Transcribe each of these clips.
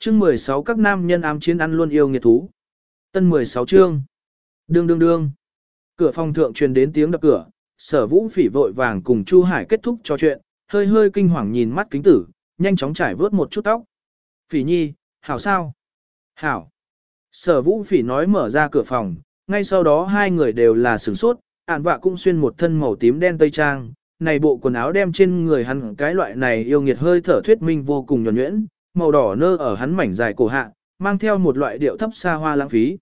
Chương 16 các nam nhân ám chiến ăn luôn yêu nghiệt thú. Tân 16 chương. Đương đương đương. Cửa phòng thượng truyền đến tiếng đập cửa, sở vũ phỉ vội vàng cùng Chu Hải kết thúc trò chuyện, hơi hơi kinh hoàng nhìn mắt kính tử, nhanh chóng trải vớt một chút tóc. Phỉ nhi, hảo sao? Hảo. Sở vũ phỉ nói mở ra cửa phòng, ngay sau đó hai người đều là sửng sốt, ản vạ cũng xuyên một thân màu tím đen tây trang, này bộ quần áo đem trên người hắn cái loại này yêu nghiệt hơi thở thuyết minh vô cùng nhuẩn nhuyễn, màu đỏ nơ ở hắn mảnh dài cổ hạ, mang theo một loại điệu thấp xa hoa lãng phí.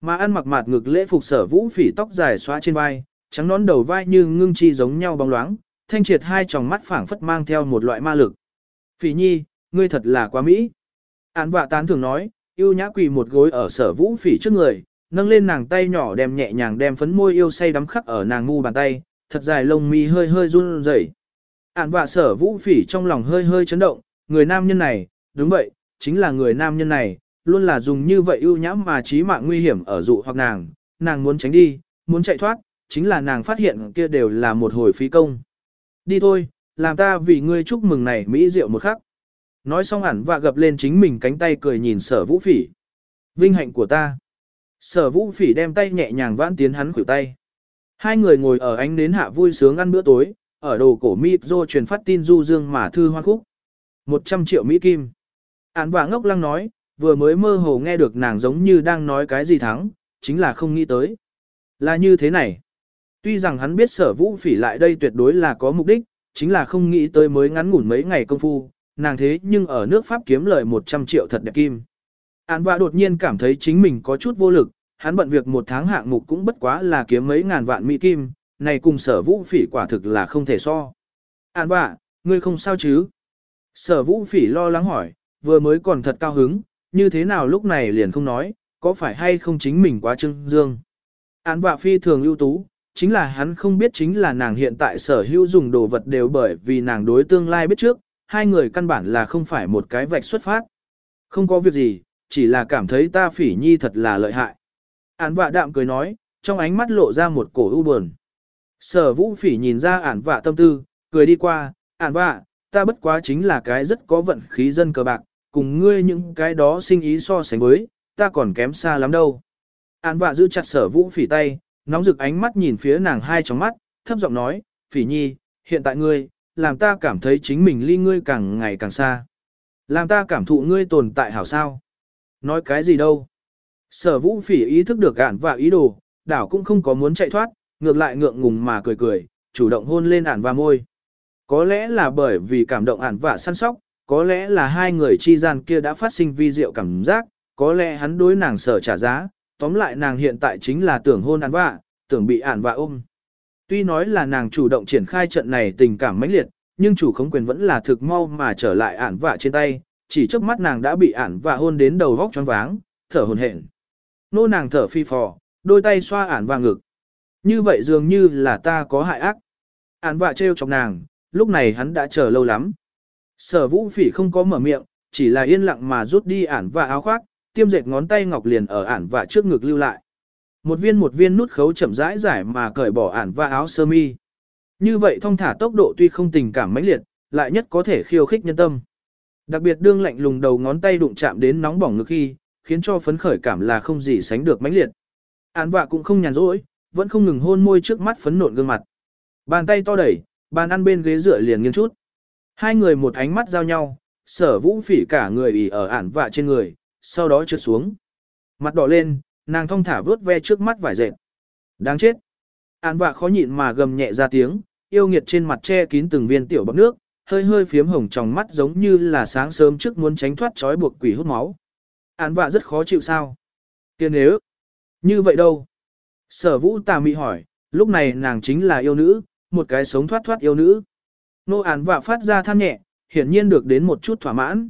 Mà ăn mặc mạt ngực lễ phục sở vũ phỉ tóc dài xóa trên vai, trắng nón đầu vai như ngưng chi giống nhau bóng loáng, thanh triệt hai tròng mắt phảng phất mang theo một loại ma lực. Phỉ nhi, ngươi thật là quá mỹ. Án vạ tán thường nói, yêu nhã quỳ một gối ở sở vũ phỉ trước người, nâng lên nàng tay nhỏ đem nhẹ nhàng đem phấn môi yêu say đắm khắc ở nàng ngu bàn tay, thật dài lông mi hơi hơi run rẩy. Án vạ sở vũ phỉ trong lòng hơi hơi chấn động, người nam nhân này, đúng vậy, chính là người nam nhân này, luôn là dùng như vậy ưu nhãm mà trí mạng nguy hiểm ở dụ hoặc nàng, nàng muốn tránh đi, muốn chạy thoát, chính là nàng phát hiện kia đều là một hồi phí công. Đi thôi, làm ta vì ngươi chúc mừng này mỹ diệu một khắc. Nói xong hẳn và gập lên chính mình cánh tay cười nhìn sở vũ phỉ. Vinh hạnh của ta. Sở vũ phỉ đem tay nhẹ nhàng vãn tiến hắn khuỷu tay. Hai người ngồi ở ánh nến hạ vui sướng ăn bữa tối, ở đồ cổ mịp dô truyền phát tin du dương mà thư hoa khúc. 100 triệu Mỹ Kim. Án và ngốc lăng nói, vừa mới mơ hồ nghe được nàng giống như đang nói cái gì thắng, chính là không nghĩ tới. Là như thế này. Tuy rằng hắn biết sở vũ phỉ lại đây tuyệt đối là có mục đích, chính là không nghĩ tới mới ngắn ngủn mấy ngày công phu, nàng thế nhưng ở nước Pháp kiếm lời 100 triệu thật đẹp kim. Án và đột nhiên cảm thấy chính mình có chút vô lực, hắn bận việc một tháng hạng mục cũng bất quá là kiếm mấy ngàn vạn mỹ kim, này cùng sở vũ phỉ quả thực là không thể so. Án và, ngươi không sao chứ? Sở vũ phỉ lo lắng hỏi, vừa mới còn thật cao hứng, như thế nào lúc này liền không nói, có phải hay không chính mình quá trưng dương. Án bạ phi thường ưu tú, chính là hắn không biết chính là nàng hiện tại sở hữu dùng đồ vật đều bởi vì nàng đối tương lai biết trước, hai người căn bản là không phải một cái vạch xuất phát. Không có việc gì, chỉ là cảm thấy ta phỉ nhi thật là lợi hại. Án vạ đạm cười nói, trong ánh mắt lộ ra một cổ ưu buồn. Sở vũ phỉ nhìn ra ản vạ tâm tư, cười đi qua, ản vạ, ta bất quá chính là cái rất có vận khí dân cờ bạc, cùng ngươi những cái đó sinh ý so sánh với, ta còn kém xa lắm đâu. an vạ giữ chặt sở vũ phỉ tay, nóng rực ánh mắt nhìn phía nàng hai trong mắt, thấp giọng nói, phỉ nhi, hiện tại ngươi, làm ta cảm thấy chính mình ly ngươi càng ngày càng xa. Làm ta cảm thụ ngươi tồn tại hảo sao. Nói cái gì đâu. Sở vũ phỉ ý thức được ản và ý đồ, đảo cũng không có muốn chạy thoát, ngược lại ngượng ngùng mà cười cười, chủ động hôn lên ản và môi. Có lẽ là bởi vì cảm động ản và săn sóc, có lẽ là hai người chi gian kia đã phát sinh vi diệu cảm giác, có lẽ hắn đối nàng sở trả giá, tóm lại nàng hiện tại chính là tưởng hôn án vạ, tưởng bị ản vạ ôm. Tuy nói là nàng chủ động triển khai trận này tình cảm mãnh liệt, nhưng chủ khống quyền vẫn là thực mau mà trở lại ản vạ trên tay, chỉ trước mắt nàng đã bị ản vạ hôn đến đầu vóc choáng váng, thở hồn hển. Nô nàng thở phi phò, đôi tay xoa ản vạ ngực. Như vậy dường như là ta có hại ác. Ản vạ trêu chọc nàng, lúc này hắn đã chờ lâu lắm. Sở vũ phỉ không có mở miệng, chỉ là yên lặng mà rút đi ản và áo khoác, tiêm dệt ngón tay ngọc liền ở ản và trước ngực lưu lại. Một viên một viên nút khấu chậm rãi giải mà cởi bỏ ản và áo sơ mi. Như vậy thông thả tốc độ tuy không tình cảm mãnh liệt, lại nhất có thể khiêu khích nhân tâm. Đặc biệt đương lạnh lùng đầu ngón tay đụng chạm đến nóng bỏng ngực khi, khiến cho phấn khởi cảm là không gì sánh được mãnh liệt. Án vạ cũng không nhàn rỗi, vẫn không ngừng hôn môi trước mắt phấn nộn gương mặt. Bàn tay to đẩy, bàn ăn bên ghế dựa liền nghiêng chút. Hai người một ánh mắt giao nhau, sở vũ phỉ cả người ỉ ở ản vạ trên người, sau đó trượt xuống. Mặt đỏ lên, nàng thong thả vớt ve trước mắt vải dệt. Đáng chết. Ản vạ khó nhịn mà gầm nhẹ ra tiếng, yêu nghiệt trên mặt che kín từng viên tiểu bọc nước, hơi hơi phiếm hồng trong mắt giống như là sáng sớm trước muốn tránh thoát trói buộc quỷ hút máu. Án vạ rất khó chịu sao? Tiên nếu. Như vậy đâu? Sở vũ tà mị hỏi, lúc này nàng chính là yêu nữ, một cái sống thoát thoát yêu nữ. Nô án và phát ra than nhẹ, hiển nhiên được đến một chút thỏa mãn.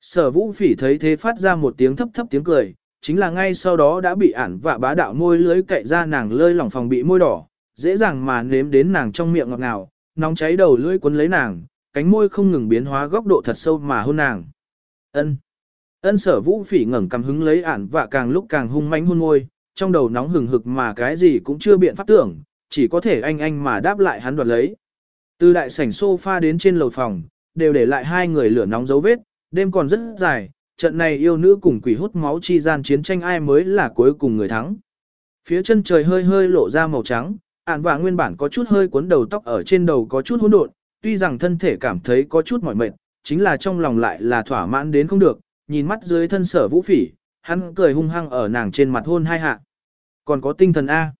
Sở vũ phỉ thấy thế phát ra một tiếng thấp thấp tiếng cười, chính là ngay sau đó đã bị ản và bá đạo môi lưới cậy ra nàng lơi lỏng phòng bị môi đỏ, dễ dàng mà nếm đến nàng trong miệng ngọt ngào, nóng cháy đầu lưỡi cuốn lấy nàng, cánh môi không ngừng biến hóa góc độ thật sâu mà hôn nàng. Ân. Ân sở vũ phỉ ngẩng cầm hứng lấy ản và càng lúc càng hung mãnh hôn môi, trong đầu nóng hừng hực mà cái gì cũng chưa biện pháp tưởng, chỉ có thể anh anh mà đáp lại hắn đoạt lấy. Từ đại sảnh sofa đến trên lầu phòng, đều để lại hai người lửa nóng dấu vết, đêm còn rất dài, trận này yêu nữ cùng quỷ hút máu chi gian chiến tranh ai mới là cuối cùng người thắng. Phía chân trời hơi hơi lộ ra màu trắng, ản và nguyên bản có chút hơi cuốn đầu tóc ở trên đầu có chút hỗn độn, tuy rằng thân thể cảm thấy có chút mỏi mệt, chính là trong lòng lại là thỏa mãn đến không được, nhìn mắt dưới thân sở vũ phỉ, hắn cười hung hăng ở nàng trên mặt hôn hai hạ. Còn có tinh thần A.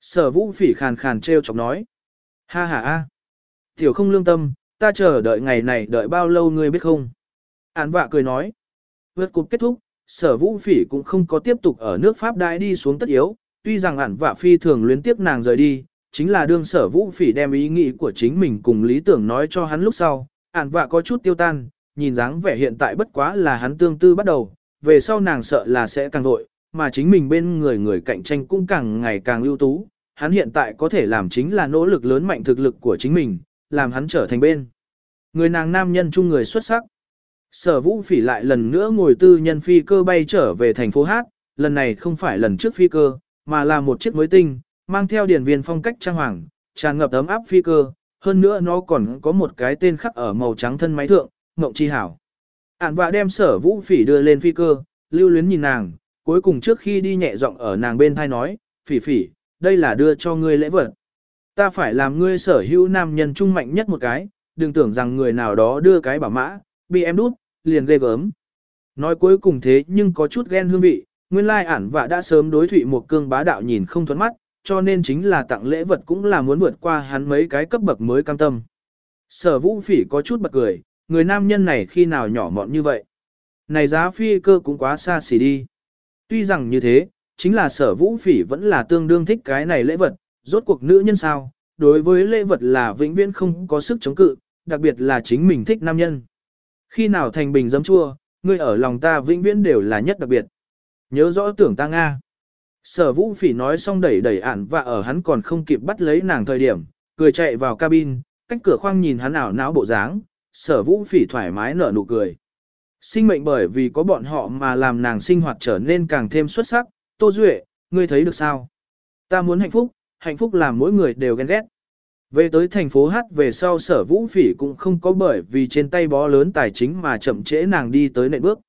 Sở vũ phỉ khàn khàn treo chọc nói. Ha ha A. Tiểu không lương tâm, ta chờ đợi ngày này đợi bao lâu ngươi biết không? Án vạ cười nói. Vượt cục kết thúc, sở vũ phỉ cũng không có tiếp tục ở nước Pháp đại đi xuống tất yếu, tuy rằng ản vạ phi thường luyến tiếc nàng rời đi, chính là đương sở vũ phỉ đem ý nghĩ của chính mình cùng lý tưởng nói cho hắn lúc sau, ản vạ có chút tiêu tan, nhìn dáng vẻ hiện tại bất quá là hắn tương tư bắt đầu, về sau nàng sợ là sẽ càng vội, mà chính mình bên người người cạnh tranh cũng càng ngày càng ưu tú, hắn hiện tại có thể làm chính là nỗ lực lớn mạnh thực lực của chính mình, làm hắn trở thành bên. Người nàng nam nhân chung người xuất sắc. Sở vũ phỉ lại lần nữa ngồi tư nhân phi cơ bay trở về thành phố Hát, lần này không phải lần trước phi cơ, mà là một chiếc mới tinh, mang theo điển viên phong cách trang hoàng, tràn ngập ấm áp phi cơ, hơn nữa nó còn có một cái tên khắc ở màu trắng thân máy thượng, Ngộng Chi Hảo. Ản và đem sở vũ phỉ đưa lên phi cơ, lưu luyến nhìn nàng, cuối cùng trước khi đi nhẹ giọng ở nàng bên thai nói, phỉ phỉ, đây là đưa cho ngươi lễ vật. Ta phải làm ngươi sở hữu nam nhân trung mạnh nhất một cái, đừng tưởng rằng người nào đó đưa cái bảo mã, bị em đút, liền ghê gớm. Nói cuối cùng thế nhưng có chút ghen hương vị, nguyên lai ản và đã sớm đối thủy một cương bá đạo nhìn không thoát mắt, cho nên chính là tặng lễ vật cũng là muốn vượt qua hắn mấy cái cấp bậc mới cam tâm. Sở vũ phỉ có chút bật cười, người nam nhân này khi nào nhỏ mọn như vậy. Này giá phi cơ cũng quá xa xỉ đi. Tuy rằng như thế, chính là sở vũ phỉ vẫn là tương đương thích cái này lễ vật, rốt cuộc nữ nhân sao, đối với lễ vật là vĩnh viễn không có sức chống cự, đặc biệt là chính mình thích nam nhân. Khi nào thành bình dấm chua, người ở lòng ta vĩnh viễn đều là nhất đặc biệt. Nhớ rõ tưởng ta Nga. Sở vũ phỉ nói xong đẩy đẩy ản và ở hắn còn không kịp bắt lấy nàng thời điểm, cười chạy vào cabin, cách cửa khoang nhìn hắn ảo náo bộ dáng, sở vũ phỉ thoải mái nở nụ cười. Sinh mệnh bởi vì có bọn họ mà làm nàng sinh hoạt trở nên càng thêm xuất sắc, Tô Duệ, ngươi thấy được sao? Ta muốn hạnh phúc, hạnh phúc làm mỗi người đều ghen ghét. Về tới thành phố Hát về sau sở vũ phỉ cũng không có bởi vì trên tay bó lớn tài chính mà chậm trễ nàng đi tới nệm bước.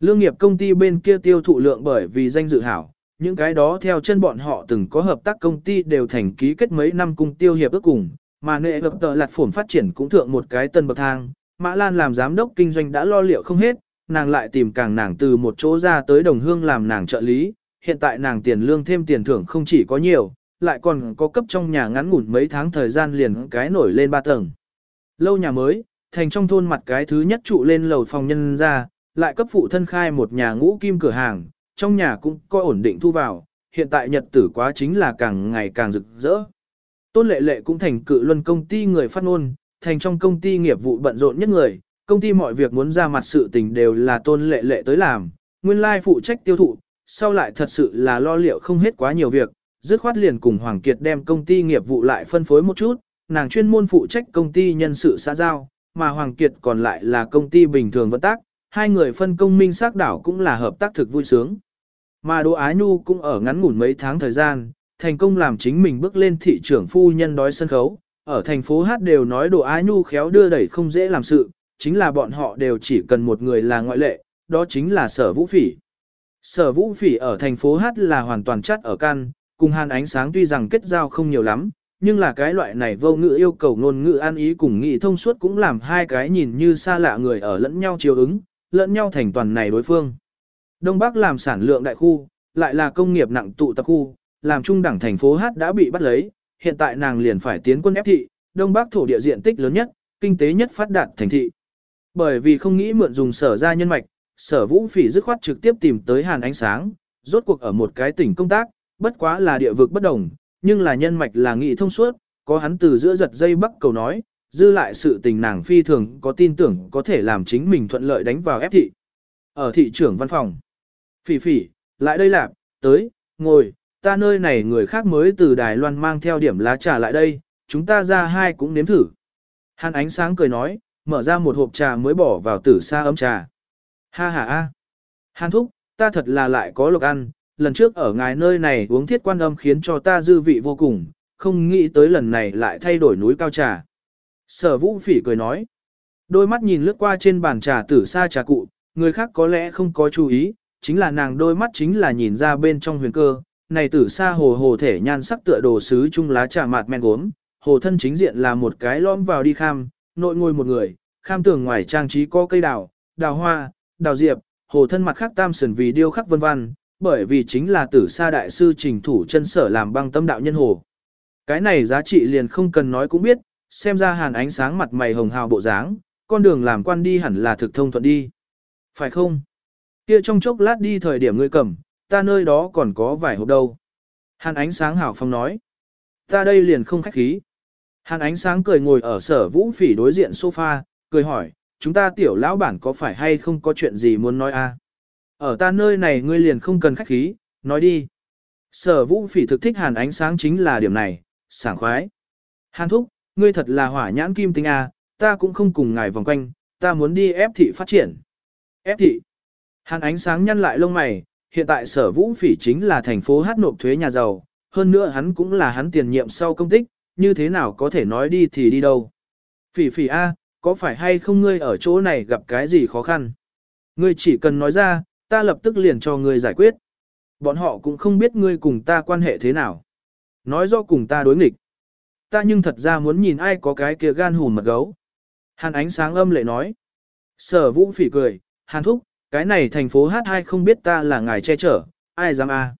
Lương nghiệp công ty bên kia tiêu thụ lượng bởi vì danh dự hảo, những cái đó theo chân bọn họ từng có hợp tác công ty đều thành ký kết mấy năm cùng tiêu hiệp ước cùng, mà nệ hợp tờ lạt phổn phát triển cũng thượng một cái tân bậc thang. Mã Lan làm giám đốc kinh doanh đã lo liệu không hết, nàng lại tìm càng nàng từ một chỗ ra tới đồng hương làm nàng trợ lý, hiện tại nàng tiền lương thêm tiền thưởng không chỉ có nhiều, lại còn có cấp trong nhà ngắn ngủn mấy tháng thời gian liền cái nổi lên ba tầng. Lâu nhà mới, thành trong thôn mặt cái thứ nhất trụ lên lầu phòng nhân ra, lại cấp phụ thân khai một nhà ngũ kim cửa hàng, trong nhà cũng coi ổn định thu vào, hiện tại nhật tử quá chính là càng ngày càng rực rỡ. Tôn lệ lệ cũng thành cự luân công ty người phát ngôn, thành trong công ty nghiệp vụ bận rộn nhất người, công ty mọi việc muốn ra mặt sự tình đều là tôn lệ lệ tới làm, nguyên lai phụ trách tiêu thụ, sau lại thật sự là lo liệu không hết quá nhiều việc, dứt khoát liền cùng Hoàng Kiệt đem công ty nghiệp vụ lại phân phối một chút, nàng chuyên môn phụ trách công ty nhân sự xã giao, mà Hoàng Kiệt còn lại là công ty bình thường vận tác, hai người phân công minh xác đảo cũng là hợp tác thực vui sướng. Mà Đỗ Ái Nhu cũng ở ngắn ngủn mấy tháng thời gian, thành công làm chính mình bước lên thị trưởng phu nhân đói sân khấu, ở thành phố Hát đều nói Đỗ Ái Nhu khéo đưa đẩy không dễ làm sự, chính là bọn họ đều chỉ cần một người là ngoại lệ, đó chính là sở vũ phỉ. Sở vũ phỉ ở thành phố Hát là hoàn toàn chất ở căn, cùng hàn ánh sáng tuy rằng kết giao không nhiều lắm, nhưng là cái loại này vô ngữ yêu cầu ngôn ngữ an ý cùng nghị thông suốt cũng làm hai cái nhìn như xa lạ người ở lẫn nhau chiều ứng, lẫn nhau thành toàn này đối phương. Đông Bắc làm sản lượng đại khu, lại là công nghiệp nặng tụ tập khu, làm trung đẳng thành phố Hát đã bị bắt lấy, hiện tại nàng liền phải tiến quân ép thị, Đông Bắc thổ địa diện tích lớn nhất, kinh tế nhất phát đạt thành thị. Bởi vì không nghĩ mượn dùng sở ra nhân mạch, sở vũ phỉ dứt khoát trực tiếp tìm tới hàn ánh sáng, rốt cuộc ở một cái tỉnh công tác, bất quá là địa vực bất đồng, nhưng là nhân mạch là nghị thông suốt, có hắn từ giữa giật dây bắc cầu nói, dư lại sự tình nàng phi thường có tin tưởng có thể làm chính mình thuận lợi đánh vào ép thị. Ở thị trưởng văn phòng, phỉ phỉ, lại đây lạp, tới, ngồi, ta nơi này người khác mới từ Đài Loan mang theo điểm lá trà lại đây, chúng ta ra hai cũng nếm thử. Hàn ánh sáng cười nói, mở ra một hộp trà mới bỏ vào tử sa ấm trà. Ha ha ha. Hàn thúc, ta thật là lại có lộc ăn, lần trước ở ngài nơi này uống thiết quan âm khiến cho ta dư vị vô cùng, không nghĩ tới lần này lại thay đổi núi cao trà. Sở vũ phỉ cười nói. Đôi mắt nhìn lướt qua trên bàn trà tử xa trà cụ, người khác có lẽ không có chú ý, chính là nàng đôi mắt chính là nhìn ra bên trong huyền cơ, này tử xa hồ hồ thể nhan sắc tựa đồ sứ chung lá trà mạt men gốm, hồ thân chính diện là một cái lõm vào đi kham, nội ngồi một người, kham tường ngoài trang trí có cây đào, đào hoa, đào diệp, hồ thân mặt khác tam sườn vì điêu khắc vân vân, bởi vì chính là tử sa đại sư trình thủ chân sở làm băng tâm đạo nhân hồ. Cái này giá trị liền không cần nói cũng biết, xem ra hàn ánh sáng mặt mày hồng hào bộ dáng, con đường làm quan đi hẳn là thực thông thuận đi. Phải không? Kia trong chốc lát đi thời điểm ngươi cầm, ta nơi đó còn có vài hộp đâu. Hàn ánh sáng hào phong nói. Ta đây liền không khách khí. Hàn ánh sáng cười ngồi ở sở vũ phỉ đối diện sofa, cười hỏi, chúng ta tiểu lão bản có phải hay không có chuyện gì muốn nói a? Ở ta nơi này ngươi liền không cần khách khí, nói đi. Sở vũ phỉ thực thích hàn ánh sáng chính là điểm này, sảng khoái. Hàn thúc, ngươi thật là hỏa nhãn kim tinh a, ta cũng không cùng ngài vòng quanh, ta muốn đi ép thị phát triển. Ép thị. Hàn ánh sáng nhăn lại lông mày, hiện tại sở vũ phỉ chính là thành phố hát nộp thuế nhà giàu, hơn nữa hắn cũng là hắn tiền nhiệm sau công tích, như thế nào có thể nói đi thì đi đâu. Phỉ phỉ A, có phải hay không ngươi ở chỗ này gặp cái gì khó khăn? Ngươi chỉ cần nói ra, ta lập tức liền cho ngươi giải quyết. Bọn họ cũng không biết ngươi cùng ta quan hệ thế nào. Nói do cùng ta đối nghịch. Ta nhưng thật ra muốn nhìn ai có cái kia gan hùn mật gấu. Hàn ánh sáng âm lệ nói. Sở vũ phỉ cười, hàn thúc, cái này thành phố H2 không biết ta là ngài che chở, ai dám a?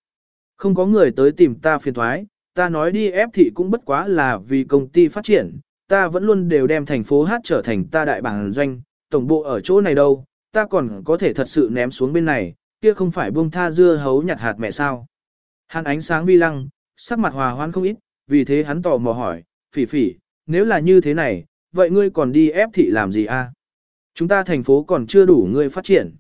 Không có người tới tìm ta phiền thoái, ta nói đi ép thị cũng bất quá là vì công ty phát triển, ta vẫn luôn đều đem thành phố Hát trở thành ta đại bản doanh, tổng bộ ở chỗ này đâu, ta còn có thể thật sự ném xuống bên này, kia không phải buông tha dưa hấu nhặt hạt mẹ sao. Hàn ánh sáng vi lăng, sắc mặt hòa hoan không ít, vì thế hắn tò mò hỏi, phỉ phỉ, nếu là như thế này, vậy ngươi còn đi ép thị làm gì a? Chúng ta thành phố còn chưa đủ ngươi phát triển.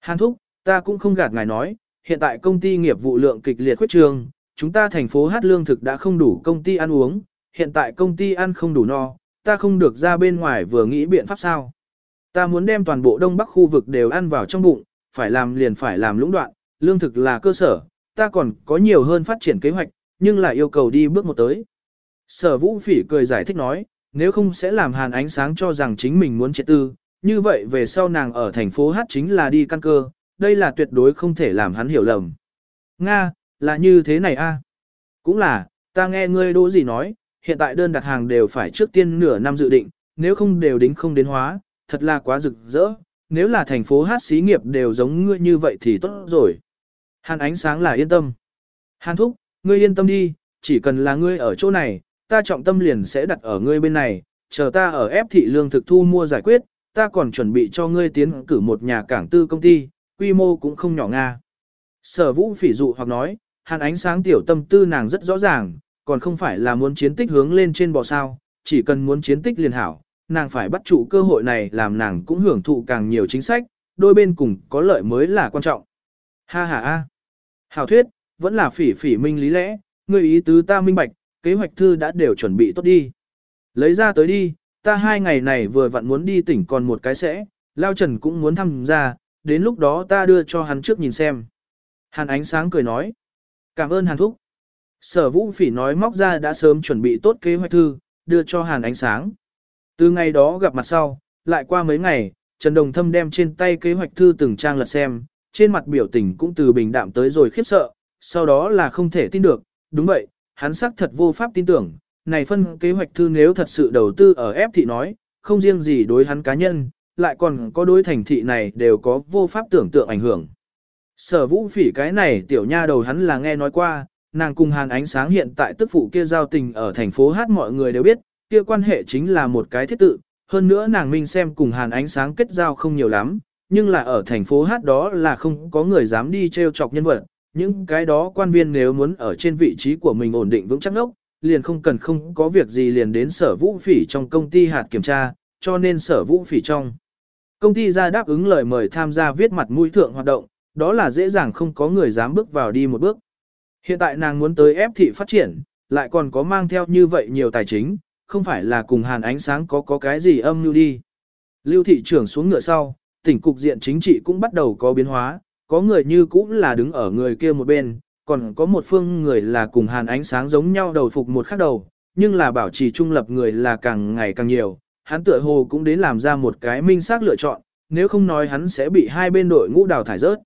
Hàn thúc, ta cũng không gạt ngài nói, hiện tại công ty nghiệp vụ lượng kịch liệt khuyết trường, chúng ta thành phố hát lương thực đã không đủ công ty ăn uống, hiện tại công ty ăn không đủ no, ta không được ra bên ngoài vừa nghĩ biện pháp sao. Ta muốn đem toàn bộ đông bắc khu vực đều ăn vào trong bụng, phải làm liền phải làm lũng đoạn, lương thực là cơ sở, ta còn có nhiều hơn phát triển kế hoạch, nhưng lại yêu cầu đi bước một tới. Sở vũ phỉ cười giải thích nói, nếu không sẽ làm hàn ánh sáng cho rằng chính mình muốn triệt tư, như vậy về sau nàng ở thành phố Hát chính là đi căn cơ, đây là tuyệt đối không thể làm hắn hiểu lầm. Nga, là như thế này a Cũng là, ta nghe ngươi đỗ gì nói, hiện tại đơn đặt hàng đều phải trước tiên nửa năm dự định, nếu không đều đính không đến hóa, thật là quá rực rỡ, nếu là thành phố hát xí nghiệp đều giống ngươi như vậy thì tốt rồi. Hàn ánh sáng là yên tâm. Hàn thúc, ngươi yên tâm đi, chỉ cần là ngươi ở chỗ này, ta trọng tâm liền sẽ đặt ở ngươi bên này, chờ ta ở ép thị lương thực thu mua giải quyết, ta còn chuẩn bị cho ngươi tiến cử một nhà cảng tư công ty, quy mô cũng không nhỏ nga. Sở vũ phỉ dụ hoặc nói, hàn ánh sáng tiểu tâm tư nàng rất rõ ràng, còn không phải là muốn chiến tích hướng lên trên bò sao, chỉ cần muốn chiến tích liền hảo, nàng phải bắt trụ cơ hội này làm nàng cũng hưởng thụ càng nhiều chính sách, đôi bên cùng có lợi mới là quan trọng. Ha ha ha. Hảo thuyết, vẫn là phỉ phỉ minh lý lẽ, người ý tứ ta minh bạch, kế hoạch thư đã đều chuẩn bị tốt đi. Lấy ra tới đi, ta hai ngày này vừa vặn muốn đi tỉnh còn một cái sẽ, Lao Trần cũng muốn tham gia, đến lúc đó ta đưa cho hắn trước nhìn xem. Hàn ánh sáng cười nói. Cảm ơn Hàn Thúc. Sở vũ phỉ nói móc ra đã sớm chuẩn bị tốt kế hoạch thư, đưa cho Hàn ánh sáng. Từ ngày đó gặp mặt sau, lại qua mấy ngày, Trần Đồng Thâm đem trên tay kế hoạch thư từng trang lật xem, trên mặt biểu tình cũng từ bình đạm tới rồi khiếp sợ, sau đó là không thể tin được, đúng vậy, hắn xác thật vô pháp tin tưởng, này phân kế hoạch thư nếu thật sự đầu tư ở ép thị nói, không riêng gì đối hắn cá nhân, lại còn có đối thành thị này đều có vô pháp tưởng tượng ảnh hưởng. Sở vũ phỉ cái này tiểu nha đầu hắn là nghe nói qua, nàng cùng hàn ánh sáng hiện tại tức phụ kia giao tình ở thành phố Hát mọi người đều biết, kia quan hệ chính là một cái thiết tự, hơn nữa nàng minh xem cùng hàn ánh sáng kết giao không nhiều lắm, nhưng là ở thành phố Hát đó là không có người dám đi treo chọc nhân vật, những cái đó quan viên nếu muốn ở trên vị trí của mình ổn định vững chắc ngốc, liền không cần không có việc gì liền đến sở vũ phỉ trong công ty hạt kiểm tra, cho nên sở vũ phỉ trong. Công ty ra đáp ứng lời mời tham gia viết mặt mũi thượng hoạt động, đó là dễ dàng không có người dám bước vào đi một bước. Hiện tại nàng muốn tới ép thị phát triển, lại còn có mang theo như vậy nhiều tài chính, không phải là cùng hàn ánh sáng có có cái gì âm mưu đi. Lưu thị trưởng xuống ngựa sau, tỉnh cục diện chính trị cũng bắt đầu có biến hóa, có người như cũng là đứng ở người kia một bên, còn có một phương người là cùng hàn ánh sáng giống nhau đầu phục một khác đầu, nhưng là bảo trì trung lập người là càng ngày càng nhiều, hắn tựa hồ cũng đến làm ra một cái minh xác lựa chọn, nếu không nói hắn sẽ bị hai bên đội ngũ đào thải rớt.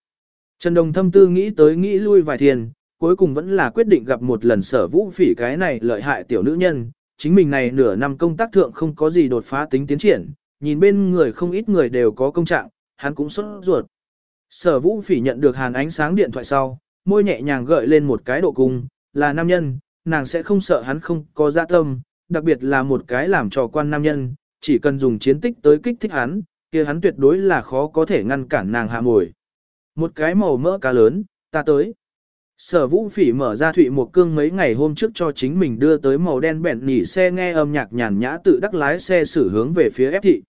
Trần Đồng thâm tư nghĩ tới nghĩ lui vài thiền, cuối cùng vẫn là quyết định gặp một lần sở vũ phỉ cái này lợi hại tiểu nữ nhân, chính mình này nửa năm công tác thượng không có gì đột phá tính tiến triển, nhìn bên người không ít người đều có công trạng, hắn cũng sốt ruột. Sở vũ phỉ nhận được hàn ánh sáng điện thoại sau, môi nhẹ nhàng gợi lên một cái độ cung, là nam nhân, nàng sẽ không sợ hắn không có dạ tâm, đặc biệt là một cái làm trò quan nam nhân, chỉ cần dùng chiến tích tới kích thích hắn, kia hắn tuyệt đối là khó có thể ngăn cản nàng hạ mồi. Một cái màu mỡ cá lớn, ta tới. Sở vũ phỉ mở ra thụy một cương mấy ngày hôm trước cho chính mình đưa tới màu đen bẹn nỉ xe nghe âm nhạc nhàn nhã tự đắc lái xe xử hướng về phía ép thị.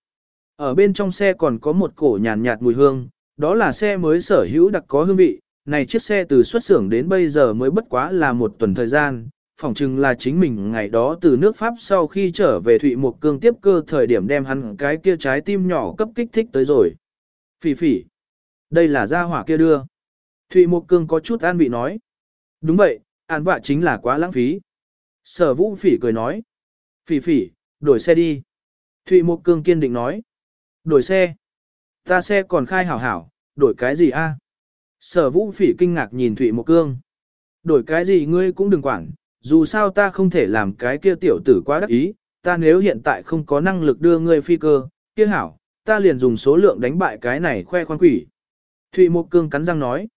Ở bên trong xe còn có một cổ nhàn nhạt mùi hương, đó là xe mới sở hữu đặc có hương vị, này chiếc xe từ xuất xưởng đến bây giờ mới bất quá là một tuần thời gian, phỏng chừng là chính mình ngày đó từ nước Pháp sau khi trở về Thụy Mộc Cương tiếp cơ thời điểm đem hắn cái kia trái tim nhỏ cấp kích thích tới rồi. Phỉ phỉ, đây là gia hỏa kia đưa. Thụy Mộc Cương có chút an vị nói. Đúng vậy, an vạ chính là quá lãng phí. Sở vũ phỉ cười nói. Phỉ phỉ, đổi xe đi. Thụy Mộc Cương kiên định nói. Đổi xe. Ta xe còn khai hảo hảo, đổi cái gì a? Sở vũ phỉ kinh ngạc nhìn Thụy Mộc Cương. Đổi cái gì ngươi cũng đừng quản, dù sao ta không thể làm cái kia tiểu tử quá đắc ý, ta nếu hiện tại không có năng lực đưa ngươi phi cơ, kia hảo, ta liền dùng số lượng đánh bại cái này khoe khoan quỷ. Thụy Mộc Cương cắn răng nói,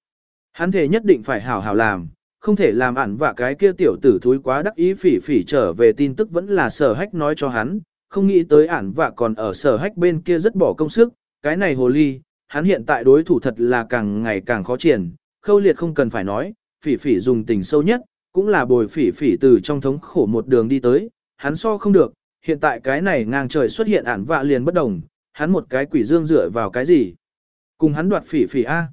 hắn thể nhất định phải hảo hảo làm, không thể làm ản và cái kia tiểu tử thúi quá đắc ý phỉ phỉ trở về tin tức vẫn là sở hách nói cho hắn, không nghĩ tới ản và còn ở sở hách bên kia rất bỏ công sức, cái này hồ ly, hắn hiện tại đối thủ thật là càng ngày càng khó triển, khâu liệt không cần phải nói, phỉ phỉ dùng tình sâu nhất, cũng là bồi phỉ phỉ từ trong thống khổ một đường đi tới, hắn so không được, hiện tại cái này ngang trời xuất hiện ản vạ liền bất đồng, hắn một cái quỷ dương dựa vào cái gì. Cùng hắn đoạt phỉ phỉ A.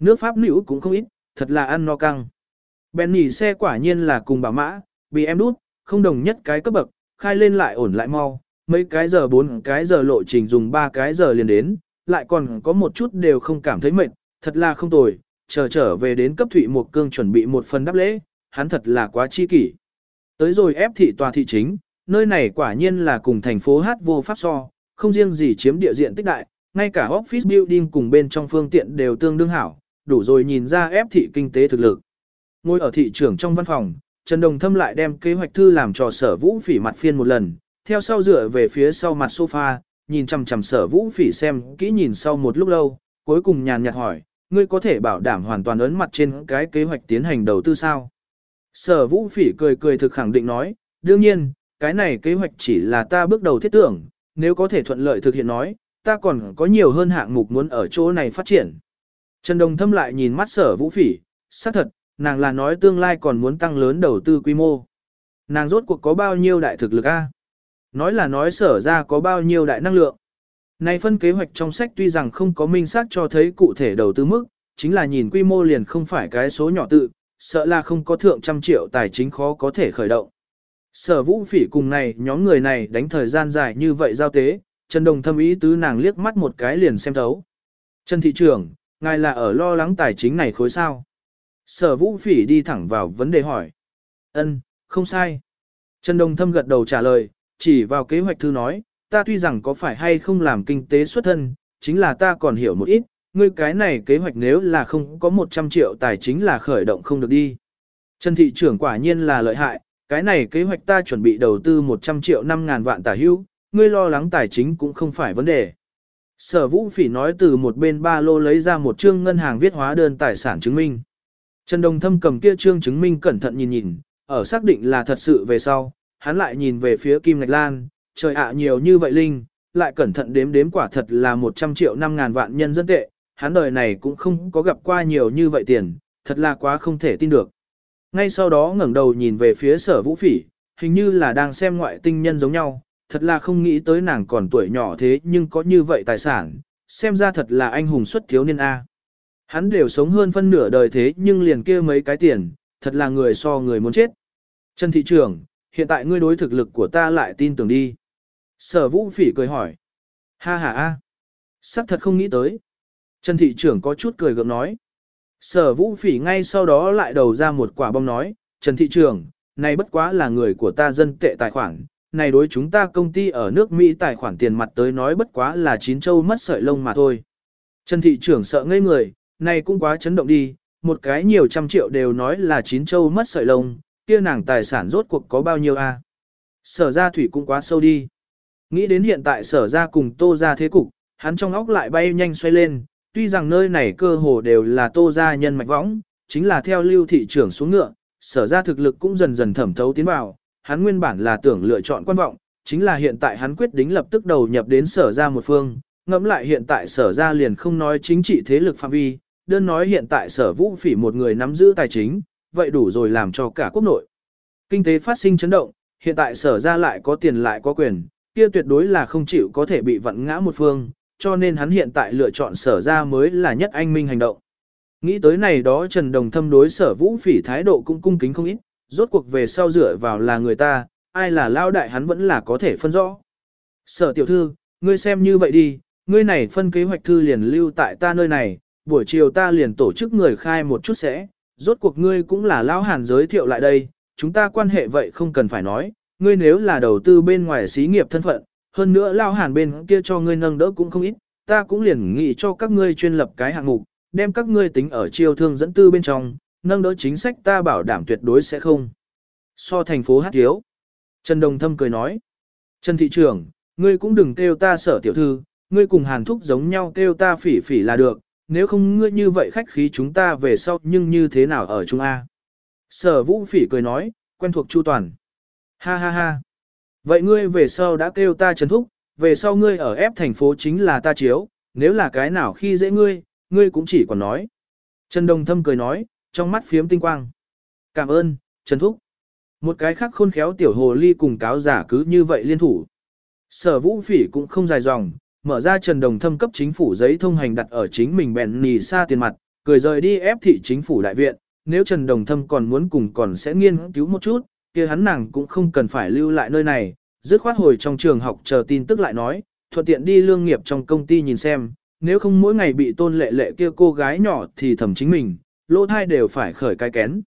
Nước Pháp nữ cũng không ít, thật là ăn no căng. Bèn nhỉ xe quả nhiên là cùng bà mã, bị em đút, không đồng nhất cái cấp bậc, khai lên lại ổn lại mau, mấy cái giờ bốn cái giờ lộ trình dùng ba cái giờ liền đến, lại còn có một chút đều không cảm thấy mệt, thật là không tồi, chờ trở về đến cấp thụy một cương chuẩn bị một phần đáp lễ, hắn thật là quá chi kỷ. Tới rồi ép thị tòa thị chính, nơi này quả nhiên là cùng thành phố hát vô pháp so, không riêng gì chiếm địa diện tích đại, ngay cả office building cùng bên trong phương tiện đều tương đương hảo, đủ rồi nhìn ra ép thị kinh tế thực lực. Ngồi ở thị trưởng trong văn phòng, Trần Đồng Thâm lại đem kế hoạch thư làm cho sở vũ phỉ mặt phiên một lần, theo sau dựa về phía sau mặt sofa, nhìn chằm chằm sở vũ phỉ xem kỹ nhìn sau một lúc lâu, cuối cùng nhàn nhạt hỏi, ngươi có thể bảo đảm hoàn toàn ấn mặt trên cái kế hoạch tiến hành đầu tư sao? Sở vũ phỉ cười cười thực khẳng định nói, đương nhiên, cái này kế hoạch chỉ là ta bước đầu thiết tưởng, nếu có thể thuận lợi thực hiện nói, ta còn có nhiều hơn hạng mục muốn ở chỗ này phát triển. Trần Đồng Thâm lại nhìn mắt sở vũ phỉ, xác thật, nàng là nói tương lai còn muốn tăng lớn đầu tư quy mô. Nàng rốt cuộc có bao nhiêu đại thực lực a? Nói là nói sở ra có bao nhiêu đại năng lượng. Này phân kế hoạch trong sách tuy rằng không có minh xác cho thấy cụ thể đầu tư mức, chính là nhìn quy mô liền không phải cái số nhỏ tự, sợ là không có thượng trăm triệu tài chính khó có thể khởi động. Sở vũ phỉ cùng này nhóm người này đánh thời gian dài như vậy giao tế, Trần Đồng thâm ý tứ nàng liếc mắt một cái liền xem thấu. Trần thị trưởng, ngài là ở lo lắng tài chính này khối sao? Sở vũ phỉ đi thẳng vào vấn đề hỏi. Ân, không sai. Trần Đồng thâm gật đầu trả lời, chỉ vào kế hoạch thư nói, ta tuy rằng có phải hay không làm kinh tế xuất thân, chính là ta còn hiểu một ít, ngươi cái này kế hoạch nếu là không có 100 triệu tài chính là khởi động không được đi. Trần thị trưởng quả nhiên là lợi hại, cái này kế hoạch ta chuẩn bị đầu tư 100 triệu 5 ngàn vạn tả hữu, ngươi lo lắng tài chính cũng không phải vấn đề. Sở vũ phỉ nói từ một bên ba lô lấy ra một trương ngân hàng viết hóa đơn tài sản chứng minh. Trần Đồng Thâm cầm kia trương chứng minh cẩn thận nhìn nhìn, ở xác định là thật sự về sau, hắn lại nhìn về phía Kim Ngạch Lan, trời ạ nhiều như vậy Linh, lại cẩn thận đếm đếm quả thật là 100 triệu 5 ngàn vạn nhân dân tệ, hắn đời này cũng không có gặp qua nhiều như vậy tiền, thật là quá không thể tin được. Ngay sau đó ngẩng đầu nhìn về phía sở vũ phỉ, hình như là đang xem ngoại tinh nhân giống nhau, thật là không nghĩ tới nàng còn tuổi nhỏ thế nhưng có như vậy tài sản, xem ra thật là anh hùng xuất thiếu niên A. Hắn đều sống hơn phân nửa đời thế nhưng liền kia mấy cái tiền, thật là người so người muốn chết. Trần thị trưởng, hiện tại ngươi đối thực lực của ta lại tin tưởng đi. Sở vũ phỉ cười hỏi. Ha ha a, Sắc thật không nghĩ tới. Trần thị trưởng có chút cười gượng nói. Sở vũ phỉ ngay sau đó lại đầu ra một quả bom nói, Trần thị trưởng, này bất quá là người của ta dân tệ tài khoản, này đối chúng ta công ty ở nước Mỹ tài khoản tiền mặt tới nói bất quá là chín châu mất sợi lông mà thôi. Trần thị trưởng sợ ngây người, này cũng quá chấn động đi, một cái nhiều trăm triệu đều nói là chín châu mất sợi lông, kia nàng tài sản rốt cuộc có bao nhiêu a? Sở ra thủy cũng quá sâu đi. Nghĩ đến hiện tại sở ra cùng tô ra thế cục, hắn trong óc lại bay nhanh xoay lên, tuy rằng nơi này cơ hồ đều là tô ra nhân mạch võng, chính là theo lưu thị trưởng xuống ngựa, sở ra thực lực cũng dần dần thẩm thấu tiến vào, hắn nguyên bản là tưởng lựa chọn quan vọng, chính là hiện tại hắn quyết định lập tức đầu nhập đến sở ra một phương, ngẫm lại hiện tại sở ra liền không nói chính trị thế lực phạm vi, đơn nói hiện tại sở vũ phỉ một người nắm giữ tài chính, vậy đủ rồi làm cho cả quốc nội. Kinh tế phát sinh chấn động, hiện tại sở ra lại có tiền lại có quyền, kia tuyệt đối là không chịu có thể bị vặn ngã một phương, cho nên hắn hiện tại lựa chọn sở ra mới là nhất anh minh hành động. Nghĩ tới này đó Trần Đồng thâm đối sở vũ phỉ thái độ cũng cung kính không ít, rốt cuộc về sau dựa vào là người ta, ai là lao đại hắn vẫn là có thể phân rõ. Sở tiểu thư, ngươi xem như vậy đi, ngươi này phân kế hoạch thư liền lưu tại ta nơi này, buổi chiều ta liền tổ chức người khai một chút sẽ, rốt cuộc ngươi cũng là lao hàn giới thiệu lại đây, chúng ta quan hệ vậy không cần phải nói, ngươi nếu là đầu tư bên ngoài xí nghiệp thân phận, hơn nữa lao hàn bên kia cho ngươi nâng đỡ cũng không ít, ta cũng liền nghĩ cho các ngươi chuyên lập cái hạng mục, đem các ngươi tính ở chiêu thương dẫn tư bên trong, nâng đỡ chính sách ta bảo đảm tuyệt đối sẽ không. So thành phố hát thiếu. Trần Đồng Thâm cười nói. Trần Thị trưởng, ngươi cũng đừng kêu ta sở tiểu thư, ngươi cùng hàn thúc giống nhau kêu ta phỉ phỉ là được, nếu không ngươi như vậy khách khí chúng ta về sau nhưng như thế nào ở Trung A. Sở vũ phỉ cười nói, quen thuộc Chu Toàn. Ha ha ha. Vậy ngươi về sau đã kêu ta Trần Thúc, về sau ngươi ở ép thành phố chính là ta chiếu, nếu là cái nào khi dễ ngươi, ngươi cũng chỉ còn nói. Trần Đồng Thâm cười nói, trong mắt phiếm tinh quang. Cảm ơn, Trần Thúc. Một cái khác khôn khéo tiểu hồ ly cùng cáo giả cứ như vậy liên thủ. Sở vũ phỉ cũng không dài dòng, mở ra Trần Đồng Thâm cấp chính phủ giấy thông hành đặt ở chính mình bèn nì xa tiền mặt, cười rời đi ép thị chính phủ đại viện. Nếu Trần Đồng Thâm còn muốn cùng còn sẽ nghiên cứu một chút, kia hắn nàng cũng không cần phải lưu lại nơi này, dứt khoát hồi trong trường học chờ tin tức lại nói, thuận tiện đi lương nghiệp trong công ty nhìn xem, nếu không mỗi ngày bị tôn lệ lệ kia cô gái nhỏ thì thầm chính mình, lỗ thai đều phải khởi cái kén.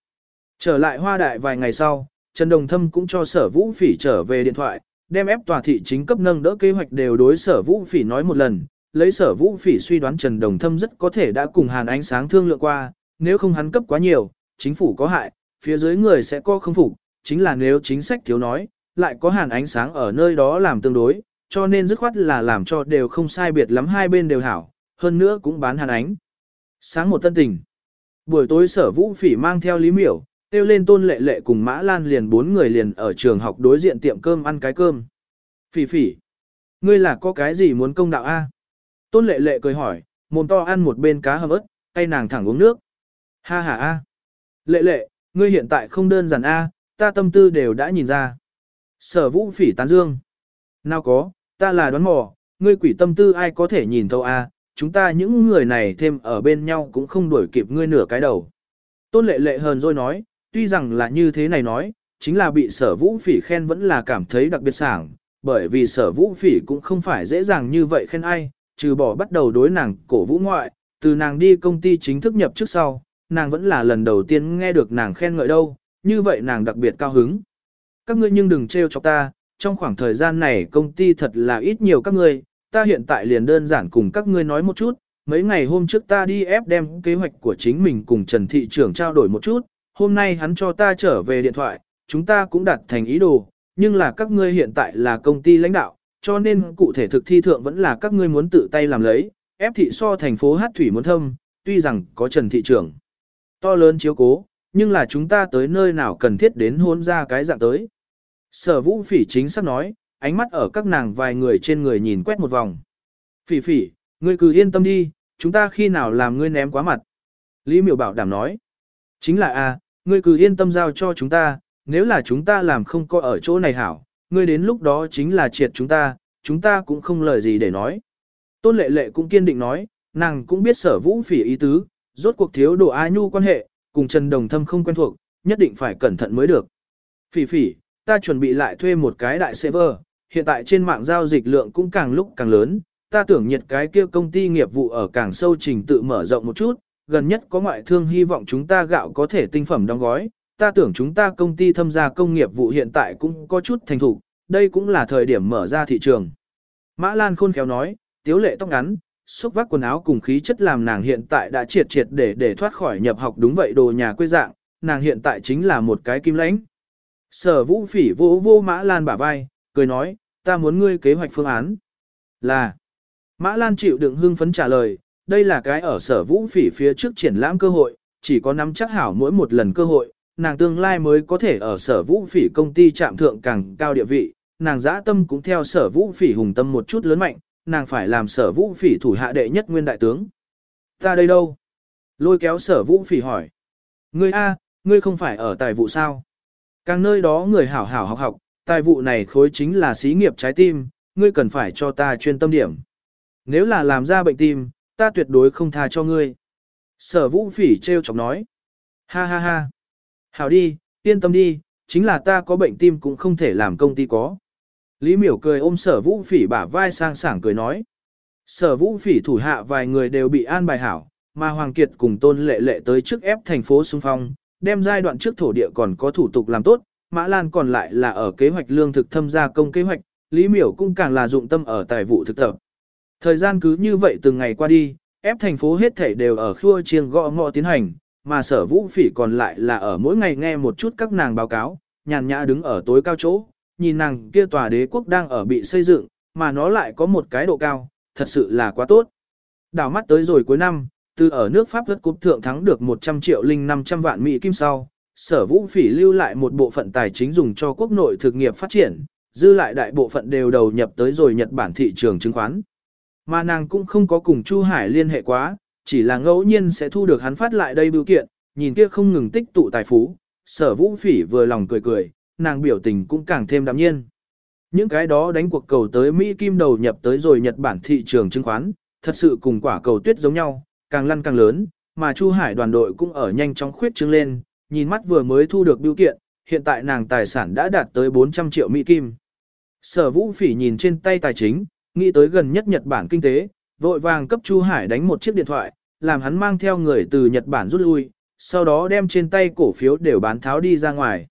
Trở lại hoa đại vài ngày sau, Trần Đồng Thâm cũng cho sở vũ phỉ trở về điện thoại, đem ép tòa thị chính cấp nâng đỡ kế hoạch đều đối sở vũ phỉ nói một lần, lấy sở vũ phỉ suy đoán Trần Đồng Thâm rất có thể đã cùng Hàn Ánh Sáng thương lượng qua, nếu không hắn cấp quá nhiều, chính phủ có hại, phía dưới người sẽ có không phục, chính là nếu chính sách thiếu nói, lại có Hàn Ánh Sáng ở nơi đó làm tương đối, cho nên dứt khoát là làm cho đều không sai biệt lắm hai bên đều hảo, hơn nữa cũng bán Hàn Ánh. Sáng một tân tình. Buổi tối sở vũ phỉ mang theo Lý Miểu, tiêu lên tôn lệ lệ cùng Mã Lan liền bốn người liền ở trường học đối diện tiệm cơm ăn cái cơm. Phỉ phỉ, ngươi là có cái gì muốn công đạo a? Tôn lệ lệ cười hỏi, mồm to ăn một bên cá hầm ớt, tay nàng thẳng uống nước. Ha ha a. Lệ lệ, ngươi hiện tại không đơn giản a, ta tâm tư đều đã nhìn ra. Sở vũ phỉ tán dương. Nào có, ta là đoán mò, ngươi quỷ tâm tư ai có thể nhìn thấu a, chúng ta những người này thêm ở bên nhau cũng không đuổi kịp ngươi nửa cái đầu. Tôn lệ lệ hờn rồi nói, tuy rằng là như thế này nói, chính là bị sở vũ phỉ khen vẫn là cảm thấy đặc biệt sảng, bởi vì sở vũ phỉ cũng không phải dễ dàng như vậy khen ai, trừ bỏ bắt đầu đối nàng cổ vũ ngoại, từ nàng đi công ty chính thức nhập trước sau, nàng vẫn là lần đầu tiên nghe được nàng khen ngợi đâu, như vậy nàng đặc biệt cao hứng. Các ngươi nhưng đừng trêu chọc ta, trong khoảng thời gian này công ty thật là ít nhiều các ngươi, ta hiện tại liền đơn giản cùng các ngươi nói một chút, mấy ngày hôm trước ta đi ép đem kế hoạch của chính mình cùng Trần Thị trưởng trao đổi một chút, hôm nay hắn cho ta trở về điện thoại, chúng ta cũng đặt thành ý đồ, nhưng là các ngươi hiện tại là công ty lãnh đạo, cho nên cụ thể thực thi thượng vẫn là các ngươi muốn tự tay làm lấy, ép thị so thành phố hát thủy muốn thâm, tuy rằng có Trần Thị trưởng to lớn chiếu cố, nhưng là chúng ta tới nơi nào cần thiết đến hôn ra cái dạng tới. Sở vũ phỉ chính xác nói, ánh mắt ở các nàng vài người trên người nhìn quét một vòng. Phỉ phỉ, ngươi cứ yên tâm đi, chúng ta khi nào làm ngươi ném quá mặt. Lý miểu bảo đảm nói. Chính là a, ngươi cứ yên tâm giao cho chúng ta, nếu là chúng ta làm không có ở chỗ này hảo, ngươi đến lúc đó chính là triệt chúng ta, chúng ta cũng không lời gì để nói. Tôn lệ lệ cũng kiên định nói, nàng cũng biết sở vũ phỉ ý tứ, rốt cuộc thiếu đồ ai nhu quan hệ, cùng Trần Đồng Thâm không quen thuộc, nhất định phải cẩn thận mới được. Phỉ phỉ, ta chuẩn bị lại thuê một cái đại server, hiện tại trên mạng giao dịch lượng cũng càng lúc càng lớn, ta tưởng nhiệt cái kia công ty nghiệp vụ ở càng sâu trình tự mở rộng một chút, gần nhất có ngoại thương hy vọng chúng ta gạo có thể tinh phẩm đóng gói, ta tưởng chúng ta công ty tham gia công nghiệp vụ hiện tại cũng có chút thành thủ, đây cũng là thời điểm mở ra thị trường. Mã Lan khôn khéo nói, tiếu lệ tóc ngắn, xúc vác quần áo cùng khí chất làm nàng hiện tại đã triệt triệt để để thoát khỏi nhập học đúng vậy đồ nhà quê dạng, nàng hiện tại chính là một cái kim lãnh. Sở vũ phỉ vô vô Mã Lan bả vai, cười nói, ta muốn ngươi kế hoạch phương án. Là, Mã Lan chịu đựng hưng phấn trả lời, đây là cái ở sở vũ phỉ phía trước triển lãm cơ hội, chỉ có nắm chắc hảo mỗi một lần cơ hội, nàng tương lai mới có thể ở sở vũ phỉ công ty chạm thượng càng cao địa vị, nàng dã tâm cũng theo sở vũ phỉ hùng tâm một chút lớn mạnh, nàng phải làm sở vũ phỉ thủ hạ đệ nhất nguyên đại tướng. Ta đây đâu? Lôi kéo sở vũ phỉ hỏi. Ngươi A, ngươi không phải ở tài vụ sao? Càng nơi đó người hảo hảo học học, tài vụ này khối chính là xí nghiệp trái tim, ngươi cần phải cho ta chuyên tâm điểm. Nếu là làm ra bệnh tim, ta tuyệt đối không tha cho ngươi. Sở vũ phỉ treo chọc nói. Ha ha ha. Hảo đi, yên tâm đi, chính là ta có bệnh tim cũng không thể làm công ty có. Lý miểu cười ôm sở vũ phỉ bả vai sang sảng cười nói. Sở vũ phỉ thủ hạ vài người đều bị an bài hảo, mà Hoàng Kiệt cùng tôn lệ lệ tới trước ép thành phố xung phong, đem giai đoạn trước thổ địa còn có thủ tục làm tốt, Mã Lan còn lại là ở kế hoạch lương thực thâm gia công kế hoạch, Lý miểu cũng càng là dụng tâm ở tài vụ thực tập. Thời gian cứ như vậy từng ngày qua đi, ép thành phố hết thảy đều ở khua chiêng gõ ngọ tiến hành, mà sở vũ phỉ còn lại là ở mỗi ngày nghe một chút các nàng báo cáo, nhàn nhã đứng ở tối cao chỗ, nhìn nàng kia tòa đế quốc đang ở bị xây dựng, mà nó lại có một cái độ cao, thật sự là quá tốt. Đảo mắt tới rồi cuối năm, từ ở nước Pháp rất cúp thượng thắng được 100 triệu linh 500 vạn Mỹ kim sau, sở vũ phỉ lưu lại một bộ phận tài chính dùng cho quốc nội thực nghiệp phát triển, dư lại đại bộ phận đều đầu nhập tới rồi Nhật Bản thị trường chứng khoán. Mà nàng cũng không có cùng Chu Hải liên hệ quá, chỉ là ngẫu nhiên sẽ thu được hắn phát lại đây biểu kiện, nhìn kia không ngừng tích tụ tài phú, sở vũ phỉ vừa lòng cười cười, nàng biểu tình cũng càng thêm đạm nhiên. Những cái đó đánh cuộc cầu tới Mỹ Kim đầu nhập tới rồi Nhật Bản thị trường chứng khoán, thật sự cùng quả cầu tuyết giống nhau, càng lăn càng lớn, mà Chu Hải đoàn đội cũng ở nhanh chóng khuyết trương lên, nhìn mắt vừa mới thu được biểu kiện, hiện tại nàng tài sản đã đạt tới 400 triệu Mỹ Kim. Sở Vũ Phỉ nhìn trên tay tài chính, nghĩ tới gần nhất Nhật Bản kinh tế, vội vàng cấp Chu Hải đánh một chiếc điện thoại, làm hắn mang theo người từ Nhật Bản rút lui, sau đó đem trên tay cổ phiếu đều bán tháo đi ra ngoài.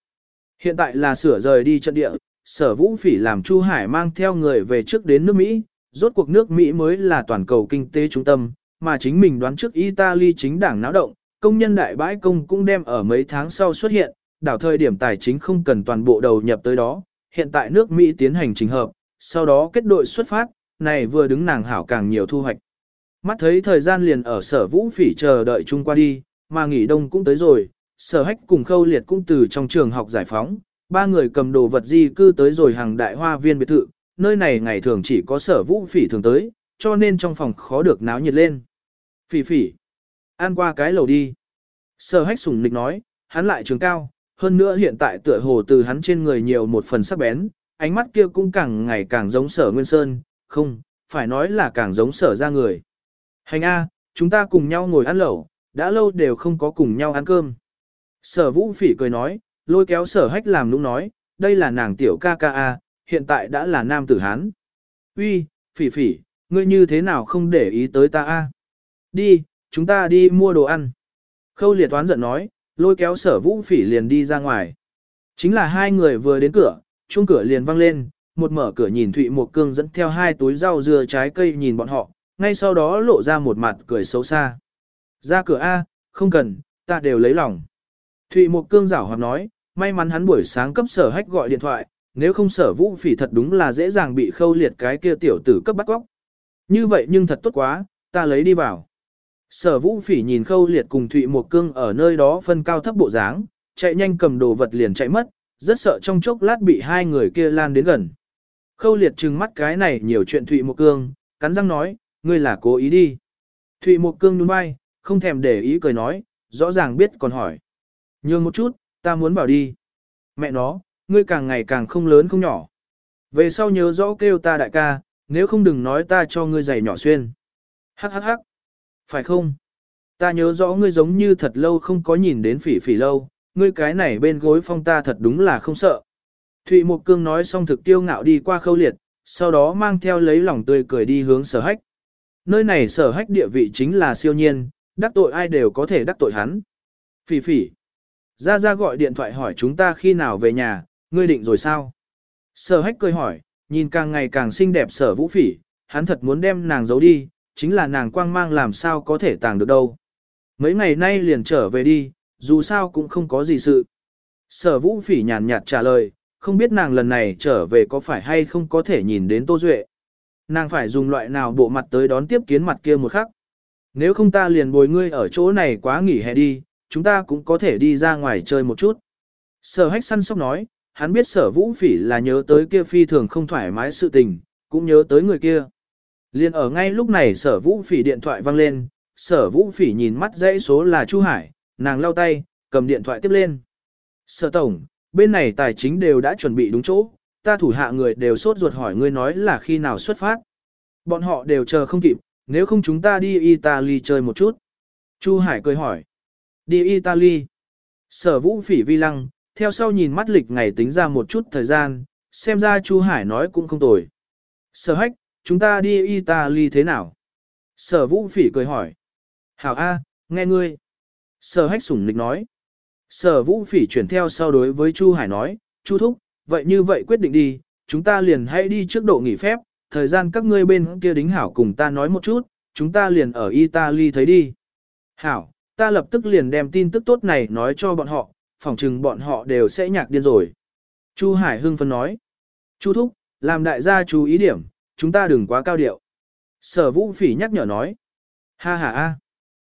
Hiện tại là sửa rời đi trận địa, sở vũ phỉ làm Chu Hải mang theo người về trước đến nước Mỹ, rốt cuộc nước Mỹ mới là toàn cầu kinh tế trung tâm, mà chính mình đoán trước Italy chính đảng náo động, công nhân đại bãi công cũng đem ở mấy tháng sau xuất hiện, đảo thời điểm tài chính không cần toàn bộ đầu nhập tới đó, hiện tại nước Mỹ tiến hành trình hợp, sau đó kết đội xuất phát, này vừa đứng nàng hảo càng nhiều thu hoạch. Mắt thấy thời gian liền ở sở vũ phỉ chờ đợi chung qua đi, mà nghỉ đông cũng tới rồi, sở hách cùng khâu liệt cũng từ trong trường học giải phóng, ba người cầm đồ vật di cư tới rồi hàng đại hoa viên biệt thự, nơi này ngày thường chỉ có sở vũ phỉ thường tới, cho nên trong phòng khó được náo nhiệt lên. Phỉ phỉ, ăn qua cái lầu đi. Sở hách sủng nịch nói, hắn lại trường cao, hơn nữa hiện tại tựa hồ từ hắn trên người nhiều một phần sắc bén, ánh mắt kia cũng càng ngày càng giống sở nguyên sơn, không, phải nói là càng giống sở ra người. Hành A, chúng ta cùng nhau ngồi ăn lẩu, đã lâu đều không có cùng nhau ăn cơm. Sở vũ phỉ cười nói, lôi kéo sở hách làm nũng nói, đây là nàng tiểu ca ca A, hiện tại đã là nam tử Hán. Uy, phỉ phỉ, ngươi như thế nào không để ý tới ta A? Đi, chúng ta đi mua đồ ăn. Khâu liệt toán giận nói, lôi kéo sở vũ phỉ liền đi ra ngoài. Chính là hai người vừa đến cửa, chuông cửa liền vang lên, một mở cửa nhìn Thụy Mộc Cương dẫn theo hai túi rau dưa trái cây nhìn bọn họ, ngay sau đó lộ ra một mặt cười xấu xa. Ra cửa A, không cần, ta đều lấy lòng. Thụy Mộc Cương giảo hoạt nói, may mắn hắn buổi sáng cấp sở hách gọi điện thoại, nếu không sở vũ phỉ thật đúng là dễ dàng bị khâu liệt cái kia tiểu tử cấp bắt góc. Như vậy nhưng thật tốt quá, ta lấy đi vào. Sở vũ phỉ nhìn khâu liệt cùng Thụy Một Cương ở nơi đó phân cao thấp bộ dáng, chạy nhanh cầm đồ vật liền chạy mất, rất sợ trong chốc lát bị hai người kia lan đến gần. Khâu liệt trừng mắt cái này nhiều chuyện Thụy Một Cương, cắn răng nói, ngươi là cố ý đi. Thụy Một Cương nhún vai, không thèm để ý cười nói, rõ ràng biết còn hỏi. Nhường một chút, ta muốn bảo đi. Mẹ nó, ngươi càng ngày càng không lớn không nhỏ. Về sau nhớ rõ kêu ta đại ca, nếu không đừng nói ta cho ngươi giày nhỏ xuyên. Hắc hắc hắc. Phải không? Ta nhớ rõ ngươi giống như thật lâu không có nhìn đến phỉ phỉ lâu, ngươi cái này bên gối phong ta thật đúng là không sợ. Thụy Mộc Cương nói xong thực tiêu ngạo đi qua khâu liệt, sau đó mang theo lấy lòng tươi cười đi hướng sở hách. Nơi này sở hách địa vị chính là siêu nhiên, đắc tội ai đều có thể đắc tội hắn. Phỉ phỉ. Ra ra gọi điện thoại hỏi chúng ta khi nào về nhà, ngươi định rồi sao? Sở hách cười hỏi, nhìn càng ngày càng xinh đẹp sở vũ phỉ, hắn thật muốn đem nàng giấu đi, chính là nàng quang mang làm sao có thể tàng được đâu. Mấy ngày nay liền trở về đi, dù sao cũng không có gì sự. Sở vũ phỉ nhàn nhạt trả lời, không biết nàng lần này trở về có phải hay không có thể nhìn đến Tô Duệ. Nàng phải dùng loại nào bộ mặt tới đón tiếp kiến mặt kia một khắc. Nếu không ta liền bồi ngươi ở chỗ này quá nghỉ hè đi, chúng ta cũng có thể đi ra ngoài chơi một chút. Sở hách săn sóc nói, hắn biết sở vũ phỉ là nhớ tới kia phi thường không thoải mái sự tình, cũng nhớ tới người kia. Liên ở ngay lúc này sở vũ phỉ điện thoại vang lên, sở vũ phỉ nhìn mắt dãy số là Chu Hải, nàng lau tay, cầm điện thoại tiếp lên. Sở tổng, bên này tài chính đều đã chuẩn bị đúng chỗ, ta thủ hạ người đều sốt ruột hỏi ngươi nói là khi nào xuất phát. Bọn họ đều chờ không kịp, nếu không chúng ta đi Italy chơi một chút. Chu Hải cười hỏi. Đi Italy. Sở vũ phỉ vi lăng, theo sau nhìn mắt lịch ngày tính ra một chút thời gian, xem ra Chu Hải nói cũng không tồi. Sở hách, chúng ta đi Italy thế nào? Sở vũ phỉ cười hỏi. Hảo A, nghe ngươi. Sở hách sủng lịch nói. Sở vũ phỉ chuyển theo sau đối với Chu Hải nói, Chu Thúc, vậy như vậy quyết định đi, chúng ta liền hãy đi trước độ nghỉ phép, thời gian các ngươi bên kia đính hảo cùng ta nói một chút, chúng ta liền ở Italy thấy đi. Hảo, ta lập tức liền đem tin tức tốt này nói cho bọn họ, phỏng chừng bọn họ đều sẽ nhạc điên rồi. Chu Hải hưng phấn nói. Chu Thúc, làm đại gia chú ý điểm, chúng ta đừng quá cao điệu. Sở Vũ Phỉ nhắc nhở nói. Ha ha ha.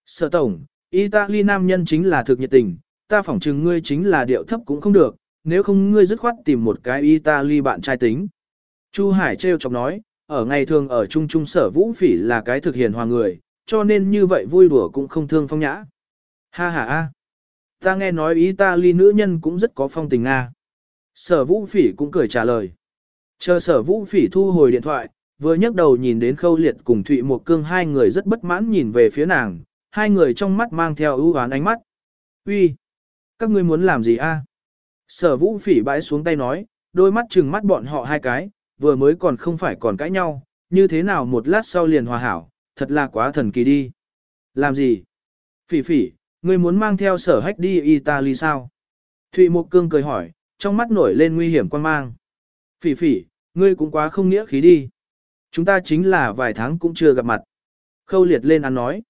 Sở Tổng, Italy nam nhân chính là thực nhiệt tình, ta phỏng chừng ngươi chính là điệu thấp cũng không được, nếu không ngươi dứt khoát tìm một cái Italy bạn trai tính. Chu Hải treo chọc nói, ở ngày thường ở Trung Trung sở Vũ Phỉ là cái thực hiền hòa người, cho nên như vậy vui đùa cũng không thương phong nhã. Ha ha ha. Ta nghe nói Italy nữ nhân cũng rất có phong tình Nga. Sở vũ phỉ cũng cười trả lời. Chờ sở vũ phỉ thu hồi điện thoại, vừa nhấc đầu nhìn đến khâu liệt cùng Thụy Mộc Cương hai người rất bất mãn nhìn về phía nàng, hai người trong mắt mang theo ưu oán ánh mắt. Uy, Các ngươi muốn làm gì a? Sở vũ phỉ bãi xuống tay nói, đôi mắt chừng mắt bọn họ hai cái, vừa mới còn không phải còn cãi nhau, như thế nào một lát sau liền hòa hảo, thật là quá thần kỳ đi. Làm gì? Phỉ phỉ, Ngươi muốn mang theo sở hách đi Italy sao? Thụy Mộc Cương cười hỏi, trong mắt nổi lên nguy hiểm quan mang. Phỉ phỉ, ngươi cũng quá không nghĩa khí đi. Chúng ta chính là vài tháng cũng chưa gặp mặt. Khâu liệt lên ăn nói.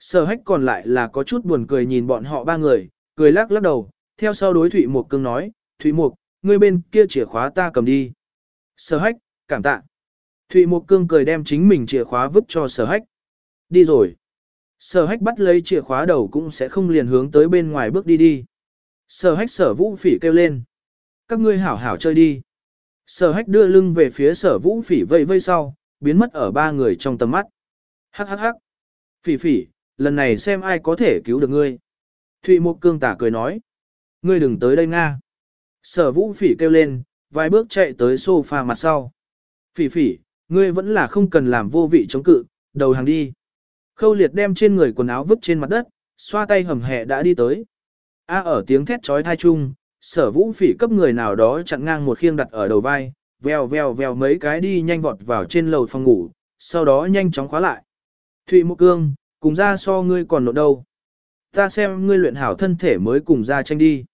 Sở hách còn lại là có chút buồn cười nhìn bọn họ ba người, cười lắc lắc đầu, theo sau đối Thụy Mục Cương nói, Thụy Mục, ngươi bên kia chìa khóa ta cầm đi. Sở hách, cảm tạ. Thụy Mục Cương cười đem chính mình chìa khóa vứt cho sở hách. Đi rồi. Sở hách bắt lấy chìa khóa đầu cũng sẽ không liền hướng tới bên ngoài bước đi đi. Sở hách sở vũ phỉ kêu lên. Các ngươi hảo hảo chơi đi. Sở hách đưa lưng về phía sở vũ phỉ vây vây sau, biến mất ở ba người trong tầm mắt. Hắc hắc hắc. Phỉ phỉ, lần này xem ai có thể cứu được ngươi. Thụy Mộc Cương tả cười nói. Ngươi đừng tới đây Nga. Sở vũ phỉ kêu lên, vài bước chạy tới sofa mặt sau. Phỉ phỉ, ngươi vẫn là không cần làm vô vị chống cự, đầu hàng đi. Khâu liệt đem trên người quần áo vứt trên mặt đất, xoa tay hầm hẹ đã đi tới. A ở tiếng thét trói thai chung, sở vũ phỉ cấp người nào đó chặn ngang một khiêng đặt ở đầu vai, vèo vèo vèo mấy cái đi nhanh vọt vào trên lầu phòng ngủ, sau đó nhanh chóng khóa lại. Thụy Mộ Cương, cùng ra so ngươi còn nộn đâu. Ta xem ngươi luyện hảo thân thể mới cùng ra tranh đi.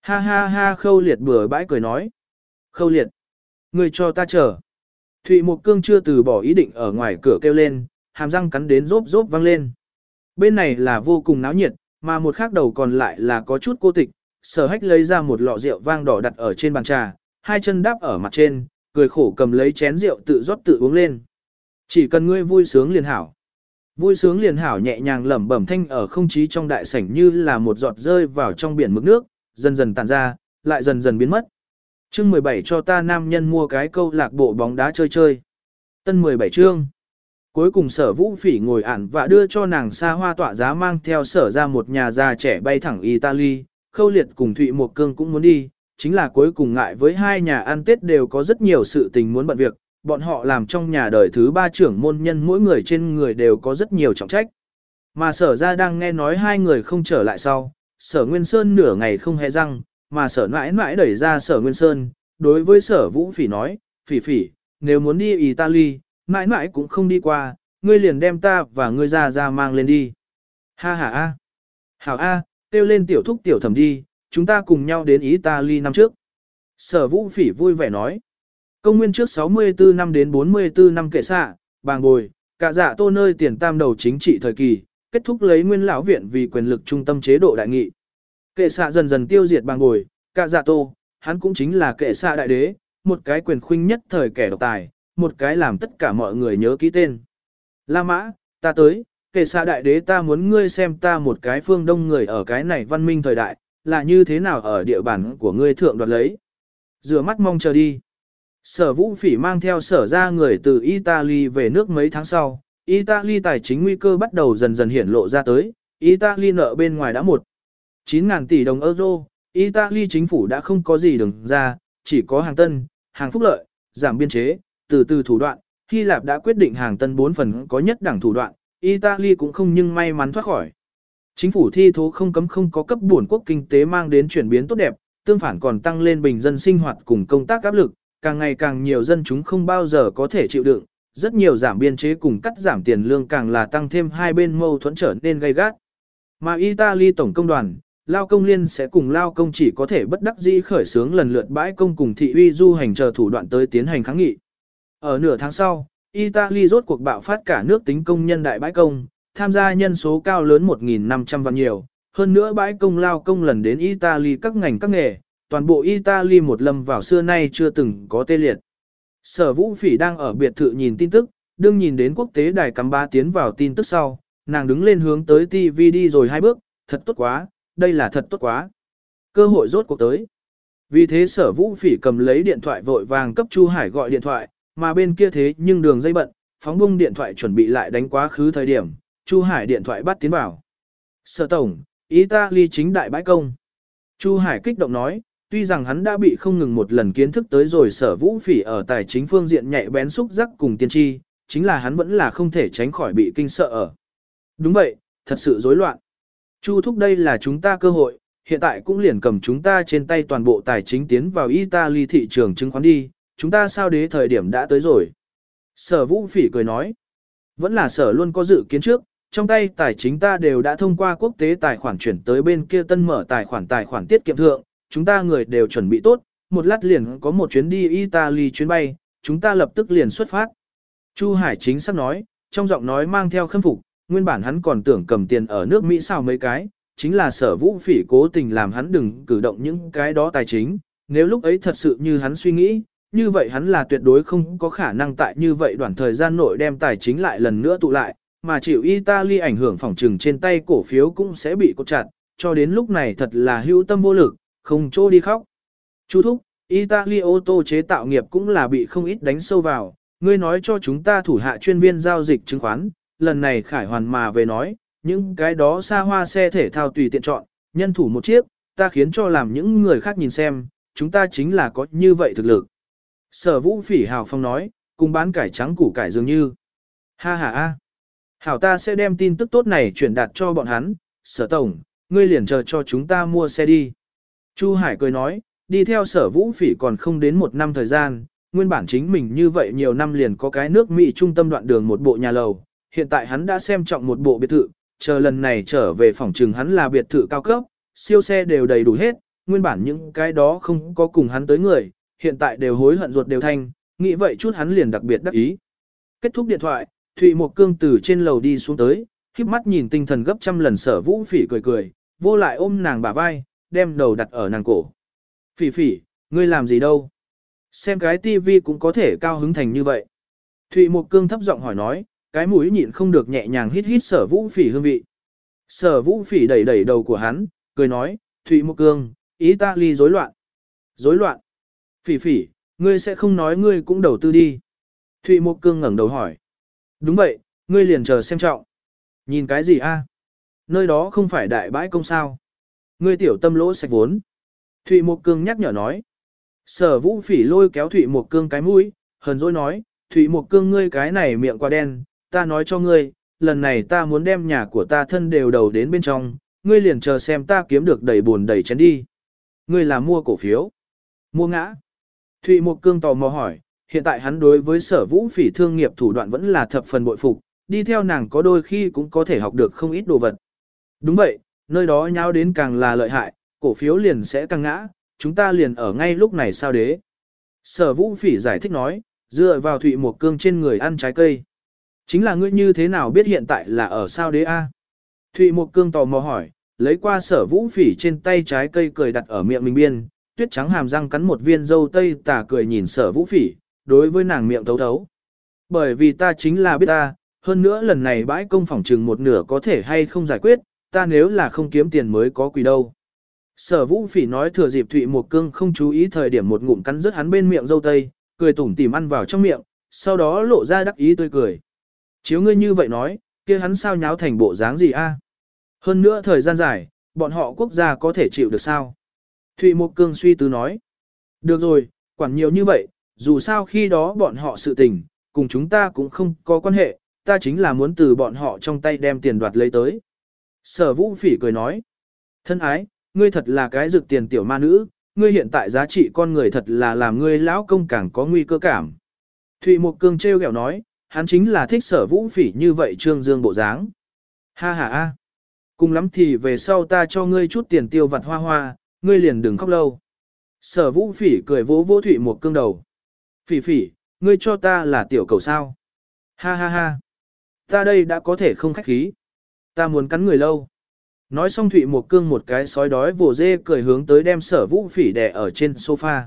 Ha ha ha khâu liệt bừa bãi cười nói. Khâu liệt, ngươi cho ta chờ. Thụy Mộc Cương chưa từ bỏ ý định ở ngoài cửa kêu lên, hàm răng cắn đến rốp rốp vang lên. Bên này là vô cùng náo nhiệt, mà một khác đầu còn lại là có chút cô tịch, sở hách lấy ra một lọ rượu vang đỏ đặt ở trên bàn trà, hai chân đáp ở mặt trên, cười khổ cầm lấy chén rượu tự rót tự uống lên. Chỉ cần ngươi vui sướng liền hảo. Vui sướng liền hảo nhẹ nhàng lẩm bẩm thanh ở không khí trong đại sảnh như là một giọt rơi vào trong biển mực nước, dần dần tàn ra, lại dần dần biến mất. Chương 17 cho ta nam nhân mua cái câu lạc bộ bóng đá chơi chơi. Tân 17 chương. Cuối cùng sở vũ phỉ ngồi ản và đưa cho nàng xa hoa tọa giá mang theo sở ra một nhà già trẻ bay thẳng Italy, khâu liệt cùng Thụy Mộc Cương cũng muốn đi, chính là cuối cùng ngại với hai nhà ăn Tết đều có rất nhiều sự tình muốn bận việc, bọn họ làm trong nhà đời thứ ba trưởng môn nhân mỗi người trên người đều có rất nhiều trọng trách. Mà sở ra đang nghe nói hai người không trở lại sau, sở Nguyên Sơn nửa ngày không hề răng, mà sở mãi mãi đẩy ra sở Nguyên Sơn, đối với sở Vũ Phỉ nói, Phỉ Phỉ, nếu muốn đi Italy, mãi mãi cũng không đi qua, ngươi liền đem ta và ngươi ra ra mang lên đi. Ha ha a. Hảo a, kêu lên tiểu thúc tiểu thẩm đi, chúng ta cùng nhau đến Italy năm trước. Sở vũ phỉ vui vẻ nói, Công nguyên trước 64 năm đến 44 năm kệ xạ, bàng bồi, cả dạ tô nơi tiền tam đầu chính trị thời kỳ, kết thúc lấy nguyên lão viện vì quyền lực trung tâm chế độ đại nghị. Kệ xạ dần dần tiêu diệt bàng bồi, cả dạ tô, hắn cũng chính là kệ xạ đại đế, một cái quyền khuynh nhất thời kẻ độc tài, một cái làm tất cả mọi người nhớ ký tên. La mã, ta tới, kệ xạ đại đế ta muốn ngươi xem ta một cái phương đông người ở cái này văn minh thời đại, là như thế nào ở địa bàn của ngươi thượng đoạt lấy. Rửa mắt mong chờ đi. Sở vũ phỉ mang theo sở ra người từ Italy về nước mấy tháng sau, Italy tài chính nguy cơ bắt đầu dần dần hiển lộ ra tới, Italy nợ bên ngoài đã một 9.000 tỷ đồng euro, Italy chính phủ đã không có gì đừng ra, chỉ có hàng tân, hàng phúc lợi, giảm biên chế, từ từ thủ đoạn, Hy Lạp đã quyết định hàng tân 4 phần có nhất đẳng thủ đoạn, Italy cũng không nhưng may mắn thoát khỏi. Chính phủ thi thố không cấm không có cấp buồn quốc kinh tế mang đến chuyển biến tốt đẹp, tương phản còn tăng lên bình dân sinh hoạt cùng công tác áp lực, càng ngày càng nhiều dân chúng không bao giờ có thể chịu đựng, rất nhiều giảm biên chế cùng cắt giảm tiền lương càng là tăng thêm hai bên mâu thuẫn trở nên gay gắt. Mà Italy tổng công đoàn, Lao công liên sẽ cùng Lao công chỉ có thể bất đắc dĩ khởi xướng lần lượt bãi công cùng thị uy du hành chờ thủ đoạn tới tiến hành kháng nghị. Ở nửa tháng sau, Italy rốt cuộc bạo phát cả nước tính công nhân đại bãi công, tham gia nhân số cao lớn 1.500 vạn nhiều, hơn nữa bãi công Lao công lần đến Italy các ngành các nghề, toàn bộ Italy một lâm vào xưa nay chưa từng có tê liệt. Sở vũ phỉ đang ở biệt thự nhìn tin tức, đương nhìn đến quốc tế đài cắm ba tiến vào tin tức sau, nàng đứng lên hướng tới TV đi rồi hai bước, thật tốt quá, đây là thật tốt quá. Cơ hội rốt cuộc tới. Vì thế sở vũ phỉ cầm lấy điện thoại vội vàng cấp Chu Hải gọi điện thoại, mà bên kia thế nhưng đường dây bận, phóng bung điện thoại chuẩn bị lại đánh quá khứ thời điểm, Chu Hải điện thoại bắt tiến vào. Sở tổng, Italy chính đại bãi công. Chu Hải kích động nói, tuy rằng hắn đã bị không ngừng một lần kiến thức tới rồi sở vũ phỉ ở tài chính phương diện nhạy bén xúc giác cùng tiên tri, chính là hắn vẫn là không thể tránh khỏi bị kinh sợ ở. Đúng vậy, thật sự rối loạn. Chu thúc đây là chúng ta cơ hội, hiện tại cũng liền cầm chúng ta trên tay toàn bộ tài chính tiến vào Italy thị trường chứng khoán đi, chúng ta sao đế thời điểm đã tới rồi. Sở vũ phỉ cười nói, vẫn là sở luôn có dự kiến trước, trong tay tài chính ta đều đã thông qua quốc tế tài khoản chuyển tới bên kia tân mở tài khoản tài khoản tiết kiệm thượng, chúng ta người đều chuẩn bị tốt, một lát liền có một chuyến đi Italy chuyến bay, chúng ta lập tức liền xuất phát. Chu Hải chính sắp nói, trong giọng nói mang theo khâm phục, nguyên bản hắn còn tưởng cầm tiền ở nước Mỹ sao mấy cái, chính là sở vũ phỉ cố tình làm hắn đừng cử động những cái đó tài chính, nếu lúc ấy thật sự như hắn suy nghĩ, như vậy hắn là tuyệt đối không có khả năng tại như vậy đoạn thời gian nội đem tài chính lại lần nữa tụ lại, mà chịu Italy ảnh hưởng phòng trừng trên tay cổ phiếu cũng sẽ bị cột chặt, cho đến lúc này thật là hữu tâm vô lực, không chỗ đi khóc. Chú thúc, Italy ô tô chế tạo nghiệp cũng là bị không ít đánh sâu vào, ngươi nói cho chúng ta thủ hạ chuyên viên giao dịch chứng khoán, lần này khải hoàn mà về nói, những cái đó xa hoa xe thể thao tùy tiện chọn, nhân thủ một chiếc, ta khiến cho làm những người khác nhìn xem, chúng ta chính là có như vậy thực lực. Sở vũ phỉ hào phong nói, cùng bán cải trắng củ cải dường như. Ha ha ha. Hảo ta sẽ đem tin tức tốt này chuyển đạt cho bọn hắn, sở tổng, ngươi liền chờ cho chúng ta mua xe đi. Chu Hải cười nói, đi theo sở vũ phỉ còn không đến một năm thời gian, nguyên bản chính mình như vậy nhiều năm liền có cái nước Mỹ trung tâm đoạn đường một bộ nhà lầu, hiện tại hắn đã xem trọng một bộ biệt thự, chờ lần này trở về phòng trừng hắn là biệt thự cao cấp, siêu xe đều đầy đủ hết, nguyên bản những cái đó không có cùng hắn tới người, hiện tại đều hối hận ruột đều thanh, nghĩ vậy chút hắn liền đặc biệt đắc ý. Kết thúc điện thoại, Thụy Mộc Cương từ trên lầu đi xuống tới, khiếp mắt nhìn tinh thần gấp trăm lần sở vũ phỉ cười cười, vô lại ôm nàng bả vai, đem đầu đặt ở nàng cổ. Phỉ phỉ, ngươi làm gì đâu? Xem cái tivi cũng có thể cao hứng thành như vậy. Thụy Mộc Cương thấp giọng hỏi nói, cái mũi nhịn không được nhẹ nhàng hít hít sở vũ phỉ hương vị. Sở vũ phỉ đẩy đẩy đầu của hắn, cười nói, Thụy Mộc Cương, ý ta ly rối loạn. Rối loạn. Phỉ phỉ, ngươi sẽ không nói ngươi cũng đầu tư đi. Thụy Mộc Cương ngẩng đầu hỏi. Đúng vậy, ngươi liền chờ xem trọng. Nhìn cái gì a? Nơi đó không phải đại bãi công sao. Ngươi tiểu tâm lỗ sạch vốn. Thụy Mộc Cương nhắc nhở nói. Sở vũ phỉ lôi kéo Thụy Mộc Cương cái mũi, hờn dỗi nói, Thụy Mộc Cương ngươi cái này miệng quá đen, ta nói cho ngươi, lần này ta muốn đem nhà của ta thân đều đầu đến bên trong, ngươi liền chờ xem ta kiếm được đầy buồn đầy chén đi. Ngươi là mua cổ phiếu. Mua ngã. Thụy Mộc Cương tò mò hỏi, hiện tại hắn đối với sở vũ phỉ thương nghiệp thủ đoạn vẫn là thập phần bội phục, đi theo nàng có đôi khi cũng có thể học được không ít đồ vật. Đúng vậy, nơi đó nhau đến càng là lợi hại, cổ phiếu liền sẽ càng ngã, chúng ta liền ở ngay lúc này sao đế. Sở vũ phỉ giải thích nói, dựa vào thụy Mộc cương trên người ăn trái cây. Chính là ngươi như thế nào biết hiện tại là ở sao đế A? Thụy Mộc cương tò mò hỏi, lấy qua sở vũ phỉ trên tay trái cây cười đặt ở miệng mình biên, tuyết trắng hàm răng cắn một viên dâu tây tà cười nhìn sở vũ phỉ, đối với nàng miệng thấu thấu. Bởi vì ta chính là biết ta, hơn nữa lần này bãi công phòng trừng một nửa có thể hay không giải quyết, ta nếu là không kiếm tiền mới có quỷ đâu. Sở vũ phỉ nói thừa dịp Thụy một cương không chú ý thời điểm một ngụm cắn rứt hắn bên miệng dâu tây, cười tủm tỉm ăn vào trong miệng, sau đó lộ ra đắc ý tươi cười. Chiếu ngươi như vậy nói, kia hắn sao nháo thành bộ dáng gì a? Hơn nữa thời gian dài, bọn họ quốc gia có thể chịu được sao? Thụy Mộc Cương suy tư nói. Được rồi, quản nhiều như vậy, dù sao khi đó bọn họ sự tình, cùng chúng ta cũng không có quan hệ, ta chính là muốn từ bọn họ trong tay đem tiền đoạt lấy tới. Sở vũ phỉ cười nói. Thân ái, ngươi thật là cái dược tiền tiểu ma nữ, ngươi hiện tại giá trị con người thật là làm ngươi lão công càng có nguy cơ cảm. Thụy Mộc Cương treo gẹo nói, hắn chính là thích sở vũ phỉ như vậy trương dương bộ dáng. Ha ha ha. Cùng lắm thì về sau ta cho ngươi chút tiền tiêu vặt hoa hoa, ngươi liền đừng khóc lâu. Sở vũ phỉ cười vỗ vỗ Thụy một Cương đầu. Phỉ phỉ, ngươi cho ta là tiểu cầu sao. Ha ha ha. Ta đây đã có thể không khách khí. Ta muốn cắn người lâu. Nói xong Thụy một cương một cái sói đói vồ dê cười hướng tới đem sở vũ phỉ đè ở trên sofa.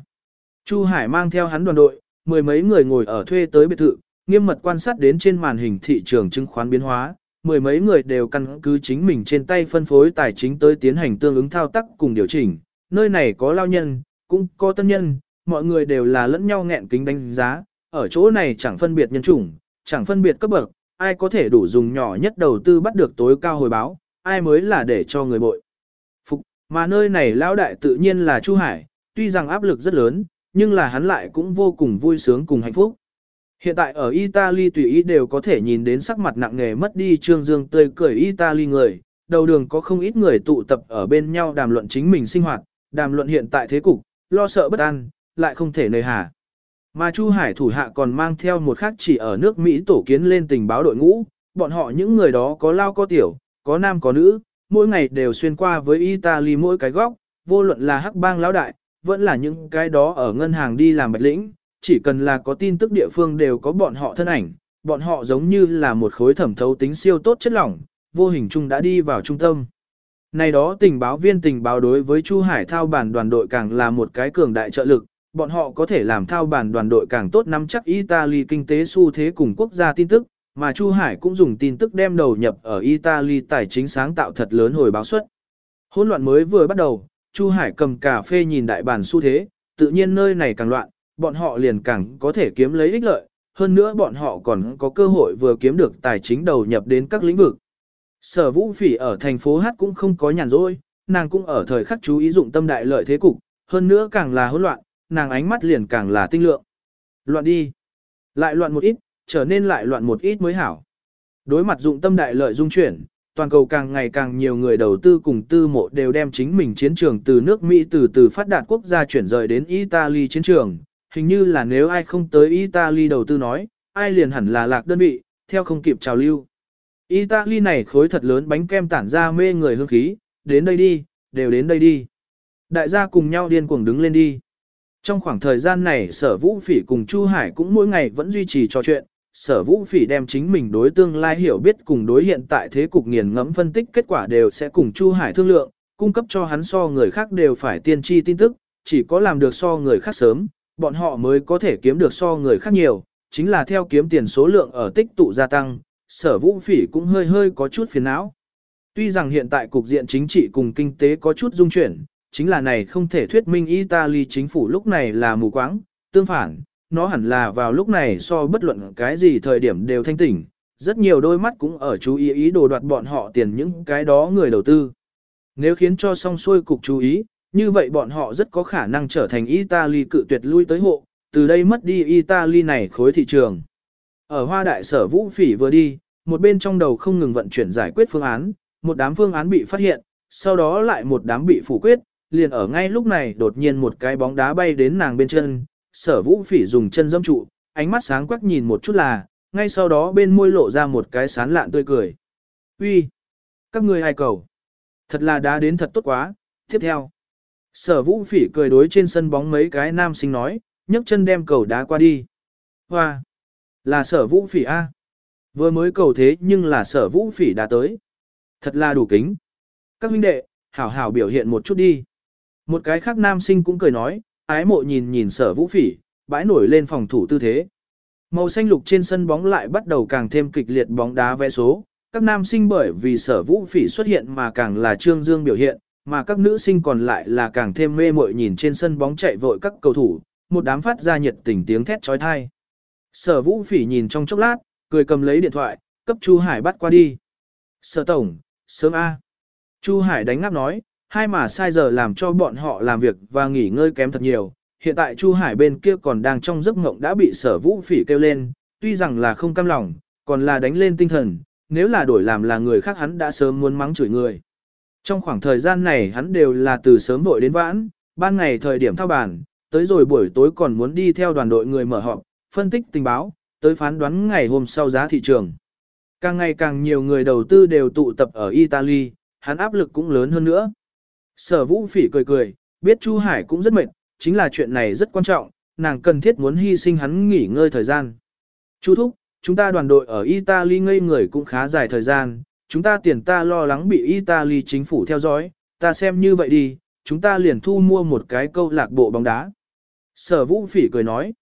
Chu Hải mang theo hắn đoàn đội, mười mấy người ngồi ở thuê tới biệt thự, nghiêm mật quan sát đến trên màn hình thị trường chứng khoán biến hóa, mười mấy người đều căn cứ chính mình trên tay phân phối tài chính tới tiến hành tương ứng thao tác cùng điều chỉnh, nơi này có lao nhân, cũng có tân nhân, mọi người đều là lẫn nhau nghẹn kính đánh giá, ở chỗ này chẳng phân biệt nhân chủng, chẳng phân biệt cấp bậc, ai có thể đủ dùng nhỏ nhất đầu tư bắt được tối cao hồi báo, ai mới là để cho người bội. Phục, mà nơi này lão đại tự nhiên là Chu Hải, tuy rằng áp lực rất lớn, nhưng là hắn lại cũng vô cùng vui sướng cùng hạnh phúc. Hiện tại ở Italy tùy ý đều có thể nhìn đến sắc mặt nặng nề mất đi trương dương tươi cười Italy người, đầu đường có không ít người tụ tập ở bên nhau đàm luận chính mình sinh hoạt, đàm luận hiện tại thế cục, lo sợ bất an, lại không thể nơi hà. Mà Chu Hải thủ hạ còn mang theo một khác chỉ ở nước Mỹ tổ kiến lên tình báo đội ngũ, bọn họ những người đó có lao có tiểu, có nam có nữ, mỗi ngày đều xuyên qua với Italy mỗi cái góc, vô luận là hắc bang lão đại, vẫn là những cái đó ở ngân hàng đi làm bạch lĩnh, chỉ cần là có tin tức địa phương đều có bọn họ thân ảnh, bọn họ giống như là một khối thẩm thấu tính siêu tốt chất lỏng, vô hình chung đã đi vào trung tâm. Này đó tình báo viên tình báo đối với Chu Hải thao bản đoàn đội càng là một cái cường đại trợ lực, bọn họ có thể làm thao bản đoàn đội càng tốt nắm chắc Italy kinh tế xu thế cùng quốc gia tin tức, mà Chu Hải cũng dùng tin tức đem đầu nhập ở Italy tài chính sáng tạo thật lớn hồi báo suất. Hỗn loạn mới vừa bắt đầu, Chu Hải cầm cà phê nhìn đại bản xu thế, tự nhiên nơi này càng loạn, bọn họ liền càng có thể kiếm lấy ích lợi, hơn nữa bọn họ còn có cơ hội vừa kiếm được tài chính đầu nhập đến các lĩnh vực. Sở Vũ Phỉ ở thành phố Hát cũng không có nhàn rỗi, nàng cũng ở thời khắc chú ý dụng tâm đại lợi thế cục, hơn nữa càng là hỗn loạn, nàng ánh mắt liền càng là tinh lượng. Loạn đi. Lại loạn một ít, trở nên lại loạn một ít mới hảo. Đối mặt dụng tâm đại lợi dung chuyển, toàn cầu càng ngày càng nhiều người đầu tư cùng tư mộ đều đem chính mình chiến trường từ nước Mỹ từ từ phát đạt quốc gia chuyển rời đến Italy chiến trường. Hình như là nếu ai không tới Italy đầu tư nói, ai liền hẳn là lạc đơn vị, theo không kịp trào lưu. Italy này khối thật lớn bánh kem tản ra mê người hương khí, đến đây đi, đều đến đây đi. Đại gia cùng nhau điên cuồng đứng lên đi. Trong khoảng thời gian này sở vũ phỉ cùng Chu Hải cũng mỗi ngày vẫn duy trì trò chuyện, sở vũ phỉ đem chính mình đối tương lai hiểu biết cùng đối hiện tại thế cục nghiền ngẫm phân tích kết quả đều sẽ cùng Chu Hải thương lượng, cung cấp cho hắn so người khác đều phải tiên tri tin tức, chỉ có làm được so người khác sớm, bọn họ mới có thể kiếm được so người khác nhiều, chính là theo kiếm tiền số lượng ở tích tụ gia tăng, sở vũ phỉ cũng hơi hơi có chút phiền não. Tuy rằng hiện tại cục diện chính trị cùng kinh tế có chút dung chuyển, chính là này không thể thuyết minh Italy chính phủ lúc này là mù quáng, tương phản, nó hẳn là vào lúc này so bất luận cái gì thời điểm đều thanh tỉnh, rất nhiều đôi mắt cũng ở chú ý ý đồ đoạt bọn họ tiền những cái đó người đầu tư. Nếu khiến cho song xuôi cục chú ý, như vậy bọn họ rất có khả năng trở thành Italy cự tuyệt lui tới hộ, từ đây mất đi Italy này khối thị trường. Ở hoa đại sở vũ phỉ vừa đi, một bên trong đầu không ngừng vận chuyển giải quyết phương án, một đám phương án bị phát hiện, sau đó lại một đám bị phủ quyết, liền ở ngay lúc này đột nhiên một cái bóng đá bay đến nàng bên chân, sở vũ phỉ dùng chân dâm trụ, ánh mắt sáng quắc nhìn một chút là, ngay sau đó bên môi lộ ra một cái sán lạn tươi cười. Uy, Các người ai cầu? Thật là đá đến thật tốt quá, tiếp theo. Sở vũ phỉ cười đối trên sân bóng mấy cái nam sinh nói, nhấc chân đem cầu đá qua đi. Hoa! Là sở vũ phỉ A. Vừa mới cầu thế nhưng là sở vũ phỉ đã tới. Thật là đủ kính. Các huynh đệ, hảo hảo biểu hiện một chút đi. Một cái khác nam sinh cũng cười nói, ái mộ nhìn nhìn sở vũ phỉ, bãi nổi lên phòng thủ tư thế. Màu xanh lục trên sân bóng lại bắt đầu càng thêm kịch liệt bóng đá vẽ số. Các nam sinh bởi vì sở vũ phỉ xuất hiện mà càng là trương dương biểu hiện, mà các nữ sinh còn lại là càng thêm mê mội nhìn trên sân bóng chạy vội các cầu thủ, một đám phát ra nhiệt tình tiếng thét trói thai. Sở vũ phỉ nhìn trong chốc lát, cười cầm lấy điện thoại, cấp Chu Hải bắt qua đi. Sở tổng, sớm A. Chu Hải đánh ngáp nói, hai mà sai giờ làm cho bọn họ làm việc và nghỉ ngơi kém thật nhiều. Hiện tại Chu Hải bên kia còn đang trong giấc mộng đã bị sở vũ phỉ kêu lên, tuy rằng là không cam lòng, còn là đánh lên tinh thần, nếu là đổi làm là người khác hắn đã sớm muốn mắng chửi người. Trong khoảng thời gian này hắn đều là từ sớm vội đến vãn, ban ngày thời điểm thao bàn, tới rồi buổi tối còn muốn đi theo đoàn đội người mở họp, phân tích tình báo, tới phán đoán ngày hôm sau giá thị trường. Càng ngày càng nhiều người đầu tư đều tụ tập ở Italy, hắn áp lực cũng lớn hơn nữa. Sở vũ phỉ cười cười, biết Chu Hải cũng rất mệt, chính là chuyện này rất quan trọng, nàng cần thiết muốn hy sinh hắn nghỉ ngơi thời gian. Chu Thúc, chúng ta đoàn đội ở Italy ngây người cũng khá dài thời gian, chúng ta tiền ta lo lắng bị Italy chính phủ theo dõi, ta xem như vậy đi, chúng ta liền thu mua một cái câu lạc bộ bóng đá. Sở vũ phỉ cười nói.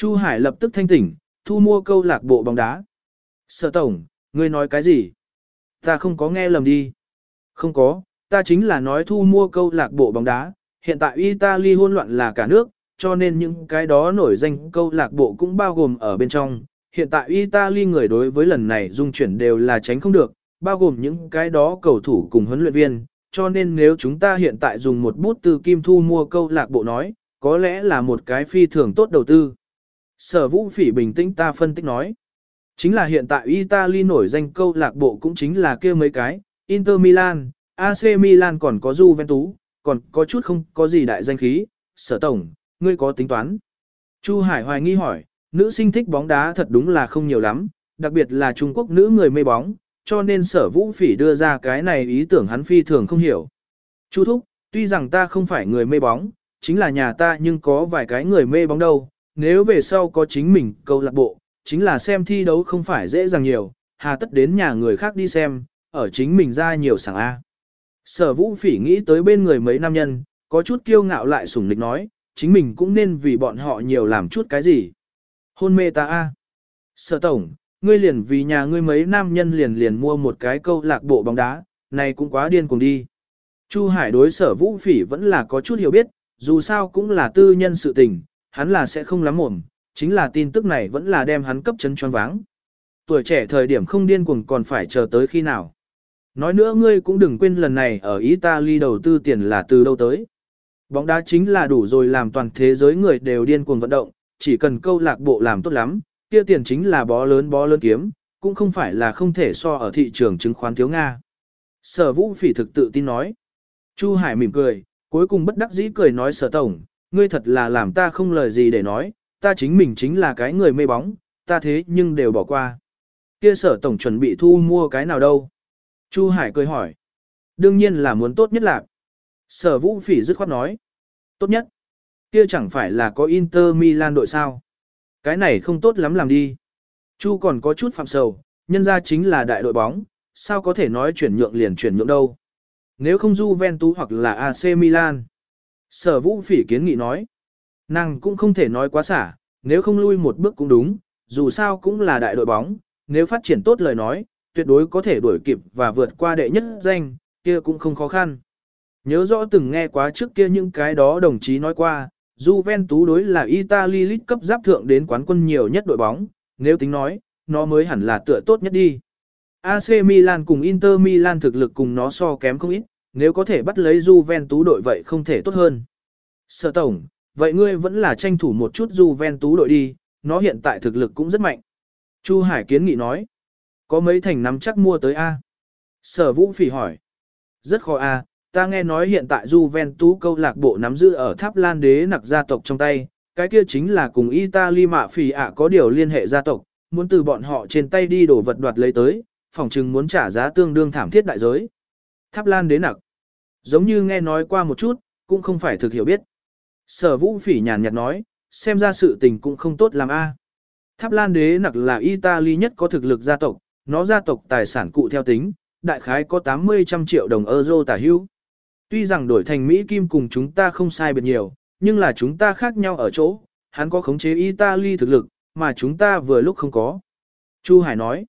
Chu Hải lập tức thanh tỉnh, thu mua câu lạc bộ bóng đá. Sở tổng, ngươi nói cái gì? Ta không có nghe lầm đi. Không có, ta chính là nói thu mua câu lạc bộ bóng đá. Hiện tại Italy hỗn loạn là cả nước, cho nên những cái đó nổi danh câu lạc bộ cũng bao gồm ở bên trong. Hiện tại Italy người đối với lần này dung chuyển đều là tránh không được, bao gồm những cái đó cầu thủ cùng huấn luyện viên. Cho nên nếu chúng ta hiện tại dùng một bút từ kim thu mua câu lạc bộ nói, có lẽ là một cái phi thường tốt đầu tư. Sở vũ phỉ bình tĩnh ta phân tích nói. Chính là hiện tại Italy nổi danh câu lạc bộ cũng chính là kia mấy cái, Inter Milan, AC Milan còn có Juventus, còn có chút không có gì đại danh khí, sở tổng, ngươi có tính toán. Chu Hải hoài nghi hỏi, nữ sinh thích bóng đá thật đúng là không nhiều lắm, đặc biệt là Trung Quốc nữ người mê bóng, cho nên sở vũ phỉ đưa ra cái này ý tưởng hắn phi thường không hiểu. Chu Thúc, tuy rằng ta không phải người mê bóng, chính là nhà ta nhưng có vài cái người mê bóng đâu, nếu về sau có chính mình câu lạc bộ, chính là xem thi đấu không phải dễ dàng nhiều, hà tất đến nhà người khác đi xem, ở chính mình ra nhiều sảng A. Sở vũ phỉ nghĩ tới bên người mấy nam nhân, có chút kiêu ngạo lại sủng lịch nói, chính mình cũng nên vì bọn họ nhiều làm chút cái gì. Hôn mê ta A. Sở tổng, ngươi liền vì nhà ngươi mấy nam nhân liền liền mua một cái câu lạc bộ bóng đá, này cũng quá điên cùng đi. Chu Hải đối sở vũ phỉ vẫn là có chút hiểu biết, dù sao cũng là tư nhân sự tình, hắn là sẽ không lắm mồm, chính là tin tức này vẫn là đem hắn cấp chấn choáng váng. Tuổi trẻ thời điểm không điên cuồng còn phải chờ tới khi nào. Nói nữa ngươi cũng đừng quên lần này ở Italy đầu tư tiền là từ đâu tới. Bóng đá chính là đủ rồi làm toàn thế giới người đều điên cuồng vận động, chỉ cần câu lạc bộ làm tốt lắm, kia tiền chính là bó lớn bó lớn kiếm, cũng không phải là không thể so ở thị trường chứng khoán thiếu Nga. Sở vũ phỉ thực tự tin nói. Chu Hải mỉm cười, cuối cùng bất đắc dĩ cười nói sở tổng, ngươi thật là làm ta không lời gì để nói, ta chính mình chính là cái người mê bóng, ta thế nhưng đều bỏ qua. Kia sở tổng chuẩn bị thu mua cái nào đâu? Chu Hải cười hỏi. Đương nhiên là muốn tốt nhất là. Sở vũ phỉ dứt khoát nói. Tốt nhất. Kia chẳng phải là có Inter Milan đội sao. Cái này không tốt lắm làm đi. Chu còn có chút phạm sầu, nhân ra chính là đại đội bóng, sao có thể nói chuyển nhượng liền chuyển nhượng đâu. Nếu không Juventus hoặc là AC Milan. Sở vũ phỉ kiến nghị nói. Nàng cũng không thể nói quá xả, nếu không lui một bước cũng đúng, dù sao cũng là đại đội bóng, nếu phát triển tốt lời nói, tuyệt đối có thể đuổi kịp và vượt qua đệ nhất danh, kia cũng không khó khăn. Nhớ rõ từng nghe quá trước kia những cái đó đồng chí nói qua, Juventus đối là Italy League cấp giáp thượng đến quán quân nhiều nhất đội bóng, nếu tính nói, nó mới hẳn là tựa tốt nhất đi. AC Milan cùng Inter Milan thực lực cùng nó so kém không ít, nếu có thể bắt lấy Juventus đội vậy không thể tốt hơn. Sở tổng, vậy ngươi vẫn là tranh thủ một chút Juventus đội đi, nó hiện tại thực lực cũng rất mạnh. Chu Hải kiến nghị nói, có mấy thành nắm chắc mua tới A. Sở Vũ Phỉ hỏi, rất khó A, ta nghe nói hiện tại Juventus câu lạc bộ nắm giữ ở tháp lan đế nặc gia tộc trong tay, cái kia chính là cùng Italy mạ phỉ ạ có điều liên hệ gia tộc, muốn từ bọn họ trên tay đi đổ vật đoạt lấy tới, phòng chừng muốn trả giá tương đương thảm thiết đại giới. Tháp lan đế nặc. Giống như nghe nói qua một chút, cũng không phải thực hiểu biết. Sở vũ phỉ nhàn nhạt nói, xem ra sự tình cũng không tốt làm a. Tháp Lan đế nặc là Italy nhất có thực lực gia tộc, nó gia tộc tài sản cụ theo tính, đại khái có 80 trăm triệu đồng euro tả hữu. Tuy rằng đổi thành Mỹ Kim cùng chúng ta không sai biệt nhiều, nhưng là chúng ta khác nhau ở chỗ, hắn có khống chế Italy thực lực, mà chúng ta vừa lúc không có. Chu Hải nói,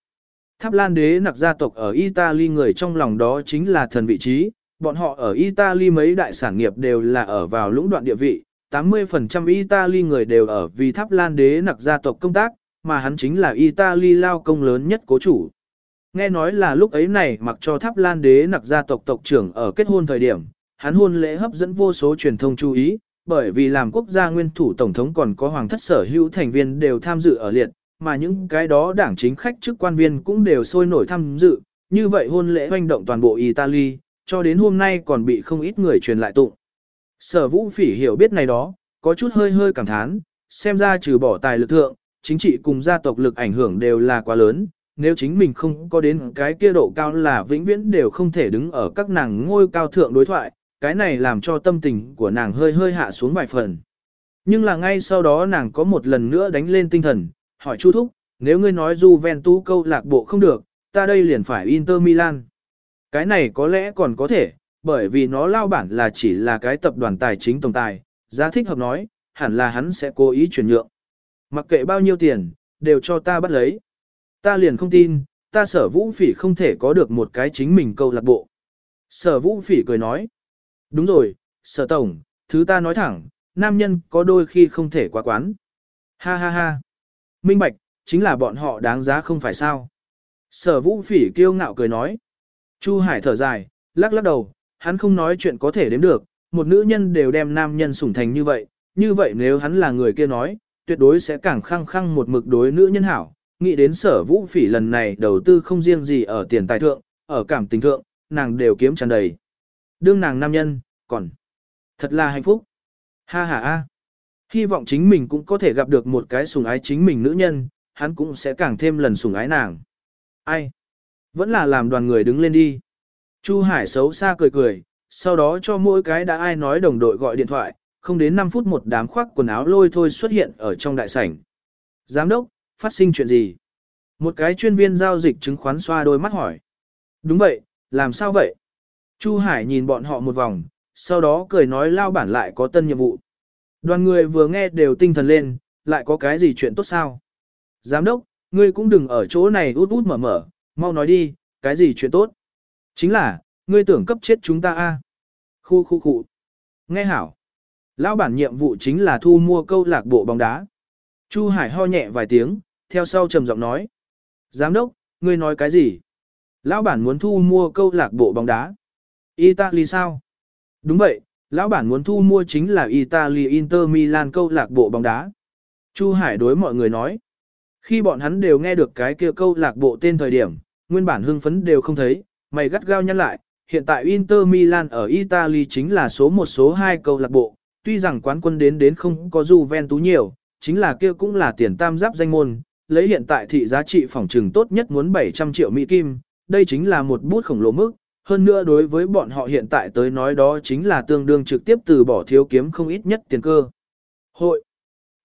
Tháp Lan đế nặc gia tộc ở Italy người trong lòng đó chính là thần vị trí, bọn họ ở Italy mấy đại sản nghiệp đều là ở vào lũng đoạn địa vị, 80% Italy người đều ở vì Tháp Lan đế nặc gia tộc công tác, mà hắn chính là Italy lao công lớn nhất cố chủ. Nghe nói là lúc ấy này mặc cho Tháp Lan đế nặc gia tộc tộc trưởng ở kết hôn thời điểm, hắn hôn lễ hấp dẫn vô số truyền thông chú ý, bởi vì làm quốc gia nguyên thủ tổng thống còn có hoàng thất sở hữu thành viên đều tham dự ở liệt, mà những cái đó đảng chính khách chức quan viên cũng đều sôi nổi tham dự, như vậy hôn lễ hoành động toàn bộ Italy, cho đến hôm nay còn bị không ít người truyền lại tụng. Sở vũ phỉ hiểu biết này đó, có chút hơi hơi cảm thán, xem ra trừ bỏ tài lực thượng, chính trị cùng gia tộc lực ảnh hưởng đều là quá lớn, nếu chính mình không có đến cái kia độ cao là vĩnh viễn đều không thể đứng ở các nàng ngôi cao thượng đối thoại, cái này làm cho tâm tình của nàng hơi hơi hạ xuống vài phần. Nhưng là ngay sau đó nàng có một lần nữa đánh lên tinh thần, hỏi Chu Thúc, nếu ngươi nói Juventus câu lạc bộ không được, ta đây liền phải Inter Milan. Cái này có lẽ còn có thể, bởi vì nó lao bản là chỉ là cái tập đoàn tài chính tổng tài, giá thích hợp nói, hẳn là hắn sẽ cố ý chuyển nhượng. Mặc kệ bao nhiêu tiền, đều cho ta bắt lấy. Ta liền không tin, ta sở vũ phỉ không thể có được một cái chính mình câu lạc bộ. Sở vũ phỉ cười nói. Đúng rồi, sở tổng, thứ ta nói thẳng, nam nhân có đôi khi không thể quá quán. Ha ha ha. Minh bạch, chính là bọn họ đáng giá không phải sao. Sở vũ phỉ kiêu ngạo cười nói. Chu Hải thở dài, lắc lắc đầu, hắn không nói chuyện có thể đếm được, một nữ nhân đều đem nam nhân sủng thành như vậy, như vậy nếu hắn là người kia nói, tuyệt đối sẽ càng khăng khăng một mực đối nữ nhân hảo. Nghĩ đến sở vũ phỉ lần này đầu tư không riêng gì ở tiền tài thượng, ở cảm tình thượng, nàng đều kiếm tràn đầy. Đương nàng nam nhân, còn thật là hạnh phúc. Ha ha a. Hy vọng chính mình cũng có thể gặp được một cái sủng ái chính mình nữ nhân, hắn cũng sẽ càng thêm lần sủng ái nàng. Ai? Vẫn là làm đoàn người đứng lên đi. Chu Hải xấu xa cười cười, sau đó cho mỗi cái đã ai nói đồng đội gọi điện thoại, không đến 5 phút một đám khoác quần áo lôi thôi xuất hiện ở trong đại sảnh. Giám đốc, phát sinh chuyện gì? Một cái chuyên viên giao dịch chứng khoán xoa đôi mắt hỏi. Đúng vậy, làm sao vậy? Chu Hải nhìn bọn họ một vòng, sau đó cười nói lao bản lại có tân nhiệm vụ. Đoàn người vừa nghe đều tinh thần lên, lại có cái gì chuyện tốt sao? Giám đốc, ngươi cũng đừng ở chỗ này út út mở mở, mau nói đi, cái gì chuyện tốt? Chính là, ngươi tưởng cấp chết chúng ta a? Khu khu khu. Nghe hảo. Lão bản nhiệm vụ chính là thu mua câu lạc bộ bóng đá. Chu Hải ho nhẹ vài tiếng, theo sau trầm giọng nói. Giám đốc, ngươi nói cái gì? Lão bản muốn thu mua câu lạc bộ bóng đá. Italy sao? Đúng vậy, lão bản muốn thu mua chính là Italy Inter Milan câu lạc bộ bóng đá. Chu Hải đối mọi người nói. Khi bọn hắn đều nghe được cái kia câu lạc bộ tên thời điểm, nguyên bản hưng phấn đều không thấy, mày gắt gao nhăn lại, hiện tại Inter Milan ở Italy chính là số một số hai câu lạc bộ, tuy rằng quán quân đến đến không có Juventus nhiều, chính là kia cũng là tiền tam giáp danh môn, lấy hiện tại thị giá trị phòng trừng tốt nhất muốn 700 triệu Mỹ Kim, đây chính là một bút khổng lồ mức, hơn nữa đối với bọn họ hiện tại tới nói đó chính là tương đương trực tiếp từ bỏ thiếu kiếm không ít nhất tiền cơ. Hội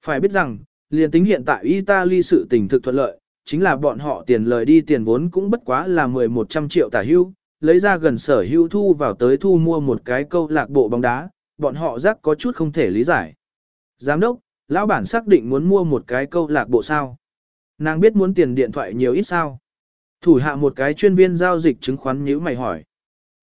Phải biết rằng, liền tính hiện tại Italy sự tình thực thuận lợi, chính là bọn họ tiền lời đi tiền vốn cũng bất quá là 1100 triệu tả hưu, lấy ra gần sở hưu thu vào tới thu mua một cái câu lạc bộ bóng đá, bọn họ rắc có chút không thể lý giải. Giám đốc, lão bản xác định muốn mua một cái câu lạc bộ sao? Nàng biết muốn tiền điện thoại nhiều ít sao? Thủ hạ một cái chuyên viên giao dịch chứng khoán nhữ mày hỏi.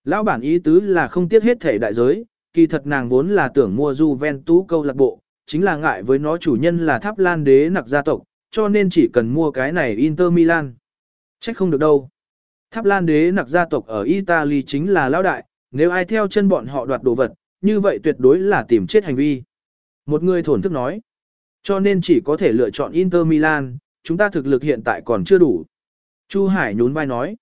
Lão bản ý tứ là không tiếc hết thể đại giới, kỳ thật nàng vốn là tưởng mua Juventus câu lạc bộ, chính là ngại với nó chủ nhân là tháp lan đế nặc gia tộc, cho nên chỉ cần mua cái này Inter Milan. Trách không được đâu. Tháp lan đế nặc gia tộc ở Italy chính là lão đại, nếu ai theo chân bọn họ đoạt đồ vật, như vậy tuyệt đối là tìm chết hành vi. Một người thổn thức nói. Cho nên chỉ có thể lựa chọn Inter Milan, chúng ta thực lực hiện tại còn chưa đủ. Chu Hải nhún vai nói.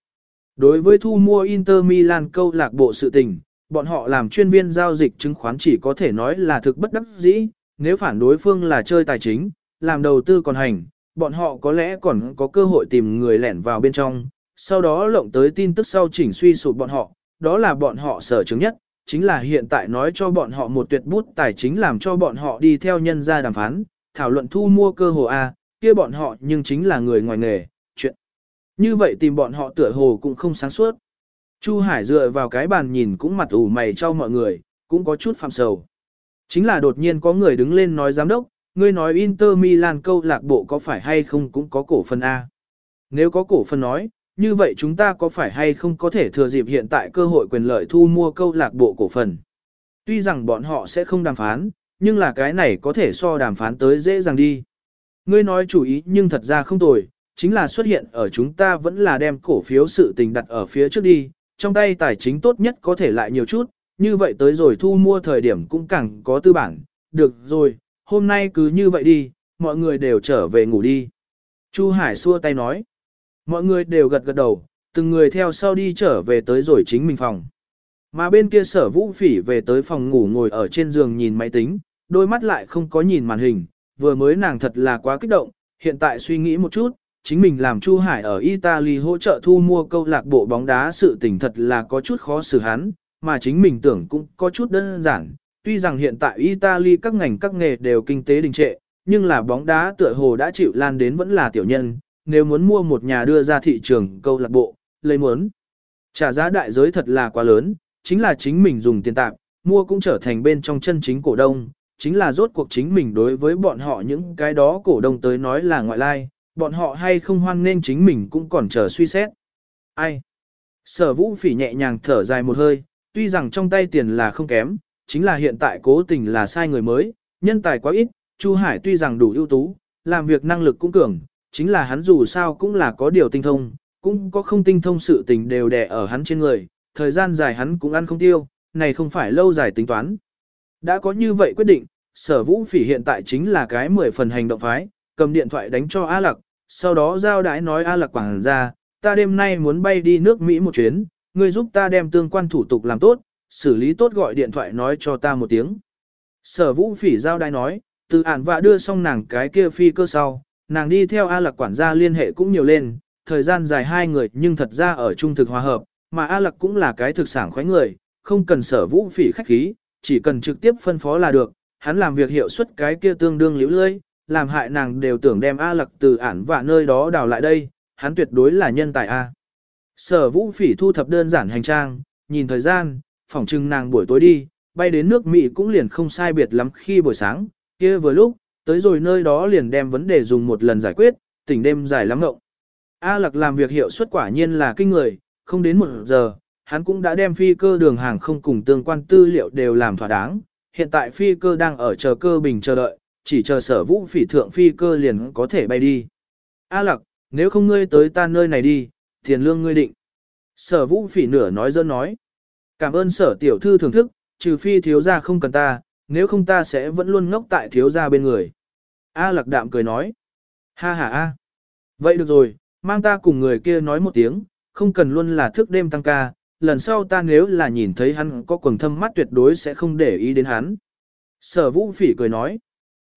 Đối với thu mua Inter Milan câu lạc bộ sự tình, bọn họ làm chuyên viên giao dịch chứng khoán chỉ có thể nói là thực bất đắc dĩ, nếu phản đối phương là chơi tài chính, làm đầu tư còn hành, bọn họ có lẽ còn có cơ hội tìm người lẻn vào bên trong, sau đó lộng tới tin tức sau chỉnh suy sụp bọn họ, đó là bọn họ sở chứng nhất, chính là hiện tại nói cho bọn họ một tuyệt bút tài chính làm cho bọn họ đi theo nhân gia đàm phán, thảo luận thu mua cơ hội A, kia bọn họ nhưng chính là người ngoài nghề. Như vậy tìm bọn họ tựa hồ cũng không sáng suốt. Chu Hải dựa vào cái bàn nhìn cũng mặt ủ mày cho mọi người, cũng có chút phạm sầu. Chính là đột nhiên có người đứng lên nói giám đốc, ngươi nói Inter Milan câu lạc bộ có phải hay không cũng có cổ phần A. Nếu có cổ phần nói, như vậy chúng ta có phải hay không có thể thừa dịp hiện tại cơ hội quyền lợi thu mua câu lạc bộ cổ phần. Tuy rằng bọn họ sẽ không đàm phán, nhưng là cái này có thể so đàm phán tới dễ dàng đi. Ngươi nói chủ ý nhưng thật ra không tồi, chính là xuất hiện ở chúng ta vẫn là đem cổ phiếu sự tình đặt ở phía trước đi, trong tay tài chính tốt nhất có thể lại nhiều chút, như vậy tới rồi thu mua thời điểm cũng càng có tư bản. Được rồi, hôm nay cứ như vậy đi, mọi người đều trở về ngủ đi. Chu Hải xua tay nói. Mọi người đều gật gật đầu, từng người theo sau đi trở về tới rồi chính mình phòng. Mà bên kia sở vũ phỉ về tới phòng ngủ ngồi ở trên giường nhìn máy tính, đôi mắt lại không có nhìn màn hình, vừa mới nàng thật là quá kích động, hiện tại suy nghĩ một chút, chính mình làm Chu Hải ở Italy hỗ trợ thu mua câu lạc bộ bóng đá sự tình thật là có chút khó xử hắn, mà chính mình tưởng cũng có chút đơn giản. Tuy rằng hiện tại Italy các ngành các nghề đều kinh tế đình trệ, nhưng là bóng đá tựa hồ đã chịu lan đến vẫn là tiểu nhân, nếu muốn mua một nhà đưa ra thị trường câu lạc bộ, lấy muốn. Trả giá đại giới thật là quá lớn, chính là chính mình dùng tiền tạm mua cũng trở thành bên trong chân chính cổ đông, chính là rốt cuộc chính mình đối với bọn họ những cái đó cổ đông tới nói là ngoại lai, bọn họ hay không hoan nên chính mình cũng còn chờ suy xét. Ai? Sở vũ phỉ nhẹ nhàng thở dài một hơi, tuy rằng trong tay tiền là không kém, chính là hiện tại cố tình là sai người mới, nhân tài quá ít, Chu Hải tuy rằng đủ ưu tú, làm việc năng lực cũng cường, chính là hắn dù sao cũng là có điều tinh thông, cũng có không tinh thông sự tình đều đè ở hắn trên người, thời gian dài hắn cũng ăn không tiêu, này không phải lâu dài tính toán. Đã có như vậy quyết định, sở vũ phỉ hiện tại chính là cái 10 phần hành động phái, cầm điện thoại đánh cho A Lạc, sau đó giao đái nói A Lạc quảng ra, ta đêm nay muốn bay đi nước Mỹ một chuyến, ngươi giúp ta đem tương quan thủ tục làm tốt, xử lý tốt gọi điện thoại nói cho ta một tiếng. Sở vũ phỉ giao đái nói, từ ản và đưa xong nàng cái kia phi cơ sau, nàng đi theo A Lạc quản gia liên hệ cũng nhiều lên, thời gian dài hai người nhưng thật ra ở trung thực hòa hợp, mà A Lạc cũng là cái thực sản khoái người, không cần sở vũ phỉ khách khí, chỉ cần trực tiếp phân phó là được, hắn làm việc hiệu suất cái kia tương đương liễu lơi, làm hại nàng đều tưởng đem A Lặc từ ản và nơi đó đào lại đây, hắn tuyệt đối là nhân tài A. Sở vũ phỉ thu thập đơn giản hành trang, nhìn thời gian, phỏng trưng nàng buổi tối đi, bay đến nước Mỹ cũng liền không sai biệt lắm khi buổi sáng, kia vừa lúc, tới rồi nơi đó liền đem vấn đề dùng một lần giải quyết, tỉnh đêm dài lắm ngộng. A Lặc làm việc hiệu suất quả nhiên là kinh người, không đến một giờ, hắn cũng đã đem phi cơ đường hàng không cùng tương quan tư liệu đều làm thỏa đáng. Hiện tại phi cơ đang ở chờ cơ bình chờ đợi, chỉ chờ sở vũ phỉ thượng phi cơ liền có thể bay đi. A Lặc, nếu không ngươi tới ta nơi này đi, tiền lương ngươi định. Sở vũ phỉ nửa nói dân nói. Cảm ơn sở tiểu thư thưởng thức, trừ phi thiếu gia không cần ta, nếu không ta sẽ vẫn luôn ngốc tại thiếu gia bên người. A lạc đạm cười nói. Ha ha a. Vậy được rồi, mang ta cùng người kia nói một tiếng, không cần luôn là thức đêm tăng ca, lần sau ta nếu là nhìn thấy hắn có quần thâm mắt tuyệt đối sẽ không để ý đến hắn. Sở vũ phỉ cười nói.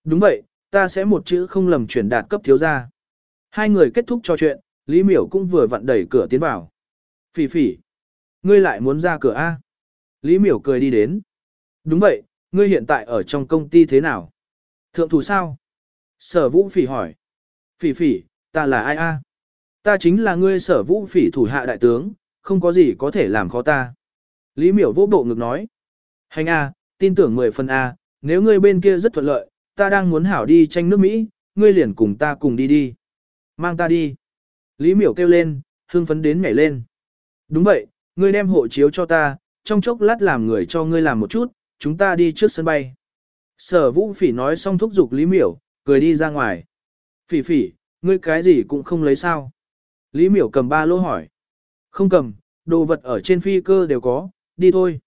Đúng vậy, ta sẽ một chữ không lầm chuyển đạt cấp thiếu gia. Hai người kết thúc trò chuyện, Lý Miểu cũng vừa vặn đẩy cửa tiến vào. Phỉ phỉ, ngươi lại muốn ra cửa A. Lý Miểu cười đi đến. Đúng vậy, ngươi hiện tại ở trong công ty thế nào? Thượng thủ sao? Sở vũ phỉ hỏi. Phỉ phỉ, ta là ai a? Ta chính là ngươi sở vũ phỉ thủ hạ đại tướng, không có gì có thể làm khó ta. Lý miểu vô bộ ngực nói. Hành a, tin tưởng 10 phần a, nếu ngươi bên kia rất thuận lợi, ta đang muốn hảo đi tranh nước Mỹ, ngươi liền cùng ta cùng đi đi. Mang ta đi. Lý miểu kêu lên, hương phấn đến nhảy lên. Đúng vậy, ngươi đem hộ chiếu cho ta, trong chốc lát làm người cho ngươi làm một chút, chúng ta đi trước sân bay. Sở vũ phỉ nói xong thúc giục Lý miểu, cười đi ra ngoài. Phỉ phỉ, ngươi cái gì cũng không lấy sao. Lý miểu cầm ba lô hỏi. Không cầm, đồ vật ở trên phi cơ đều có, đi thôi.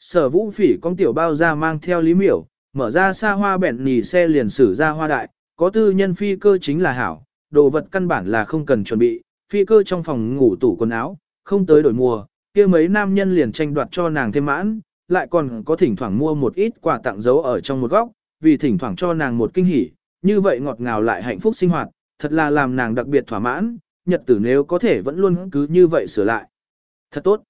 Sở vũ phỉ con tiểu bao ra mang theo Lý miểu, mở ra xa hoa bẹn nì xe liền xử ra hoa đại, có tư nhân phi cơ chính là hảo, đồ vật căn bản là không cần chuẩn bị, phi cơ trong phòng ngủ tủ quần áo, không tới đổi mùa, kia mấy nam nhân liền tranh đoạt cho nàng thêm mãn, lại còn có thỉnh thoảng mua một ít quà tặng dấu ở trong một góc, vì thỉnh thoảng cho nàng một kinh hỉ, như vậy ngọt ngào lại hạnh phúc sinh hoạt, thật là làm nàng đặc biệt thỏa mãn, nhật tử nếu có thể vẫn luôn cứ như vậy sửa lại. Thật tốt.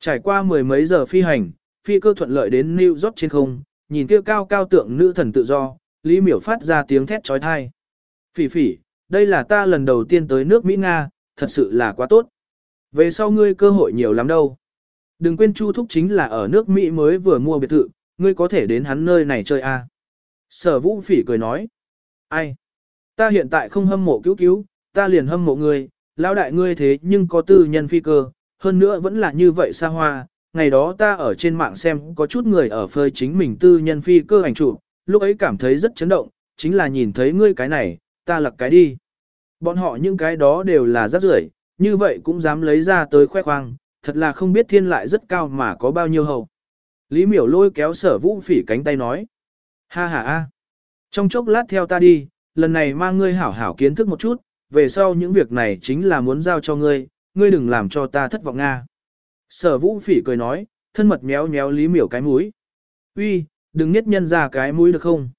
Trải qua mười mấy giờ phi hành, phi cơ thuận lợi đến New York trên không, nhìn kia cao cao tượng nữ thần tự do, Lý Miểu phát ra tiếng thét trói thai. Phỉ phỉ, đây là ta lần đầu tiên tới nước Mỹ Nga, thật sự là quá tốt. Về sau ngươi cơ hội nhiều lắm đâu. Đừng quên Chu Thúc chính là ở nước Mỹ mới vừa mua biệt thự, ngươi có thể đến hắn nơi này chơi à. Sở vũ phỉ cười nói. Ai? Ta hiện tại không hâm mộ cứu cứu, ta liền hâm mộ ngươi, lão đại ngươi thế nhưng có tư nhân phi cơ, hơn nữa vẫn là như vậy xa hoa. Ngày đó ta ở trên mạng xem có chút người ở phơi chính mình tư nhân phi cơ ảnh chụp, lúc ấy cảm thấy rất chấn động, chính là nhìn thấy ngươi cái này, ta lật cái đi. Bọn họ những cái đó đều là rác rưởi, như vậy cũng dám lấy ra tới khoe khoang, thật là không biết thiên lại rất cao mà có bao nhiêu hầu. Lý miểu lôi kéo sở vũ phỉ cánh tay nói. Ha ha a, Trong chốc lát theo ta đi, lần này mang ngươi hảo hảo kiến thức một chút, về sau những việc này chính là muốn giao cho ngươi, ngươi đừng làm cho ta thất vọng Nga. Sở vũ phỉ cười nói, thân mật méo méo lý miểu cái mũi. Uy, đừng nhất nhân ra cái mũi được không?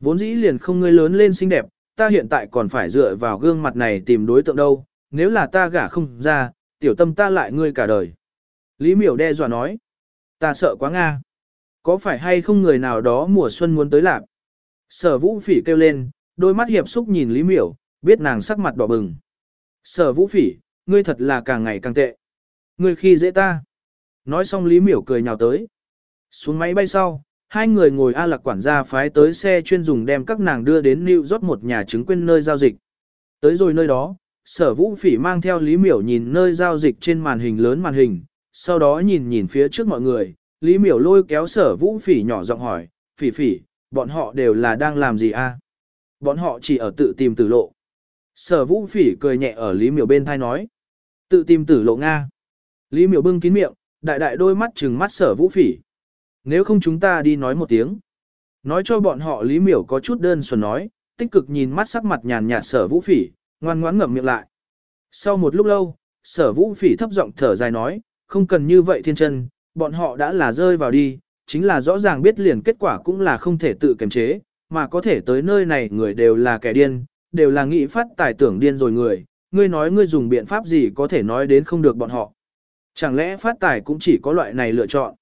Vốn dĩ liền không ngươi lớn lên xinh đẹp, ta hiện tại còn phải dựa vào gương mặt này tìm đối tượng đâu, nếu là ta gả không ra, tiểu tâm ta lại ngươi cả đời. Lý miểu đe dọa nói, ta sợ quá Nga. Có phải hay không người nào đó mùa xuân muốn tới lạc? Sở vũ phỉ kêu lên, đôi mắt hiệp xúc nhìn Lý miểu, biết nàng sắc mặt đỏ bừng. Sở vũ phỉ, ngươi thật là càng ngày càng tệ. Ngươi khi dễ ta. Nói xong Lý miểu cười nhào tới. Xuống máy bay sau, hai người ngồi A lạc quản gia phái tới xe chuyên dùng đem các nàng đưa đến New York một nhà chứng quyền nơi giao dịch. Tới rồi nơi đó, sở vũ phỉ mang theo Lý Miểu nhìn nơi giao dịch trên màn hình lớn màn hình, sau đó nhìn nhìn phía trước mọi người, Lý Miểu lôi kéo sở vũ phỉ nhỏ giọng hỏi, phỉ phỉ, bọn họ đều là đang làm gì a? Bọn họ chỉ ở tự tìm tử lộ. Sở vũ phỉ cười nhẹ ở Lý Miểu bên thai nói, tự tìm tử lộ Nga. Lý Miểu bưng kín miệng, đại đại đôi mắt trừng mắt sở vũ phỉ. Nếu không chúng ta đi nói một tiếng. Nói cho bọn họ Lý Miểu có chút đơn xuẩn nói, tích cực nhìn mắt sắc mặt nhàn nhạt sở vũ phỉ, ngoan ngoãn ngậm miệng lại. Sau một lúc lâu, sở vũ phỉ thấp giọng thở dài nói, không cần như vậy thiên chân, bọn họ đã là rơi vào đi, chính là rõ ràng biết liền kết quả cũng là không thể tự kiềm chế, mà có thể tới nơi này người đều là kẻ điên, đều là nghĩ phát tài tưởng điên rồi người, ngươi nói ngươi dùng biện pháp gì có thể nói đến không được bọn họ. Chẳng lẽ phát tài cũng chỉ có loại này lựa chọn.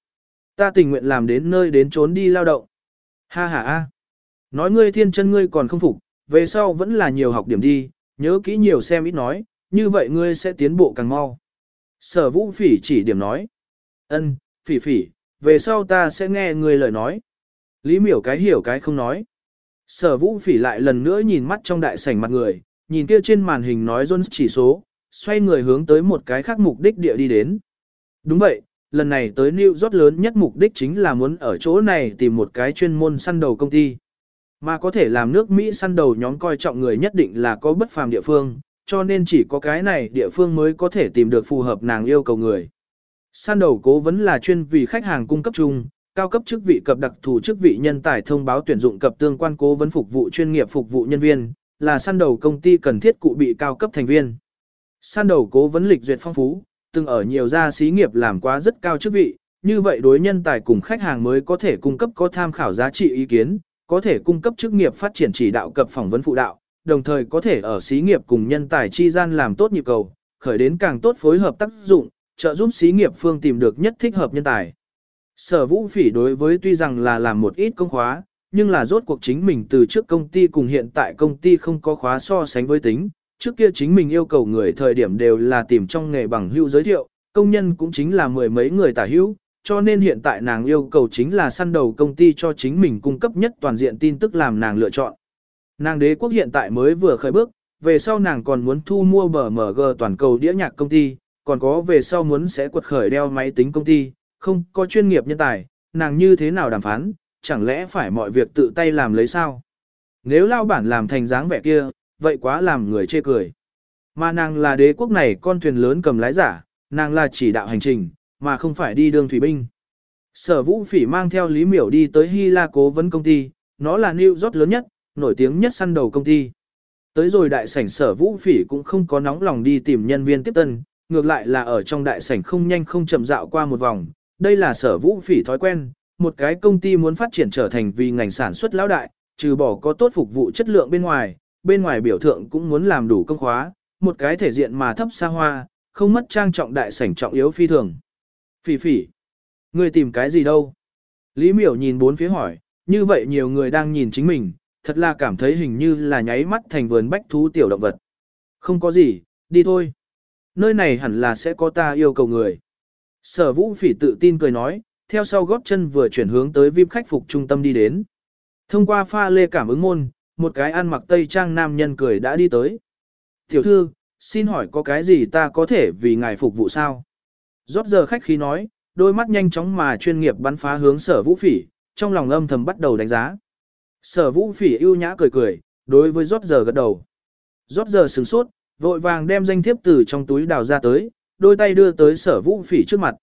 Ta tình nguyện làm đến nơi đến trốn đi lao động. Ha ha ha. Nói ngươi thiên chân ngươi còn không phục, về sau vẫn là nhiều học điểm đi, nhớ kỹ nhiều xem ít nói, như vậy ngươi sẽ tiến bộ càng mau. Sở vũ phỉ chỉ điểm nói. ân, phỉ phỉ, về sau ta sẽ nghe ngươi lời nói. Lý miểu cái hiểu cái không nói. Sở vũ phỉ lại lần nữa nhìn mắt trong đại sảnh mặt người, nhìn kia trên màn hình nói Jones chỉ số, xoay người hướng tới một cái khác mục đích địa đi đến. Đúng vậy, lần này tới New York lớn nhất mục đích chính là muốn ở chỗ này tìm một cái chuyên môn săn đầu công ty. Mà có thể làm nước Mỹ săn đầu nhóm coi trọng người nhất định là có bất phàm địa phương, cho nên chỉ có cái này địa phương mới có thể tìm được phù hợp nàng yêu cầu người. Săn đầu cố vấn là chuyên vì khách hàng cung cấp chung, cao cấp chức vị cập đặc thù chức vị nhân tài thông báo tuyển dụng cập tương quan cố vấn phục vụ chuyên nghiệp phục vụ nhân viên, là săn đầu công ty cần thiết cụ bị cao cấp thành viên. Săn đầu cố vấn lịch duyệt phong phú, từng ở nhiều gia xí nghiệp làm quá rất cao chức vị, như vậy đối nhân tài cùng khách hàng mới có thể cung cấp có tham khảo giá trị ý kiến, có thể cung cấp chức nghiệp phát triển chỉ đạo cập phỏng vấn phụ đạo, đồng thời có thể ở xí nghiệp cùng nhân tài chi gian làm tốt nhịp cầu, khởi đến càng tốt phối hợp tác dụng, trợ giúp xí nghiệp phương tìm được nhất thích hợp nhân tài. Sở vũ phỉ đối với tuy rằng là làm một ít công khóa, nhưng là rốt cuộc chính mình từ trước công ty cùng hiện tại công ty không có khóa so sánh với tính, trước kia chính mình yêu cầu người thời điểm đều là tìm trong nghề bằng hữu giới thiệu, công nhân cũng chính là mười mấy người tả hữu, cho nên hiện tại nàng yêu cầu chính là săn đầu công ty cho chính mình cung cấp nhất toàn diện tin tức làm nàng lựa chọn. Nàng đế quốc hiện tại mới vừa khởi bước, về sau nàng còn muốn thu mua bờ MG toàn cầu đĩa nhạc công ty, còn có về sau muốn sẽ quật khởi đeo máy tính công ty, không có chuyên nghiệp nhân tài, nàng như thế nào đàm phán, chẳng lẽ phải mọi việc tự tay làm lấy sao? Nếu lao bản làm thành dáng vẻ kia, vậy quá làm người chê cười. Mà nàng là đế quốc này con thuyền lớn cầm lái giả, nàng là chỉ đạo hành trình, mà không phải đi đường thủy binh. Sở vũ phỉ mang theo Lý Miểu đi tới Hy La cố vấn công ty, nó là New York lớn nhất, nổi tiếng nhất săn đầu công ty. Tới rồi đại sảnh sở vũ phỉ cũng không có nóng lòng đi tìm nhân viên tiếp tân, ngược lại là ở trong đại sảnh không nhanh không chậm dạo qua một vòng. Đây là sở vũ phỉ thói quen, một cái công ty muốn phát triển trở thành vì ngành sản xuất lão đại, trừ bỏ có tốt phục vụ chất lượng bên ngoài, bên ngoài biểu thượng cũng muốn làm đủ công khóa, một cái thể diện mà thấp xa hoa, không mất trang trọng đại sảnh trọng yếu phi thường. Phỉ phỉ, người tìm cái gì đâu? Lý miểu nhìn bốn phía hỏi, như vậy nhiều người đang nhìn chính mình, thật là cảm thấy hình như là nháy mắt thành vườn bách thú tiểu động vật. Không có gì, đi thôi. Nơi này hẳn là sẽ có ta yêu cầu người. Sở vũ phỉ tự tin cười nói, theo sau góp chân vừa chuyển hướng tới VIP khách phục trung tâm đi đến. Thông qua pha lê cảm ứng môn, một cái ăn mặc tây trang nam nhân cười đã đi tới. Tiểu thư, xin hỏi có cái gì ta có thể vì ngài phục vụ sao? Rót giờ khách khí nói, đôi mắt nhanh chóng mà chuyên nghiệp bắn phá hướng sở vũ phỉ, trong lòng âm thầm bắt đầu đánh giá. Sở vũ phỉ ưu nhã cười cười, đối với rót giờ gật đầu. Rót giờ sừng sốt, vội vàng đem danh thiếp từ trong túi đào ra tới, đôi tay đưa tới sở vũ phỉ trước mặt.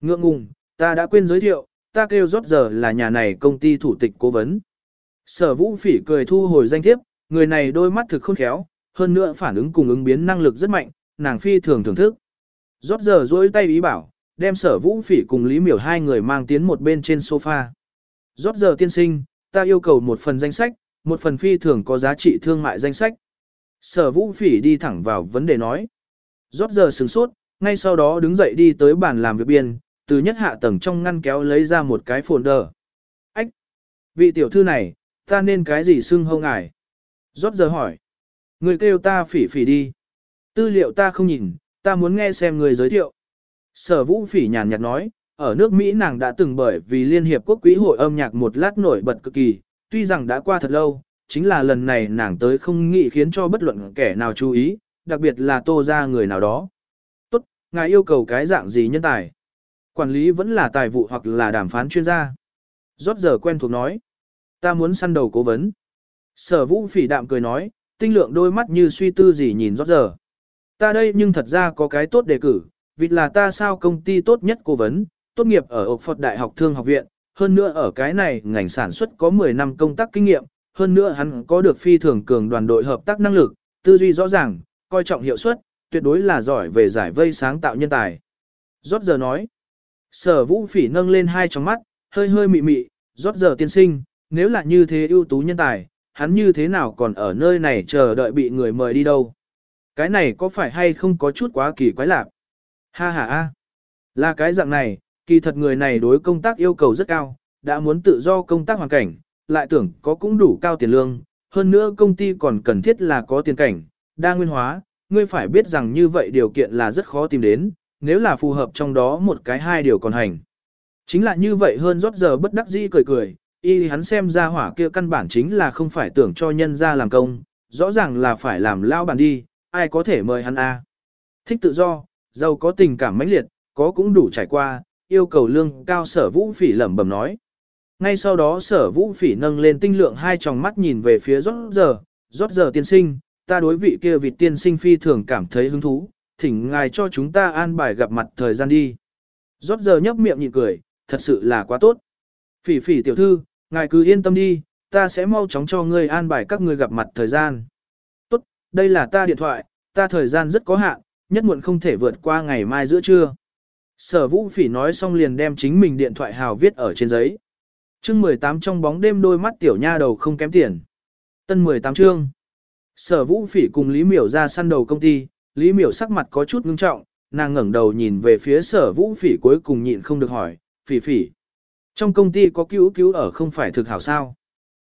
Ngượng ngùng, ta đã quên giới thiệu, ta kêu rót giờ là nhà này công ty thủ tịch cố vấn. Sở vũ phỉ cười thu hồi danh thiếp, người này đôi mắt thực khôn khéo, hơn nữa phản ứng cùng ứng biến năng lực rất mạnh, nàng phi thường thưởng thức. Rót giờ dối tay ý bảo, đem sở vũ phỉ cùng Lý Miểu hai người mang tiến một bên trên sofa. Rót giờ tiên sinh, ta yêu cầu một phần danh sách, một phần phi thường có giá trị thương mại danh sách. Sở vũ phỉ đi thẳng vào vấn đề nói. Rót giờ sừng sốt, ngay sau đó đứng dậy đi tới bàn làm việc biên, từ nhất hạ tầng trong ngăn kéo lấy ra một cái folder. Ách! Vị tiểu thư này, ta nên cái gì xưng hông ngài? Rót giờ hỏi. Người kêu ta phỉ phỉ đi. Tư liệu ta không nhìn, ta muốn nghe xem người giới thiệu. Sở vũ phỉ nhàn nhạt nói, ở nước Mỹ nàng đã từng bởi vì Liên Hiệp Quốc Quỹ hội âm nhạc một lát nổi bật cực kỳ, tuy rằng đã qua thật lâu, chính là lần này nàng tới không nghĩ khiến cho bất luận kẻ nào chú ý, đặc biệt là tô ra người nào đó. Tốt, ngài yêu cầu cái dạng gì nhân tài? Quản lý vẫn là tài vụ hoặc là đàm phán chuyên gia. Rót giờ quen thuộc nói. Ta muốn săn đầu cố vấn. Sở vũ phỉ đạm cười nói, tinh lượng đôi mắt như suy tư gì nhìn rót giờ. Ta đây nhưng thật ra có cái tốt đề cử, vì là ta sao công ty tốt nhất cố vấn, tốt nghiệp ở Oxford Đại học Thương học viện, hơn nữa ở cái này ngành sản xuất có 10 năm công tác kinh nghiệm, hơn nữa hắn có được phi thường cường đoàn đội hợp tác năng lực, tư duy rõ ràng, coi trọng hiệu suất, tuyệt đối là giỏi về giải vây sáng tạo nhân tài. Rót giờ nói, sở vũ phỉ nâng lên hai tròng mắt, hơi hơi mị mị, rót giờ tiên sinh, nếu là như thế ưu tú nhân tài, hắn như thế nào còn ở nơi này chờ đợi bị người mời đi đâu. Cái này có phải hay không có chút quá kỳ quái lạc? Ha ha ha. Là cái dạng này, kỳ thật người này đối công tác yêu cầu rất cao, đã muốn tự do công tác hoàn cảnh, lại tưởng có cũng đủ cao tiền lương, hơn nữa công ty còn cần thiết là có tiền cảnh, đa nguyên hóa, ngươi phải biết rằng như vậy điều kiện là rất khó tìm đến, nếu là phù hợp trong đó một cái hai điều còn hành. Chính là như vậy hơn rót giờ bất đắc dĩ cười cười, y hắn xem ra hỏa kia căn bản chính là không phải tưởng cho nhân ra làm công, rõ ràng là phải làm lao bản đi, ai có thể mời hắn a? Thích tự do, giàu có tình cảm mãnh liệt, có cũng đủ trải qua, yêu cầu lương cao sở vũ phỉ lẩm bẩm nói. Ngay sau đó sở vũ phỉ nâng lên tinh lượng hai tròng mắt nhìn về phía rót giờ, rót giờ tiên sinh, ta đối vị kia vị tiên sinh phi thường cảm thấy hứng thú, thỉnh ngài cho chúng ta an bài gặp mặt thời gian đi. Rót giờ nhấp miệng nhịn cười, thật sự là quá tốt. Phỉ phỉ tiểu thư, ngài cứ yên tâm đi, ta sẽ mau chóng cho ngươi an bài các ngươi gặp mặt thời gian. Tốt, đây là ta điện thoại, ta thời gian rất có hạn, nhất muộn không thể vượt qua ngày mai giữa trưa. Sở vũ phỉ nói xong liền đem chính mình điện thoại hào viết ở trên giấy. chương 18 trong bóng đêm đôi mắt tiểu nha đầu không kém tiền. Tân 18 chương. Sở vũ phỉ cùng Lý Miểu ra săn đầu công ty, Lý Miểu sắc mặt có chút ngưng trọng, nàng ngẩng đầu nhìn về phía sở vũ phỉ cuối cùng nhịn không được hỏi, phỉ phỉ. Trong công ty có cứu cứu ở không phải thực hảo sao.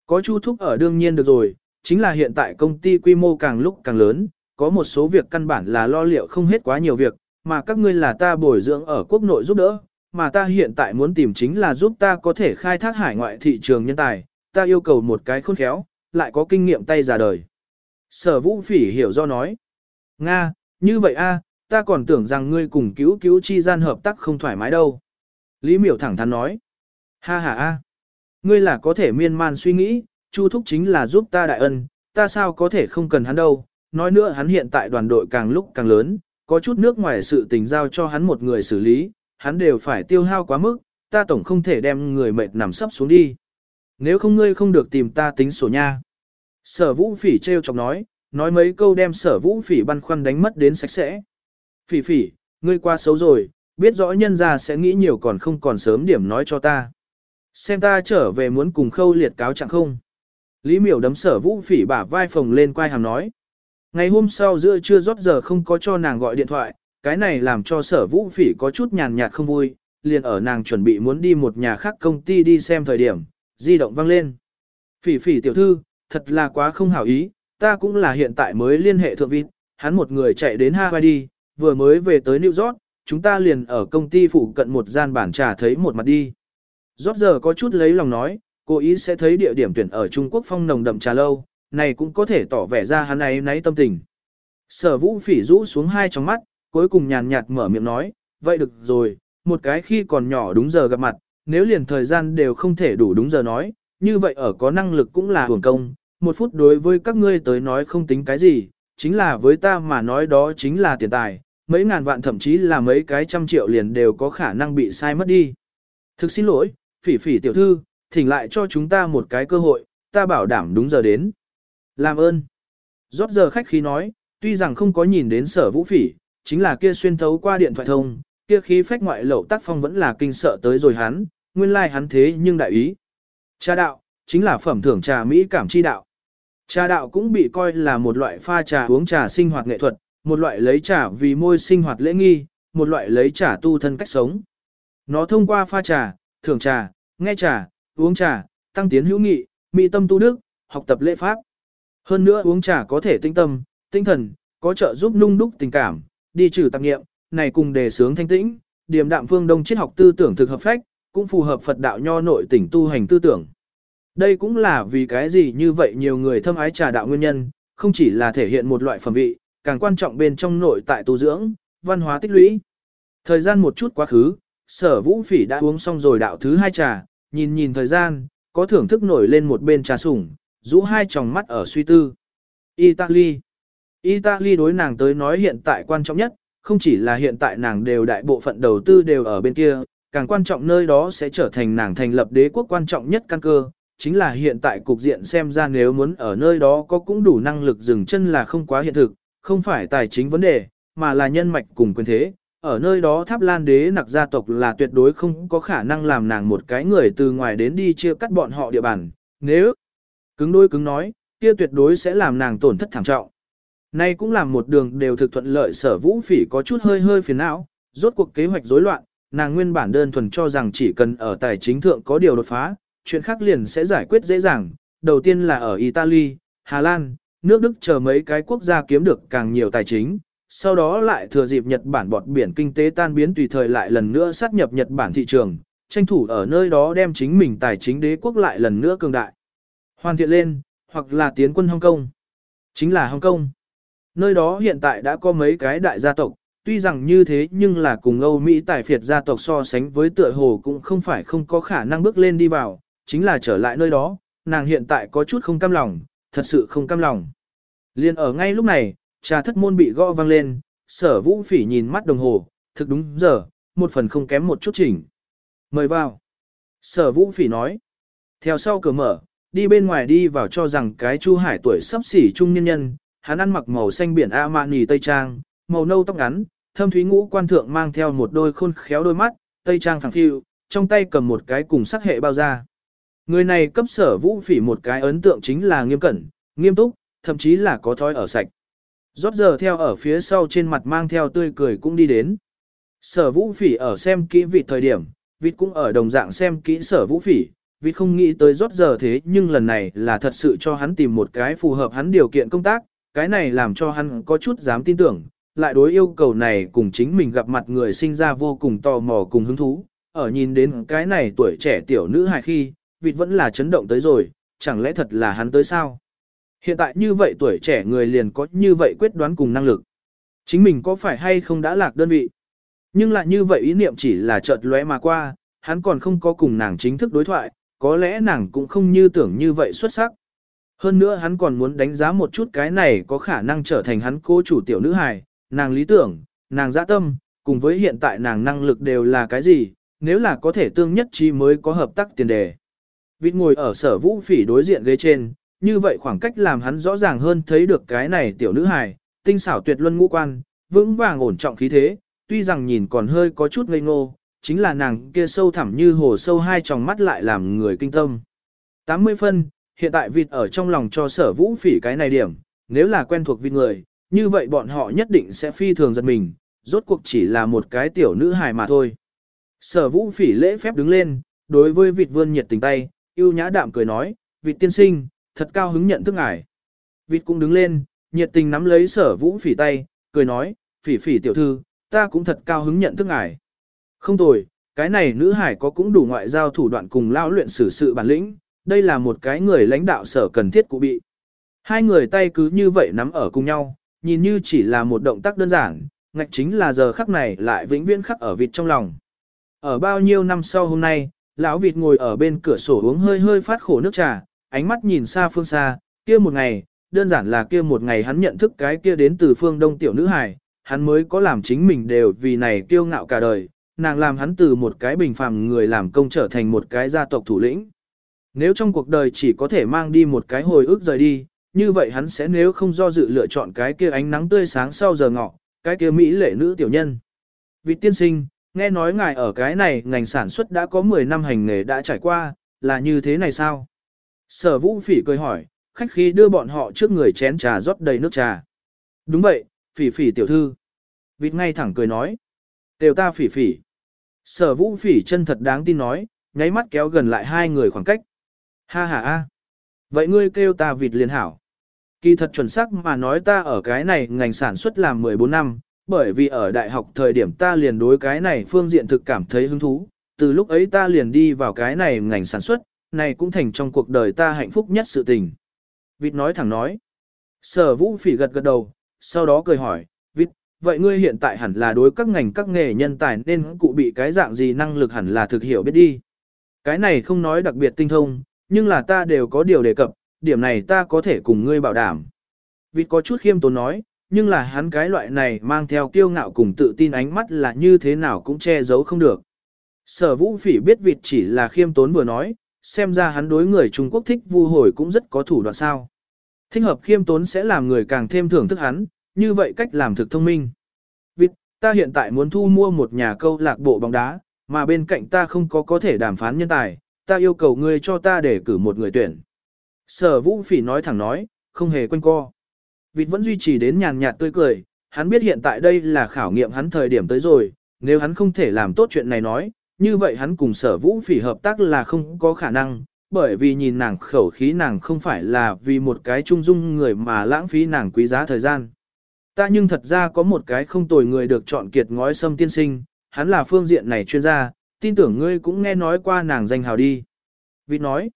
Có chu thúc ở đương nhiên được rồi, chính là hiện tại công ty quy mô càng lúc càng lớn, có một số việc căn bản là lo liệu không hết quá nhiều việc, mà các ngươi là ta bồi dưỡng ở quốc nội giúp đỡ, mà ta hiện tại muốn tìm chính là giúp ta có thể khai thác hải ngoại thị trường nhân tài, ta yêu cầu một cái khôn khéo, lại có kinh nghiệm tay già đời. Sở vũ phỉ hiểu do nói, Nga, như vậy a, ta còn tưởng rằng ngươi cùng cứu cứu chi gian hợp tác không thoải mái đâu. Lý miểu thẳng thắn nói, ha ha a, ngươi là có thể miên man suy nghĩ, Chu thúc chính là giúp ta đại ân, ta sao có thể không cần hắn đâu, nói nữa hắn hiện tại đoàn đội càng lúc càng lớn, có chút nước ngoài sự tình giao cho hắn một người xử lý, hắn đều phải tiêu hao quá mức, ta tổng không thể đem người mệt nằm sắp xuống đi. Nếu không ngươi không được tìm ta tính sổ nha. Sở vũ phỉ treo chọc nói, nói mấy câu đem sở vũ phỉ băn khoăn đánh mất đến sạch sẽ. Phỉ phỉ, ngươi qua xấu rồi, biết rõ nhân ra sẽ nghĩ nhiều còn không còn sớm điểm nói cho ta. Xem ta trở về muốn cùng khâu liệt cáo chẳng không. Lý miểu đấm sở vũ phỉ bả vai phồng lên quay hàm nói. Ngày hôm sau giữa trưa rót giờ không có cho nàng gọi điện thoại, cái này làm cho sở vũ phỉ có chút nhàn nhạt không vui, liền ở nàng chuẩn bị muốn đi một nhà khác công ty đi xem thời điểm, di động vang lên. Phỉ phỉ tiểu thư, thật là quá không hảo ý, ta cũng là hiện tại mới liên hệ thượng vịt, hắn một người chạy đến Hawaii đi, vừa mới về tới New York, chúng ta liền ở công ty phụ cận một gian bản trà thấy một mặt đi. Rót giờ có chút lấy lòng nói, cố ý sẽ thấy địa điểm tuyển ở Trung Quốc phong nồng đậm trà lâu, này cũng có thể tỏ vẻ ra hắn ấy nấy tâm tình. Sở vũ phỉ rũ xuống hai trong mắt, cuối cùng nhàn nhạt mở miệng nói, vậy được rồi, một cái khi còn nhỏ đúng giờ gặp mặt, nếu liền thời gian đều không thể đủ đúng giờ nói, như vậy ở có năng lực cũng là hưởng công, một phút đối với các ngươi tới nói không tính cái gì, chính là với ta mà nói đó chính là tiền tài, mấy ngàn vạn thậm chí là mấy cái trăm triệu liền đều có khả năng bị sai mất đi. Thực xin lỗi, phỉ phỉ tiểu thư, thỉnh lại cho chúng ta một cái cơ hội, ta bảo đảm đúng giờ đến. Làm ơn. Rót giờ khách khí nói, tuy rằng không có nhìn đến sở vũ phỉ, chính là kia xuyên thấu qua điện thoại thông, kia khí phách ngoại lậu tác phong vẫn là kinh sợ tới rồi hắn, nguyên lai like hắn thế nhưng đại ý. Cha đạo, chính là phẩm thưởng trà Mỹ cảm chi đạo. Trà đạo cũng bị coi là một loại pha trà uống trà sinh hoạt nghệ thuật, một loại lấy trà vì môi sinh hoạt lễ nghi, một loại lấy trà tu thân cách sống. Nó thông qua pha trà, thưởng trà, nghe trà, uống trà, tăng tiến hữu nghị, mỹ tâm tu đức, học tập lễ pháp. Hơn nữa uống trà có thể tinh tâm, tinh thần, có trợ giúp nung đúc tình cảm, đi trừ tạp nghiệm, này cùng đề sướng thanh tĩnh, điểm đạm phương đông triết học tư tưởng thực hợp phách, cũng phù hợp Phật đạo nho nội tỉnh tu hành tư tưởng. Đây cũng là vì cái gì như vậy nhiều người thâm ái trà đạo nguyên nhân, không chỉ là thể hiện một loại phẩm vị, càng quan trọng bên trong nội tại tu dưỡng, văn hóa tích lũy. Thời gian một chút quá khứ, sở vũ phỉ đã uống xong rồi đạo thứ hai trà, nhìn nhìn thời gian, có thưởng thức nổi lên một bên trà sủng, rũ hai tròng mắt ở suy tư. Italy Italy đối nàng tới nói hiện tại quan trọng nhất, không chỉ là hiện tại nàng đều đại bộ phận đầu tư đều ở bên kia, càng quan trọng nơi đó sẽ trở thành nàng thành lập đế quốc quan trọng nhất căn cơ, chính là hiện tại cục diện xem ra nếu muốn ở nơi đó có cũng đủ năng lực dừng chân là không quá hiện thực, không phải tài chính vấn đề, mà là nhân mạch cùng quyền thế. Ở nơi đó tháp lan đế nặc gia tộc là tuyệt đối không có khả năng làm nàng một cái người từ ngoài đến đi chia cắt bọn họ địa bàn. Nếu cứng đôi cứng nói, kia tuyệt đối sẽ làm nàng tổn thất thảm trọng. Nay cũng làm một đường đều thực thuận lợi sở vũ phỉ có chút hơi hơi phiền não, rốt cuộc kế hoạch rối loạn, nàng nguyên bản đơn thuần cho rằng chỉ cần ở tài chính thượng có điều đột phá, chuyện khác liền sẽ giải quyết dễ dàng. Đầu tiên là ở Italy, Hà Lan, nước Đức chờ mấy cái quốc gia kiếm được càng nhiều tài chính, sau đó lại thừa dịp Nhật Bản bọt biển kinh tế tan biến tùy thời lại lần nữa sát nhập Nhật Bản thị trường, tranh thủ ở nơi đó đem chính mình tài chính đế quốc lại lần nữa cường đại. Hoàn thiện lên, hoặc là tiến quân Hong Kong. Chính là Hong Kong. Nơi đó hiện tại đã có mấy cái đại gia tộc, tuy rằng như thế nhưng là cùng Âu Mỹ tài phiệt gia tộc so sánh với tựa hồ cũng không phải không có khả năng bước lên đi vào, chính là trở lại nơi đó, nàng hiện tại có chút không cam lòng, thật sự không cam lòng. Liên ở ngay lúc này, trà thất môn bị gõ vang lên, sở vũ phỉ nhìn mắt đồng hồ, thực đúng giờ, một phần không kém một chút chỉnh. Mời vào. Sở vũ phỉ nói. Theo sau cửa mở, đi bên ngoài đi vào cho rằng cái chu hải tuổi sắp xỉ trung nhân nhân, hắn ăn mặc màu xanh biển Amani Tây Trang, màu nâu tóc ngắn, thâm thúy ngũ quan thượng mang theo một đôi khôn khéo đôi mắt, Tây Trang phẳng phiu, trong tay cầm một cái cùng sắc hệ bao da. Người này cấp sở vũ phỉ một cái ấn tượng chính là nghiêm cẩn, nghiêm túc, thậm chí là có thói ở sạch. Rót giờ theo ở phía sau trên mặt mang theo tươi cười cũng đi đến. Sở vũ phỉ ở xem kỹ vị thời điểm, vịt cũng ở đồng dạng xem kỹ sở vũ phỉ, vịt không nghĩ tới rót giờ thế nhưng lần này là thật sự cho hắn tìm một cái phù hợp hắn điều kiện công tác, cái này làm cho hắn có chút dám tin tưởng, lại đối yêu cầu này cùng chính mình gặp mặt người sinh ra vô cùng tò mò cùng hứng thú, ở nhìn đến cái này tuổi trẻ tiểu nữ hài khi, vịt vẫn là chấn động tới rồi, chẳng lẽ thật là hắn tới sao? Hiện tại như vậy tuổi trẻ người liền có như vậy quyết đoán cùng năng lực. Chính mình có phải hay không đã lạc đơn vị? Nhưng lại như vậy ý niệm chỉ là chợt lóe mà qua, hắn còn không có cùng nàng chính thức đối thoại, có lẽ nàng cũng không như tưởng như vậy xuất sắc. Hơn nữa hắn còn muốn đánh giá một chút cái này có khả năng trở thành hắn cô chủ tiểu nữ hài, nàng lý tưởng, nàng dạ tâm, cùng với hiện tại nàng năng lực đều là cái gì, nếu là có thể tương nhất trí mới có hợp tác tiền đề. Vịt ngồi ở sở vũ phỉ đối diện ghế trên, như vậy khoảng cách làm hắn rõ ràng hơn thấy được cái này tiểu nữ hài, tinh xảo tuyệt luân ngũ quan, vững vàng ổn trọng khí thế, tuy rằng nhìn còn hơi có chút ngây ngô, chính là nàng kia sâu thẳm như hồ sâu hai tròng mắt lại làm người kinh tâm. 80 phân, hiện tại vịt ở trong lòng cho sở vũ phỉ cái này điểm, nếu là quen thuộc vịt người, như vậy bọn họ nhất định sẽ phi thường giật mình, rốt cuộc chỉ là một cái tiểu nữ hài mà thôi. Sở vũ phỉ lễ phép đứng lên, đối với vịt vươn nhiệt tình tay, yêu nhã đạm cười nói, vịt tiên sinh, thật cao hứng nhận thức ngài. Vịt cũng đứng lên, nhiệt tình nắm lấy sở vũ phỉ tay, cười nói, phỉ phỉ tiểu thư, ta cũng thật cao hứng nhận thức ngài. Không tồi, cái này nữ hải có cũng đủ ngoại giao thủ đoạn cùng lao luyện xử sự bản lĩnh, đây là một cái người lãnh đạo sở cần thiết cụ bị. Hai người tay cứ như vậy nắm ở cùng nhau, nhìn như chỉ là một động tác đơn giản, ngạch chính là giờ khắc này lại vĩnh viễn khắc ở vịt trong lòng. Ở bao nhiêu năm sau hôm nay, lão vịt ngồi ở bên cửa sổ uống hơi hơi phát khổ nước trà, ánh mắt nhìn xa phương xa, kia một ngày, đơn giản là kia một ngày hắn nhận thức cái kia đến từ phương đông tiểu nữ hài, hắn mới có làm chính mình đều vì này kiêu ngạo cả đời, nàng làm hắn từ một cái bình phàm người làm công trở thành một cái gia tộc thủ lĩnh. Nếu trong cuộc đời chỉ có thể mang đi một cái hồi ức rời đi, như vậy hắn sẽ nếu không do dự lựa chọn cái kia ánh nắng tươi sáng sau giờ ngọ, cái kia mỹ lệ nữ tiểu nhân. Vị tiên sinh, nghe nói ngài ở cái này ngành sản xuất đã có 10 năm hành nghề đã trải qua, là như thế này sao? Sở vũ phỉ cười hỏi, khách khí đưa bọn họ trước người chén trà rót đầy nước trà. Đúng vậy, phỉ phỉ tiểu thư. Vịt ngay thẳng cười nói. Đều ta phỉ phỉ. Sở vũ phỉ chân thật đáng tin nói, nháy mắt kéo gần lại hai người khoảng cách. Ha ha ha, Vậy ngươi kêu ta vịt liền hảo. Kỳ thật chuẩn xác mà nói ta ở cái này ngành sản xuất làm 14 năm, bởi vì ở đại học thời điểm ta liền đối cái này phương diện thực cảm thấy hứng thú, từ lúc ấy ta liền đi vào cái này ngành sản xuất, này cũng thành trong cuộc đời ta hạnh phúc nhất sự tình. Vịt nói thẳng nói. Sở vũ phỉ gật gật đầu, sau đó cười hỏi, Vịt, vậy ngươi hiện tại hẳn là đối các ngành các nghề nhân tài nên cụ bị cái dạng gì năng lực hẳn là thực hiểu biết đi. Cái này không nói đặc biệt tinh thông, nhưng là ta đều có điều đề cập, điểm này ta có thể cùng ngươi bảo đảm. Vịt có chút khiêm tốn nói, nhưng là hắn cái loại này mang theo kiêu ngạo cùng tự tin ánh mắt là như thế nào cũng che giấu không được. Sở vũ phỉ biết vịt chỉ là khiêm tốn vừa nói, xem ra hắn đối người Trung Quốc thích vu hồi cũng rất có thủ đoạn sao. Thích hợp khiêm tốn sẽ làm người càng thêm thưởng thức hắn, như vậy cách làm thực thông minh. Vịt, ta hiện tại muốn thu mua một nhà câu lạc bộ bóng đá, mà bên cạnh ta không có có thể đàm phán nhân tài, ta yêu cầu ngươi cho ta để cử một người tuyển. Sở vũ phỉ nói thẳng nói, không hề quanh co. Vịt vẫn duy trì đến nhàn nhạt tươi cười, hắn biết hiện tại đây là khảo nghiệm hắn thời điểm tới rồi, nếu hắn không thể làm tốt chuyện này nói, như vậy hắn cùng sở vũ phỉ hợp tác là không có khả năng, bởi vì nhìn nàng khẩu khí nàng không phải là vì một cái trung dung người mà lãng phí nàng quý giá thời gian. Ta nhưng thật ra có một cái không tồi người được chọn kiệt ngói sâm tiên sinh, hắn là phương diện này chuyên gia, tin tưởng ngươi cũng nghe nói qua nàng danh hào đi. Vịt nói,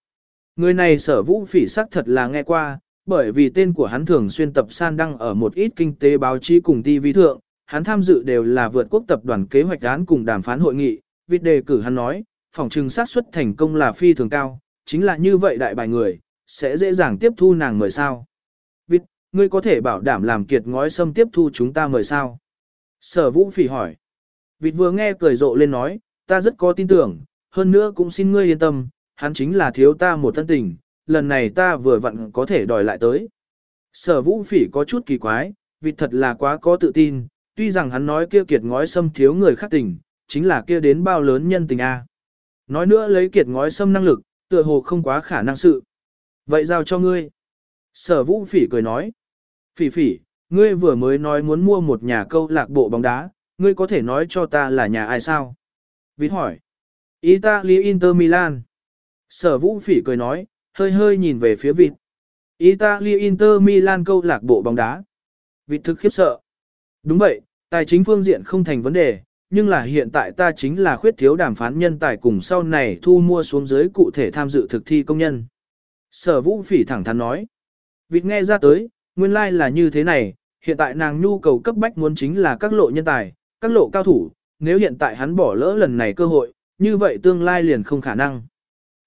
người này sở vũ phỉ sắc thật là nghe qua, bởi vì tên của hắn thường xuyên tập san đăng ở một ít kinh tế báo chí cùng TV thượng, hắn tham dự đều là vượt quốc tập đoàn kế hoạch án cùng đàm phán hội nghị, vịt đề cử hắn nói, phòng trừng xác suất thành công là phi thường cao, chính là như vậy đại bài người, sẽ dễ dàng tiếp thu nàng mời sao. Vịt, ngươi có thể bảo đảm làm kiệt ngói xâm tiếp thu chúng ta mời sao? Sở vũ phỉ hỏi. Vịt vừa nghe cười rộ lên nói, ta rất có tin tưởng, hơn nữa cũng xin ngươi yên tâm, hắn chính là thiếu ta một thân tình, lần này ta vừa vặn có thể đòi lại tới. Sở vũ phỉ có chút kỳ quái, vịt thật là quá có tự tin, tuy rằng hắn nói kia kiệt ngói xâm thiếu người khác tình, chính là kia đến bao lớn nhân tình A. Nói nữa lấy kiệt ngói xâm năng lực, tựa hồ không quá khả năng sự. Vậy giao cho ngươi. Sở vũ phỉ cười nói. Phỉ phỉ, ngươi vừa mới nói muốn mua một nhà câu lạc bộ bóng đá, ngươi có thể nói cho ta là nhà ai sao? Vít hỏi. Italy Inter Milan. Sở vũ phỉ cười nói, hơi hơi nhìn về phía vịt. Italy Inter Milan câu lạc bộ bóng đá. Vịt thực khiếp sợ. Đúng vậy, tài chính phương diện không thành vấn đề, nhưng là hiện tại ta chính là khuyết thiếu đàm phán nhân tài cùng sau này thu mua xuống dưới cụ thể tham dự thực thi công nhân. Sở vũ phỉ thẳng thắn nói. Vịt nghe ra tới, nguyên lai like là như thế này, hiện tại nàng nhu cầu cấp bách muốn chính là các lộ nhân tài, các lộ cao thủ, nếu hiện tại hắn bỏ lỡ lần này cơ hội, như vậy tương lai liền không khả năng.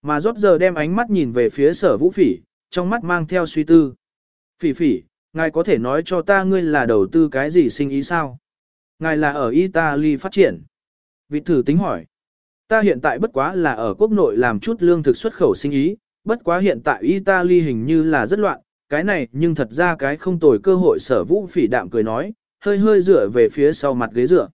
Mà rốt giờ đem ánh mắt nhìn về phía sở vũ phỉ, trong mắt mang theo suy tư. Phỉ phỉ, ngài có thể nói cho ta ngươi là đầu tư cái gì sinh ý sao? Ngài là ở Italy phát triển. Vị thử tính hỏi. Ta hiện tại bất quá là ở quốc nội làm chút lương thực xuất khẩu sinh ý, bất quá hiện tại Italy hình như là rất loạn, cái này nhưng thật ra cái không tồi cơ hội sở vũ phỉ đạm cười nói, hơi hơi dựa về phía sau mặt ghế dựa.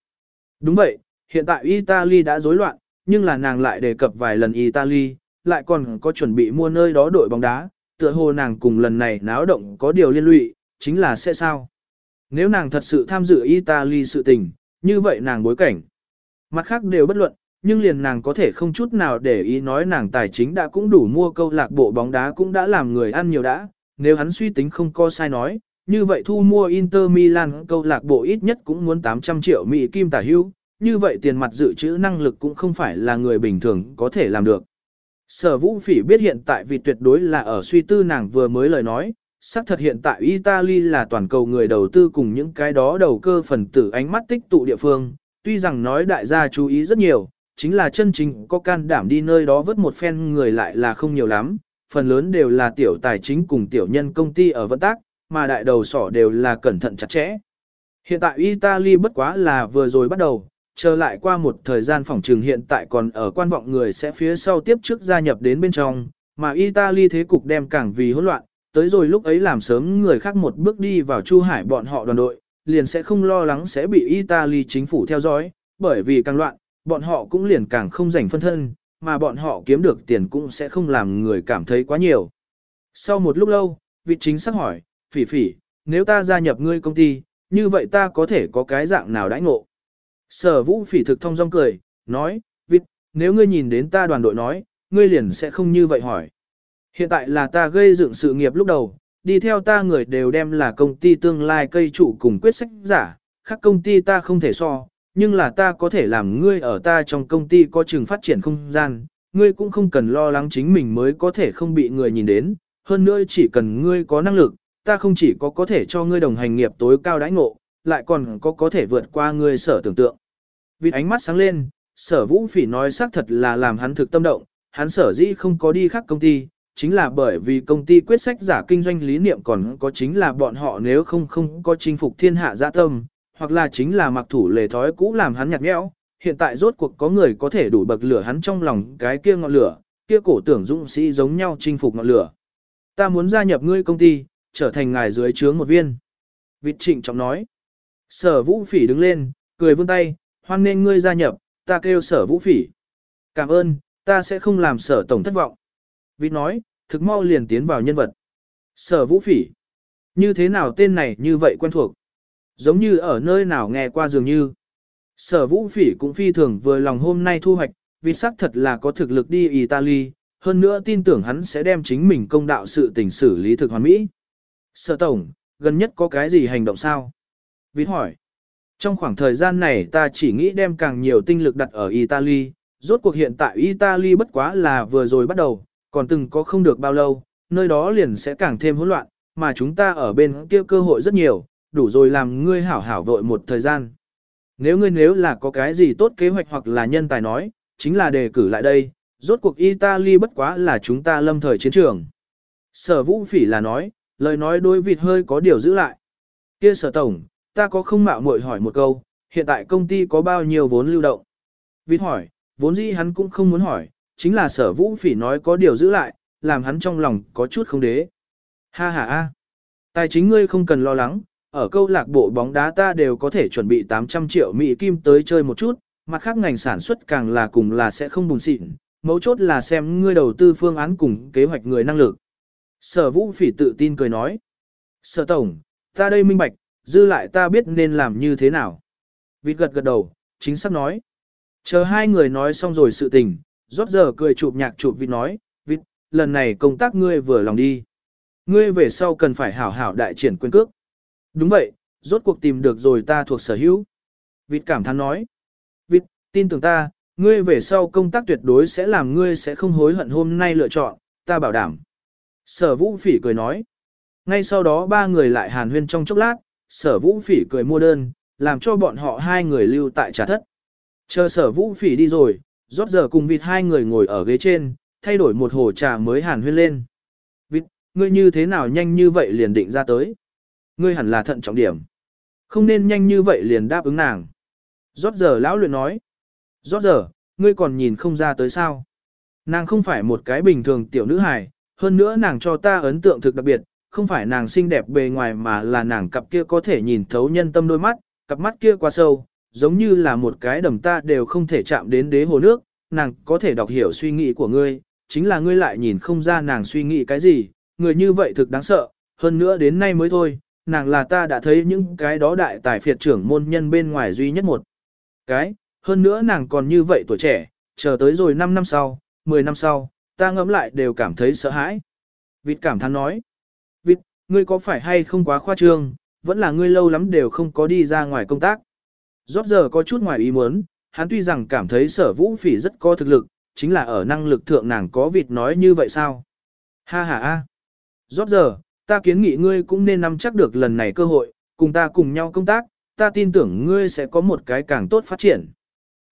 Đúng vậy, hiện tại Italy đã rối loạn, nhưng là nàng lại đề cập vài lần Italy, lại còn có chuẩn bị mua nơi đó đội bóng đá, tựa hồ nàng cùng lần này náo động có điều liên lụy, chính là sẽ sao. Nếu nàng thật sự tham dự Italy sự tình, như vậy nàng bối cảnh. Mặt khác đều bất luận, nhưng liền nàng có thể không chút nào để ý nói nàng tài chính đã cũng đủ mua câu lạc bộ bóng đá cũng đã làm người ăn nhiều đã, nếu hắn suy tính không có sai nói, như vậy thu mua Inter Milan câu lạc bộ ít nhất cũng muốn 800 triệu Mỹ kim tả hưu, như vậy tiền mặt dự trữ năng lực cũng không phải là người bình thường có thể làm được. Sở vũ phỉ biết hiện tại vì tuyệt đối là ở suy tư nàng vừa mới lời nói, xác thật hiện tại Italy là toàn cầu người đầu tư cùng những cái đó đầu cơ phần tử ánh mắt tích tụ địa phương, tuy rằng nói đại gia chú ý rất nhiều, chính là chân chính có can đảm đi nơi đó vớt một phen người lại là không nhiều lắm, phần lớn đều là tiểu tài chính cùng tiểu nhân công ty ở vận tác, mà đại đầu sỏ đều là cẩn thận chặt chẽ. Hiện tại Italy bất quá là vừa rồi bắt đầu, trở lại qua một thời gian phòng trường hiện tại còn ở quan vọng người sẽ phía sau tiếp trước gia nhập đến bên trong, mà Italy thế cục đem càng vì hỗn loạn, tới rồi lúc ấy làm sớm người khác một bước đi vào Chu Hải bọn họ đoàn đội, liền sẽ không lo lắng sẽ bị Italy chính phủ theo dõi, bởi vì càng loạn, bọn họ cũng liền càng không rảnh phân thân, mà bọn họ kiếm được tiền cũng sẽ không làm người cảm thấy quá nhiều. Sau một lúc lâu, vị chính xác hỏi, phỉ phỉ, nếu ta gia nhập ngươi công ty, như vậy ta có thể có cái dạng nào đãi ngộ? Sở vũ phỉ thực thông dong cười, nói, vịt, nếu ngươi nhìn đến ta đoàn đội nói, ngươi liền sẽ không như vậy hỏi. Hiện tại là ta gây dựng sự nghiệp lúc đầu, đi theo ta người đều đem là công ty tương lai cây trụ cùng quyết sách giả, khác công ty ta không thể so, nhưng là ta có thể làm ngươi ở ta trong công ty có trường phát triển không gian, ngươi cũng không cần lo lắng chính mình mới có thể không bị người nhìn đến, hơn nữa chỉ cần ngươi có năng lực, ta không chỉ có có thể cho ngươi đồng hành nghiệp tối cao đãi ngộ, lại còn có có thể vượt qua ngươi sở tưởng tượng. Vì ánh mắt sáng lên, sở vũ phỉ nói xác thật là làm hắn thực tâm động, hắn sở dĩ không có đi khác công ty, chính là bởi vì công ty quyết sách giả kinh doanh lý niệm còn có chính là bọn họ nếu không không có chinh phục thiên hạ dạ tâm, hoặc là chính là mặc thủ lề thói cũ làm hắn nhạt nhẽo. Hiện tại rốt cuộc có người có thể đủ bậc lửa hắn trong lòng cái kia ngọn lửa, kia cổ tưởng dũng sĩ giống nhau chinh phục ngọn lửa. Ta muốn gia nhập ngươi công ty, trở thành ngài dưới trướng một viên. Vịt trịnh trọng nói. Sở vũ phỉ đứng lên, cười vươn tay, hoan nên ngươi gia nhập, ta kêu sở vũ phỉ. Cảm ơn, ta sẽ không làm sở tổng thất vọng. Vịt nói, thực mau liền tiến vào nhân vật. Sở vũ phỉ. Như thế nào tên này như vậy quen thuộc? Giống như ở nơi nào nghe qua dường như. Sở vũ phỉ cũng phi thường vừa lòng hôm nay thu hoạch, vì xác thật là có thực lực đi Italy, hơn nữa tin tưởng hắn sẽ đem chính mình công đạo sự tình xử lý thực hoàn mỹ. Sở tổng, gần nhất có cái gì hành động sao? Vít hỏi. Trong khoảng thời gian này ta chỉ nghĩ đem càng nhiều tinh lực đặt ở Italy, rốt cuộc hiện tại Italy bất quá là vừa rồi bắt đầu, còn từng có không được bao lâu, nơi đó liền sẽ càng thêm hỗn loạn, mà chúng ta ở bên kia cơ hội rất nhiều, đủ rồi làm ngươi hảo hảo vội một thời gian. Nếu ngươi nếu là có cái gì tốt kế hoạch hoặc là nhân tài nói, chính là đề cử lại đây, rốt cuộc Italy bất quá là chúng ta lâm thời chiến trường. Sở vũ phỉ là nói, lời nói đối vịt hơi có điều giữ lại. Kia sở tổng, ta có không mạo muội hỏi một câu, hiện tại công ty có bao nhiêu vốn lưu động? Vịt hỏi, vốn dĩ hắn cũng không muốn hỏi, chính là sở vũ phỉ nói có điều giữ lại, làm hắn trong lòng có chút không đế. Ha ha ha. Tài chính ngươi không cần lo lắng, ở câu lạc bộ bóng đá ta đều có thể chuẩn bị 800 triệu Mỹ Kim tới chơi một chút, mặt khác ngành sản xuất càng là cùng là sẽ không bùn xịn, mấu chốt là xem ngươi đầu tư phương án cùng kế hoạch người năng lực. Sở vũ phỉ tự tin cười nói. Sở tổng, ta đây minh bạch, dư lại ta biết nên làm như thế nào. Vịt gật gật đầu, chính xác nói. Chờ hai người nói xong rồi sự tình, rót giờ cười chụp nhạc chụp vịt nói, vịt, lần này công tác ngươi vừa lòng đi. Ngươi về sau cần phải hảo hảo đại triển quyền cước. Đúng vậy, rốt cuộc tìm được rồi ta thuộc sở hữu. Vịt cảm thán nói. Vịt, tin tưởng ta, ngươi về sau công tác tuyệt đối sẽ làm ngươi sẽ không hối hận hôm nay lựa chọn, ta bảo đảm. Sở vũ phỉ cười nói. Ngay sau đó ba người lại hàn huyên trong chốc lát, sở vũ phỉ cười mua đơn, làm cho bọn họ hai người lưu tại trà thất. Chờ sở vũ phỉ đi rồi, rót giờ cùng vịt hai người ngồi ở ghế trên, thay đổi một hồ trà mới hàn huyên lên. Vịt, ngươi như thế nào nhanh như vậy liền định ra tới? Ngươi hẳn là thận trọng điểm. Không nên nhanh như vậy liền đáp ứng nàng. Rót giờ lão luyện nói. Rót giờ, ngươi còn nhìn không ra tới sao. Nàng không phải một cái bình thường tiểu nữ hài, hơn nữa nàng cho ta ấn tượng thực đặc biệt, không phải nàng xinh đẹp bề ngoài mà là nàng cặp kia có thể nhìn thấu nhân tâm đôi mắt, cặp mắt kia quá sâu, giống như là một cái đầm ta đều không thể chạm đến đế hồ nước, nàng có thể đọc hiểu suy nghĩ của ngươi, chính là ngươi lại nhìn không ra nàng suy nghĩ cái gì, người như vậy thực đáng sợ, hơn nữa đến nay mới thôi, nàng là ta đã thấy những cái đó đại tài phiệt trưởng môn nhân bên ngoài duy nhất một cái, hơn nữa nàng còn như vậy tuổi trẻ, chờ tới rồi 5 năm sau, 10 năm sau, ta ngẫm lại đều cảm thấy sợ hãi. Vịt cảm thán nói, Vịt, ngươi có phải hay không quá khoa trương, vẫn là ngươi lâu lắm đều không có đi ra ngoài công tác. Rót giờ có chút ngoài ý muốn, hắn tuy rằng cảm thấy sở vũ phỉ rất có thực lực, chính là ở năng lực thượng nàng có vịt nói như vậy sao? Ha ha ha. Rót giờ, ta kiến nghị ngươi cũng nên nắm chắc được lần này cơ hội, cùng ta cùng nhau công tác, ta tin tưởng ngươi sẽ có một cái càng tốt phát triển.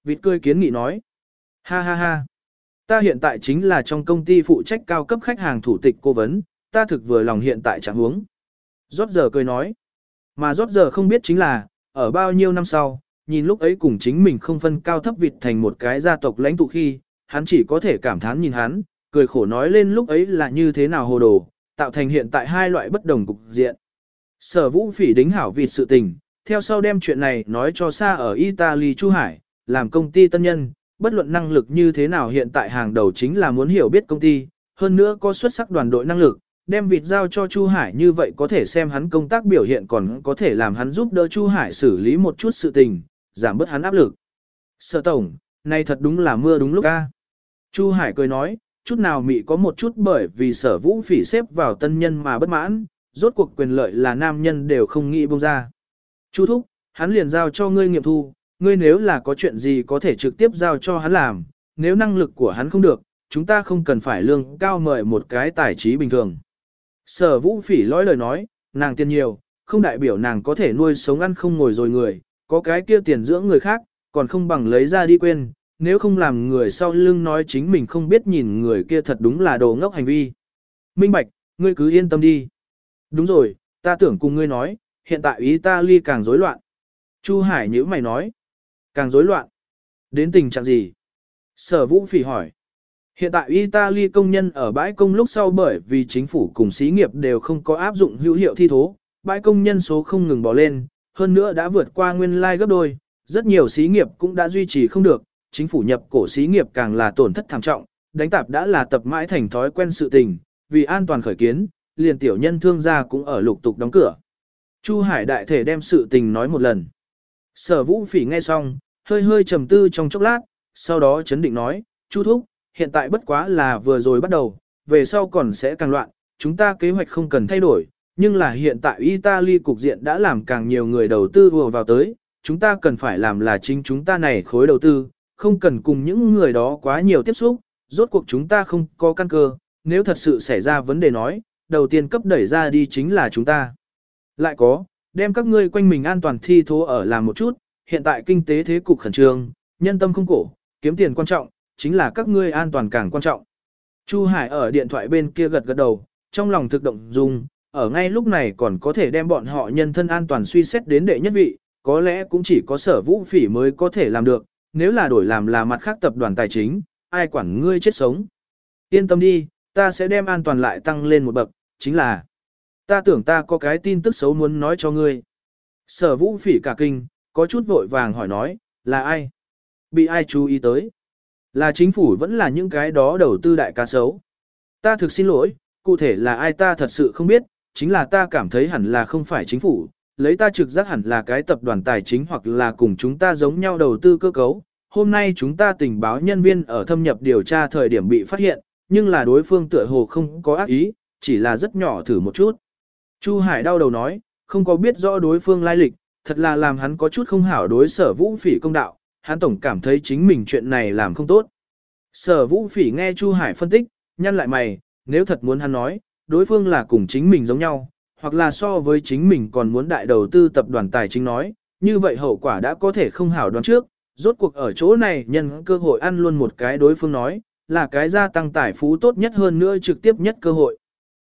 Vịt cười kiến nghị nói. Ha ha ha. Ta hiện tại chính là trong công ty phụ trách cao cấp khách hàng thủ tịch cố vấn, ta thực vừa lòng hiện tại trạng huống. Rót giờ cười nói. Mà rót giờ không biết chính là, ở bao nhiêu năm sau, nhìn lúc ấy cùng chính mình không phân cao thấp vịt thành một cái gia tộc lãnh tụ khi, hắn chỉ có thể cảm thán nhìn hắn, cười khổ nói lên lúc ấy là như thế nào hồ đồ, tạo thành hiện tại hai loại bất đồng cục diện. Sở vũ phỉ đính hảo vịt sự tình, theo sau đem chuyện này nói cho xa ở Italy Chu Hải, làm công ty tân nhân, bất luận năng lực như thế nào hiện tại hàng đầu chính là muốn hiểu biết công ty, hơn nữa có xuất sắc đoàn đội năng lực, đem vịt giao cho Chu Hải như vậy có thể xem hắn công tác biểu hiện còn có thể làm hắn giúp đỡ Chu Hải xử lý một chút sự tình, giảm bớt hắn áp lực. Sở tổng, nay thật đúng là mưa đúng lúc a. Chu Hải cười nói, chút nào mị có một chút bởi vì sở vũ phỉ xếp vào tân nhân mà bất mãn, rốt cuộc quyền lợi là nam nhân đều không nghĩ buông ra. Chu thúc, hắn liền giao cho ngươi nghiệm thu, ngươi nếu là có chuyện gì có thể trực tiếp giao cho hắn làm, nếu năng lực của hắn không được, chúng ta không cần phải lương cao mời một cái tài trí bình thường. Sở vũ phỉ lõi lời nói, nàng tiền nhiều, không đại biểu nàng có thể nuôi sống ăn không ngồi rồi người, có cái kia tiền dưỡng người khác, còn không bằng lấy ra đi quên, nếu không làm người sau lưng nói chính mình không biết nhìn người kia thật đúng là đồ ngốc hành vi. Minh Bạch, ngươi cứ yên tâm đi. Đúng rồi, ta tưởng cùng ngươi nói, hiện tại ý ta ly càng rối loạn. Chu Hải nhữ mày nói. Càng rối loạn. Đến tình trạng gì? Sở Vũ Phỉ hỏi. Hiện tại Italy công nhân ở bãi công lúc sau bởi vì chính phủ cùng xí nghiệp đều không có áp dụng hữu hiệu thi thố, bãi công nhân số không ngừng bỏ lên, hơn nữa đã vượt qua nguyên lai like gấp đôi, rất nhiều xí nghiệp cũng đã duy trì không được, chính phủ nhập cổ xí nghiệp càng là tổn thất thảm trọng, đánh tạp đã là tập mãi thành thói quen sự tình, vì an toàn khởi kiến, liền tiểu nhân thương gia cũng ở lục tục đóng cửa. Chu Hải đại thể đem sự tình nói một lần. Sở Vũ Phỉ nghe xong, hơi hơi trầm tư trong chốc lát, sau đó chấn định nói, Chu Thúc, hiện tại bất quá là vừa rồi bắt đầu, về sau còn sẽ càng loạn, chúng ta kế hoạch không cần thay đổi, nhưng là hiện tại Italy cục diện đã làm càng nhiều người đầu tư vừa vào tới, chúng ta cần phải làm là chính chúng ta này khối đầu tư, không cần cùng những người đó quá nhiều tiếp xúc, rốt cuộc chúng ta không có căn cơ, nếu thật sự xảy ra vấn đề nói, đầu tiên cấp đẩy ra đi chính là chúng ta. Lại có, đem các ngươi quanh mình an toàn thi thố ở làm một chút, hiện tại kinh tế thế cục khẩn trương, nhân tâm không cổ, kiếm tiền quan trọng, chính là các ngươi an toàn càng quan trọng. Chu Hải ở điện thoại bên kia gật gật đầu, trong lòng thực động dung, ở ngay lúc này còn có thể đem bọn họ nhân thân an toàn suy xét đến đệ nhất vị, có lẽ cũng chỉ có sở vũ phỉ mới có thể làm được, nếu là đổi làm là mặt khác tập đoàn tài chính, ai quản ngươi chết sống. Yên tâm đi, ta sẽ đem an toàn lại tăng lên một bậc, chính là ta tưởng ta có cái tin tức xấu muốn nói cho ngươi. Sở vũ phỉ cả kinh, có chút vội vàng hỏi nói, là ai? Bị ai chú ý tới? Là chính phủ vẫn là những cái đó đầu tư đại ca xấu. Ta thực xin lỗi, cụ thể là ai ta thật sự không biết, chính là ta cảm thấy hẳn là không phải chính phủ, lấy ta trực giác hẳn là cái tập đoàn tài chính hoặc là cùng chúng ta giống nhau đầu tư cơ cấu. Hôm nay chúng ta tình báo nhân viên ở thâm nhập điều tra thời điểm bị phát hiện, nhưng là đối phương tựa hồ không có ác ý, chỉ là rất nhỏ thử một chút. Chu Hải đau đầu nói, không có biết rõ đối phương lai lịch, thật là làm hắn có chút không hảo đối sở vũ phỉ công đạo, hắn tổng cảm thấy chính mình chuyện này làm không tốt. Sở vũ phỉ nghe Chu Hải phân tích, nhăn lại mày, nếu thật muốn hắn nói, đối phương là cùng chính mình giống nhau, hoặc là so với chính mình còn muốn đại đầu tư tập đoàn tài chính nói, như vậy hậu quả đã có thể không hảo đoán trước, rốt cuộc ở chỗ này nhân cơ hội ăn luôn một cái đối phương nói, là cái gia tăng tài phú tốt nhất hơn nữa trực tiếp nhất cơ hội.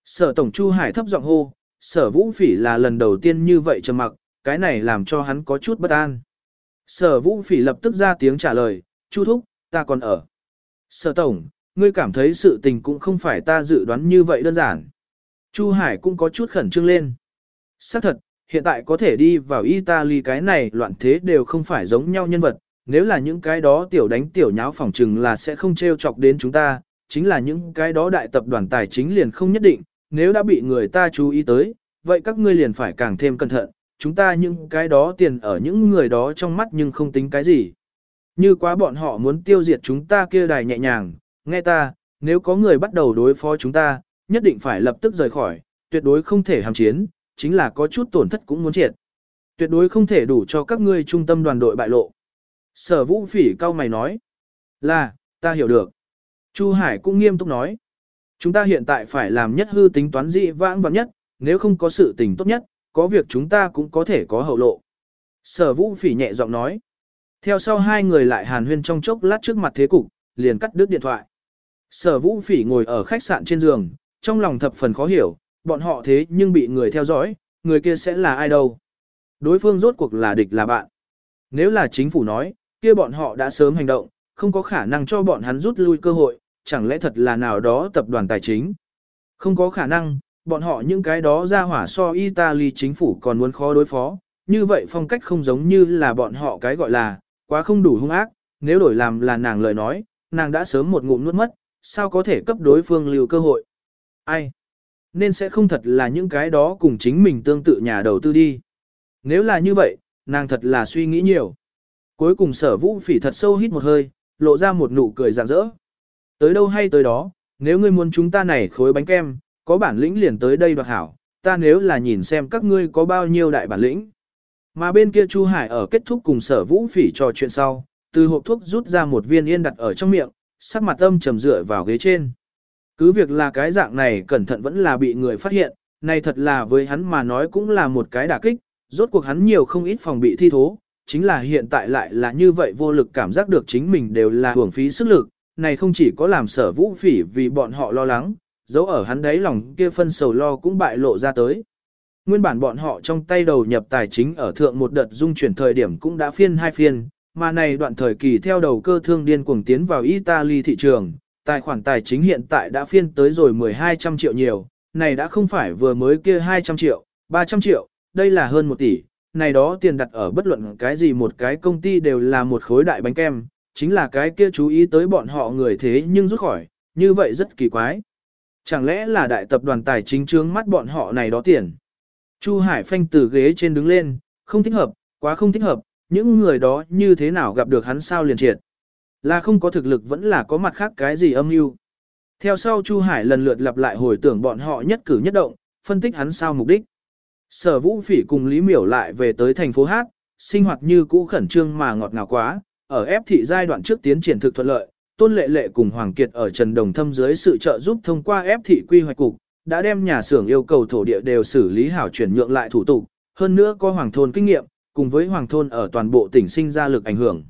Sở Tổng Chu Hải thấp giọng hô, sở vũ phỉ là lần đầu tiên như vậy trầm mặc, cái này làm cho hắn có chút bất an. Sở vũ phỉ lập tức ra tiếng trả lời, Chu Thúc, ta còn ở. Sở Tổng, ngươi cảm thấy sự tình cũng không phải ta dự đoán như vậy đơn giản. Chu Hải cũng có chút khẩn trương lên. Xác thật, hiện tại có thể đi vào Italy cái này loạn thế đều không phải giống nhau nhân vật, nếu là những cái đó tiểu đánh tiểu nháo phỏng trừng là sẽ không trêu chọc đến chúng ta, chính là những cái đó đại tập đoàn tài chính liền không nhất định, nếu đã bị người ta chú ý tới, vậy các ngươi liền phải càng thêm cẩn thận, chúng ta những cái đó tiền ở những người đó trong mắt nhưng không tính cái gì. Như quá bọn họ muốn tiêu diệt chúng ta kia đài nhẹ nhàng, nghe ta, nếu có người bắt đầu đối phó chúng ta, nhất định phải lập tức rời khỏi, tuyệt đối không thể hàm chiến, chính là có chút tổn thất cũng muốn triệt. Tuyệt đối không thể đủ cho các ngươi trung tâm đoàn đội bại lộ. Sở vũ phỉ cao mày nói. Là, ta hiểu được. Chu Hải cũng nghiêm túc nói. Chúng ta hiện tại phải làm nhất hư tính toán dị vãng và nhất, nếu không có sự tình tốt nhất, có việc chúng ta cũng có thể có hậu lộ. Sở vũ phỉ nhẹ giọng nói. Theo sau hai người lại hàn huyên trong chốc lát trước mặt thế cục, liền cắt đứt điện thoại. Sở vũ phỉ ngồi ở khách sạn trên giường, trong lòng thập phần khó hiểu, bọn họ thế nhưng bị người theo dõi, người kia sẽ là ai đâu. Đối phương rốt cuộc là địch là bạn. Nếu là chính phủ nói, kia bọn họ đã sớm hành động, không có khả năng cho bọn hắn rút lui cơ hội, chẳng lẽ thật là nào đó tập đoàn tài chính. Không có khả năng, bọn họ những cái đó ra hỏa so Italy chính phủ còn muốn khó đối phó, như vậy phong cách không giống như là bọn họ cái gọi là, quá không đủ hung ác, nếu đổi làm là nàng lời nói, nàng đã sớm một ngụm nuốt mất, sao có thể cấp đối phương lưu cơ hội. Ai? Nên sẽ không thật là những cái đó cùng chính mình tương tự nhà đầu tư đi. Nếu là như vậy, nàng thật là suy nghĩ nhiều. Cuối cùng sở vũ phỉ thật sâu hít một hơi, lộ ra một nụ cười rạng rỡ. Tới đâu hay tới đó, nếu ngươi muốn chúng ta này khối bánh kem, có bản lĩnh liền tới đây đoạt hảo, ta nếu là nhìn xem các ngươi có bao nhiêu đại bản lĩnh. Mà bên kia Chu Hải ở kết thúc cùng sở vũ phỉ trò chuyện sau, từ hộp thuốc rút ra một viên yên đặt ở trong miệng, sắc mặt âm trầm dựa vào ghế trên. Cứ việc là cái dạng này cẩn thận vẫn là bị người phát hiện, này thật là với hắn mà nói cũng là một cái đả kích, rốt cuộc hắn nhiều không ít phòng bị thi thố, chính là hiện tại lại là như vậy vô lực cảm giác được chính mình đều là hưởng phí sức lực, này không chỉ có làm sở vũ phỉ vì bọn họ lo lắng, dấu ở hắn đấy lòng kia phân sầu lo cũng bại lộ ra tới. Nguyên bản bọn họ trong tay đầu nhập tài chính ở thượng một đợt dung chuyển thời điểm cũng đã phiên hai phiên, mà này đoạn thời kỳ theo đầu cơ thương điên cuồng tiến vào Italy thị trường, tài khoản tài chính hiện tại đã phiên tới rồi 1200 triệu nhiều, này đã không phải vừa mới kia 200 triệu, 300 triệu, đây là hơn 1 tỷ, này đó tiền đặt ở bất luận cái gì một cái công ty đều là một khối đại bánh kem, chính là cái kia chú ý tới bọn họ người thế nhưng rút khỏi, như vậy rất kỳ quái. Chẳng lẽ là đại tập đoàn tài chính trướng mắt bọn họ này đó tiền? Chu Hải Phanh từ ghế trên đứng lên, không thích hợp, quá không thích hợp, những người đó như thế nào gặp được hắn sao liền triệt. Là không có thực lực vẫn là có mặt khác cái gì âm mưu. Theo sau Chu Hải lần lượt lặp lại hồi tưởng bọn họ nhất cử nhất động, phân tích hắn sao mục đích. Sở Vũ Phỉ cùng Lý Miểu lại về tới thành phố Hát, sinh hoạt như cũ khẩn trương mà ngọt ngào quá, ở ép thị giai đoạn trước tiến triển thực thuận lợi, Tôn Lệ Lệ cùng Hoàng Kiệt ở Trần Đồng Thâm dưới sự trợ giúp thông qua ép thị quy hoạch cục, đã đem nhà xưởng yêu cầu thổ địa đều xử lý hảo chuyển nhượng lại thủ tục, hơn nữa có Hoàng thôn kinh nghiệm, cùng với Hoàng thôn ở toàn bộ tỉnh sinh ra lực ảnh hưởng.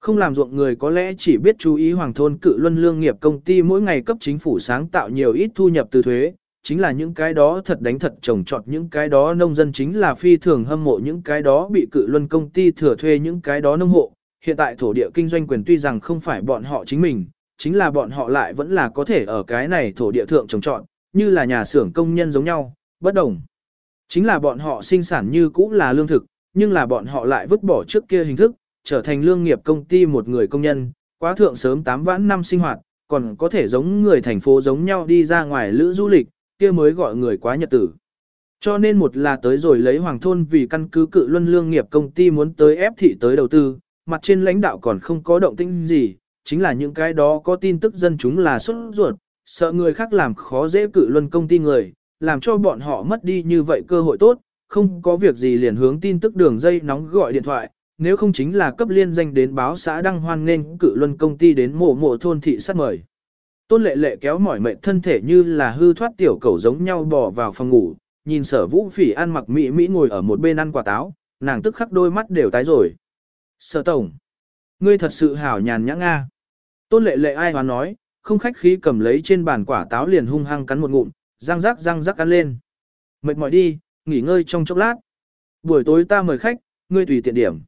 Không làm ruộng người có lẽ chỉ biết chú ý Hoàng thôn cự luân lương nghiệp công ty mỗi ngày cấp chính phủ sáng tạo nhiều ít thu nhập từ thuế, chính là những cái đó thật đánh thật trồng trọt những cái đó nông dân chính là phi thường hâm mộ những cái đó bị cự luân công ty thừa thuê những cái đó nông hộ. Hiện tại thổ địa kinh doanh quyền tuy rằng không phải bọn họ chính mình, chính là bọn họ lại vẫn là có thể ở cái này thổ địa thượng trồng trọt, như là nhà xưởng công nhân giống nhau, bất đồng. Chính là bọn họ sinh sản như cũ là lương thực, nhưng là bọn họ lại vứt bỏ trước kia hình thức, trở thành lương nghiệp công ty một người công nhân, quá thượng sớm 8 vãn năm sinh hoạt, còn có thể giống người thành phố giống nhau đi ra ngoài lữ du lịch, kia mới gọi người quá nhật tử. Cho nên một là tới rồi lấy hoàng thôn vì căn cứ cự luân lương nghiệp công ty muốn tới ép thị tới đầu tư, mặt trên lãnh đạo còn không có động tĩnh gì, chính là những cái đó có tin tức dân chúng là xuất ruột, sợ người khác làm khó dễ cự luân công ty người, làm cho bọn họ mất đi như vậy cơ hội tốt, không có việc gì liền hướng tin tức đường dây nóng gọi điện thoại, nếu không chính là cấp liên danh đến báo xã đăng hoan nên cự luân công ty đến mộ mộ thôn thị sát mời. Tôn lệ lệ kéo mỏi mệt thân thể như là hư thoát tiểu cầu giống nhau bò vào phòng ngủ, nhìn sở vũ phỉ ăn mặc mỹ mỹ ngồi ở một bên ăn quả táo, nàng tức khắc đôi mắt đều tái rồi. Sở tổng, ngươi thật sự hảo nhàn nhã nga. Tôn lệ lệ ai hoán nói, không khách khí cầm lấy trên bàn quả táo liền hung hăng cắn một ngụm, răng rắc răng rắc cắn lên. Mệt mỏi đi, nghỉ ngơi trong chốc lát. Buổi tối ta mời khách, ngươi tùy tiện điểm.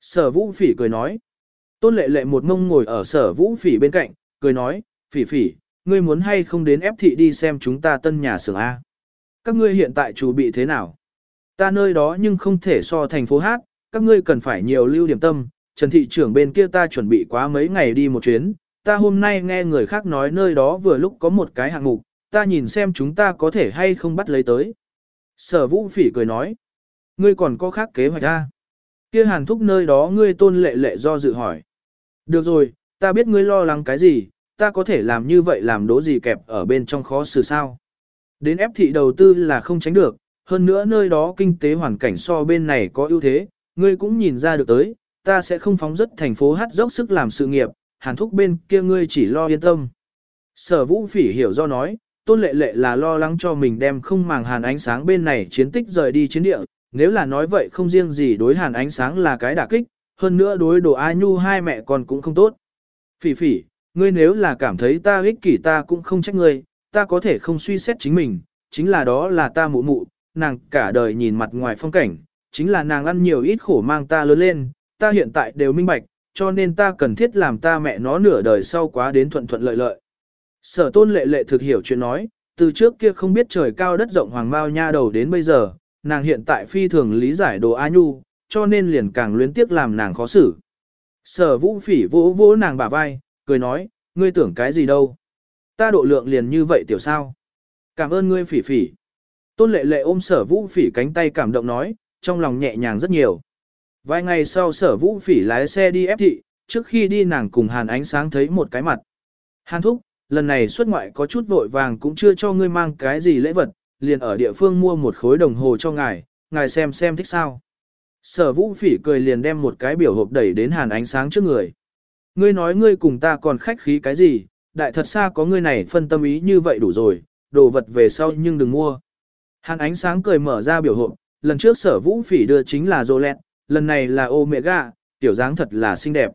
Sở vũ phỉ cười nói. Tôn lệ lệ một ngông ngồi ở sở vũ phỉ bên cạnh, cười nói, phỉ phỉ, ngươi muốn hay không đến ép thị đi xem chúng ta tân nhà xưởng A. Các ngươi hiện tại chủ bị thế nào? Ta nơi đó nhưng không thể so thành phố hát, các ngươi cần phải nhiều lưu điểm tâm, Trần thị trưởng bên kia ta chuẩn bị quá mấy ngày đi một chuyến, ta hôm nay nghe người khác nói nơi đó vừa lúc có một cái hạng mục, ta nhìn xem chúng ta có thể hay không bắt lấy tới. Sở vũ phỉ cười nói, ngươi còn có khác kế hoạch ta? Kia hàn thúc nơi đó ngươi tôn lệ lệ do dự hỏi. Được rồi, ta biết ngươi lo lắng cái gì, ta có thể làm như vậy làm đố gì kẹp ở bên trong khó xử sao. Đến ép thị đầu tư là không tránh được, hơn nữa nơi đó kinh tế hoàn cảnh so bên này có ưu thế, ngươi cũng nhìn ra được tới, ta sẽ không phóng rất thành phố hát dốc sức làm sự nghiệp, hàn thúc bên kia ngươi chỉ lo yên tâm. Sở vũ phỉ hiểu do nói, tôn lệ lệ là lo lắng cho mình đem không màng hàn ánh sáng bên này chiến tích rời đi chiến địa, nếu là nói vậy không riêng gì đối hàn ánh sáng là cái đả kích, hơn nữa đối đồ ai nhu hai mẹ con cũng không tốt. Phỉ phỉ, ngươi nếu là cảm thấy ta ích kỷ ta cũng không trách ngươi, ta có thể không suy xét chính mình, chính là đó là ta mụ mụ, nàng cả đời nhìn mặt ngoài phong cảnh, chính là nàng ăn nhiều ít khổ mang ta lớn lên, ta hiện tại đều minh bạch, cho nên ta cần thiết làm ta mẹ nó nửa đời sau quá đến thuận thuận lợi lợi. Sở tôn lệ lệ thực hiểu chuyện nói, từ trước kia không biết trời cao đất rộng hoàng bao nha đầu đến bây giờ, nàng hiện tại phi thường lý giải đồ A Nhu, cho nên liền càng luyến tiếc làm nàng khó xử. Sở vũ phỉ vỗ vỗ nàng bả vai, cười nói, ngươi tưởng cái gì đâu. Ta độ lượng liền như vậy tiểu sao. Cảm ơn ngươi phỉ phỉ. Tôn lệ lệ ôm sở vũ phỉ cánh tay cảm động nói, trong lòng nhẹ nhàng rất nhiều. Vài ngày sau sở vũ phỉ lái xe đi ép thị, trước khi đi nàng cùng hàn ánh sáng thấy một cái mặt. Hàn thúc, lần này xuất ngoại có chút vội vàng cũng chưa cho ngươi mang cái gì lễ vật, liền ở địa phương mua một khối đồng hồ cho ngài, ngài xem xem thích sao. Sở vũ phỉ cười liền đem một cái biểu hộp đẩy đến hàn ánh sáng trước người. Ngươi nói ngươi cùng ta còn khách khí cái gì, đại thật xa có ngươi này phân tâm ý như vậy đủ rồi, đồ vật về sau nhưng đừng mua. Hàn ánh sáng cười mở ra biểu hộp, lần trước sở vũ phỉ đưa chính là Rolex, lần này là Omega, tiểu dáng thật là xinh đẹp.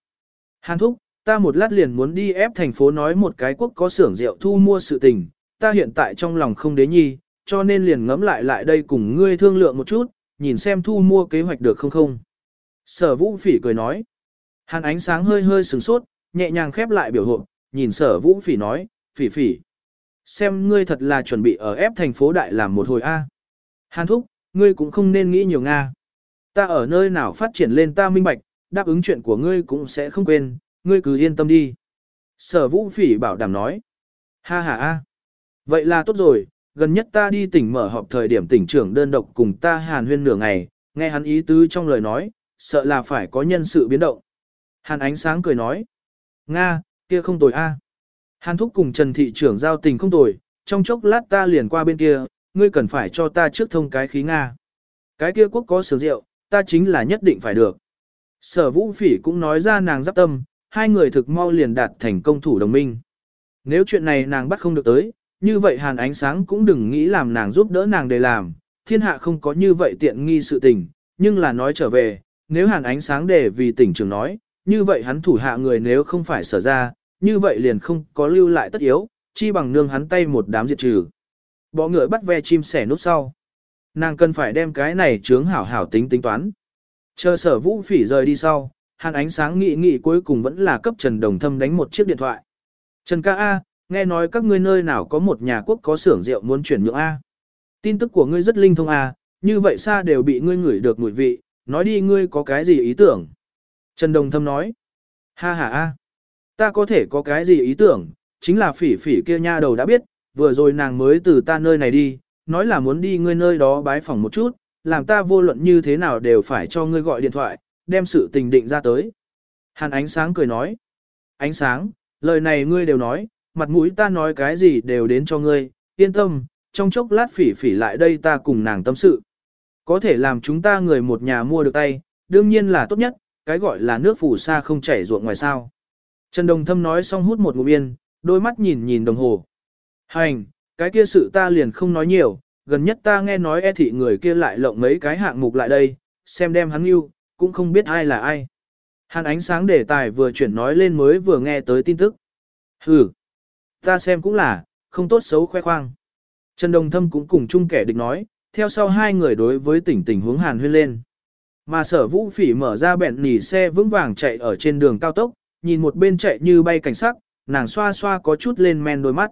Hàn thúc, ta một lát liền muốn đi ép thành phố nói một cái quốc có xưởng rượu thu mua sự tình, ta hiện tại trong lòng không đế nhi, cho nên liền ngẫm lại lại đây cùng ngươi thương lượng một chút, nhìn xem thu mua kế hoạch được không không. Sở vũ phỉ cười nói. Hàn ánh sáng hơi hơi sừng sốt, nhẹ nhàng khép lại biểu hộp, nhìn sở vũ phỉ nói, phỉ phỉ. Xem ngươi thật là chuẩn bị ở ép thành phố đại làm một hồi A. Hàn thúc, ngươi cũng không nên nghĩ nhiều Nga. Ta ở nơi nào phát triển lên ta minh bạch, đáp ứng chuyện của ngươi cũng sẽ không quên, ngươi cứ yên tâm đi. Sở vũ phỉ bảo đảm nói. Ha ha ha. Vậy là tốt rồi, gần nhất ta đi tỉnh mở họp thời điểm tỉnh trưởng đơn độc cùng ta hàn huyên nửa ngày, nghe hắn ý tứ trong lời nói, sợ là phải có nhân sự biến động. Hàn ánh sáng cười nói. Nga, kia không tồi a. Hàn thúc cùng Trần thị trưởng giao tình không tồi, trong chốc lát ta liền qua bên kia, ngươi cần phải cho ta trước thông cái khí Nga. Cái kia quốc có sướng rượu, ta chính là nhất định phải được. Sở vũ phỉ cũng nói ra nàng giáp tâm, hai người thực mau liền đạt thành công thủ đồng minh. Nếu chuyện này nàng bắt không được tới, như vậy hàn ánh sáng cũng đừng nghĩ làm nàng giúp đỡ nàng để làm, thiên hạ không có như vậy tiện nghi sự tình, nhưng là nói trở về, nếu hàn ánh sáng để vì tỉnh trường nói, như vậy hắn thủ hạ người nếu không phải sở ra, như vậy liền không có lưu lại tất yếu, chi bằng nương hắn tay một đám diệt trừ. Bỏ ngựa bắt ve chim sẻ nút sau. Nàng cần phải đem cái này chướng hảo hảo tính tính toán. Chờ sở vũ phỉ rời đi sau, hàn ánh sáng nghị nghị cuối cùng vẫn là cấp Trần Đồng Thâm đánh một chiếc điện thoại. Trần ca A, nghe nói các ngươi nơi nào có một nhà quốc có xưởng rượu muốn chuyển nhượng A. Tin tức của ngươi rất linh thông A, như vậy xa đều bị ngươi ngửi được mùi vị, nói đi ngươi có cái gì ý tưởng. Trần Đồng Thâm nói, ha ha A, ta có thể có cái gì ý tưởng, chính là phỉ phỉ kia nha đầu đã biết, vừa rồi nàng mới từ ta nơi này đi, nói là muốn đi ngươi nơi đó bái phỏng một chút, làm ta vô luận như thế nào đều phải cho ngươi gọi điện thoại, đem sự tình định ra tới. Hàn ánh sáng cười nói, ánh sáng, lời này ngươi đều nói, mặt mũi ta nói cái gì đều đến cho ngươi, yên tâm, trong chốc lát phỉ phỉ lại đây ta cùng nàng tâm sự. Có thể làm chúng ta người một nhà mua được tay, đương nhiên là tốt nhất, cái gọi là nước phủ xa không chảy ruộng ngoài sao. Trần Đồng Thâm nói xong hút một ngụm yên, đôi mắt nhìn nhìn đồng hồ. Hành, cái kia sự ta liền không nói nhiều, gần nhất ta nghe nói e thị người kia lại lộng mấy cái hạng mục lại đây, xem đem hắn yêu, cũng không biết ai là ai. Hàn ánh sáng đề tài vừa chuyển nói lên mới vừa nghe tới tin tức. Hừ, ta xem cũng là, không tốt xấu khoe khoang. Trần Đồng Thâm cũng cùng chung kẻ địch nói, theo sau hai người đối với tỉnh tình huống hàn huyên lên. Mà sở vũ phỉ mở ra bẹn nỉ xe vững vàng chạy ở trên đường cao tốc, nhìn một bên chạy như bay cảnh sắc, nàng xoa xoa có chút lên men đôi mắt.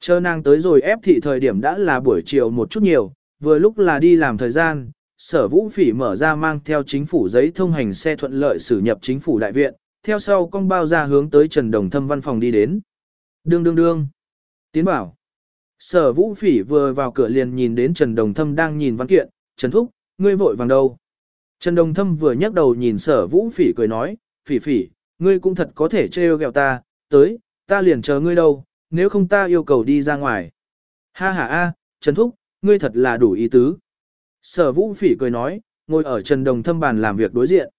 Chờ nàng tới rồi ép thị thời điểm đã là buổi chiều một chút nhiều, vừa lúc là đi làm thời gian, sở vũ phỉ mở ra mang theo chính phủ giấy thông hành xe thuận lợi xử nhập chính phủ đại viện, theo sau con bao ra hướng tới Trần Đồng Thâm văn phòng đi đến. Đương đương đương. Tiến bảo. Sở vũ phỉ vừa vào cửa liền nhìn đến Trần Đồng Thâm đang nhìn văn kiện, Trần Thúc, ngươi vội vàng đâu. Trần Đồng Thâm vừa nhấc đầu nhìn sở vũ phỉ cười nói, phỉ phỉ, ngươi cũng thật có thể trêu ghẹo ta, tới, ta liền chờ ngươi đâu, nếu không ta yêu cầu đi ra ngoài. Ha ha a, Trần Thúc, ngươi thật là đủ ý tứ. Sở Vũ Phỉ cười nói, ngồi ở Trần Đồng thâm bàn làm việc đối diện.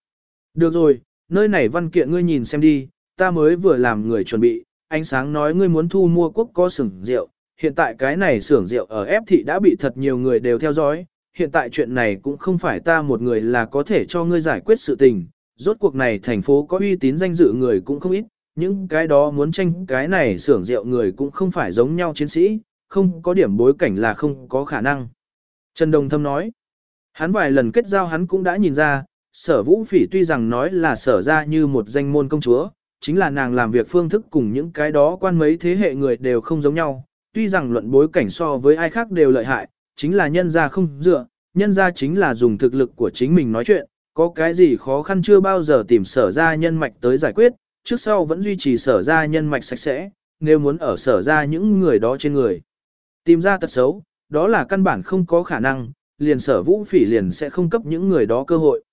Được rồi, nơi này văn kiện ngươi nhìn xem đi, ta mới vừa làm người chuẩn bị, ánh sáng nói ngươi muốn thu mua quốc có xưởng rượu, hiện tại cái này xưởng rượu ở ép thị đã bị thật nhiều người đều theo dõi, hiện tại chuyện này cũng không phải ta một người là có thể cho ngươi giải quyết sự tình, rốt cuộc này thành phố có uy tín danh dự người cũng không ít, những cái đó muốn tranh cái này xưởng rượu người cũng không phải giống nhau chiến sĩ, không có điểm bối cảnh là không có khả năng. Trần Đồng Thâm nói, hắn vài lần kết giao hắn cũng đã nhìn ra, sở vũ phỉ tuy rằng nói là sở ra như một danh môn công chúa, chính là nàng làm việc phương thức cùng những cái đó quan mấy thế hệ người đều không giống nhau, tuy rằng luận bối cảnh so với ai khác đều lợi hại, chính là nhân ra không dựa, nhân ra chính là dùng thực lực của chính mình nói chuyện, có cái gì khó khăn chưa bao giờ tìm sở ra nhân mạch tới giải quyết, trước sau vẫn duy trì sở ra nhân mạch sạch sẽ, nếu muốn ở sở ra những người đó trên người. Tìm ra tật xấu, đó là căn bản không có khả năng, liền sở vũ phỉ liền sẽ không cấp những người đó cơ hội.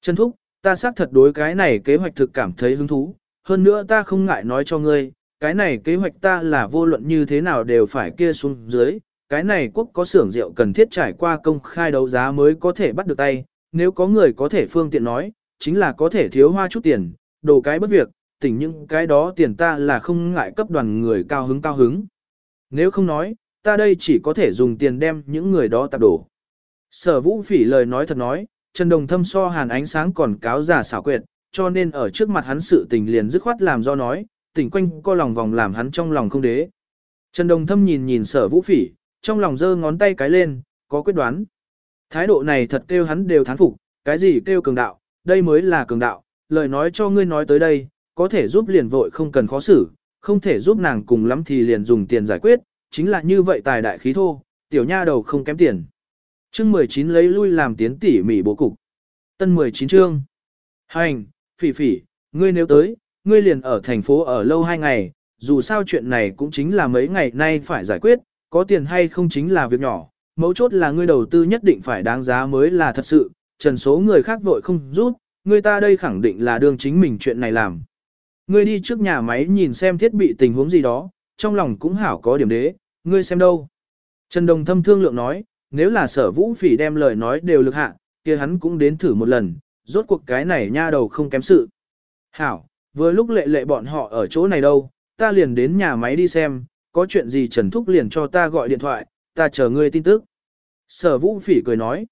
Trần Thúc, ta xác thật đối cái này kế hoạch thực cảm thấy hứng thú, hơn nữa ta không ngại nói cho ngươi, cái này kế hoạch ta là vô luận như thế nào đều phải kia xuống dưới, cái này quốc có xưởng rượu cần thiết trải qua công khai đấu giá mới có thể bắt được tay, nếu có người có thể phương tiện nói, chính là có thể thiếu hoa chút tiền, đồ cái bất việc, tỉnh những cái đó tiền ta là không ngại cấp đoàn người cao hứng cao hứng. Nếu không nói, ta đây chỉ có thể dùng tiền đem những người đó tạp đổ. Sở vũ phỉ lời nói thật nói, Trần Đồng Thâm so hàn ánh sáng còn cáo giả xảo quyệt, cho nên ở trước mặt hắn sự tình liền dứt khoát làm do nói, tỉnh quanh co lòng vòng làm hắn trong lòng không đế. Trần Đồng Thâm nhìn nhìn sở vũ phỉ, trong lòng giơ ngón tay cái lên, có quyết đoán. Thái độ này thật kêu hắn đều thán phục, cái gì kêu cường đạo, đây mới là cường đạo, lời nói cho ngươi nói tới đây, có thể giúp liền vội không cần khó xử, không thể giúp nàng cùng lắm thì liền dùng tiền giải quyết, chính là như vậy tài đại khí thô, tiểu nha đầu không kém tiền. Chương 19 lấy lui làm tiến tỉ mỉ bố cục. Tân 19 chương. Hành, phỉ phỉ, ngươi nếu tới, ngươi liền ở thành phố ở lâu hai ngày, dù sao chuyện này cũng chính là mấy ngày nay phải giải quyết, có tiền hay không chính là việc nhỏ, mấu chốt là ngươi đầu tư nhất định phải đáng giá mới là thật sự, trần số người khác vội không rút, ngươi ta đây khẳng định là đương chính mình chuyện này làm. Ngươi đi trước nhà máy nhìn xem thiết bị tình huống gì đó, trong lòng cũng hảo có điểm đế, ngươi xem đâu. Trần Đồng thâm thương lượng nói, nếu là sở vũ phỉ đem lời nói đều lực hạ, kia hắn cũng đến thử một lần, rốt cuộc cái này nha đầu không kém sự. Hảo, vừa lúc lệ lệ bọn họ ở chỗ này đâu, ta liền đến nhà máy đi xem, có chuyện gì Trần Thúc liền cho ta gọi điện thoại, ta chờ ngươi tin tức. Sở vũ phỉ cười nói,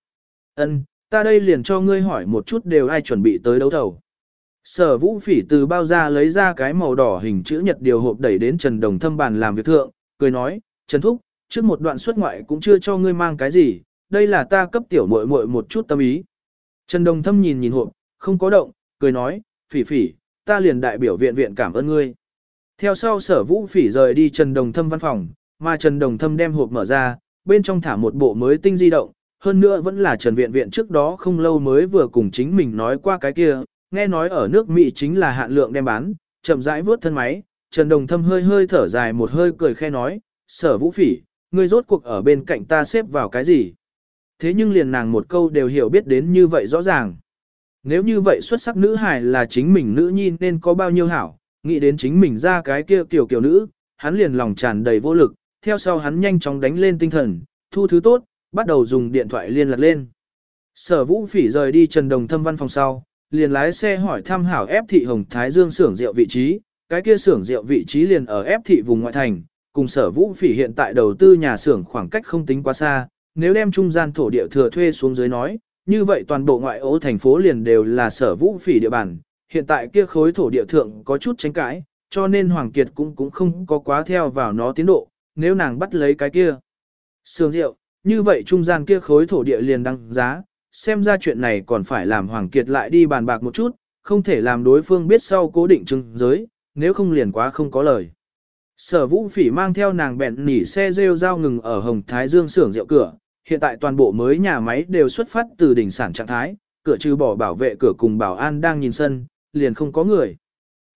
ân, ta đây liền cho ngươi hỏi một chút đều ai chuẩn bị tới đấu thầu. Sở vũ phỉ từ bao ra lấy ra cái màu đỏ hình chữ nhật điều hộp đẩy đến Trần Đồng thâm bàn làm việc thượng, cười nói, Trần Thúc, trước một đoạn xuất ngoại cũng chưa cho ngươi mang cái gì, đây là ta cấp tiểu muội muội một chút tâm ý. Trần Đồng thâm nhìn nhìn hộp, không có động, cười nói, phỉ phỉ, ta liền đại biểu viện viện cảm ơn ngươi. Theo sau sở vũ phỉ rời đi Trần Đồng thâm văn phòng, mà Trần Đồng thâm đem hộp mở ra, bên trong thả một bộ mới tinh di động, hơn nữa vẫn là Trần Viện Viện trước đó không lâu mới vừa cùng chính mình nói qua cái kia, nghe nói ở nước Mỹ chính là hạn lượng đem bán, chậm rãi vướt thân máy, Trần Đồng Thâm hơi hơi thở dài một hơi cười khe nói, sở vũ phỉ, ngươi rốt cuộc ở bên cạnh ta xếp vào cái gì? Thế nhưng liền nàng một câu đều hiểu biết đến như vậy rõ ràng. Nếu như vậy xuất sắc nữ hài là chính mình nữ nhi nên có bao nhiêu hảo, nghĩ đến chính mình ra cái kia kiểu kiểu nữ, hắn liền lòng tràn đầy vô lực, theo sau hắn nhanh chóng đánh lên tinh thần, thu thứ tốt, bắt đầu dùng điện thoại liên lạc lên. Sở vũ phỉ rời đi Trần Đồng Thâm văn phòng sau, liền lái xe hỏi thăm hảo ép thị Hồng Thái Dương xưởng rượu vị trí, cái kia xưởng rượu vị trí liền ở ép thị vùng ngoại thành, cùng sở vũ phỉ hiện tại đầu tư nhà xưởng khoảng cách không tính quá xa, nếu đem trung gian thổ địa thừa thuê xuống dưới nói, như vậy toàn bộ ngoại ô thành phố liền đều là sở vũ phỉ địa bàn, hiện tại kia khối thổ địa thượng có chút tranh cãi, cho nên Hoàng Kiệt cũng cũng không có quá theo vào nó tiến độ, nếu nàng bắt lấy cái kia. Sương rượu, như vậy trung gian kia khối thổ địa liền đăng giá, xem ra chuyện này còn phải làm Hoàng Kiệt lại đi bàn bạc một chút, không thể làm đối phương biết sau cố định chứng giới, nếu không liền quá không có lời. Sở vũ phỉ mang theo nàng bẹn nỉ xe rêu giao ngừng ở Hồng Thái Dương xưởng rượu cửa, hiện tại toàn bộ mới nhà máy đều xuất phát từ đỉnh sản trạng thái, cửa trừ bỏ bảo vệ cửa cùng bảo an đang nhìn sân, liền không có người.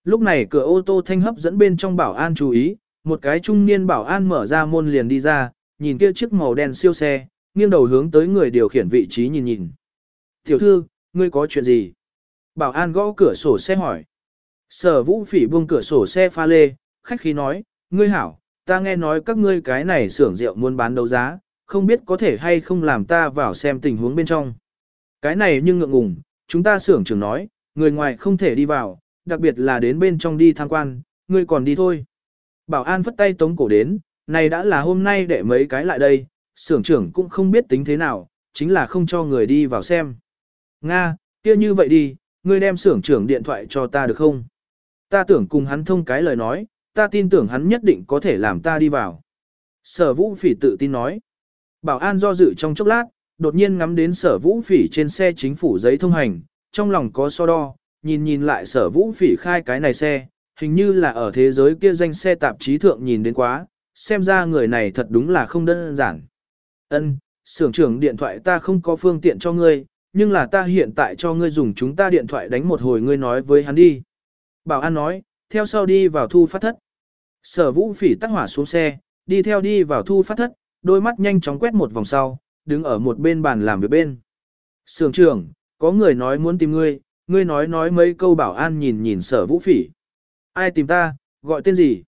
Lúc này cửa ô tô thanh hấp dẫn bên trong bảo an chú ý, một cái trung niên bảo an mở ra môn liền đi ra, nhìn kia chiếc màu đen siêu xe, nghiêng đầu hướng tới người điều khiển vị trí nhìn nhìn. Tiểu thư, ngươi có chuyện gì? Bảo an gõ cửa sổ xe hỏi. Sở vũ phỉ buông cửa sổ xe pha lê, khách khí nói, ngươi hảo, ta nghe nói các ngươi cái này xưởng rượu muốn bán đấu giá, không biết có thể hay không làm ta vào xem tình huống bên trong. Cái này nhưng ngượng ngùng, chúng ta xưởng trưởng nói, người ngoài không thể đi vào, đặc biệt là đến bên trong đi tham quan, ngươi còn đi thôi. Bảo an phất tay tống cổ đến, này đã là hôm nay để mấy cái lại đây, xưởng trưởng cũng không biết tính thế nào, chính là không cho người đi vào xem. Nga, kia như vậy đi, ngươi đem xưởng trưởng điện thoại cho ta được không? Ta tưởng cùng hắn thông cái lời nói, ta tin tưởng hắn nhất định có thể làm ta đi vào. Sở vũ phỉ tự tin nói. Bảo an do dự trong chốc lát, đột nhiên ngắm đến sở vũ phỉ trên xe chính phủ giấy thông hành, trong lòng có so đo, nhìn nhìn lại sở vũ phỉ khai cái này xe, hình như là ở thế giới kia danh xe tạp chí thượng nhìn đến quá, xem ra người này thật đúng là không đơn giản. Ân, xưởng trưởng điện thoại ta không có phương tiện cho ngươi, nhưng là ta hiện tại cho ngươi dùng chúng ta điện thoại đánh một hồi ngươi nói với hắn đi. Bảo an nói, theo sau đi vào thu phát thất. Sở vũ phỉ tắt hỏa xuống xe, đi theo đi vào thu phát thất, đôi mắt nhanh chóng quét một vòng sau, đứng ở một bên bàn làm việc bên. Sưởng trưởng, có người nói muốn tìm ngươi, ngươi nói nói mấy câu bảo an nhìn nhìn sở vũ phỉ. Ai tìm ta, gọi tên gì?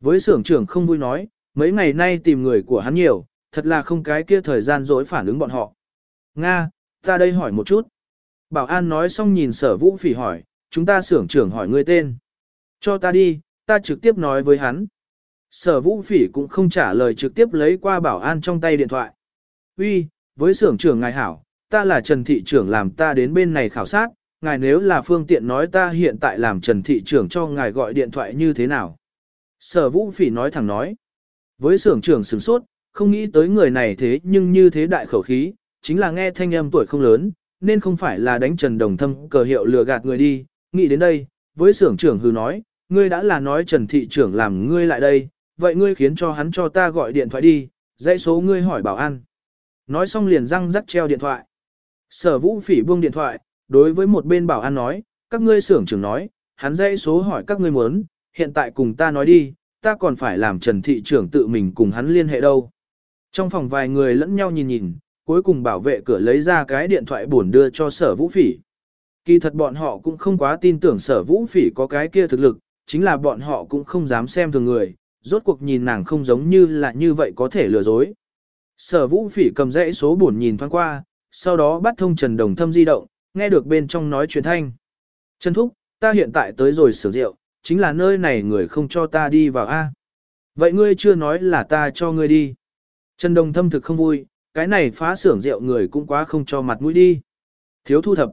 Với sưởng trưởng không vui nói, mấy ngày nay tìm người của hắn nhiều, thật là không cái kia thời gian dối phản ứng bọn họ. Nga, ta đây hỏi một chút. Bảo an nói xong nhìn sở vũ phỉ hỏi, chúng ta sưởng trưởng hỏi ngươi tên. Cho ta đi, ta trực tiếp nói với hắn. Sở vũ phỉ cũng không trả lời trực tiếp lấy qua bảo an trong tay điện thoại. Uy, với xưởng trưởng ngài hảo, ta là Trần Thị trưởng làm ta đến bên này khảo sát, ngài nếu là phương tiện nói ta hiện tại làm Trần Thị trưởng cho ngài gọi điện thoại như thế nào. Sở vũ phỉ nói thẳng nói. Với xưởng trưởng sửng sốt, không nghĩ tới người này thế nhưng như thế đại khẩu khí, chính là nghe thanh âm tuổi không lớn, nên không phải là đánh Trần Đồng Thâm cờ hiệu lừa gạt người đi, nghĩ đến đây, với xưởng trưởng hừ nói, ngươi đã là nói Trần Thị trưởng làm ngươi lại đây, vậy ngươi khiến cho hắn cho ta gọi điện thoại đi, dãy số ngươi hỏi bảo an. Nói xong liền răng rắc treo điện thoại. Sở vũ phỉ buông điện thoại, đối với một bên bảo an nói, các ngươi xưởng trưởng nói, hắn dãy số hỏi các ngươi muốn, hiện tại cùng ta nói đi, ta còn phải làm Trần Thị trưởng tự mình cùng hắn liên hệ đâu. Trong phòng vài người lẫn nhau nhìn nhìn, cuối cùng bảo vệ cửa lấy ra cái điện thoại buồn đưa cho sở vũ phỉ. Kỳ thật bọn họ cũng không quá tin tưởng sở vũ phỉ có cái kia thực lực, chính là bọn họ cũng không dám xem thường người, rốt cuộc nhìn nàng không giống như là như vậy có thể lừa dối. Sở vũ phỉ cầm dãy số buồn nhìn thoáng qua, sau đó bắt thông Trần Đồng Thâm di động, nghe được bên trong nói chuyện thanh. Trần Thúc, ta hiện tại tới rồi sở rượu, chính là nơi này người không cho ta đi vào A. Vậy ngươi chưa nói là ta cho ngươi đi. Trần Đồng Thâm thực không vui, cái này phá xưởng rượu người cũng quá không cho mặt mũi đi. Thiếu thu thập.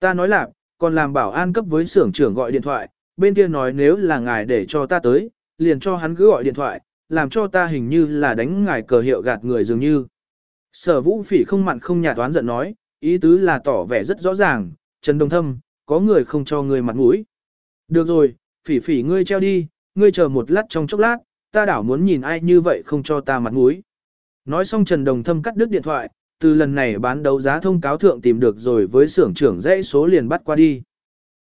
Ta nói là, còn làm bảo an cấp với xưởng trưởng gọi điện thoại, bên kia nói nếu là ngài để cho ta tới, liền cho hắn cứ gọi điện thoại, làm cho ta hình như là đánh ngài cờ hiệu gạt người dường như. Sở vũ phỉ không mặn không nhạt toán giận nói, ý tứ là tỏ vẻ rất rõ ràng, Trần Đồng Thâm, có người không cho người mặt mũi. Được rồi, phỉ phỉ ngươi treo đi, ngươi chờ một lát trong chốc lát, ta đảo muốn nhìn ai như vậy không cho ta mặt mũi. Nói xong Trần Đồng Thâm cắt đứt điện thoại, từ lần này bán đấu giá thông cáo thượng tìm được rồi với xưởng trưởng dãy số liền bắt qua đi.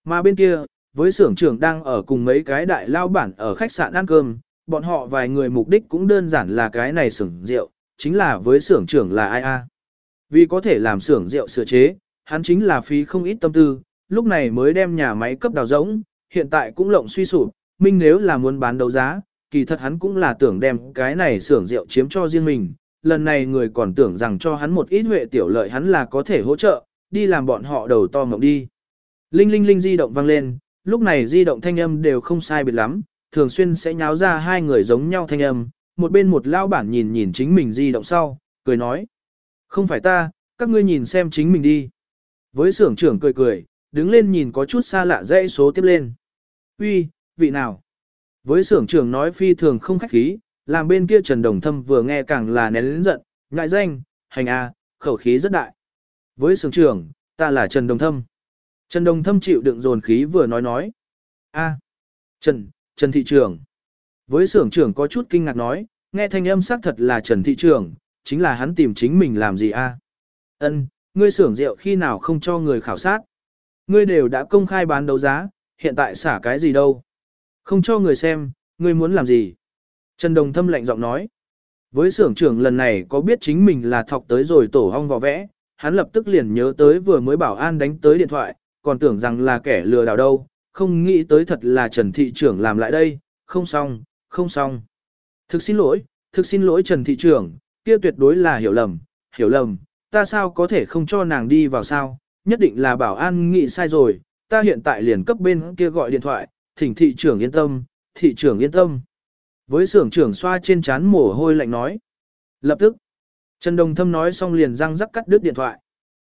Mà bên kia, với xưởng trưởng đang ở cùng mấy cái đại lao bản ở khách sạn ăn cơm, bọn họ vài người mục đích cũng đơn giản là cái này xưởng rượu, chính là với xưởng trưởng là ai a. Vì có thể làm xưởng rượu sửa chế, hắn chính là phí không ít tâm tư, lúc này mới đem nhà máy cấp đào rỗng, hiện tại cũng lộng suy sụp, minh nếu là muốn bán đấu giá, kỳ thật hắn cũng là tưởng đem cái này xưởng rượu chiếm cho riêng mình, lần này người còn tưởng rằng cho hắn một ít huệ tiểu lợi hắn là có thể hỗ trợ, đi làm bọn họ đầu to mộng đi. Linh linh linh di động vang lên, lúc này di động thanh âm đều không sai biệt lắm, thường xuyên sẽ nháo ra hai người giống nhau thanh âm, một bên một lao bản nhìn nhìn chính mình di động sau, cười nói. Không phải ta, các ngươi nhìn xem chính mình đi. Với xưởng trưởng cười cười, đứng lên nhìn có chút xa lạ dãy số tiếp lên. Uy, vị nào? Với xưởng trưởng nói phi thường không khách khí, làm bên kia Trần Đồng Thâm vừa nghe càng là nén lớn giận, ngại danh, hành a, khẩu khí rất đại. Với sướng trưởng, ta là Trần Đồng Thâm. Trần Đồng Thâm chịu đựng dồn khí vừa nói nói. a, Trần, Trần Thị Trường. Với sưởng trưởng có chút kinh ngạc nói, nghe thanh âm xác thật là Trần Thị Trường, chính là hắn tìm chính mình làm gì a? Ân, ngươi xưởng rượu khi nào không cho người khảo sát? Ngươi đều đã công khai bán đấu giá, hiện tại xả cái gì đâu? Không cho người xem, ngươi muốn làm gì? Trần Đồng Thâm lạnh giọng nói. Với xưởng trưởng lần này có biết chính mình là thọc tới rồi tổ hong vò vẽ, hắn lập tức liền nhớ tới vừa mới bảo an đánh tới điện thoại, còn tưởng rằng là kẻ lừa đảo đâu, không nghĩ tới thật là Trần Thị trưởng làm lại đây, không xong, không xong. Thực xin lỗi, thực xin lỗi Trần Thị trưởng, kia tuyệt đối là hiểu lầm, hiểu lầm, ta sao có thể không cho nàng đi vào sao, nhất định là bảo an nghĩ sai rồi, ta hiện tại liền cấp bên kia gọi điện thoại, thỉnh thị trưởng yên tâm, thị trưởng yên tâm. Với xưởng trưởng xoa trên chán mồ hôi lạnh nói. Lập tức, Trần Đồng Thâm nói xong liền răng rắc cắt đứt điện thoại.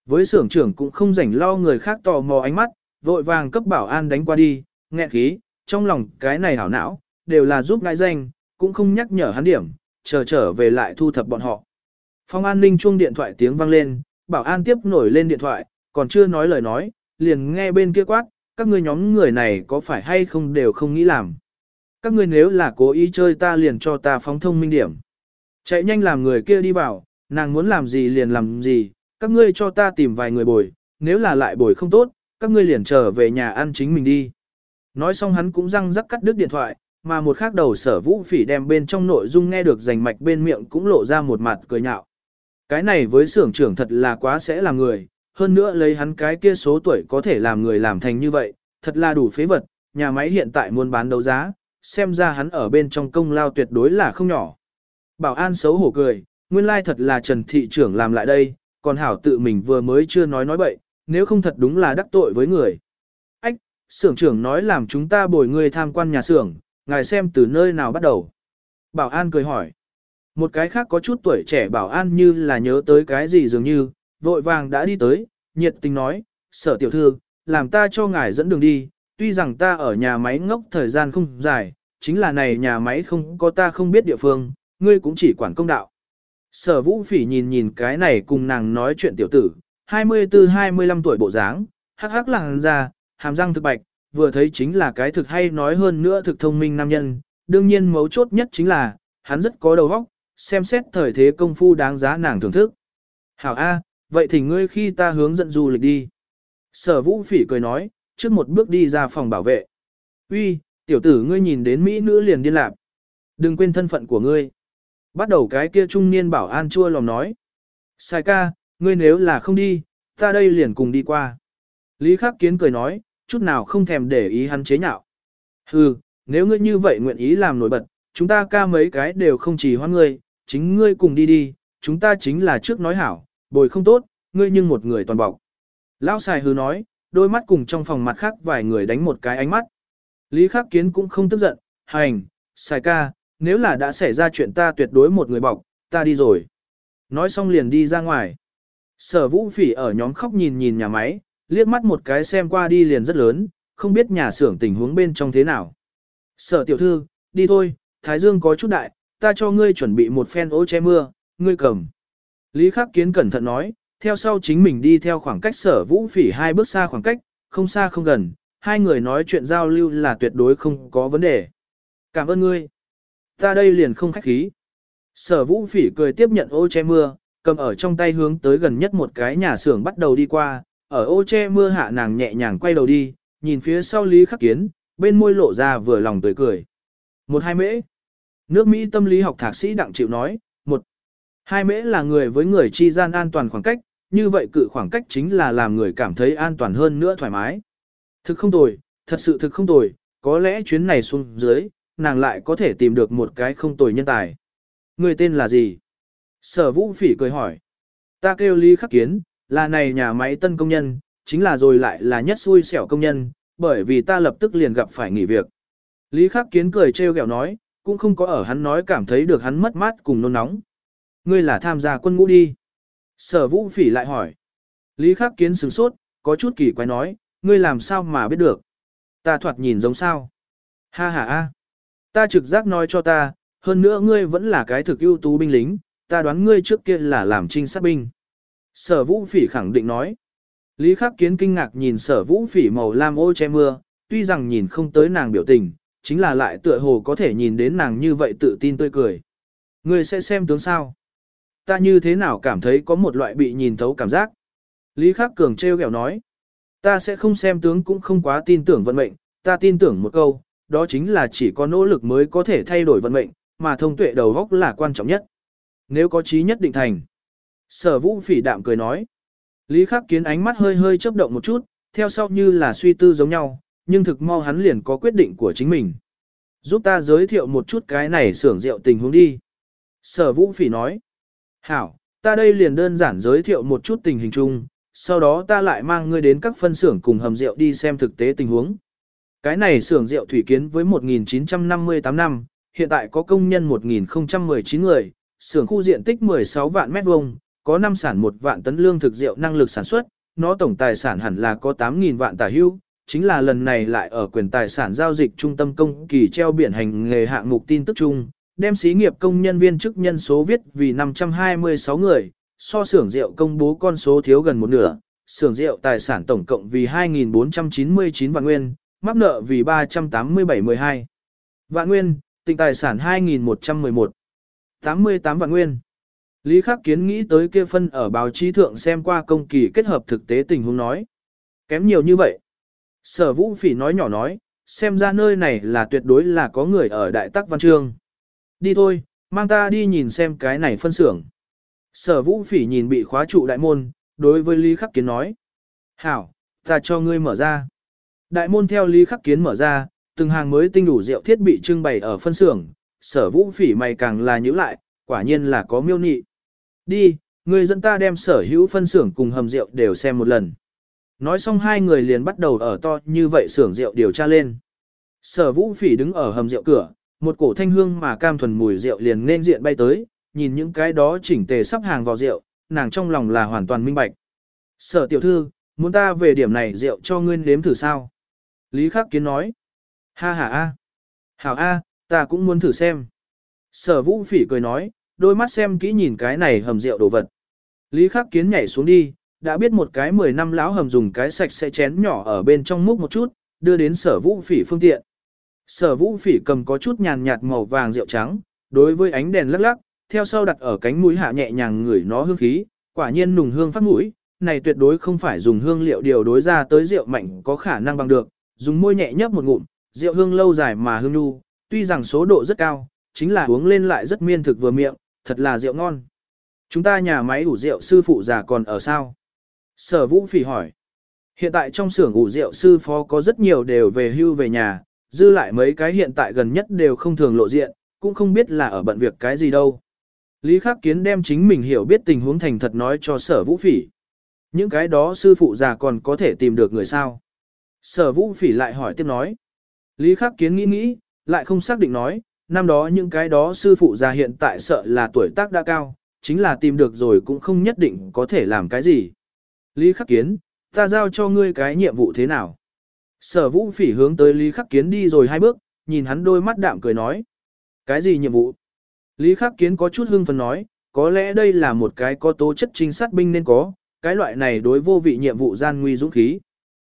Với xưởng trưởng cũng không rảnh lo người khác tò mò ánh mắt, vội vàng cấp bảo an đánh qua đi, nghẹn khí, trong lòng cái này hảo não, đều là giúp ngại danh, cũng không nhắc nhở hắn điểm, chờ trở về lại thu thập bọn họ. Phòng an ninh chuông điện thoại tiếng vang lên, bảo an tiếp nổi lên điện thoại, còn chưa nói lời nói, liền nghe bên kia quát, các ngươi nhóm người này có phải hay không đều không nghĩ làm. Các ngươi nếu là cố ý chơi ta liền cho ta phóng thông minh điểm. Chạy nhanh làm người kia đi vào, nàng muốn làm gì liền làm gì, các ngươi cho ta tìm vài người bồi, nếu là lại bồi không tốt, các ngươi liền trở về nhà ăn chính mình đi. Nói xong hắn cũng răng rắc cắt đứt điện thoại, mà một khác đầu sở vũ phỉ đem bên trong nội dung nghe được rành mạch bên miệng cũng lộ ra một mặt cười nhạo. Cái này với xưởng trưởng thật là quá sẽ làm người, hơn nữa lấy hắn cái kia số tuổi có thể làm người làm thành như vậy, thật là đủ phế vật, nhà máy hiện tại muốn bán đấu giá, xem ra hắn ở bên trong công lao tuyệt đối là không nhỏ. Bảo an xấu hổ cười, nguyên lai thật là Trần Thị trưởng làm lại đây, còn Hảo tự mình vừa mới chưa nói nói bậy, nếu không thật đúng là đắc tội với người. Ách, xưởng trưởng nói làm chúng ta bồi người tham quan nhà xưởng, ngài xem từ nơi nào bắt đầu. Bảo an cười hỏi. Một cái khác có chút tuổi trẻ bảo an như là nhớ tới cái gì dường như, vội vàng đã đi tới, nhiệt tình nói, sở tiểu thư, làm ta cho ngài dẫn đường đi, tuy rằng ta ở nhà máy ngốc thời gian không dài, chính là này nhà máy không có ta không biết địa phương, ngươi cũng chỉ quản công đạo. Sở vũ phỉ nhìn nhìn cái này cùng nàng nói chuyện tiểu tử, 24-25 tuổi bộ dáng, hắc hắc làng ra, hàm răng thực bạch, vừa thấy chính là cái thực hay nói hơn nữa thực thông minh nam nhân, đương nhiên mấu chốt nhất chính là, hắn rất có đầu óc, xem xét thời thế công phu đáng giá nàng thưởng thức. Hảo A, vậy thì ngươi khi ta hướng dẫn du lịch đi. Sở vũ phỉ cười nói, trước một bước đi ra phòng bảo vệ. Uy, tiểu tử ngươi nhìn đến Mỹ nữ liền điên lạc. Đừng quên thân phận của ngươi. Bắt đầu cái kia trung niên bảo an chua lòng nói. Sai ca, ngươi nếu là không đi, ta đây liền cùng đi qua. Lý Khắc Kiến cười nói, chút nào không thèm để ý hắn chế nhạo. Hừ, nếu ngươi như vậy nguyện ý làm nổi bật, chúng ta ca mấy cái đều không chỉ hoan ngươi, chính ngươi cùng đi đi, chúng ta chính là trước nói hảo, bồi không tốt, ngươi nhưng một người toàn bọc. Lão xài hư nói, đôi mắt cùng trong phòng mặt khác vài người đánh một cái ánh mắt. Lý Khắc Kiến cũng không tức giận, hành, xài ca, nếu là đã xảy ra chuyện ta tuyệt đối một người bọc, ta đi rồi. Nói xong liền đi ra ngoài. Sở vũ phỉ ở nhóm khóc nhìn nhìn nhà máy, liếc mắt một cái xem qua đi liền rất lớn, không biết nhà xưởng tình huống bên trong thế nào. Sở tiểu thư, đi thôi, Thái Dương có chút đại, ta cho ngươi chuẩn bị một phen ô che mưa, ngươi cầm. Lý Khắc Kiến cẩn thận nói, theo sau chính mình đi theo khoảng cách sở vũ phỉ hai bước xa khoảng cách, không xa không gần, hai người nói chuyện giao lưu là tuyệt đối không có vấn đề. Cảm ơn ngươi. Ta đây liền không khách khí. Sở vũ phỉ cười tiếp nhận ô che mưa, cầm ở trong tay hướng tới gần nhất một cái nhà xưởng bắt đầu đi qua, ở ô che mưa hạ nàng nhẹ nhàng quay đầu đi, nhìn phía sau Lý Khắc Kiến, bên môi lộ ra vừa lòng tươi cười. Một hai mễ. Nước Mỹ tâm lý học thạc sĩ đặng chịu nói, một. Hai mễ là người với người chi gian an toàn khoảng cách, như vậy cự khoảng cách chính là làm người cảm thấy an toàn hơn nữa thoải mái. Thực không tồi, thật sự thực không tồi, có lẽ chuyến này xuống dưới, nàng lại có thể tìm được một cái không tồi nhân tài. Người tên là gì? Sở vũ phỉ cười hỏi. Ta kêu Lý Khắc Kiến, là này nhà máy tân công nhân, chính là rồi lại là nhất xui xẻo công nhân, bởi vì ta lập tức liền gặp phải nghỉ việc. Lý Khắc Kiến cười trêu ghẹo nói, cũng không có ở hắn nói cảm thấy được hắn mất mát cùng nôn nóng. Ngươi là tham gia quân ngũ đi. Sở vũ phỉ lại hỏi. Lý Khắc Kiến sửng sốt, có chút kỳ quái nói, ngươi làm sao mà biết được. Ta thoạt nhìn giống sao. Ha ha ha. Ta trực giác nói cho ta, hơn nữa ngươi vẫn là cái thực ưu tú binh lính, ta đoán ngươi trước kia là làm trinh sát binh. Sở vũ phỉ khẳng định nói. Lý Khắc Kiến kinh ngạc nhìn sở vũ phỉ màu lam ô che mưa, tuy rằng nhìn không tới nàng biểu tình, chính là lại tựa hồ có thể nhìn đến nàng như vậy tự tin tươi cười. Ngươi sẽ xem tướng sao? Ta như thế nào cảm thấy có một loại bị nhìn thấu cảm giác? Lý Khắc Cường treo ghẹo nói. Ta sẽ không xem tướng cũng không quá tin tưởng vận mệnh, ta tin tưởng một câu, đó chính là chỉ có nỗ lực mới có thể thay đổi vận mệnh, mà thông tuệ đầu góc là quan trọng nhất. Nếu có trí nhất định thành. Sở vũ phỉ đạm cười nói. Lý khắc kiến ánh mắt hơi hơi chớp động một chút, theo sau như là suy tư giống nhau, nhưng thực mau hắn liền có quyết định của chính mình. Giúp ta giới thiệu một chút cái này xưởng rượu tình huống đi. Sở vũ phỉ nói. Hảo, ta đây liền đơn giản giới thiệu một chút tình hình chung, sau đó ta lại mang ngươi đến các phân xưởng cùng hầm rượu đi xem thực tế tình huống. Cái này xưởng rượu thủy kiến với 1958 năm, hiện tại có công nhân 1019 người, xưởng khu diện tích 16 vạn mét vuông, có năm sản một vạn tấn lương thực rượu năng lực sản xuất, nó tổng tài sản hẳn là có 8.000 vạn tả hưu, chính là lần này lại ở quyền tài sản giao dịch trung tâm công kỳ treo biển hành nghề hạng mục tin tức chung, đem xí nghiệp công nhân viên chức nhân số viết vì 526 người, so xưởng rượu công bố con số thiếu gần một nửa, xưởng rượu tài sản tổng cộng vì 2.499 vạn nguyên, mắc nợ vì 387-12 vạn nguyên, tình tài sản 2.111 88 vạn nguyên. Lý Khắc Kiến nghĩ tới kia phân ở báo chí thượng xem qua công kỳ kết hợp thực tế tình huống nói. Kém nhiều như vậy. Sở Vũ Phỉ nói nhỏ nói, xem ra nơi này là tuyệt đối là có người ở Đại Tắc Văn Trương. Đi thôi, mang ta đi nhìn xem cái này phân xưởng. Sở Vũ Phỉ nhìn bị khóa trụ đại môn, đối với Lý Khắc Kiến nói. Hảo, ta cho ngươi mở ra. Đại môn theo Lý Khắc Kiến mở ra, từng hàng mới tinh đủ rượu thiết bị trưng bày ở phân xưởng, sở vũ phỉ mày càng là nhữ lại, quả nhiên là có miêu nị. Đi, người dẫn ta đem sở hữu phân xưởng cùng hầm rượu đều xem một lần. Nói xong hai người liền bắt đầu ở to như vậy xưởng rượu điều tra lên. Sở vũ phỉ đứng ở hầm rượu cửa, một cổ thanh hương mà cam thuần mùi rượu liền nên diện bay tới, nhìn những cái đó chỉnh tề sắp hàng vào rượu, nàng trong lòng là hoàn toàn minh bạch. Sở tiểu thư, muốn ta về điểm này rượu cho ngươi nếm thử sao? Lý Khắc Kiến nói. Ha ha a. Hảo a, ta cũng muốn thử xem. Sở vũ phỉ cười nói, đôi mắt xem kỹ nhìn cái này hầm rượu đồ vật. Lý khắc kiến nhảy xuống đi, đã biết một cái 10 năm lão hầm dùng cái sạch sẽ chén nhỏ ở bên trong múc một chút, đưa đến sở vũ phỉ phương tiện. Sở vũ phỉ cầm có chút nhàn nhạt màu vàng rượu trắng, đối với ánh đèn lắc lắc, theo sau đặt ở cánh mũi hạ nhẹ nhàng ngửi nó hương khí, quả nhiên nùng hương phát mũi, này tuyệt đối không phải dùng hương liệu điều đối ra tới rượu mạnh có khả năng bằng được, dùng môi nhẹ nhấp một ngụm, rượu hương lâu dài mà hương nu, tuy rằng số độ rất cao, chính là uống lên lại rất miên thực vừa miệng, thật là rượu ngon. Chúng ta nhà máy ủ rượu sư phụ già còn ở sao? Sở Vũ Phỉ hỏi. Hiện tại trong xưởng ủ rượu sư phó có rất nhiều đều về hưu về nhà, dư lại mấy cái hiện tại gần nhất đều không thường lộ diện, cũng không biết là ở bận việc cái gì đâu. Lý Khắc Kiến đem chính mình hiểu biết tình huống thành thật nói cho sở vũ phỉ. Những cái đó sư phụ già còn có thể tìm được người sao? Sở vũ phỉ lại hỏi tiếp nói. Lý Khắc Kiến nghĩ nghĩ, lại không xác định nói, năm đó những cái đó sư phụ già hiện tại sợ là tuổi tác đã cao, chính là tìm được rồi cũng không nhất định có thể làm cái gì. Lý Khắc Kiến, ta giao cho ngươi cái nhiệm vụ thế nào? Sở vũ phỉ hướng tới Lý Khắc Kiến đi rồi hai bước, nhìn hắn đôi mắt đạm cười nói. Cái gì nhiệm vụ? Lý Khắc Kiến có chút hưng phấn nói, có lẽ đây là một cái có tố chất trinh sát binh nên có, cái loại này đối vô vị nhiệm vụ gian nguy dũng khí.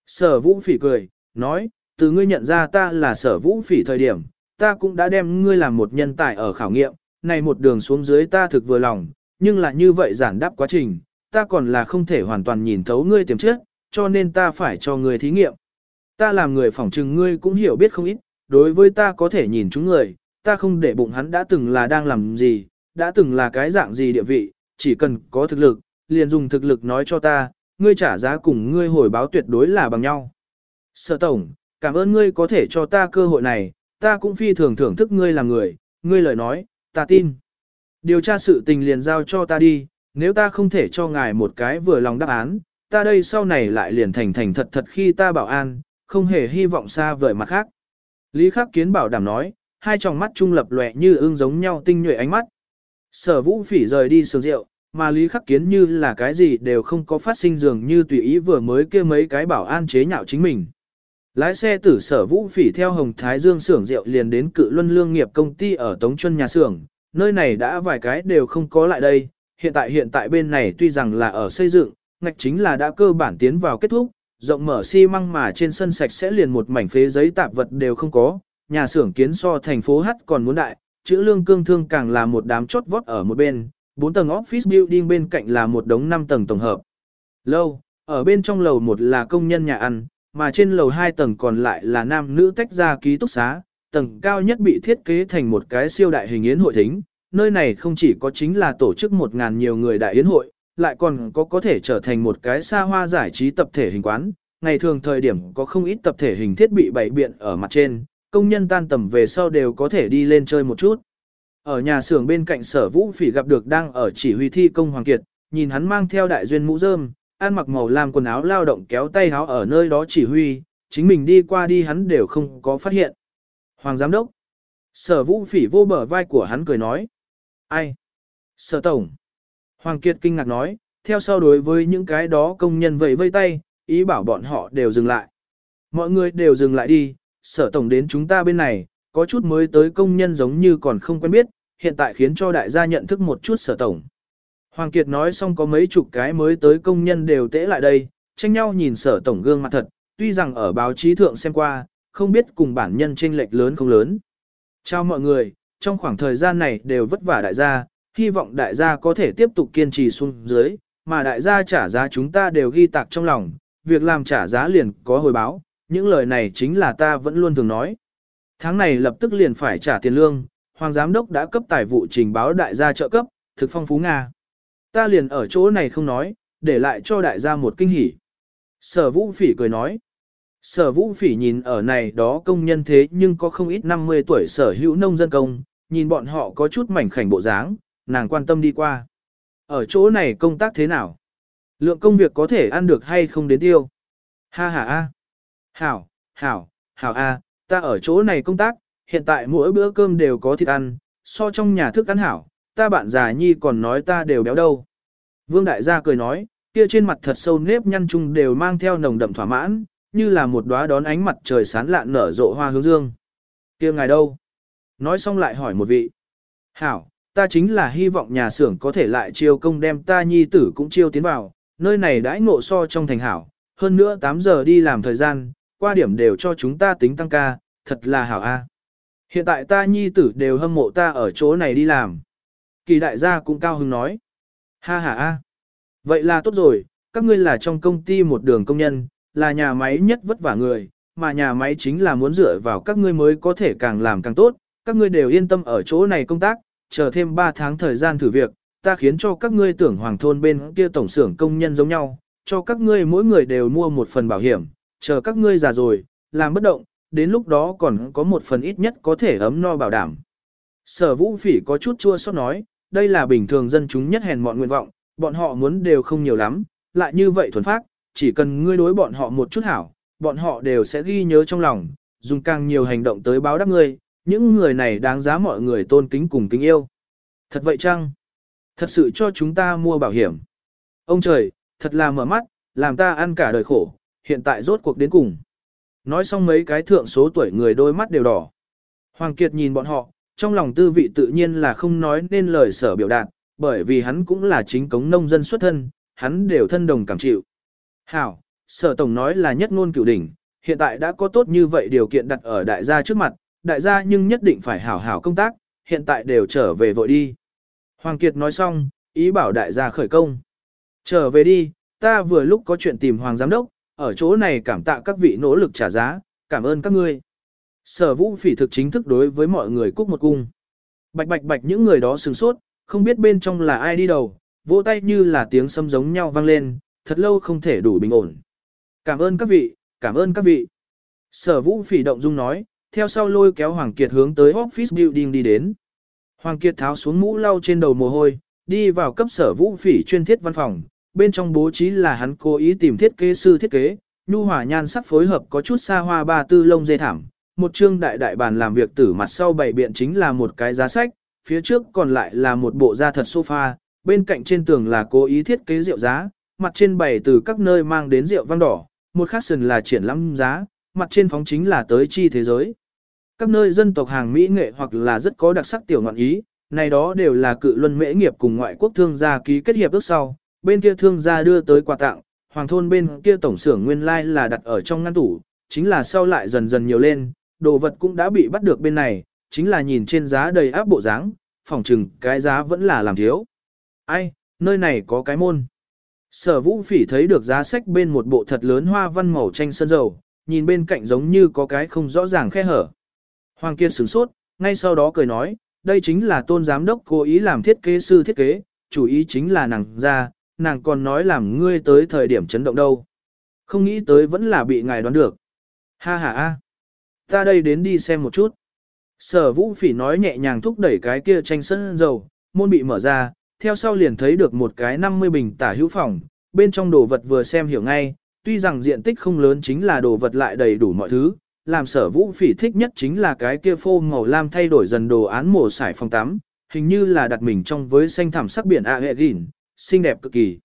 Sở vũ phỉ cười, nói, từ ngươi nhận ra ta là sở vũ phỉ thời điểm, ta cũng đã đem ngươi làm một nhân tài ở khảo nghiệm, này một đường xuống dưới ta thực vừa lòng, nhưng là như vậy giản đáp quá trình, ta còn là không thể hoàn toàn nhìn thấu ngươi tiềm chất, cho nên ta phải cho ngươi thí nghiệm. Ta làm người phỏng trừng ngươi cũng hiểu biết không ít, đối với ta có thể nhìn chúng người, ta không để bụng hắn đã từng là đang làm gì, đã từng là cái dạng gì địa vị, chỉ cần có thực lực, liền dùng thực lực nói cho ta, ngươi trả giá cùng ngươi hồi báo tuyệt đối là bằng nhau. Sở tổng, cảm ơn ngươi có thể cho ta cơ hội này, ta cũng phi thường thưởng thức ngươi làm người, ngươi lời nói, ta tin. Điều tra sự tình liền giao cho ta đi, nếu ta không thể cho ngài một cái vừa lòng đáp án, ta đây sau này lại liền thành thành thật thật khi ta bảo an, không hề hy vọng xa vời mặt khác. Lý Khắc Kiến bảo đảm nói, hai tròng mắt trung lập lòe như ương giống nhau tinh nhuệ ánh mắt. Sở Vũ Phỉ rời đi sướng rượu, mà Lý Khắc Kiến như là cái gì đều không có phát sinh dường như tùy ý vừa mới kia mấy cái bảo an chế nhạo chính mình. Lái xe tử sở vũ phỉ theo Hồng Thái Dương xưởng rượu liền đến cự luân lương nghiệp công ty ở Tống Chuân nhà xưởng, nơi này đã vài cái đều không có lại đây, hiện tại hiện tại bên này tuy rằng là ở xây dựng, ngạch chính là đã cơ bản tiến vào kết thúc, rộng mở xi măng mà trên sân sạch sẽ liền một mảnh phế giấy tạp vật đều không có, nhà xưởng kiến so thành phố H còn muốn đại, chữ lương cương thương càng là một đám chốt vót ở một bên, bốn tầng office building bên cạnh là một đống năm tầng tổng hợp. Lâu, ở bên trong lầu một là công nhân nhà ăn, mà trên lầu hai tầng còn lại là nam nữ tách ra ký túc xá, tầng cao nhất bị thiết kế thành một cái siêu đại hình yến hội thính, nơi này không chỉ có chính là tổ chức một ngàn nhiều người đại yến hội, lại còn có có thể trở thành một cái xa hoa giải trí tập thể hình quán, ngày thường thời điểm có không ít tập thể hình thiết bị bày biện ở mặt trên, công nhân tan tầm về sau đều có thể đi lên chơi một chút. Ở nhà xưởng bên cạnh sở vũ phỉ gặp được đang ở chỉ huy thi công Hoàng Kiệt, nhìn hắn mang theo đại duyên mũ rơm, ăn mặc màu làm quần áo lao động kéo tay áo ở nơi đó chỉ huy, chính mình đi qua đi hắn đều không có phát hiện. Hoàng giám đốc. Sở vũ phỉ vô bờ vai của hắn cười nói. Ai? Sở tổng. Hoàng Kiệt kinh ngạc nói, theo sau đối với những cái đó công nhân vẫy vây tay, ý bảo bọn họ đều dừng lại. Mọi người đều dừng lại đi, sở tổng đến chúng ta bên này, có chút mới tới công nhân giống như còn không quen biết, hiện tại khiến cho đại gia nhận thức một chút sở tổng. Hoàng Kiệt nói xong có mấy chục cái mới tới công nhân đều tễ lại đây, tranh nhau nhìn sở tổng gương mặt thật, tuy rằng ở báo chí thượng xem qua, không biết cùng bản nhân chênh lệch lớn không lớn. Chào mọi người, trong khoảng thời gian này đều vất vả đại gia, hy vọng đại gia có thể tiếp tục kiên trì xuống dưới, mà đại gia trả giá chúng ta đều ghi tạc trong lòng, việc làm trả giá liền có hồi báo, những lời này chính là ta vẫn luôn thường nói. Tháng này lập tức liền phải trả tiền lương, Hoàng Giám đốc đã cấp tài vụ trình báo đại gia trợ cấp, thực phong phú Nga. Ta liền ở chỗ này không nói, để lại cho đại gia một kinh hỉ. Sở vũ phỉ cười nói. Sở vũ phỉ nhìn ở này đó công nhân thế nhưng có không ít 50 tuổi sở hữu nông dân công, nhìn bọn họ có chút mảnh khảnh bộ dáng, nàng quan tâm đi qua. Ở chỗ này công tác thế nào? Lượng công việc có thể ăn được hay không đến tiêu? Ha ha a. Hảo, hảo, hảo a, ta ở chỗ này công tác, hiện tại mỗi bữa cơm đều có thịt ăn, so trong nhà thức ăn hảo, ta bạn già nhi còn nói ta đều béo đâu. Vương đại gia cười nói, kia trên mặt thật sâu nếp nhăn chung đều mang theo nồng đậm thỏa mãn, như là một đóa đón ánh mặt trời sán lạn nở rộ hoa hướng dương. kia ngài đâu? Nói xong lại hỏi một vị. Hảo, ta chính là hy vọng nhà xưởng có thể lại chiêu công đem ta nhi tử cũng chiêu tiến vào, nơi này đãi ngộ so trong thành hảo, hơn nữa 8 giờ đi làm thời gian, qua điểm đều cho chúng ta tính tăng ca, thật là hảo a. Hiện tại ta nhi tử đều hâm mộ ta ở chỗ này đi làm. Kỳ đại gia cũng cao hứng nói. Ha ha a. Vậy là tốt rồi, các ngươi là trong công ty một đường công nhân, là nhà máy nhất vất vả người, mà nhà máy chính là muốn dựa vào các ngươi mới có thể càng làm càng tốt, các ngươi đều yên tâm ở chỗ này công tác, chờ thêm 3 tháng thời gian thử việc, ta khiến cho các ngươi tưởng hoàng thôn bên kia tổng xưởng công nhân giống nhau, cho các ngươi mỗi người đều mua một phần bảo hiểm, chờ các ngươi già rồi, làm bất động, đến lúc đó còn có một phần ít nhất có thể ấm no bảo đảm. Sở vũ phỉ có chút chua xót nói, đây là bình thường dân chúng nhất hèn mọn nguyện vọng, bọn họ muốn đều không nhiều lắm, lại như vậy thuần phát, chỉ cần ngươi đối bọn họ một chút hảo, bọn họ đều sẽ ghi nhớ trong lòng, dùng càng nhiều hành động tới báo đáp ngươi, những người này đáng giá mọi người tôn kính cùng kính yêu. Thật vậy chăng? Thật sự cho chúng ta mua bảo hiểm. Ông trời, thật là mở mắt, làm ta ăn cả đời khổ, hiện tại rốt cuộc đến cùng. Nói xong mấy cái thượng số tuổi người đôi mắt đều đỏ. Hoàng Kiệt nhìn bọn họ, trong lòng tư vị tự nhiên là không nói nên lời sở biểu đạt, bởi vì hắn cũng là chính cống nông dân xuất thân, hắn đều thân đồng cảm chịu. Hảo, sở tổng nói là nhất ngôn cửu đỉnh, hiện tại đã có tốt như vậy điều kiện đặt ở đại gia trước mặt, đại gia nhưng nhất định phải hảo hảo công tác, hiện tại đều trở về vội đi. Hoàng Kiệt nói xong, ý bảo đại gia khởi công. Trở về đi, ta vừa lúc có chuyện tìm Hoàng Giám Đốc, ở chỗ này cảm tạ các vị nỗ lực trả giá, cảm ơn các ngươi. Sở vũ phỉ thực chính thức đối với mọi người cúc một cung. Bạch bạch bạch những người đó sừng sốt, không biết bên trong là ai đi đầu, vỗ tay như là tiếng sâm giống nhau vang lên, thật lâu không thể đủ bình ổn. Cảm ơn các vị, cảm ơn các vị. Sở vũ phỉ động dung nói, theo sau lôi kéo Hoàng Kiệt hướng tới office building đi đến. Hoàng Kiệt tháo xuống mũ lau trên đầu mồ hôi, đi vào cấp sở vũ phỉ chuyên thiết văn phòng, bên trong bố trí là hắn cố ý tìm thiết kế sư thiết kế, nhu hỏa nhan sắc phối hợp có chút xa hoa ba tư lông dây thảm, một chương đại đại bàn làm việc tử mặt sau bảy biện chính là một cái giá sách, phía trước còn lại là một bộ da thật sofa, bên cạnh trên tường là cố ý thiết kế rượu giá, mặt trên bày từ các nơi mang đến rượu vang đỏ, một khác sần là triển lãm giá, mặt trên phóng chính là tới chi thế giới. Các nơi dân tộc hàng Mỹ nghệ hoặc là rất có đặc sắc tiểu ngọn ý, này đó đều là cự luân mễ nghiệp cùng ngoại quốc thương gia ký kết hiệp ước sau, bên kia thương gia đưa tới quà tặng, hoàng thôn bên kia tổng xưởng nguyên lai like là đặt ở trong ngăn tủ, chính là sau lại dần dần nhiều lên, đồ vật cũng đã bị bắt được bên này, chính là nhìn trên giá đầy áp bộ dáng, phòng trừng cái giá vẫn là làm thiếu. Ai, nơi này có cái môn. Sở vũ phỉ thấy được giá sách bên một bộ thật lớn hoa văn màu tranh sơn dầu, nhìn bên cạnh giống như có cái không rõ ràng khe hở. Hoàng Kiệt sửng sốt, ngay sau đó cười nói, đây chính là tôn giám đốc cố ý làm thiết kế sư thiết kế, chủ ý chính là nàng ra, nàng còn nói làm ngươi tới thời điểm chấn động đâu. Không nghĩ tới vẫn là bị ngài đoán được. Ha ha ha. Ta đây đến đi xem một chút. Sở vũ phỉ nói nhẹ nhàng thúc đẩy cái kia tranh sân dầu, môn bị mở ra, theo sau liền thấy được một cái 50 bình tả hữu phòng, bên trong đồ vật vừa xem hiểu ngay, tuy rằng diện tích không lớn chính là đồ vật lại đầy đủ mọi thứ, làm sở vũ phỉ thích nhất chính là cái kia phô màu lam thay đổi dần đồ án mổ sải phòng tắm, hình như là đặt mình trong với xanh thảm sắc biển A hệ gìn, xinh đẹp cực kỳ.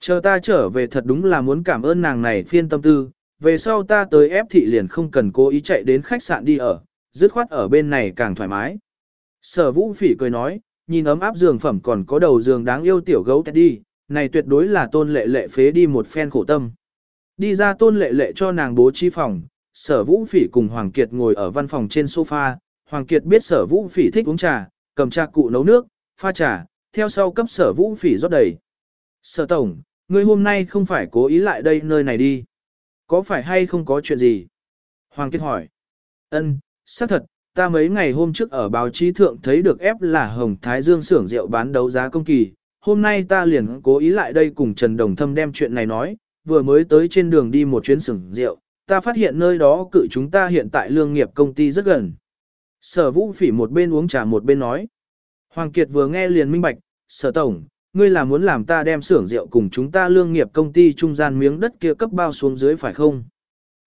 Chờ ta trở về thật đúng là muốn cảm ơn nàng này phiên tâm tư, về sau ta tới ép thị liền không cần cố ý chạy đến khách sạn đi ở, dứt khoát ở bên này càng thoải mái. Sở vũ phỉ cười nói, nhìn ấm áp giường phẩm còn có đầu giường đáng yêu tiểu gấu đi, này tuyệt đối là tôn lệ lệ phế đi một phen khổ tâm. Đi ra tôn lệ lệ cho nàng bố trí phòng, sở vũ phỉ cùng Hoàng Kiệt ngồi ở văn phòng trên sofa, Hoàng Kiệt biết sở vũ phỉ thích uống trà, cầm trà cụ nấu nước, pha trà, theo sau cấp sở vũ phỉ rót đầy. Sở tổng, ngươi hôm nay không phải cố ý lại đây nơi này đi. Có phải hay không có chuyện gì? Hoàng Kiệt hỏi. Ân, xác thật, ta mấy ngày hôm trước ở báo chí thượng thấy được ép là Hồng Thái Dương xưởng rượu bán đấu giá công kỳ. Hôm nay ta liền cố ý lại đây cùng Trần Đồng Thâm đem chuyện này nói, vừa mới tới trên đường đi một chuyến xưởng rượu, ta phát hiện nơi đó cự chúng ta hiện tại lương nghiệp công ty rất gần. Sở vũ phỉ một bên uống trà một bên nói. Hoàng Kiệt vừa nghe liền minh bạch, sở tổng, ngươi là muốn làm ta đem xưởng rượu cùng chúng ta lương nghiệp công ty trung gian miếng đất kia cấp bao xuống dưới phải không?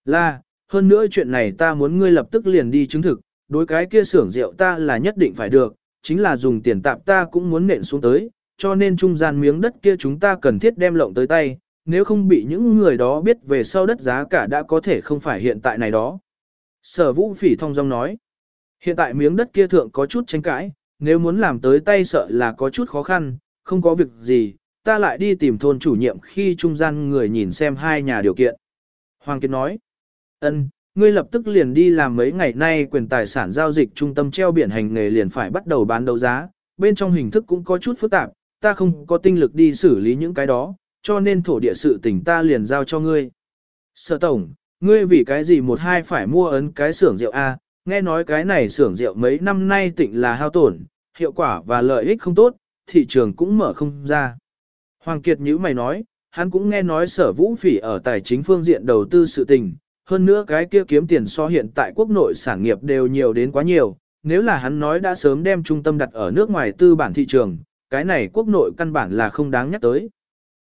Là, hơn nữa chuyện này ta muốn ngươi lập tức liền đi chứng thực, đối cái kia xưởng rượu ta là nhất định phải được, chính là dùng tiền tạp ta cũng muốn nện xuống tới, cho nên trung gian miếng đất kia chúng ta cần thiết đem lộng tới tay, nếu không bị những người đó biết về sau đất giá cả đã có thể không phải hiện tại này đó. Sở vũ phỉ thông dong nói, hiện tại miếng đất kia thượng có chút tranh cãi, nếu muốn làm tới tay sợ là có chút khó khăn, không có việc gì, ta lại đi tìm thôn chủ nhiệm khi trung gian người nhìn xem hai nhà điều kiện. Hoàng Kiệt nói, ân, ngươi lập tức liền đi làm mấy ngày nay quyền tài sản giao dịch trung tâm treo biển hành nghề liền phải bắt đầu bán đấu giá, bên trong hình thức cũng có chút phức tạp, ta không có tinh lực đi xử lý những cái đó, cho nên thổ địa sự tỉnh ta liền giao cho ngươi. Sở tổng, ngươi vì cái gì một hai phải mua ấn cái xưởng rượu A, nghe nói cái này xưởng rượu mấy năm nay tỉnh là hao tổn, hiệu quả và lợi ích không tốt, thị trường cũng mở không ra. Hoàng Kiệt như mày nói, hắn cũng nghe nói sở vũ phỉ ở tài chính phương diện đầu tư sự tình, hơn nữa cái kia kiếm tiền so hiện tại quốc nội sản nghiệp đều nhiều đến quá nhiều, nếu là hắn nói đã sớm đem trung tâm đặt ở nước ngoài tư bản thị trường, cái này quốc nội căn bản là không đáng nhắc tới.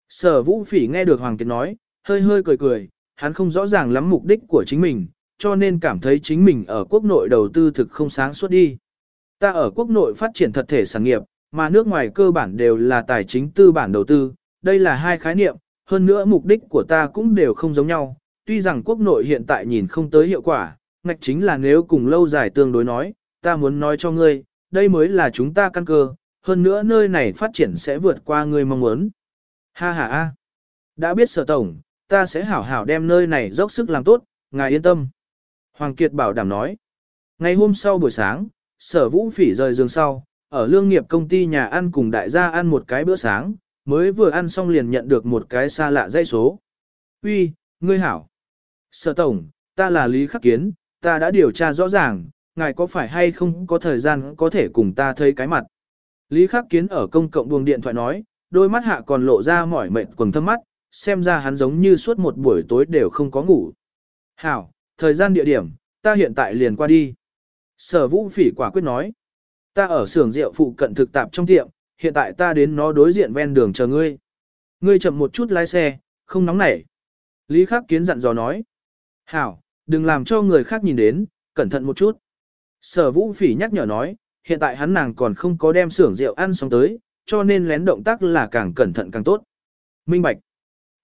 Sở vũ phỉ nghe được Hoàng Kiệt nói, hơi hơi cười cười, hắn không rõ ràng lắm mục đích của chính mình, cho nên cảm thấy chính mình ở quốc nội đầu tư thực không sáng suốt đi. Ta ở quốc nội phát triển thật thể sản nghiệp, mà nước ngoài cơ bản đều là tài chính tư bản đầu tư, đây là hai khái niệm, hơn nữa mục đích của ta cũng đều không giống nhau, tuy rằng quốc nội hiện tại nhìn không tới hiệu quả, ngạch chính là nếu cùng lâu dài tương đối nói, ta muốn nói cho ngươi, đây mới là chúng ta căn cơ, hơn nữa nơi này phát triển sẽ vượt qua ngươi mong muốn. Ha ha ha, đã biết sở tổng, ta sẽ hảo hảo đem nơi này dốc sức làm tốt, ngài yên tâm. Hoàng Kiệt bảo đảm nói. Ngày hôm sau buổi sáng, sở vũ phỉ rời giường sau, ở lương nghiệp công ty nhà ăn cùng đại gia ăn một cái bữa sáng, mới vừa ăn xong liền nhận được một cái xa lạ dây số. Uy, ngươi hảo. Sở tổng, ta là Lý Khắc Kiến, ta đã điều tra rõ ràng, ngài có phải hay không có thời gian có thể cùng ta thấy cái mặt. Lý Khắc Kiến ở công cộng buồng điện thoại nói, đôi mắt hạ còn lộ ra mỏi mệt quầng thâm mắt, xem ra hắn giống như suốt một buổi tối đều không có ngủ. Hảo, thời gian địa điểm, ta hiện tại liền qua đi. Sở vũ phỉ quả quyết nói. Ta ở xưởng rượu phụ cận thực tạp trong tiệm, hiện tại ta đến nó đối diện ven đường chờ ngươi. Ngươi chậm một chút lái xe, không nóng nảy. Lý Khắc Kiến dặn dò nói. Hảo, đừng làm cho người khác nhìn đến, cẩn thận một chút. Sở vũ phỉ nhắc nhở nói, hiện tại hắn nàng còn không có đem xưởng rượu ăn xong tới, cho nên lén động tác là càng cẩn thận càng tốt. Minh Bạch.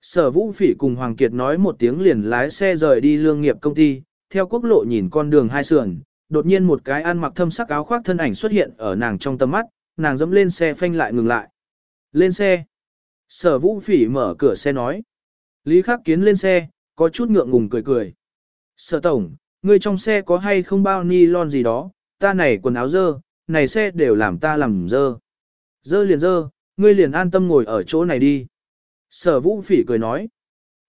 Sở vũ phỉ cùng Hoàng Kiệt nói một tiếng liền lái xe rời đi lương nghiệp công ty, theo quốc lộ nhìn con đường hai sườn, đột nhiên một cái ăn mặc thâm sắc áo khoác thân ảnh xuất hiện ở nàng trong tầm mắt, nàng dẫm lên xe phanh lại ngừng lại. Lên xe. Sở vũ phỉ mở cửa xe nói. Lý khắc kiến lên xe, có chút ngượng ngùng cười cười. Sở tổng, ngươi trong xe có hay không bao ni lon gì đó, ta này quần áo dơ, này xe đều làm ta làm dơ. Dơ liền dơ, ngươi liền an tâm ngồi ở chỗ này đi. Sở vũ phỉ cười nói.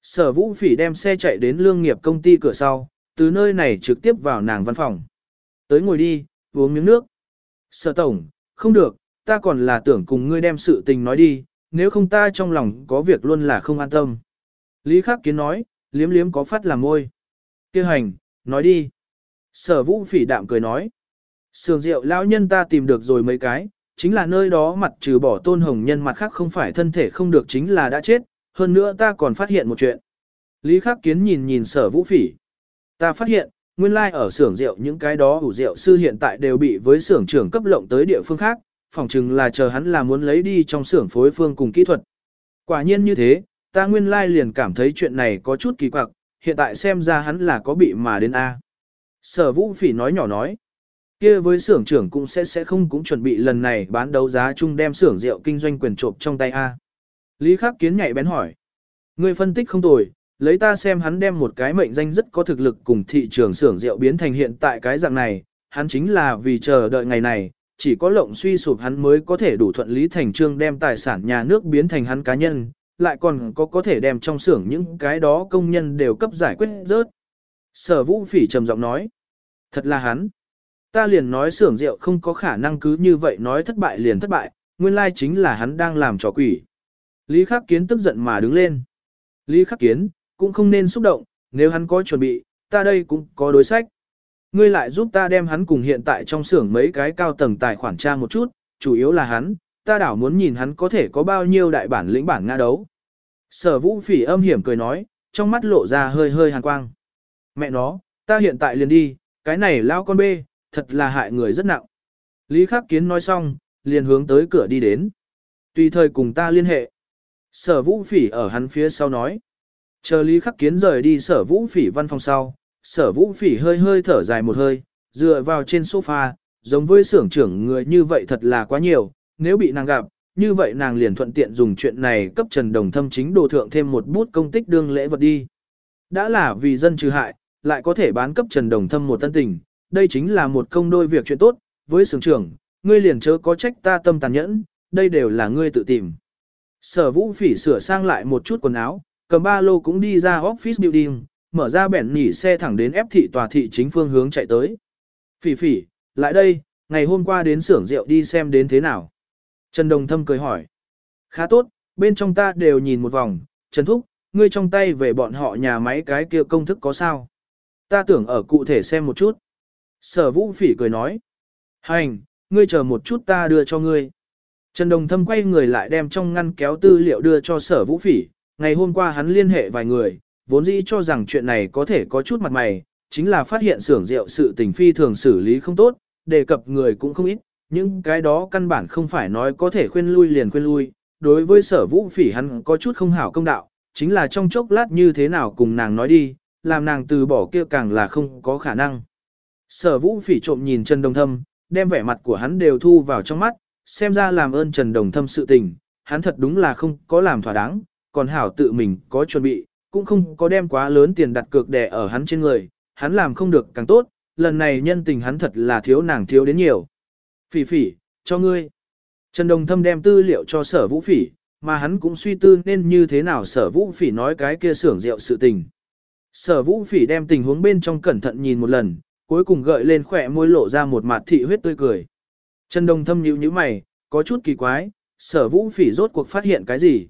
Sở vũ phỉ đem xe chạy đến lương nghiệp công ty cửa sau, từ nơi này trực tiếp vào nàng văn phòng. Tới ngồi đi, uống miếng nước. Sở tổng, không được, ta còn là tưởng cùng ngươi đem sự tình nói đi, nếu không ta trong lòng có việc luôn là không an tâm. Lý Khắc Kiến nói, liếm liếm có phát làm môi. Kêu hành, nói đi. Sở vũ phỉ đạm cười nói. Sường rượu lão nhân ta tìm được rồi mấy cái, chính là nơi đó mặt trừ bỏ tôn hồng nhân mặt khác không phải thân thể không được chính là đã chết, hơn nữa ta còn phát hiện một chuyện. Lý Khắc Kiến nhìn nhìn sở vũ phỉ. Ta phát hiện, nguyên lai like ở xưởng rượu những cái đó ủ rượu sư hiện tại đều bị với xưởng trưởng cấp lộng tới địa phương khác, phỏng chừng là chờ hắn là muốn lấy đi trong xưởng phối phương cùng kỹ thuật. Quả nhiên như thế, ta nguyên lai like liền cảm thấy chuyện này có chút kỳ quặc, hiện tại xem ra hắn là có bị mà đến A. Sở vũ phỉ nói nhỏ nói, kia với xưởng trưởng cũng sẽ sẽ không cũng chuẩn bị lần này bán đấu giá chung đem xưởng rượu kinh doanh quyền trộm trong tay A. Lý Khắc Kiến nhạy bén hỏi, người phân tích không tồi, lấy ta xem hắn đem một cái mệnh danh rất có thực lực cùng thị trường xưởng rượu biến thành hiện tại cái dạng này, hắn chính là vì chờ đợi ngày này, chỉ có lộng suy sụp hắn mới có thể đủ thuận lý thành trương đem tài sản nhà nước biến thành hắn cá nhân, lại còn có có thể đem trong xưởng những cái đó công nhân đều cấp giải quyết rớt. Sở vũ phỉ trầm giọng nói, thật là hắn. Ta liền nói xưởng rượu không có khả năng cứ như vậy nói thất bại liền thất bại, nguyên lai chính là hắn đang làm trò quỷ. Lý Khắc Kiến tức giận mà đứng lên. Lý Khắc Kiến, cũng không nên xúc động, nếu hắn có chuẩn bị, ta đây cũng có đối sách. Ngươi lại giúp ta đem hắn cùng hiện tại trong xưởng mấy cái cao tầng tài khoản tra một chút, chủ yếu là hắn, ta đảo muốn nhìn hắn có thể có bao nhiêu đại bản lĩnh bản nga đấu. Sở vũ phỉ âm hiểm cười nói, trong mắt lộ ra hơi hơi hàn quang. Mẹ nó, ta hiện tại liền đi, cái này lao con bê, thật là hại người rất nặng. Lý Khắc Kiến nói xong, liền hướng tới cửa đi đến. Tùy thời cùng ta liên hệ. Sở vũ phỉ ở hắn phía sau nói. Chờ Lý Khắc Kiến rời đi sở vũ phỉ văn phòng sau, sở vũ phỉ hơi hơi thở dài một hơi, dựa vào trên sofa, giống với xưởng trưởng người như vậy thật là quá nhiều, nếu bị nàng gặp, như vậy nàng liền thuận tiện dùng chuyện này cấp Trần Đồng Thâm chính đồ thượng thêm một bút công tích đương lễ vật đi. Đã là vì dân trừ hại, lại có thể bán cấp Trần Đồng Thâm một tân tình, đây chính là một công đôi việc chuyện tốt, với sưởng trưởng, ngươi liền chớ có trách ta tâm tàn nhẫn, đây đều là ngươi tự tìm. Sở vũ phỉ sửa sang lại một chút quần áo, cầm ba lô cũng đi ra office building, mở ra bẻn nỉ xe thẳng đến ép thị tòa thị chính phương hướng chạy tới. Phỉ phỉ, lại đây, ngày hôm qua đến xưởng rượu đi xem đến thế nào. Trần Đồng Thâm cười hỏi. Khá tốt, bên trong ta đều nhìn một vòng, Trần Thúc, ngươi trong tay về bọn họ nhà máy cái kia công thức có sao? Ta tưởng ở cụ thể xem một chút. Sở Vũ Phỉ cười nói. Hành, ngươi chờ một chút ta đưa cho ngươi. Trần Đồng Thâm quay người lại đem trong ngăn kéo tư liệu đưa cho Sở Vũ Phỉ. Ngày hôm qua hắn liên hệ vài người, vốn dĩ cho rằng chuyện này có thể có chút mặt mày, chính là phát hiện xưởng rượu sự tình phi thường xử lý không tốt, đề cập người cũng không ít, những cái đó căn bản không phải nói có thể khuyên lui liền khuyên lui. Đối với sở vũ phỉ hắn có chút không hảo công đạo, chính là trong chốc lát như thế nào cùng nàng nói đi, làm nàng từ bỏ kia càng là không có khả năng. Sở vũ phỉ trộm nhìn Trần Đồng Thâm, đem vẻ mặt của hắn đều thu vào trong mắt, xem ra làm ơn Trần Đồng Thâm sự tình, hắn thật đúng là không có làm thỏa đáng, còn hảo tự mình có chuẩn bị, cũng không có đem quá lớn tiền đặt cược đè ở hắn trên người, hắn làm không được càng tốt, lần này nhân tình hắn thật là thiếu nàng thiếu đến nhiều. Phỉ phỉ, cho ngươi. Trần Đồng Thâm đem tư liệu cho sở vũ phỉ, mà hắn cũng suy tư nên như thế nào sở vũ phỉ nói cái kia xưởng rượu sự tình. Sở vũ phỉ đem tình huống bên trong cẩn thận nhìn một lần, cuối cùng gợi lên khỏe môi lộ ra một mặt thị huyết tươi cười. Trần Đông Thâm nhíu nhíu mày, có chút kỳ quái, sở vũ phỉ rốt cuộc phát hiện cái gì?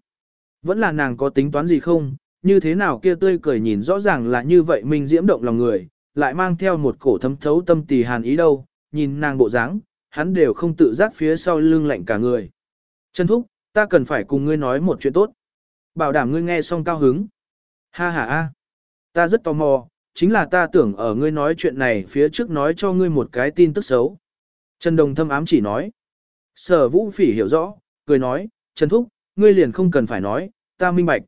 Vẫn là nàng có tính toán gì không? Như thế nào kia tươi cười nhìn rõ ràng là như vậy mình diễm động lòng người, lại mang theo một cổ thấm thấu tâm tì hàn ý đâu, nhìn nàng bộ dáng, hắn đều không tự giác phía sau lưng lạnh cả người. Trần Thúc, ta cần phải cùng ngươi nói một chuyện tốt. Bảo đảm ngươi nghe xong cao hứng. Ha ha ha. Ta rất tò mò, chính là ta tưởng ở ngươi nói chuyện này phía trước nói cho ngươi một cái tin tức xấu. Trần Đồng thâm ám chỉ nói. Sở Vũ Phỉ hiểu rõ, cười nói, Trần Thúc, ngươi liền không cần phải nói, ta minh bạch.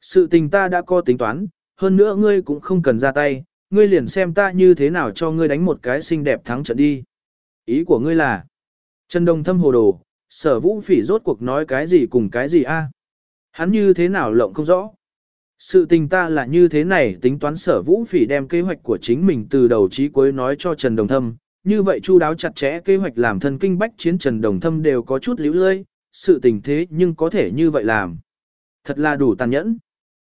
Sự tình ta đã có tính toán, hơn nữa ngươi cũng không cần ra tay, ngươi liền xem ta như thế nào cho ngươi đánh một cái xinh đẹp thắng trận đi. Ý của ngươi là, Trần Đồng thâm hồ đồ, sở vũ phỉ rốt cuộc nói cái gì cùng cái gì a? Hắn như thế nào lộng không rõ. Sự tình ta là như thế này tính toán sở vũ phỉ đem kế hoạch của chính mình từ đầu chí cuối nói cho Trần Đồng Thâm, như vậy chu đáo chặt chẽ kế hoạch làm thân kinh bách chiến Trần Đồng Thâm đều có chút liễu lơi, sự tình thế nhưng có thể như vậy làm. Thật là đủ tàn nhẫn.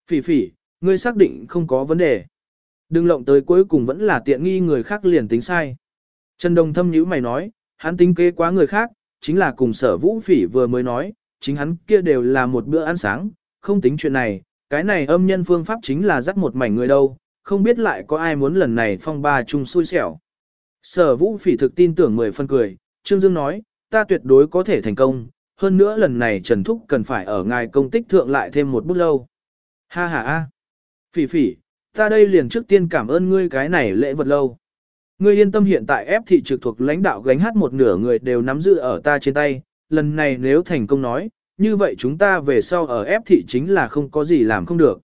Phỉ phỉ, ngươi xác định không có vấn đề. Đừng lộng tới cuối cùng vẫn là tiện nghi người khác liền tính sai. Trần Đồng Thâm nhíu mày nói, hắn tính kế quá người khác, chính là cùng sở vũ phỉ vừa mới nói, chính hắn kia đều là một bữa ăn sáng, không tính chuyện này, cái này âm nhân phương pháp chính là dắt một mảnh người đâu, không biết lại có ai muốn lần này phong ba chung xui xẻo. Sở vũ phỉ thực tin tưởng mười phân cười, Trương Dương nói, ta tuyệt đối có thể thành công, hơn nữa lần này Trần Thúc cần phải ở ngài công tích thượng lại thêm một bút lâu. Ha ha ha. Phỉ phỉ, ta đây liền trước tiên cảm ơn ngươi cái này lễ vật lâu. Ngươi yên tâm hiện tại ép thị trực thuộc lãnh đạo gánh hát một nửa người đều nắm giữ ở ta trên tay, lần này nếu thành công nói, như vậy chúng ta về sau ở ép thị chính là không có gì làm không được.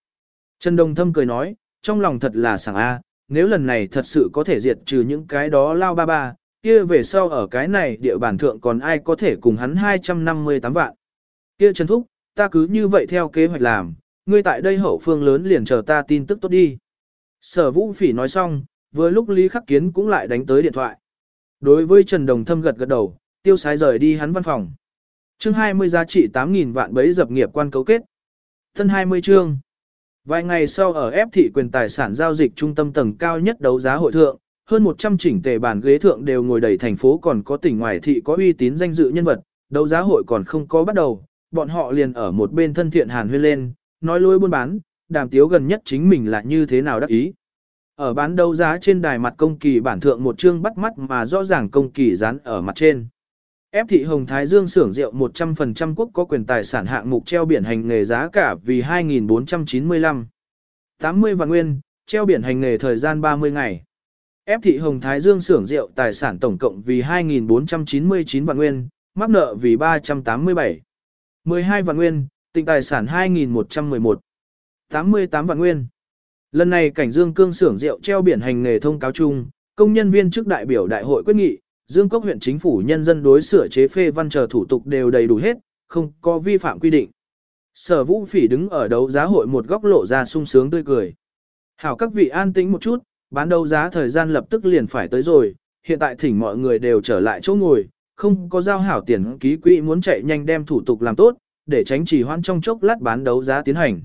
Trần Đồng Thâm cười nói, trong lòng thật là sảng a, nếu lần này thật sự có thể diệt trừ những cái đó lao ba ba, kia về sau ở cái này địa bàn thượng còn ai có thể cùng hắn 258 vạn. Kia Trần Thúc, ta cứ như vậy theo kế hoạch làm, ngươi tại đây hậu phương lớn liền chờ ta tin tức tốt đi. Sở Vũ Phỉ nói xong, vừa lúc Lý Khắc Kiến cũng lại đánh tới điện thoại. Đối với Trần Đồng Thâm gật gật đầu, tiêu sái rời đi hắn văn phòng. Chương 20 giá trị 8.000 vạn bấy dập nghiệp quan cấu kết. Thân 20 chương. Vài ngày sau ở ép thị quyền tài sản giao dịch trung tâm tầng cao nhất đấu giá hội thượng, hơn 100 chỉnh tề bàn ghế thượng đều ngồi đầy thành phố còn có tỉnh ngoài thị có uy tín danh dự nhân vật, đấu giá hội còn không có bắt đầu, bọn họ liền ở một bên thân thiện hàn huyên lên, nói lối buôn bán, đàm tiếu gần nhất chính mình là như thế nào đắc ý. Ở bán đấu giá trên đài mặt công kỳ bản thượng một chương bắt mắt mà rõ ràng công kỳ dán ở mặt trên. Ép thị Hồng Thái Dương xưởng rượu 100% quốc có quyền tài sản hạng mục treo biển hành nghề giá cả vì 2.495. 80 vạn nguyên, treo biển hành nghề thời gian 30 ngày. Ép thị Hồng Thái Dương xưởng rượu tài sản tổng cộng vì 2.499 vạn nguyên, mắc nợ vì 387. 12 vạn nguyên, tịnh tài sản 2.111. 88 vạn nguyên. Lần này cảnh Dương Cương xưởng rượu treo biển hành nghề thông cáo chung, công nhân viên trước đại biểu đại hội quyết nghị, Dương Cốc huyện chính phủ nhân dân đối sửa chế phê văn chờ thủ tục đều đầy đủ hết, không có vi phạm quy định. Sở Vũ Phỉ đứng ở đấu giá hội một góc lộ ra sung sướng tươi cười. Hảo các vị an tĩnh một chút, bán đấu giá thời gian lập tức liền phải tới rồi, hiện tại thỉnh mọi người đều trở lại chỗ ngồi, không có giao hảo tiền ký quỹ muốn chạy nhanh đem thủ tục làm tốt, để tránh trì hoãn trong chốc lát bán đấu giá tiến hành.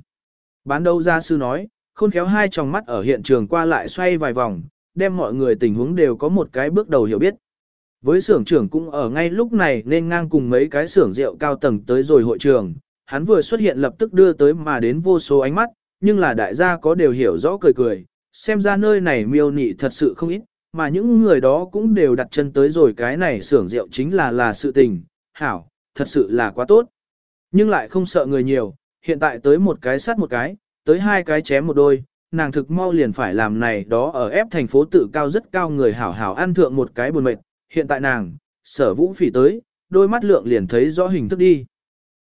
Bán đấu giá sư nói, khôn khéo hai tròng mắt ở hiện trường qua lại xoay vài vòng, đem mọi người tình huống đều có một cái bước đầu hiểu biết. Với xưởng trưởng cũng ở ngay lúc này nên ngang cùng mấy cái xưởng rượu cao tầng tới rồi hội trường, hắn vừa xuất hiện lập tức đưa tới mà đến vô số ánh mắt, nhưng là đại gia có đều hiểu rõ cười cười, xem ra nơi này miêu nị thật sự không ít, mà những người đó cũng đều đặt chân tới rồi cái này xưởng rượu chính là là sự tình, hảo, thật sự là quá tốt. Nhưng lại không sợ người nhiều, hiện tại tới một cái sắt một cái, tới hai cái chém một đôi, nàng thực mau liền phải làm này đó ở ép thành phố tự cao rất cao người hảo hảo ăn thượng một cái buồn mệt, hiện tại nàng, sở vũ phỉ tới, đôi mắt lượng liền thấy rõ hình thức đi.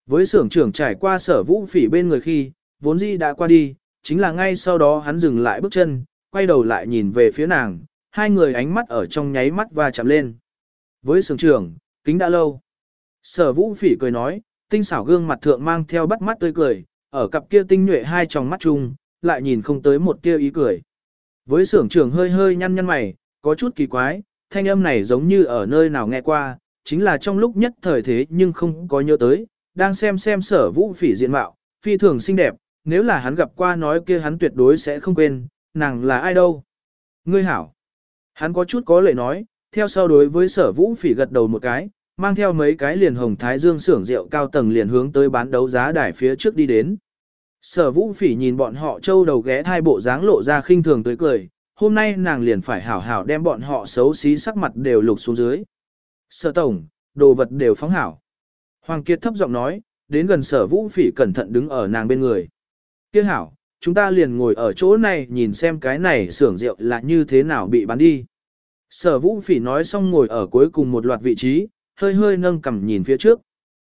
Với Sưởng trưởng trải qua sở vũ phỉ bên người khi, vốn dĩ đã qua đi, chính là ngay sau đó hắn dừng lại bước chân, quay đầu lại nhìn về phía nàng, hai người ánh mắt ở trong nháy mắt và chạm lên. Với Sưởng trưởng, kính đã lâu. Sở vũ phỉ cười nói, tinh xảo gương mặt thượng mang theo bắt mắt tươi cười, ở cặp kia tinh nhuệ hai tròng mắt chung, lại nhìn không tới một tia ý cười. Với Sưởng trưởng hơi hơi nhăn nhăn mày, có chút kỳ quái, thanh âm này giống như ở nơi nào nghe qua, chính là trong lúc nhất thời thế nhưng không có nhớ tới, đang xem xem sở vũ phỉ diện mạo, phi thường xinh đẹp, nếu là hắn gặp qua nói kia hắn tuyệt đối sẽ không quên, nàng là ai đâu. Ngươi hảo. Hắn có chút có lệ nói, theo sau đối với sở vũ phỉ gật đầu một cái, mang theo mấy cái liền hồng thái dương xưởng rượu cao tầng liền hướng tới bán đấu giá đài phía trước đi đến. Sở vũ phỉ nhìn bọn họ trâu đầu ghé thai bộ dáng lộ ra khinh thường tới cười, hôm nay nàng liền phải hảo hảo đem bọn họ xấu xí sắc mặt đều lục xuống dưới. Sở tổng, đồ vật đều phóng hảo. Hoàng Kiệt thấp giọng nói, đến gần sở vũ phỉ cẩn thận đứng ở nàng bên người. Kiếc hảo, chúng ta liền ngồi ở chỗ này nhìn xem cái này xưởng rượu là như thế nào bị bán đi. Sở vũ phỉ nói xong ngồi ở cuối cùng một loạt vị trí, hơi hơi nâng cằm nhìn phía trước.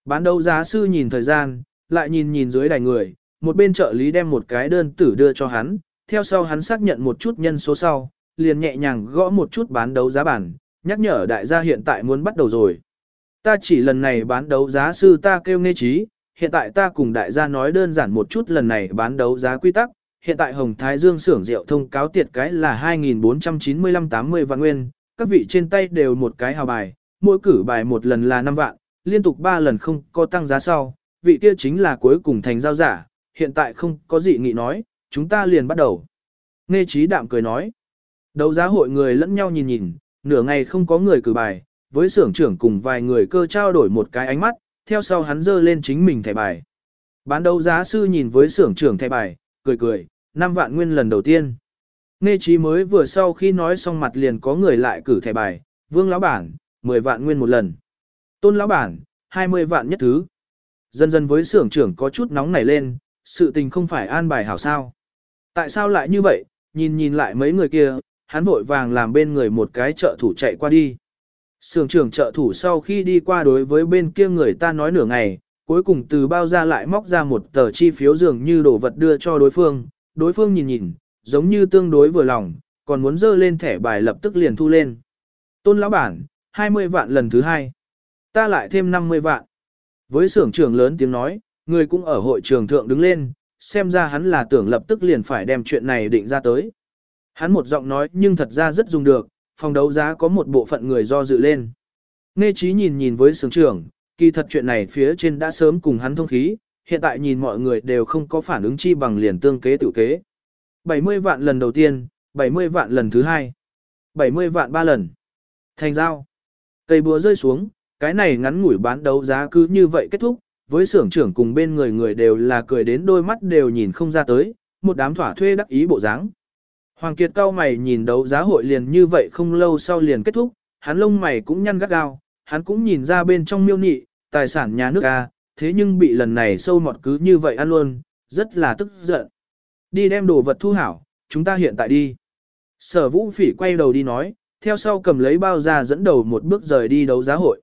Bán đấu giá sư nhìn thời gian, lại nhìn nhìn dưới đài người, một bên trợ lý đem một cái đơn tử đưa cho hắn, theo sau hắn xác nhận một chút nhân số sau, liền nhẹ nhàng gõ một chút bán đấu giá bản, nhắc nhở đại gia hiện tại muốn bắt đầu rồi. Ta chỉ lần này bán đấu giá sư ta kêu nghe trí, hiện tại ta cùng đại gia nói đơn giản một chút lần này bán đấu giá quy tắc, hiện tại Hồng Thái Dương xưởng rượu thông cáo tiệt cái là 2.495-80 vạn nguyên, các vị trên tay đều một cái hào bài, mỗi cử bài một lần là 5 vạn, liên tục 3 lần không có tăng giá sau, vị kia chính là cuối cùng thành giao giả, hiện tại không có gì nghị nói, chúng ta liền bắt đầu. Nghe trí đạm cười nói, đấu giá hội người lẫn nhau nhìn nhìn, nửa ngày không có người cử bài, với xưởng trưởng cùng vài người cơ trao đổi một cái ánh mắt, theo sau hắn dơ lên chính mình thẻ bài. Bán đấu giá sư nhìn với xưởng trưởng thẻ bài, cười cười, 5 vạn nguyên lần đầu tiên. Nghe trí mới vừa sau khi nói xong mặt liền có người lại cử thẻ bài, vương lão bản, 10 vạn nguyên một lần. Tôn lão bản, 20 vạn nhất thứ. Dần dần với xưởng trưởng có chút nóng nảy lên, sự tình không phải an bài hảo sao. Tại sao lại như vậy, nhìn nhìn lại mấy người kia, hắn vội vàng làm bên người một cái trợ thủ chạy qua đi. Sưởng trưởng trợ thủ sau khi đi qua đối với bên kia người ta nói nửa ngày, cuối cùng từ bao ra lại móc ra một tờ chi phiếu dường như đồ vật đưa cho đối phương, đối phương nhìn nhìn, giống như tương đối vừa lòng, còn muốn dơ lên thẻ bài lập tức liền thu lên. Tôn lão bản, 20 vạn lần thứ hai. Ta lại thêm 50 vạn. Với sưởng trưởng lớn tiếng nói, người cũng ở hội trường thượng đứng lên, xem ra hắn là tưởng lập tức liền phải đem chuyện này định ra tới. Hắn một giọng nói nhưng thật ra rất dùng được, phòng đấu giá có một bộ phận người do dự lên. Nghe trí nhìn nhìn với sướng trưởng, kỳ thật chuyện này phía trên đã sớm cùng hắn thông khí, hiện tại nhìn mọi người đều không có phản ứng chi bằng liền tương kế tự kế. 70 vạn lần đầu tiên, 70 vạn lần thứ hai, 70 vạn ba lần. Thành giao. Cây búa rơi xuống, cái này ngắn ngủi bán đấu giá cứ như vậy kết thúc, với xưởng trưởng cùng bên người người đều là cười đến đôi mắt đều nhìn không ra tới, một đám thỏa thuê đắc ý bộ dáng. Hoàng Kiệt cao mày nhìn đấu giá hội liền như vậy không lâu sau liền kết thúc, hắn lông mày cũng nhăn gắt gao, hắn cũng nhìn ra bên trong miêu nị, tài sản nhà nước a, thế nhưng bị lần này sâu mọt cứ như vậy ăn luôn, rất là tức giận. Đi đem đồ vật thu hảo, chúng ta hiện tại đi. Sở vũ phỉ quay đầu đi nói, theo sau cầm lấy bao ra dẫn đầu một bước rời đi đấu giá hội.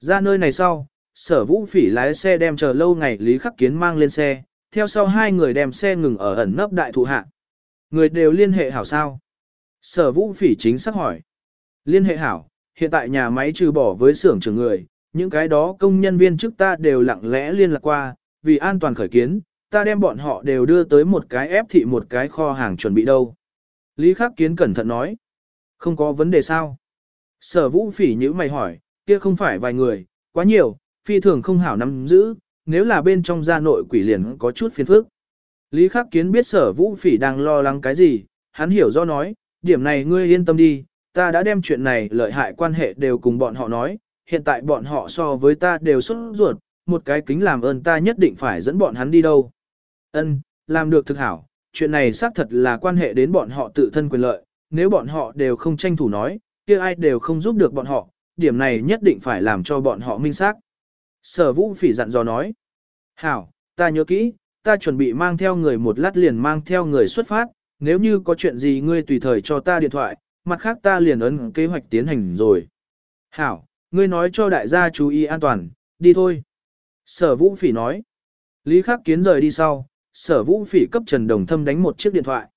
Ra nơi này sau, sở vũ phỉ lái xe đem chờ lâu ngày Lý Khắc Kiến mang lên xe, theo sau hai người đem xe ngừng ở ẩn nấp đại thụ hạ. Người đều liên hệ hảo sao? Sở vũ phỉ chính xác hỏi. Liên hệ hảo, hiện tại nhà máy trừ bỏ với xưởng trưởng người, những cái đó công nhân viên trước ta đều lặng lẽ liên lạc qua, vì an toàn khởi kiến, ta đem bọn họ đều đưa tới một cái ép thị một cái kho hàng chuẩn bị đâu. Lý Khắc Kiến cẩn thận nói. Không có vấn đề sao? Sở vũ phỉ như mày hỏi, kia không phải vài người, quá nhiều, phi thường không hảo nắm giữ, nếu là bên trong gia nội quỷ liền có chút phiền phức. Lý Khắc Kiến biết sở vũ phỉ đang lo lắng cái gì, hắn hiểu do nói, điểm này ngươi yên tâm đi, ta đã đem chuyện này lợi hại quan hệ đều cùng bọn họ nói, hiện tại bọn họ so với ta đều xuất ruột, một cái kính làm ơn ta nhất định phải dẫn bọn hắn đi đâu. Ân, làm được thực hảo, chuyện này xác thật là quan hệ đến bọn họ tự thân quyền lợi, nếu bọn họ đều không tranh thủ nói, kia ai đều không giúp được bọn họ, điểm này nhất định phải làm cho bọn họ minh xác. Sở vũ phỉ dặn dò nói, hảo, ta nhớ kỹ, ta chuẩn bị mang theo người một lát liền mang theo người xuất phát, nếu như có chuyện gì ngươi tùy thời cho ta điện thoại, mặt khác ta liền ấn kế hoạch tiến hành rồi. Hảo, ngươi nói cho đại gia chú ý an toàn, đi thôi. Sở vũ phỉ nói. Lý Khắc Kiến rời đi sau, sở vũ phỉ cấp Trần Đồng Thâm đánh một chiếc điện thoại.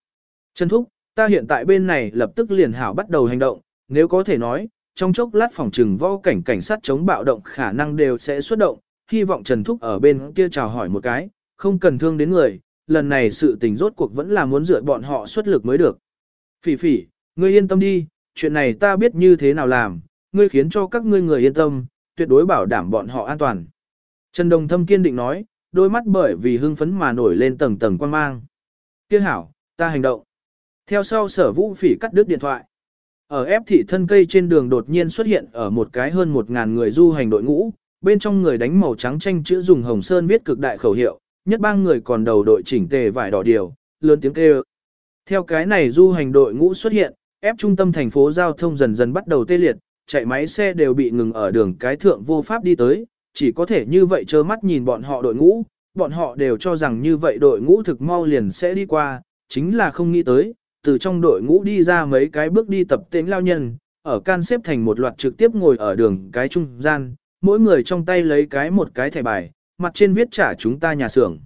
Trần Thúc, ta hiện tại bên này lập tức liền hảo bắt đầu hành động, nếu có thể nói, trong chốc lát phòng trừng võ cảnh cảnh sát chống bạo động khả năng đều sẽ xuất động, hy vọng Trần Thúc ở bên kia chào hỏi một cái, không cần thương đến người, lần này sự tình rốt cuộc vẫn là muốn dựa bọn họ xuất lực mới được. Phỉ phỉ, ngươi yên tâm đi, chuyện này ta biết như thế nào làm, ngươi khiến cho các ngươi người yên tâm, tuyệt đối bảo đảm bọn họ an toàn. Trần Đồng Thâm kiên định nói, đôi mắt bởi vì hưng phấn mà nổi lên tầng tầng quan mang. Tiếc hảo, ta hành động. Theo sau sở vũ phỉ cắt đứt điện thoại. Ở ép thị thân cây trên đường đột nhiên xuất hiện ở một cái hơn một ngàn người du hành đội ngũ, bên trong người đánh màu trắng tranh chữ dùng hồng sơn viết cực đại khẩu hiệu, nhất ba người còn đầu đội chỉnh tề vải đỏ điều, lớn tiếng kêu. Theo cái này du hành đội ngũ xuất hiện, ép trung tâm thành phố giao thông dần dần bắt đầu tê liệt, chạy máy xe đều bị ngừng ở đường cái thượng vô pháp đi tới, chỉ có thể như vậy trơ mắt nhìn bọn họ đội ngũ, bọn họ đều cho rằng như vậy đội ngũ thực mau liền sẽ đi qua, chính là không nghĩ tới, từ trong đội ngũ đi ra mấy cái bước đi tập tễnh lao nhân, ở can xếp thành một loạt trực tiếp ngồi ở đường cái trung gian, mỗi người trong tay lấy cái một cái thẻ bài, mặt trên viết trả chúng ta nhà xưởng.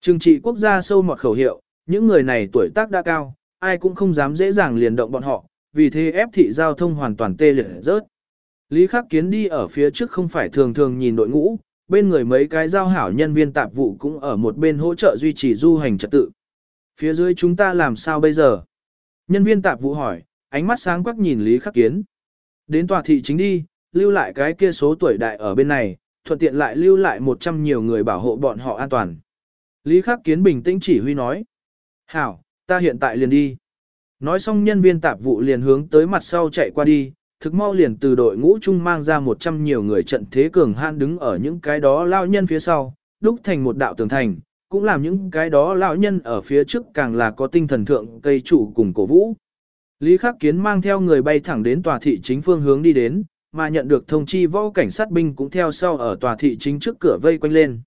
Trừng trị quốc gia sâu mọt khẩu hiệu, những người này tuổi tác đã cao, ai cũng không dám dễ dàng liền động bọn họ, vì thế ép thị giao thông hoàn toàn tê liệt rớt. Lý Khắc Kiến đi ở phía trước không phải thường thường nhìn đội ngũ, bên người mấy cái giao hảo nhân viên tạp vụ cũng ở một bên hỗ trợ duy trì du hành trật tự. Phía dưới chúng ta làm sao bây giờ? Nhân viên tạp vụ hỏi, ánh mắt sáng quắc nhìn Lý Khắc Kiến. Đến tòa thị chính đi, lưu lại cái kia số tuổi đại ở bên này, thuận tiện lại lưu lại 100 nhiều người bảo hộ bọn họ an toàn. Lý Khắc Kiến bình tĩnh chỉ huy nói. Hảo, ta hiện tại liền đi. Nói xong nhân viên tạp vụ liền hướng tới mặt sau chạy qua đi, thực mau liền từ đội ngũ chung mang ra 100 nhiều người trận thế cường han đứng ở những cái đó lao nhân phía sau, đúc thành một đạo tường thành, cũng làm những cái đó lão nhân ở phía trước càng là có tinh thần thượng cây trụ cùng cổ vũ. Lý Khắc Kiến mang theo người bay thẳng đến tòa thị chính phương hướng đi đến, mà nhận được thông chi võ cảnh sát binh cũng theo sau ở tòa thị chính trước cửa vây quanh lên.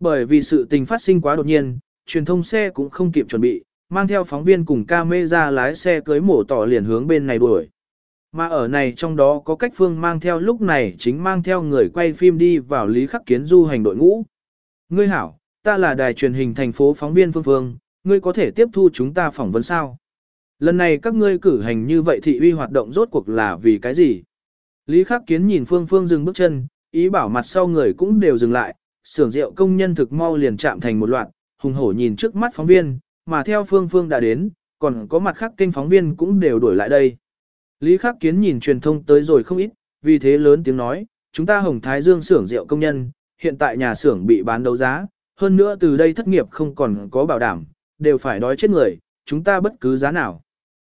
Bởi vì sự tình phát sinh quá đột nhiên, truyền thông xe cũng không kịp chuẩn bị, mang theo phóng viên cùng camera lái xe cưới mổ tỏ liền hướng bên này đuổi. Mà ở này trong đó có cách phương mang theo lúc này chính mang theo người quay phim đi vào Lý Khắc Kiến du hành đội ngũ. Ngươi hảo, ta là đài truyền hình thành phố phóng viên Phương Phương, ngươi có thể tiếp thu chúng ta phỏng vấn sao? Lần này các ngươi cử hành như vậy thị uy hoạt động rốt cuộc là vì cái gì? Lý Khắc Kiến nhìn Phương Phương dừng bước chân, ý bảo mặt sau người cũng đều dừng lại, xưởng rượu công nhân thực mau liền chạm thành một loạt, hùng hổ nhìn trước mắt phóng viên, mà theo Phương Phương đã đến, còn có mặt khác kênh phóng viên cũng đều đuổi lại đây. Lý Khắc Kiến nhìn truyền thông tới rồi không ít, vì thế lớn tiếng nói, chúng ta Hồng Thái Dương xưởng rượu công nhân, hiện tại nhà xưởng bị bán đấu giá, hơn nữa từ đây thất nghiệp không còn có bảo đảm, đều phải đói chết người, chúng ta bất cứ giá nào.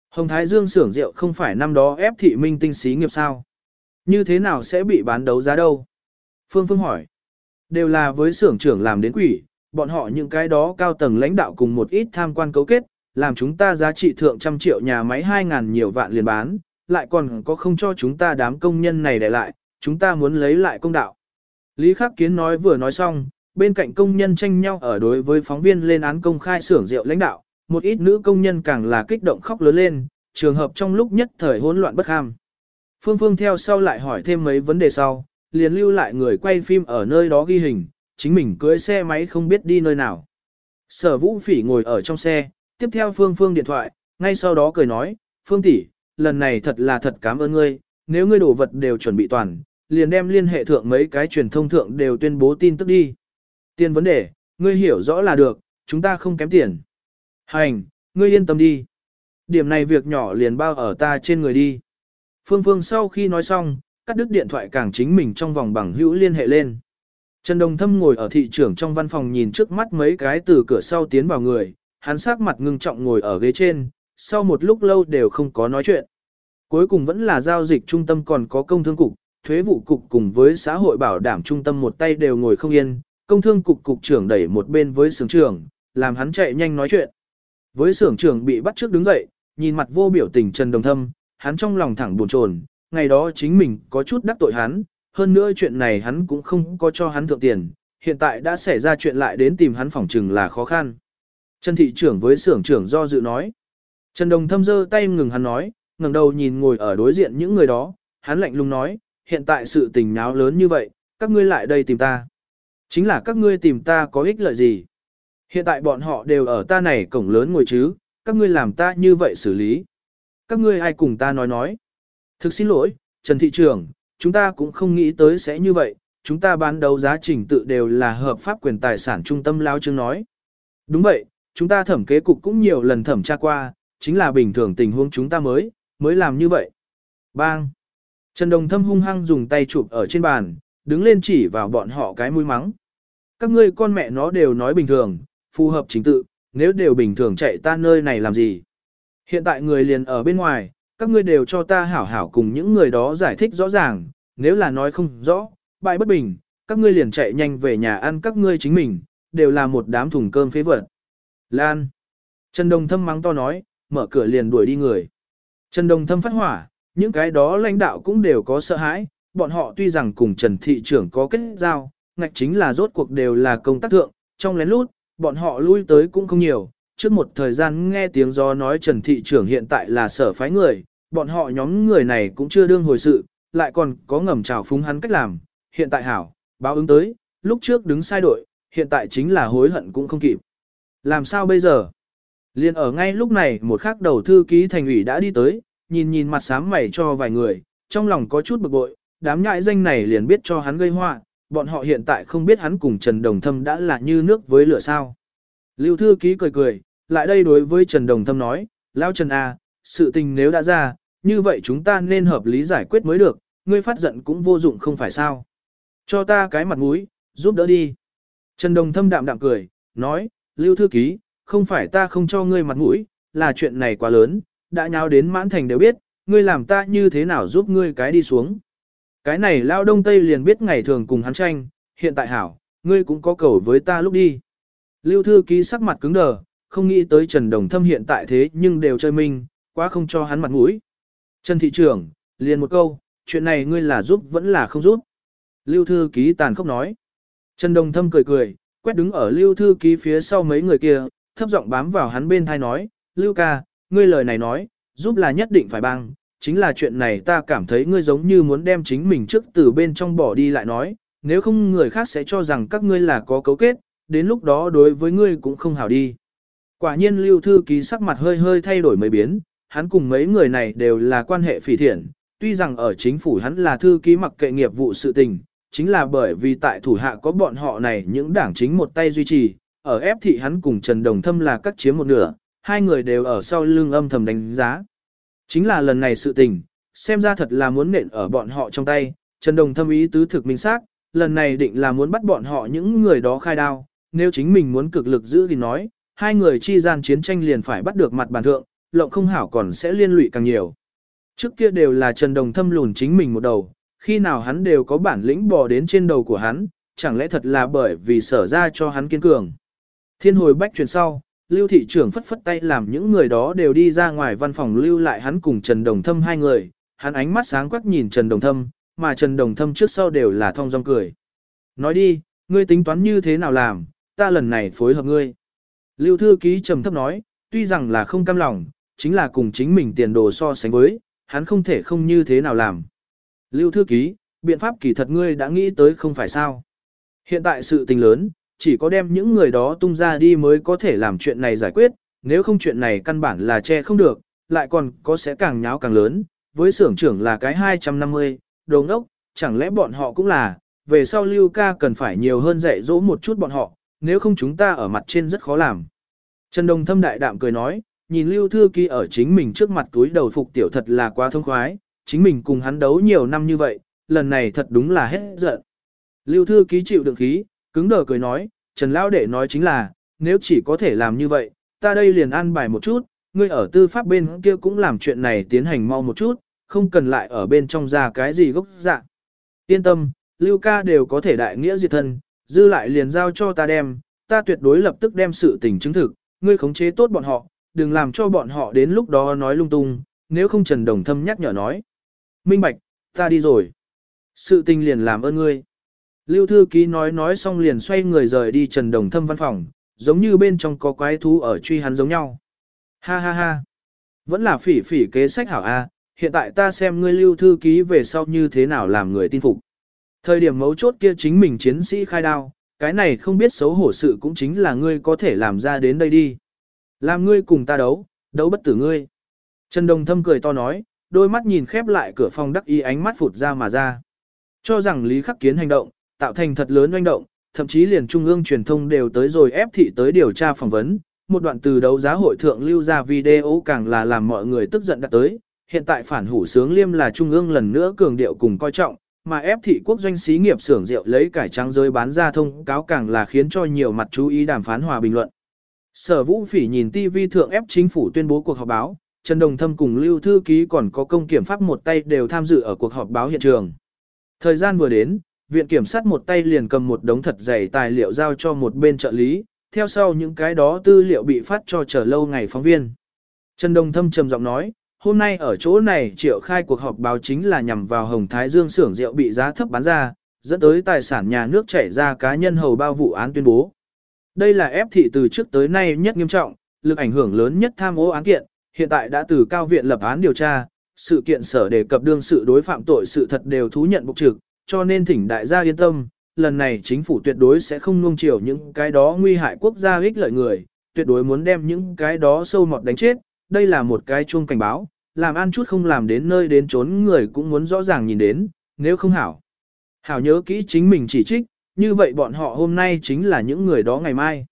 Hồng Thái Dương xưởng rượu không phải năm đó ép thị minh tinh xí nghiệp sao? Như thế nào sẽ bị bán đấu giá đâu? Phương Phương hỏi. Đều là với xưởng trưởng làm đến quỷ, bọn họ những cái đó cao tầng lãnh đạo cùng một ít tham quan cấu kết, làm chúng ta giá trị thượng trăm triệu nhà máy hai ngàn nhiều vạn liền bán, lại còn có không cho chúng ta đám công nhân này để lại, chúng ta muốn lấy lại công đạo. Lý Khắc Kiến nói vừa nói xong, bên cạnh công nhân tranh nhau ở đối với phóng viên lên án công khai xưởng rượu lãnh đạo, một ít nữ công nhân càng là kích động khóc lớn lên, trường hợp trong lúc nhất thời hỗn loạn bất ham. Phương Phương theo sau lại hỏi thêm mấy vấn đề sau, liền lưu lại người quay phim ở nơi đó ghi hình, chính mình cưới xe máy không biết đi nơi nào. Sở Vũ Phỉ ngồi ở trong xe, tiếp theo Phương Phương điện thoại, ngay sau đó cười nói, Phương tỷ, lần này thật là thật cảm ơn ngươi, nếu ngươi đồ vật đều chuẩn bị toàn, liền đem liên hệ thượng mấy cái truyền thông thượng đều tuyên bố tin tức đi. Tiền vấn đề, ngươi hiểu rõ là được, chúng ta không kém tiền. Hành, ngươi yên tâm đi. Điểm này việc nhỏ liền bao ở ta trên người đi. Phương Phương sau khi nói xong, cắt đứt điện thoại càng chính mình trong vòng bằng hữu liên hệ lên. Trần Đồng Thâm ngồi ở thị trưởng trong văn phòng nhìn trước mắt mấy cái từ cửa sau tiến vào người, hắn sắc mặt ngưng trọng ngồi ở ghế trên, sau một lúc lâu đều không có nói chuyện. Cuối cùng vẫn là giao dịch trung tâm còn có công thương cục, thuế vụ cục cùng với xã hội bảo đảm trung tâm một tay đều ngồi không yên, công thương cục cục trưởng đẩy một bên với sưởng trưởng, làm hắn chạy nhanh nói chuyện. Với sưởng trưởng bị bắt trước đứng dậy, nhìn mặt vô biểu tình Trần Đồng Thâm, hắn trong lòng thẳng buồn chồn, ngày đó chính mình có chút đắc tội hắn, hơn nữa chuyện này hắn cũng không có cho hắn thượng tiền, hiện tại đã xảy ra chuyện lại đến tìm hắn phỏng trừng là khó khăn. Trần thị trưởng với sưởng trưởng do dự nói. Trần Đồng Thâm giơ tay ngừng hắn nói, ngẩng đầu nhìn ngồi ở đối diện những người đó, hắn lạnh lùng nói, hiện tại sự tình náo lớn như vậy, các ngươi lại đây tìm ta. Chính là các ngươi tìm ta có ích lợi gì? Hiện tại bọn họ đều ở ta này cổng lớn ngồi chứ, các ngươi làm ta như vậy xử lý. Các ngươi ai cùng ta nói nói. Thực xin lỗi, Trần Thị Trường, chúng ta cũng không nghĩ tới sẽ như vậy, chúng ta bán đấu giá trình tự đều là hợp pháp quyền tài sản trung tâm lao chương nói. Đúng vậy, chúng ta thẩm kế cục cũng nhiều lần thẩm tra qua, chính là bình thường tình huống chúng ta mới, mới làm như vậy. Bang! Trần Đồng Thâm hung hăng dùng tay chụp ở trên bàn, đứng lên chỉ vào bọn họ cái mũi mắng. Các ngươi con mẹ nó đều nói bình thường, phù hợp chính tự, nếu đều bình thường chạy ta nơi này làm gì. Hiện tại người liền ở bên ngoài, các ngươi đều cho ta hảo hảo cùng những người đó giải thích rõ ràng, nếu là nói không rõ, bại bất bình, các ngươi liền chạy nhanh về nhà ăn các ngươi chính mình, đều là một đám thùng cơm phế vật. Lan. Trần Đồng Thâm mắng to nói, mở cửa liền đuổi đi người. Trần Đồng Thâm phát hỏa, những cái đó lãnh đạo cũng đều có sợ hãi, bọn họ tuy rằng cùng Trần Thị trưởng có kết giao, ngạch chính là rốt cuộc đều là công tác thượng, trong lén lút, bọn họ lui tới cũng không nhiều. Trước một thời gian nghe tiếng gió nói Trần Thị trưởng hiện tại là sở phái người, bọn họ nhóm người này cũng chưa đương hồi sự, lại còn có ngầm trào phúng hắn cách làm. Hiện tại hảo, báo ứng tới, lúc trước đứng sai đội, hiện tại chính là hối hận cũng không kịp. Làm sao bây giờ? Liên ở ngay lúc này một khắc đầu thư ký thành ủy đã đi tới, nhìn nhìn mặt sám mày cho vài người, trong lòng có chút bực bội, đám nhãi danh này liền biết cho hắn gây họa, bọn họ hiện tại không biết hắn cùng Trần Đồng Thâm đã là như nước với lửa sao. Lưu thư ký cười cười, lại đây đối với Trần Đồng Thâm nói, Lão Trần A, à, sự tình nếu đã ra, như vậy chúng ta nên hợp lý giải quyết mới được, ngươi phát giận cũng vô dụng không phải sao. Cho ta cái mặt mũi, giúp đỡ đi. Trần Đồng Thâm đạm đạm cười, nói, Lưu thư ký, không phải ta không cho ngươi mặt mũi, là chuyện này quá lớn, đã nháo đến mãn thành đều biết, ngươi làm ta như thế nào giúp ngươi cái đi xuống. Cái này lao đông tây liền biết ngày thường cùng hắn tranh, hiện tại hảo, ngươi cũng có cầu với ta lúc đi. Lưu thư ký sắc mặt cứng đờ, không nghĩ tới Trần Đồng Thâm hiện tại thế nhưng đều chơi minh, quá không cho hắn mặt mũi. Trần thị trưởng, liền một câu, chuyện này ngươi là giúp vẫn là không giúp. Lưu thư ký tàn khốc nói. Trần Đồng Thâm cười cười, quét đứng ở lưu thư ký phía sau mấy người kia, thấp giọng bám vào hắn bên thai nói, Lưu ca, ngươi lời này nói, giúp là nhất định phải băng, chính là chuyện này ta cảm thấy ngươi giống như muốn đem chính mình trước từ bên trong bỏ đi lại nói, nếu không người khác sẽ cho rằng các ngươi là có cấu kết, đến lúc đó đối với ngươi cũng không hảo đi. Quả nhiên lưu thư ký sắc mặt hơi hơi thay đổi mấy biến, hắn cùng mấy người này đều là quan hệ phỉ thiện, tuy rằng ở chính phủ hắn là thư ký mặc kệ nghiệp vụ sự tình, chính là bởi vì tại thủ hạ có bọn họ này những đảng chính một tay duy trì, ở ép thị hắn cùng Trần Đồng Thâm là cắt chiếm một nửa, hai người đều ở sau lưng âm thầm đánh giá. Chính là lần này sự tình, xem ra thật là muốn nện ở bọn họ trong tay, Trần Đồng Thâm ý tứ thực minh xác, lần này định là muốn bắt bọn họ những người đó khai đao, nếu chính mình muốn cực lực giữ thì nói, hai người chi gian chiến tranh liền phải bắt được mặt bàn thượng, lộng không hảo còn sẽ liên lụy càng nhiều. Trước kia đều là Trần Đồng Thâm lùn chính mình một đầu, khi nào hắn đều có bản lĩnh bò đến trên đầu của hắn, chẳng lẽ thật là bởi vì sở ra cho hắn kiên cường. Thiên hồi bách truyền sau, Lưu thị trưởng phất phất tay làm những người đó đều đi ra ngoài văn phòng lưu lại hắn cùng Trần Đồng Thâm hai người, hắn ánh mắt sáng quắc nhìn Trần Đồng Thâm, mà Trần Đồng Thâm trước sau đều là thong dong cười. Nói đi, ngươi tính toán như thế nào làm, ta lần này phối hợp ngươi. Lưu thư ký trầm thấp nói, tuy rằng là không cam lòng, chính là cùng chính mình tiền đồ so sánh với, hắn không thể không như thế nào làm. Lưu thư ký, biện pháp kỳ thật ngươi đã nghĩ tới không phải sao. Hiện tại sự tình lớn, chỉ có đem những người đó tung ra đi mới có thể làm chuyện này giải quyết, nếu không chuyện này căn bản là che không được, lại còn có sẽ càng nháo càng lớn, với xưởng trưởng là cái 250, đồng đốc, chẳng lẽ bọn họ cũng là, về sau Lưu ca cần phải nhiều hơn dạy dỗ một chút bọn họ, nếu không chúng ta ở mặt trên rất khó làm. Trần Đồng thâm đại đạm cười nói, nhìn Lưu Thư Ký ở chính mình trước mặt túi đầu phục tiểu thật là quá thông khoái, chính mình cùng hắn đấu nhiều năm như vậy, lần này thật đúng là hết giận. Lưu Thư Ký chịu đựng khí, cứng đờ cười nói, Trần Lão Đệ nói chính là, nếu chỉ có thể làm như vậy, ta đây liền an bài một chút, ngươi ở tư pháp bên kia cũng làm chuyện này tiến hành mau một chút, không cần lại ở bên trong ra cái gì gốc dạ. Yên tâm, Lưu ca đều có thể đại nghĩa diệt thân, dư lại liền giao cho ta đem, ta tuyệt đối lập tức đem sự tình chứng thực, ngươi khống chế tốt bọn họ, đừng làm cho bọn họ đến lúc đó nói lung tung, nếu không Trần Đồng Thâm nhắc nhở nói. Minh Bạch, ta đi rồi. Sự tình liền làm ơn ngươi. Lưu thư ký nói nói xong liền xoay người rời đi Trần Đồng Thâm văn phòng, giống như bên trong có quái thú ở truy hắn giống nhau. Ha ha ha. Vẫn là phỉ phỉ kế sách hảo A, hiện tại ta xem ngươi lưu thư ký về sau như thế nào làm người tin phục. Thời điểm mấu chốt kia chính mình chiến sĩ khai đao, cái này không biết xấu hổ sự cũng chính là ngươi có thể làm ra đến đây đi. Làm ngươi cùng ta đấu, đấu bất tử ngươi. Trần Đồng Thâm cười to nói, đôi mắt nhìn khép lại cửa phòng đắc ý ánh mắt phụt ra mà ra. Cho rằng Lý Khắc Kiến hành động, tạo thành thật lớn doanh động, thậm chí liền trung ương truyền thông đều tới rồi ép thị tới điều tra phỏng vấn. Một đoạn từ đấu giá hội thượng lưu ra video càng là làm mọi người tức giận đã tới. Hiện tại phản hủ sướng liêm là trung ương lần nữa cường điệu cùng coi trọng, mà ép thị quốc doanh xí nghiệp xưởng rượu lấy cải trắng rơi bán ra thông cáo càng là khiến cho nhiều mặt chú ý đàm phán hòa bình luận. Sở Vũ Phỉ nhìn TV thượng ép chính phủ tuyên bố cuộc họp báo, Trần Đồng Thâm cùng Lưu Thư Ký còn có công kiểm pháp một tay đều tham dự ở cuộc họp báo hiện trường. Thời gian vừa đến, viện kiểm sát một tay liền cầm một đống thật dày tài liệu giao cho một bên trợ lý, theo sau những cái đó tư liệu bị phát cho chờ lâu ngày phóng viên. Trần Đông Thâm trầm giọng nói, hôm nay ở chỗ này triệu khai cuộc họp báo chính là nhằm vào Hồng Thái Dương xưởng rượu bị giá thấp bán ra, dẫn tới tài sản nhà nước chảy ra cá nhân hầu bao vụ án tuyên bố. Đây là ép thị từ trước tới nay nhất nghiêm trọng, lực ảnh hưởng lớn nhất tham ô án kiện, hiện tại đã từ cao viện lập án điều tra, sự kiện sở đề cập đương sự đối phạm tội sự thật đều thú nhận bục trực, cho nên thỉnh đại gia yên tâm, lần này chính phủ tuyệt đối sẽ không nuông chiều những cái đó nguy hại quốc gia ích lợi người, tuyệt đối muốn đem những cái đó sâu mọt đánh chết, đây là một cái chuông cảnh báo, làm ăn chút không làm đến nơi đến trốn người cũng muốn rõ ràng nhìn đến, nếu không hảo. Hảo nhớ kỹ chính mình chỉ trích, như vậy bọn họ hôm nay chính là những người đó ngày mai.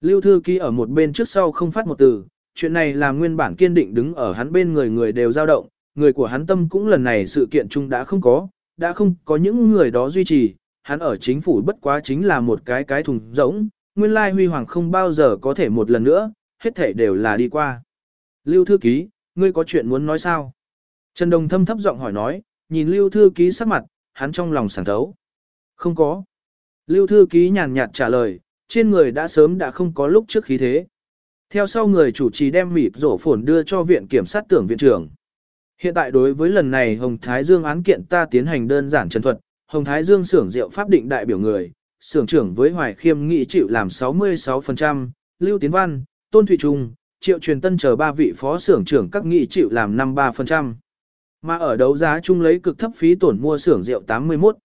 Lưu Thư Ký ở một bên trước sau không phát một từ, chuyện này là nguyên bản kiên định đứng ở hắn bên người người đều dao động, người của hắn tâm cũng lần này sự kiện chung đã không có, đã không có những người đó duy trì, hắn ở chính phủ bất quá chính là một cái cái thùng rỗng, nguyên lai huy hoàng không bao giờ có thể một lần nữa, hết thể đều là đi qua. Lưu Thư Ký, ngươi có chuyện muốn nói sao? Trần Đồng thâm thấp giọng hỏi nói, nhìn Lưu Thư Ký sắc mặt, hắn trong lòng sảng thấu. Không có. Lưu thư ký nhàn nhạt trả lời, trên người đã sớm đã không có lúc trước khí thế. Theo sau người chủ trì đem mịt rổ phồn đưa cho viện kiểm sát tưởng viện trưởng. Hiện tại đối với lần này Hồng Thái Dương án kiện ta tiến hành đơn giản trần thuật, Hồng Thái Dương xưởng rượu pháp định đại biểu người, xưởng trưởng với Hoài Khiêm nghị chịu làm 66%, Lưu Tiến Văn, Tôn Thụy Trung, Triệu Truyền Tân chờ ba vị phó xưởng trưởng các nghị chịu làm 53%. Mà ở đấu giá chung lấy cực thấp phí tổn mua xưởng rượu 81,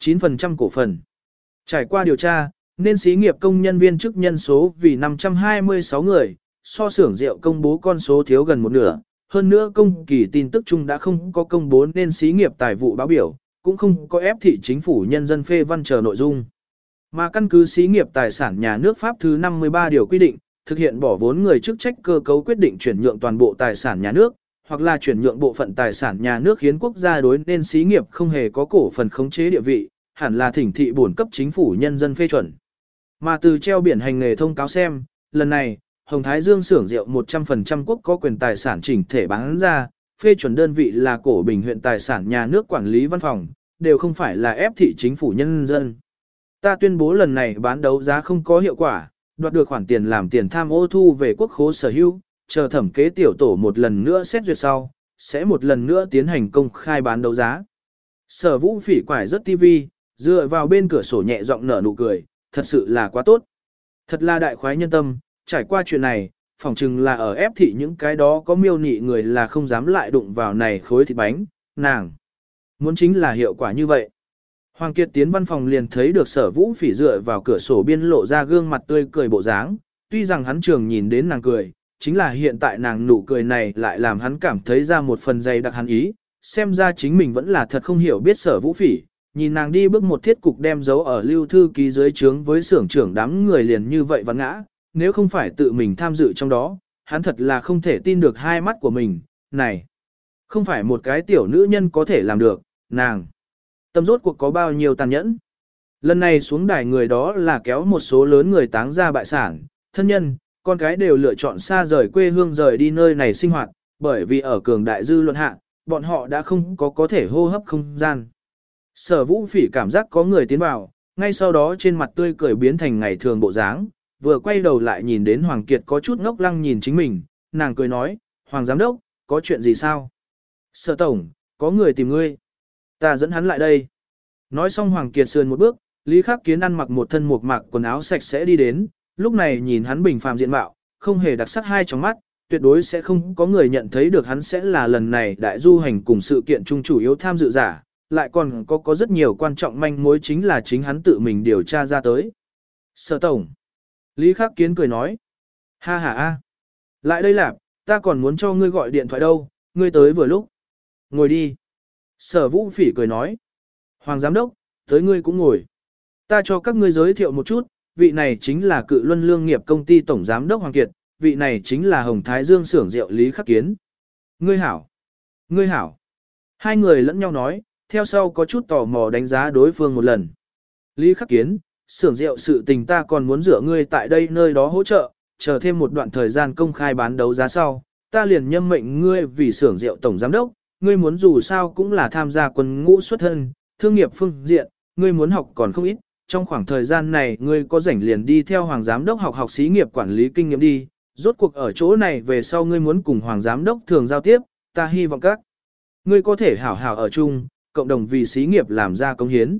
9% cổ phần. Trải qua điều tra, nên xí nghiệp công nhân viên chức nhân số vì 526 người, so xưởng rượu công bố con số thiếu gần một nửa. Hơn nữa công kỳ tin tức chung đã không có công bố nên xí nghiệp tài vụ báo biểu, cũng không có ép thị chính phủ nhân dân phê văn chờ nội dung. Mà căn cứ xí nghiệp tài sản nhà nước Pháp thứ 53 điều quy định, thực hiện bỏ vốn người chức trách cơ cấu quyết định chuyển nhượng toàn bộ tài sản nhà nước, hoặc là chuyển nhượng bộ phận tài sản nhà nước khiến quốc gia đối nên xí nghiệp không hề có cổ phần khống chế địa vị, hẳn là thỉnh thị bổn cấp chính phủ nhân dân phê chuẩn. Mà từ treo biển hành nghề thông cáo xem, lần này, Hồng Thái Dương xưởng rượu 100% quốc có quyền tài sản chỉnh thể bán ra, phê chuẩn đơn vị là cổ bình huyện tài sản nhà nước quản lý văn phòng, đều không phải là ép thị chính phủ nhân dân. Ta tuyên bố lần này bán đấu giá không có hiệu quả, đoạt được khoản tiền làm tiền tham ô thu về quốc khố sở hữu, chờ thẩm kế tiểu tổ một lần nữa xét duyệt sau, sẽ một lần nữa tiến hành công khai bán đấu giá. Sở vũ phỉ quải rất TV, dựa vào bên cửa sổ nhẹ giọng nở nụ cười, thật sự là quá tốt. Thật là đại khoái nhân tâm, trải qua chuyện này, phỏng chừng là ở ép thị những cái đó có miêu nị người là không dám lại đụng vào này khối thịt bánh, nàng. Muốn chính là hiệu quả như vậy. Hoàng Kiệt tiến văn phòng liền thấy được sở vũ phỉ dựa vào cửa sổ biên lộ ra gương mặt tươi cười bộ dáng, tuy rằng hắn trường nhìn đến nàng cười, chính là hiện tại nàng nụ cười này lại làm hắn cảm thấy ra một phần dày đặc hắn ý, xem ra chính mình vẫn là thật không hiểu biết sở vũ phỉ, nhìn nàng đi bước một thiết cục đem dấu ở lưu thư ký dưới trướng với xưởng trưởng đám người liền như vậy và ngã, nếu không phải tự mình tham dự trong đó, hắn thật là không thể tin được hai mắt của mình, này, không phải một cái tiểu nữ nhân có thể làm được, nàng, tâm rốt cuộc có bao nhiêu tàn nhẫn. Lần này xuống đài người đó là kéo một số lớn người táng ra bại sản, thân nhân, con cái đều lựa chọn xa rời quê hương rời đi nơi này sinh hoạt, bởi vì ở cường đại dư luận hạ, bọn họ đã không có có thể hô hấp không gian. Sở vũ phỉ cảm giác có người tiến vào, ngay sau đó trên mặt tươi cười biến thành ngày thường bộ dáng, vừa quay đầu lại nhìn đến Hoàng Kiệt có chút ngốc lăng nhìn chính mình, nàng cười nói, Hoàng Giám Đốc, có chuyện gì sao? Sở Tổng, có người tìm ngươi. Ta dẫn hắn lại đây. Nói xong Hoàng Kiệt sườn một bước, Lý Khắc Kiến ăn mặc một thân mộc mạc quần áo sạch sẽ đi đến, lúc này nhìn hắn bình phàm diện mạo, không hề đặc sắc hai trong mắt, tuyệt đối sẽ không có người nhận thấy được hắn sẽ là lần này đại du hành cùng sự kiện trung chủ yếu tham dự giả, lại còn có có rất nhiều quan trọng manh mối chính là chính hắn tự mình điều tra ra tới. Sở Tổng. Lý Khắc Kiến cười nói. Ha ha a. Lại đây lạp, ta còn muốn cho ngươi gọi điện thoại đâu, ngươi tới vừa lúc. Ngồi đi. Sở Vũ Phỉ cười nói. Hoàng Giám Đốc, tới ngươi cũng ngồi. Ta cho các ngươi giới thiệu một chút, vị này chính là cự luân lương nghiệp công ty Tổng Giám Đốc Hoàng Kiệt, vị này chính là Hồng Thái Dương xưởng rượu Lý Khắc Kiến. Ngươi hảo. Ngươi hảo. Hai người lẫn nhau nói, theo sau có chút tò mò đánh giá đối phương một lần. Lý Khắc Kiến, xưởng rượu sự tình ta còn muốn rửa ngươi tại đây nơi đó hỗ trợ, chờ thêm một đoạn thời gian công khai bán đấu giá sau, ta liền nhâm mệnh ngươi vì xưởng rượu tổng giám đốc, ngươi muốn dù sao cũng là tham gia quân ngũ xuất thân, thương nghiệp phương diện, ngươi muốn học còn không ít, trong khoảng thời gian này ngươi có rảnh liền đi theo hoàng giám đốc học học xí nghiệp quản lý kinh nghiệm đi, rốt cuộc ở chỗ này về sau ngươi muốn cùng hoàng giám đốc thường giao tiếp, ta hy vọng các ngươi có thể hảo hảo ở chung, cộng đồng vì xí nghiệp làm ra công hiến.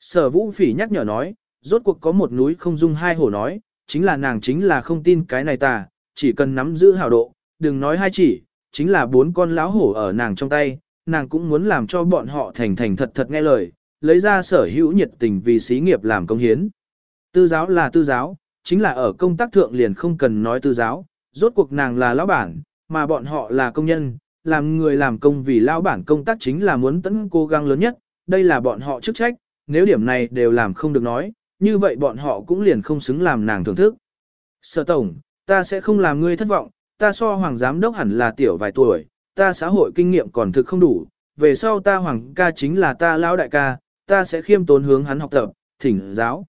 Sở vũ phỉ nhắc nhở nói, rốt cuộc có một núi không dung hai hổ nói, chính là nàng chính là không tin cái này ta, chỉ cần nắm giữ hảo độ, đừng nói hai chỉ, chính là bốn con lão hổ ở nàng trong tay, nàng cũng muốn làm cho bọn họ thành thành thật thật nghe lời, lấy ra sở hữu nhiệt tình vì xí nghiệp làm công hiến. Tư giáo là tư giáo, chính là ở công tác thượng liền không cần nói tư giáo, rốt cuộc nàng là lão bản, mà bọn họ là công nhân, làm người làm công vì lão bản công tác chính là muốn tấn cố gắng lớn nhất, đây là bọn họ chức trách, nếu điểm này đều làm không được nói, như vậy bọn họ cũng liền không xứng làm nàng thưởng thức. Sở tổng, ta sẽ không làm ngươi thất vọng, ta so hoàng giám đốc hẳn là tiểu vài tuổi, ta xã hội kinh nghiệm còn thực không đủ, về sau ta hoàng ca chính là ta lão đại ca, ta sẽ khiêm tốn hướng hắn học tập, thỉnh giáo.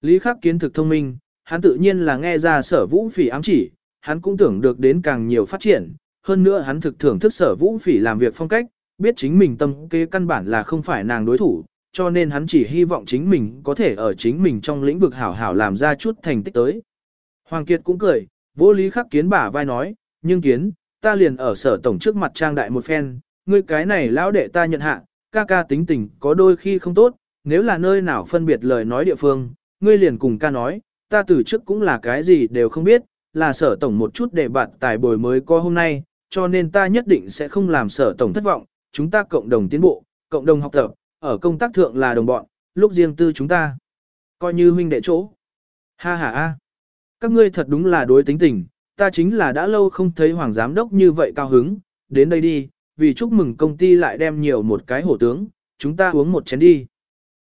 Lý khắc kiến thực thông minh, hắn tự nhiên là nghe ra sở vũ phỉ ám chỉ, hắn cũng tưởng được đến càng nhiều phát triển, hơn nữa hắn thực thưởng thức sở vũ phỉ làm việc phong cách, biết chính mình tâm kế căn bản là không phải nàng đối thủ, cho nên hắn chỉ hy vọng chính mình có thể ở chính mình trong lĩnh vực hảo hảo làm ra chút thành tích tới. Hoàng Kiệt cũng cười, vô lý khắc kiến bả vai nói, nhưng kiến, ta liền ở sở tổng trước mặt trang đại một phen, ngươi cái này lão đệ ta nhận hạ, ca ca tính tình có đôi khi không tốt, nếu là nơi nào phân biệt lời nói địa phương, ngươi liền cùng ca nói, ta từ trước cũng là cái gì đều không biết, là sở tổng một chút để bạn tài bồi mới có hôm nay, cho nên ta nhất định sẽ không làm sở tổng thất vọng, chúng ta cộng đồng tiến bộ, cộng đồng học tập, ở công tác thượng là đồng bọn, lúc riêng tư chúng ta, coi như huynh đệ chỗ. Ha ha ha, các ngươi thật đúng là đối tính tình, ta chính là đã lâu không thấy hoàng giám đốc như vậy cao hứng, đến đây đi, vì chúc mừng công ty lại đem nhiều một cái hổ tướng, chúng ta uống một chén đi.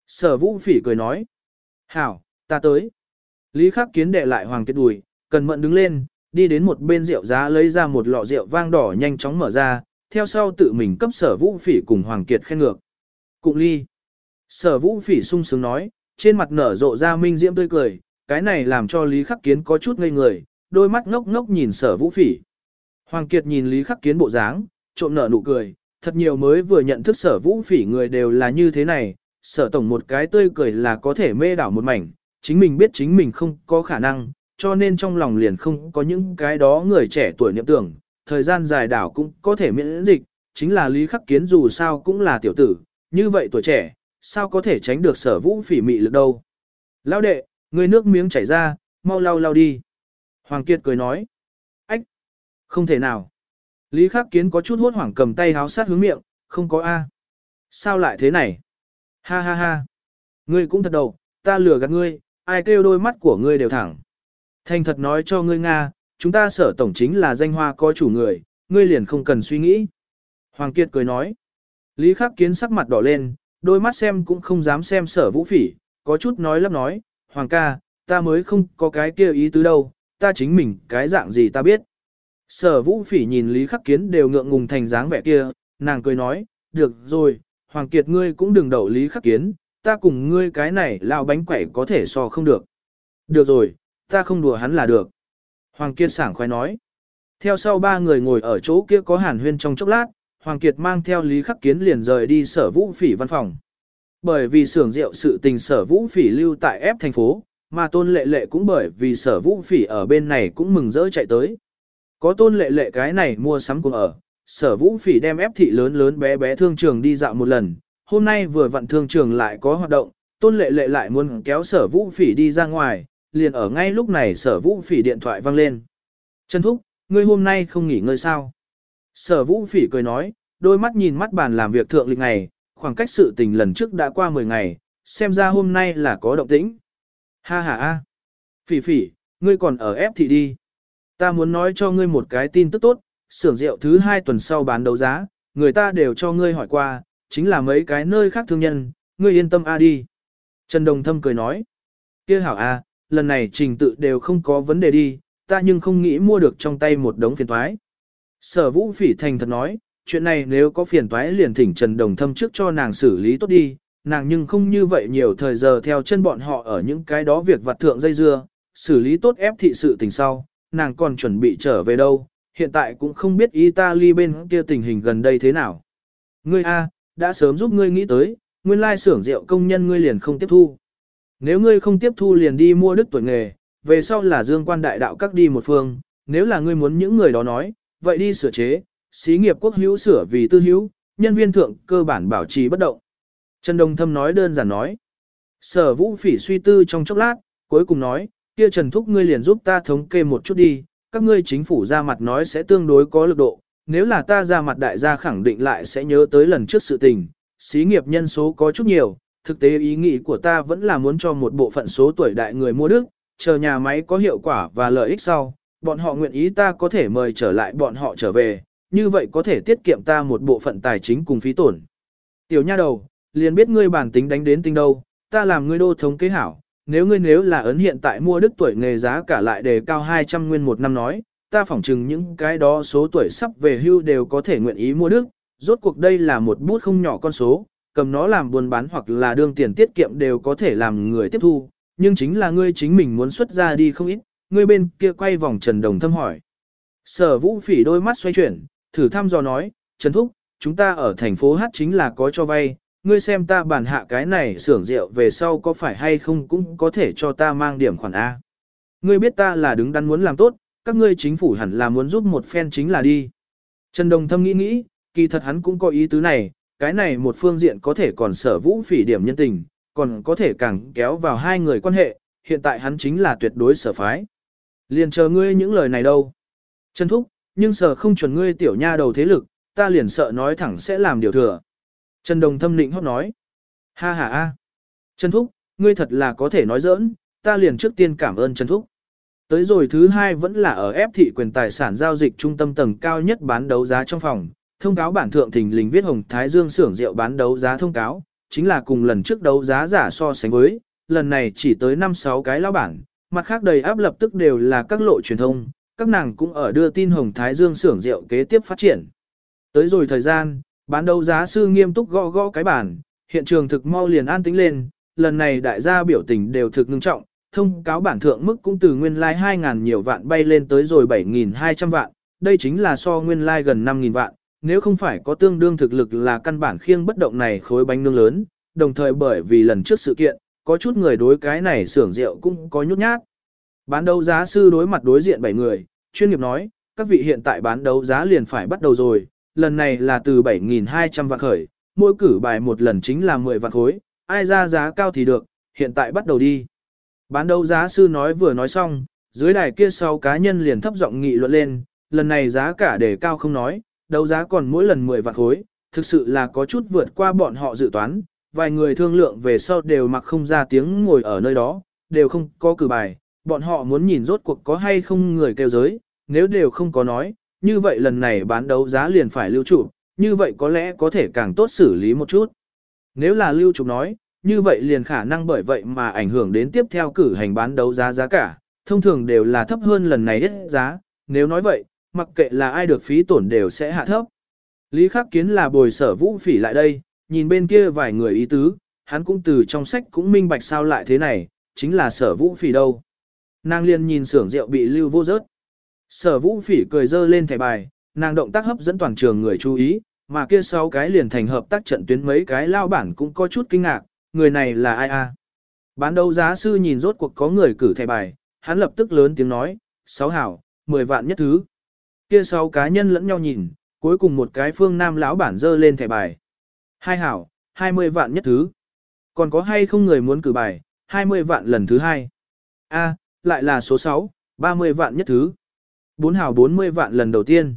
Sở vũ phỉ cười nói, hảo, ta tới. Lý khắc kiến đệ lại hoàng kết đùi, cần mận đứng lên, đi đến một bên rượu giá lấy ra một lọ rượu vang đỏ nhanh chóng mở ra, theo sau tự mình cấp sở vũ phỉ cùng Hoàng Kiệt khen ngược. Cụng ly. Sở vũ phỉ sung sướng nói, trên mặt nở rộ ra minh diễm tươi cười, cái này làm cho Lý Khắc Kiến có chút ngây người, đôi mắt ngốc ngốc nhìn sở vũ phỉ. Hoàng Kiệt nhìn Lý Khắc Kiến bộ dáng, trộm nở nụ cười, thật nhiều mới vừa nhận thức sở vũ phỉ người đều là như thế này, sở tổng một cái tươi cười là có thể mê đảo một mảnh, chính mình biết chính mình không có khả năng, cho nên trong lòng liền không có những cái đó người trẻ tuổi niệm tưởng, thời gian dài đảo cũng có thể miễn dịch, chính là Lý Khắc Kiến dù sao cũng là tiểu tử, như vậy tuổi trẻ, sao có thể tránh được sở vũ phỉ mị lực đâu. Lão đệ, người nước miếng chảy ra, mau lau lau đi. Hoàng Kiệt cười nói. Ách! Không thể nào. Lý Khắc Kiến có chút hốt hoảng cầm tay háo sát hướng miệng, không có A. Sao lại thế này? Ha ha ha. Ngươi cũng thật đầu, ta lừa gạt ngươi, ai kêu đôi mắt của ngươi đều thẳng. Thành thật nói cho ngươi Nga, chúng ta sở tổng chính là danh hoa có chủ người, ngươi liền không cần suy nghĩ. Hoàng Kiệt cười nói. Lý Khắc Kiến sắc mặt đỏ lên, đôi mắt xem cũng không dám xem sở vũ phỉ, có chút nói lắp nói, Hoàng ca, ta mới không có cái kia ý tứ đâu, ta chính mình cái dạng gì ta biết. Sở vũ phỉ nhìn Lý Khắc Kiến đều ngượng ngùng thành dáng vẻ kia, nàng cười nói, được rồi, Hoàng Kiệt ngươi cũng đừng đậu Lý Khắc Kiến, ta cùng ngươi cái này lao bánh quẩy có thể so không được. Được rồi, ta không đùa hắn là được. Hoàng Kiệt sảng khoái nói. Theo sau ba người ngồi ở chỗ kia có hàn huyên trong chốc lát, Hoàng Kiệt mang theo Lý Khắc Kiến liền rời đi sở vũ phỉ văn phòng. Bởi vì xưởng rượu sự tình sở vũ phỉ lưu tại ép thành phố, mà tôn lệ lệ cũng bởi vì sở vũ phỉ ở bên này cũng mừng rỡ chạy tới. Có tôn lệ lệ cái này mua sắm cùng ở, sở vũ phỉ đem ép thị lớn lớn bé bé thương trường đi dạo một lần, hôm nay vừa vặn thương trường lại có hoạt động, tôn lệ lệ lại muốn kéo sở vũ phỉ đi ra ngoài, liền ở ngay lúc này sở vũ phỉ điện thoại vang lên. Trần Thúc, ngươi hôm nay không nghỉ ngơi sao? Sở vũ phỉ cười nói, đôi mắt nhìn mắt bàn làm việc thượng lịch ngày, khoảng cách sự tình lần trước đã qua 10 ngày, xem ra hôm nay là có động tĩnh. Ha ha ha. Phỉ phỉ, ngươi còn ở ép thị đi. Ta muốn nói cho ngươi một cái tin tức tốt, xưởng rượu thứ hai tuần sau bán đấu giá, người ta đều cho ngươi hỏi qua, chính là mấy cái nơi khác thương nhân, ngươi yên tâm a đi. Trần Đồng Thâm cười nói, kia hảo a, lần này trình tự đều không có vấn đề đi, ta nhưng không nghĩ mua được trong tay một đống phiền toái. Sở Vũ Phỉ thành thật nói, chuyện này nếu có phiền toái liền thỉnh Trần Đồng Thâm trước cho nàng xử lý tốt đi, nàng nhưng không như vậy nhiều thời giờ theo chân bọn họ ở những cái đó việc vặt thượng dây dưa, xử lý tốt ép thị sự tình sau, nàng còn chuẩn bị trở về đâu, hiện tại cũng không biết Italy bên kia tình hình gần đây thế nào. Ngươi A, đã sớm giúp ngươi nghĩ tới, nguyên lai xưởng rượu công nhân ngươi liền không tiếp thu. Nếu ngươi không tiếp thu liền đi mua đức tuổi nghề, về sau là dương quan đại đạo các đi một phương, nếu là ngươi muốn những người đó nói, vậy đi sửa chế, xí nghiệp quốc hữu sửa vì tư hữu, nhân viên thượng cơ bản bảo trì bất động. Trần Đông Thâm nói đơn giản nói. Sở vũ phỉ suy tư trong chốc lát, cuối cùng nói, kia Trần Thúc ngươi liền giúp ta thống kê một chút đi, các ngươi chính phủ ra mặt nói sẽ tương đối có lực độ, nếu là ta ra mặt đại gia khẳng định lại sẽ nhớ tới lần trước sự tình, xí nghiệp nhân số có chút nhiều, thực tế ý nghĩ của ta vẫn là muốn cho một bộ phận số tuổi đại người mua đức, chờ nhà máy có hiệu quả và lợi ích sau, bọn họ nguyện ý ta có thể mời trở lại bọn họ trở về, như vậy có thể tiết kiệm ta một bộ phận tài chính cùng phí tổn. Tiểu nha đầu, liền biết ngươi bản tính đánh đến tinh đâu, ta làm ngươi đô thống kế hảo, nếu ngươi nếu là ấn hiện tại mua đức tuổi nghề giá cả lại đề cao 200 nguyên một năm nói, ta phỏng chừng những cái đó số tuổi sắp về hưu đều có thể nguyện ý mua đức, rốt cuộc đây là một bút không nhỏ con số, cầm nó làm buôn bán hoặc là đương tiền tiết kiệm đều có thể làm người tiếp thu, nhưng chính là ngươi chính mình muốn xuất ra đi không ít, ngươi bên kia quay vòng Trần Đồng thâm hỏi. Sở vũ phỉ đôi mắt xoay chuyển, thử thăm dò nói, Trần Thúc, chúng ta ở thành phố Hát chính là có cho vay, ngươi xem ta bản hạ cái này xưởng rượu về sau có phải hay không cũng có thể cho ta mang điểm khoản A. Ngươi biết ta là đứng đắn muốn làm tốt, các ngươi chính phủ hẳn là muốn giúp một phen chính là đi. Trần Đồng Thâm nghĩ nghĩ, kỳ thật hắn cũng có ý tứ này, cái này một phương diện có thể còn sở vũ phỉ điểm nhân tình, còn có thể càng kéo vào hai người quan hệ, hiện tại hắn chính là tuyệt đối sở phái. Liền chờ ngươi những lời này đâu. Trần Thúc, nhưng sợ không chuẩn ngươi tiểu nha đầu thế lực, ta liền sợ nói thẳng sẽ làm điều thừa. Trần Đồng thâm định hót nói. Ha ha a. Trần Thúc, ngươi thật là có thể nói giỡn, ta liền trước tiên cảm ơn Trần Thúc. Tới rồi thứ hai vẫn là ở ép thị quyền tài sản giao dịch trung tâm tầng cao nhất bán đấu giá trong phòng, thông cáo bản thượng thình lình viết Hồng Thái Dương xưởng rượu bán đấu giá thông cáo, chính là cùng lần trước đấu giá giả so sánh với, lần này chỉ tới 5-6 cái lão bản, mặt khác đầy áp lập tức đều là các lộ truyền thông, các nàng cũng ở đưa tin Hồng Thái Dương xưởng rượu kế tiếp phát triển. Tới rồi thời gian, bán đấu giá sư nghiêm túc gõ gõ cái bản, hiện trường thực mau liền an tĩnh lên, lần này đại gia biểu tình đều thực ngưng trọng, thông cáo bản thượng mức cũng từ nguyên lai like 2.000 nhiều vạn bay lên tới rồi 7.200 vạn, đây chính là so nguyên lai like gần 5.000 vạn, nếu không phải có tương đương thực lực là căn bản khiêng bất động này khối bánh nương lớn, đồng thời bởi vì lần trước sự kiện, có chút người đối cái này xưởng rượu cũng có nhút nhát. Bán đấu giá sư đối mặt đối diện 7 người, chuyên nghiệp nói, các vị hiện tại bán đấu giá liền phải bắt đầu rồi, lần này là từ 7.200 vạn khởi, mỗi cử bài một lần chính là 10 vạn khối, ai ra giá cao thì được, hiện tại bắt đầu đi. Bán đấu giá sư nói vừa nói xong, dưới đài kia sau cá nhân liền thấp giọng nghị luận lên, lần này giá cả để cao không nói, đấu giá còn mỗi lần 10 vạn khối, thực sự là có chút vượt qua bọn họ dự toán, vài người thương lượng về sau đều mặc không ra tiếng ngồi ở nơi đó, đều không có cử bài, bọn họ muốn nhìn rốt cuộc có hay không người kêu giới, nếu đều không có nói, như vậy lần này bán đấu giá liền phải lưu trụ, như vậy có lẽ có thể càng tốt xử lý một chút. Nếu là lưu trụ nói, như vậy liền khả năng bởi vậy mà ảnh hưởng đến tiếp theo cử hành bán đấu giá giá cả, thông thường đều là thấp hơn lần này hết giá, nếu nói vậy, mặc kệ là ai được phí tổn đều sẽ hạ thấp. Lý Khắc Kiến là bồi sở vũ phỉ lại đây, nhìn bên kia vài người ý tứ, hắn cũng từ trong sách cũng minh bạch sao lại thế này, chính là sở vũ phỉ đâu. Nàng liền nhìn sưởng rượu bị lưu vô rớt. Sở vũ phỉ cười dơ lên thẻ bài, nàng động tác hấp dẫn toàn trường người chú ý, mà kia sáu cái liền thành hợp tác trận tuyến mấy cái lao bản cũng có chút kinh ngạc, người này là ai a? Bán đấu giá sư nhìn rốt cuộc có người cử thẻ bài, hắn lập tức lớn tiếng nói, sáu hảo, mười vạn nhất thứ. Kia sáu cá nhân lẫn nhau nhìn, cuối cùng một cái phương nam lão bản dơ lên thẻ bài. Hai hảo, hai mươi vạn nhất thứ. Còn có hay không người muốn cử bài, hai mươi vạn lần thứ hai. A, lại là số sáu, ba mươi vạn nhất thứ. Bốn hảo bốn mươi vạn lần đầu tiên.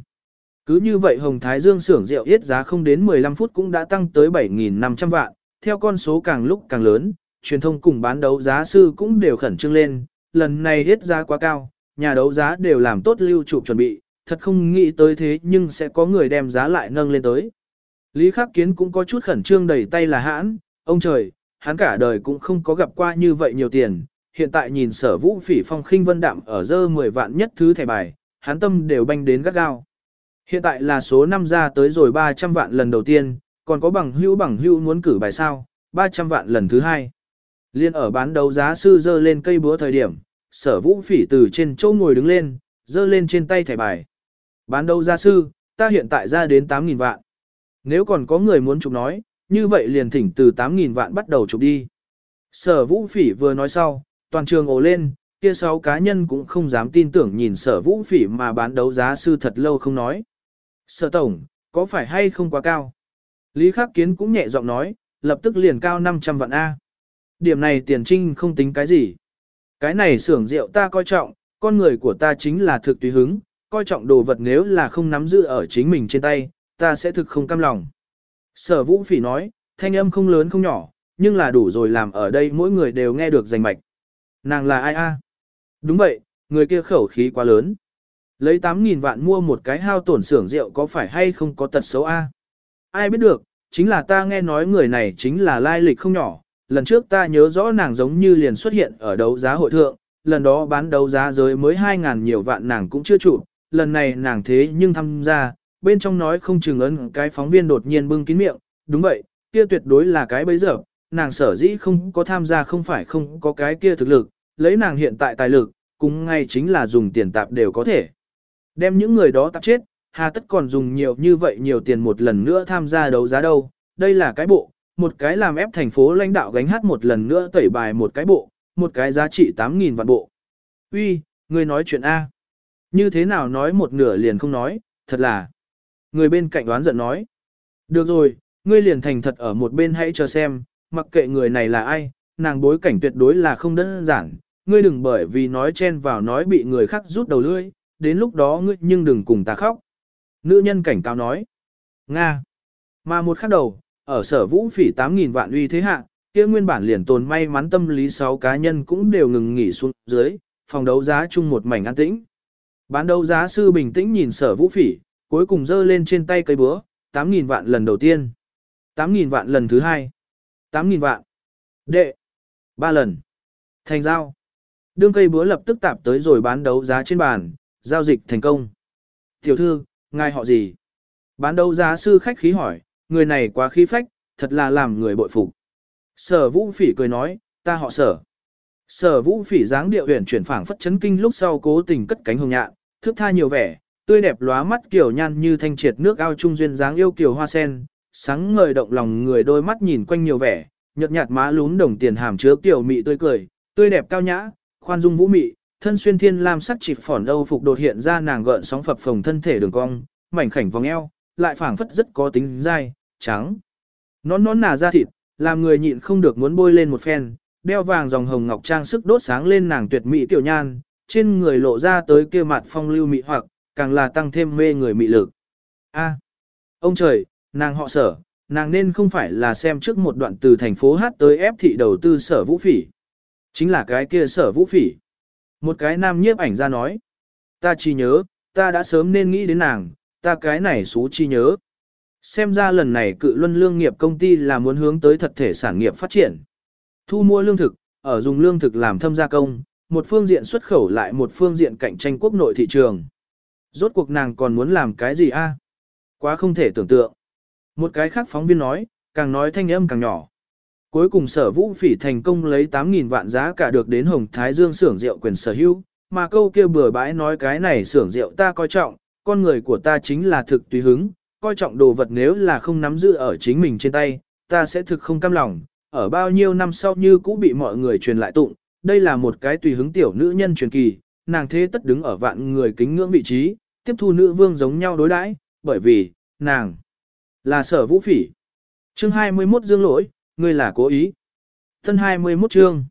Cứ như vậy Hồng Thái Dương xưởng rượu yết giá không đến 15 phút cũng đã tăng tới 7.500 vạn, theo con số càng lúc càng lớn, truyền thông cùng bán đấu giá sư cũng đều khẩn trương lên, lần này yết giá quá cao, nhà đấu giá đều làm tốt lưu trụ chuẩn bị, thật không nghĩ tới thế nhưng sẽ có người đem giá lại nâng lên tới. Lý Khắc Kiến cũng có chút khẩn trương đẩy tay là hãn, ông trời, hắn cả đời cũng không có gặp qua như vậy nhiều tiền, hiện tại nhìn sở vũ phỉ phong khinh vân đạm ở dơ 10 vạn nhất thứ thẻ bài, hắn tâm đều banh đến gắt gao. Hiện tại là số năm ra tới rồi 300 vạn lần đầu tiên, còn có bằng hữu bằng hữu muốn cử bài sao, 300 vạn lần thứ hai. Liên ở bán đấu giá sư dơ lên cây búa thời điểm, sở vũ phỉ từ trên chỗ ngồi đứng lên, dơ lên trên tay thẻ bài. Bán đấu giá sư, ta hiện tại ra đến 8.000 vạn. Nếu còn có người muốn chụp nói, như vậy liền thỉnh từ 8.000 vạn bắt đầu chụp đi. Sở vũ phỉ vừa nói sau, toàn trường ồ lên, kia sáu cá nhân cũng không dám tin tưởng nhìn sở vũ phỉ mà bán đấu giá sư thật lâu không nói. Sở tổng, có phải hay không quá cao? Lý Khắc Kiến cũng nhẹ giọng nói, lập tức liền cao 500 vạn A. Điểm này tiền trinh không tính cái gì. Cái này xưởng rượu ta coi trọng, con người của ta chính là thực tùy hứng, coi trọng đồ vật nếu là không nắm giữ ở chính mình trên tay, ta sẽ thực không cam lòng. Sở vũ phỉ nói, thanh âm không lớn không nhỏ, nhưng là đủ rồi làm ở đây mỗi người đều nghe được rành mạch. Nàng là ai a? Đúng vậy, người kia khẩu khí quá lớn. Lấy 8.000 vạn mua một cái hao tổn xưởng rượu có phải hay không có tật xấu a? Ai biết được, chính là ta nghe nói người này chính là lai lịch không nhỏ. Lần trước ta nhớ rõ nàng giống như liền xuất hiện ở đấu giá hội thượng, lần đó bán đấu giá giới mới 2.000 nhiều vạn nàng cũng chưa chủ. lần này nàng thế nhưng tham gia, bên trong nói không chừng ấn cái phóng viên đột nhiên bưng kín miệng, đúng vậy, kia tuyệt đối là cái bấy giờ, nàng sở dĩ không có tham gia không phải không có cái kia thực lực, lấy nàng hiện tại tài lực, cũng ngay chính là dùng tiền tạp đều có thể. Đem những người đó tạp chết, hà tất còn dùng nhiều như vậy nhiều tiền một lần nữa tham gia đấu giá đâu, đây là cái bộ, một cái làm ép thành phố lãnh đạo gánh hát một lần nữa tẩy bài một cái bộ, một cái giá trị 8.000 vạn bộ. Uy, ngươi nói chuyện A. Như thế nào nói một nửa liền không nói, thật là. Người bên cạnh đoán giận nói. Được rồi, ngươi liền thành thật ở một bên hãy chờ xem, mặc kệ người này là ai, nàng bối cảnh tuyệt đối là không đơn giản. Ngươi đừng bởi vì nói chen vào nói bị người khác rút đầu lưỡi, đến lúc đó ngươi nhưng đừng cùng ta khóc. Nữ nhân cảnh cáo nói. Nga. Mà một khắc đầu, ở sở vũ phỉ 8.000 vạn uy thế hạ, kia nguyên bản liền tồn may mắn tâm lý 6 cá nhân cũng đều ngừng nghỉ xuống dưới, phòng đấu giá chung một mảnh an tĩnh. Bán đấu giá sư bình tĩnh nhìn sở vũ phỉ, cuối cùng giơ lên trên tay cây búa, 8.000 vạn lần đầu tiên. 8.000 vạn lần thứ hai. 8.000 vạn. Đệ. ba lần. Thành giao. Đương cây búa lập tức tạp tới rồi bán đấu giá trên bàn, giao dịch thành công. Tiểu thư, ngài họ gì? Bán đấu giá sư khách khí hỏi, người này quá khí phách, thật là làm người bội phục. Sở vũ phỉ cười nói, ta họ sở. Sở vũ phỉ dáng điệu huyền chuyển phảng phất chấn kinh lúc sau cố tình cất cánh hồng nhạn, thước tha nhiều vẻ, tươi đẹp lóa mắt kiểu nhan như thanh triệt nước ao trung duyên dáng yêu kiều hoa sen, sáng ngời động lòng người đôi mắt nhìn quanh nhiều vẻ, nhợt nhạt má lún đồng tiền hàm chứa kiểu mị tươi cười, tươi đẹp cao nhã, khoan dung vũ mị, thân xuyên thiên lam sắc chỉ phỏn âu phục đột hiện ra nàng gợn sóng phập phồng thân thể đường cong, mảnh khảnh vòng eo, lại phảng phất rất có tính dai, trắng. Nón nón nà da thịt, làm người nhịn không được muốn bôi lên một phen, đeo vàng dòng hồng ngọc trang sức đốt sáng lên nàng tuyệt mỹ tiểu nhan, trên người lộ ra tới kia mặt phong lưu mỹ hoặc, càng là tăng thêm mê người mị lực. A, ông trời, nàng họ sở, nàng nên không phải là xem trước một đoạn từ thành phố Hát tới ép thị đầu tư sở vũ phỉ. Chính là cái kia sở vũ phỉ. Một cái nam nhiếp ảnh ra nói. Ta chỉ nhớ, ta đã sớm nên nghĩ đến nàng, ta cái này xú chi nhớ. Xem ra lần này cự luân lương nghiệp công ty là muốn hướng tới thật thể sản nghiệp phát triển. Thu mua lương thực, ở dùng lương thực làm thâm gia công, một phương diện xuất khẩu lại một phương diện cạnh tranh quốc nội thị trường. Rốt cuộc nàng còn muốn làm cái gì a? Quá không thể tưởng tượng. Một cái khác phóng viên nói, càng nói thanh âm càng nhỏ. Cuối cùng sở vũ phỉ thành công lấy 8.000 vạn giá cả được đến Hồng Thái Dương xưởng rượu quyền sở hữu, mà câu kia bừa bãi nói cái này xưởng rượu ta coi trọng, con người của ta chính là thực tùy hứng, coi trọng đồ vật nếu là không nắm giữ ở chính mình trên tay, ta sẽ thực không cam lòng, ở bao nhiêu năm sau như cũ bị mọi người truyền lại tụng, đây là một cái tùy hứng tiểu nữ nhân truyền kỳ, nàng thế tất đứng ở vạn người kính ngưỡng vị trí, tiếp thu nữ vương giống nhau đối đãi, bởi vì, nàng là sở vũ phỉ. Chương 21 dương lỗi, ngươi là cố ý. Thân 21 chương.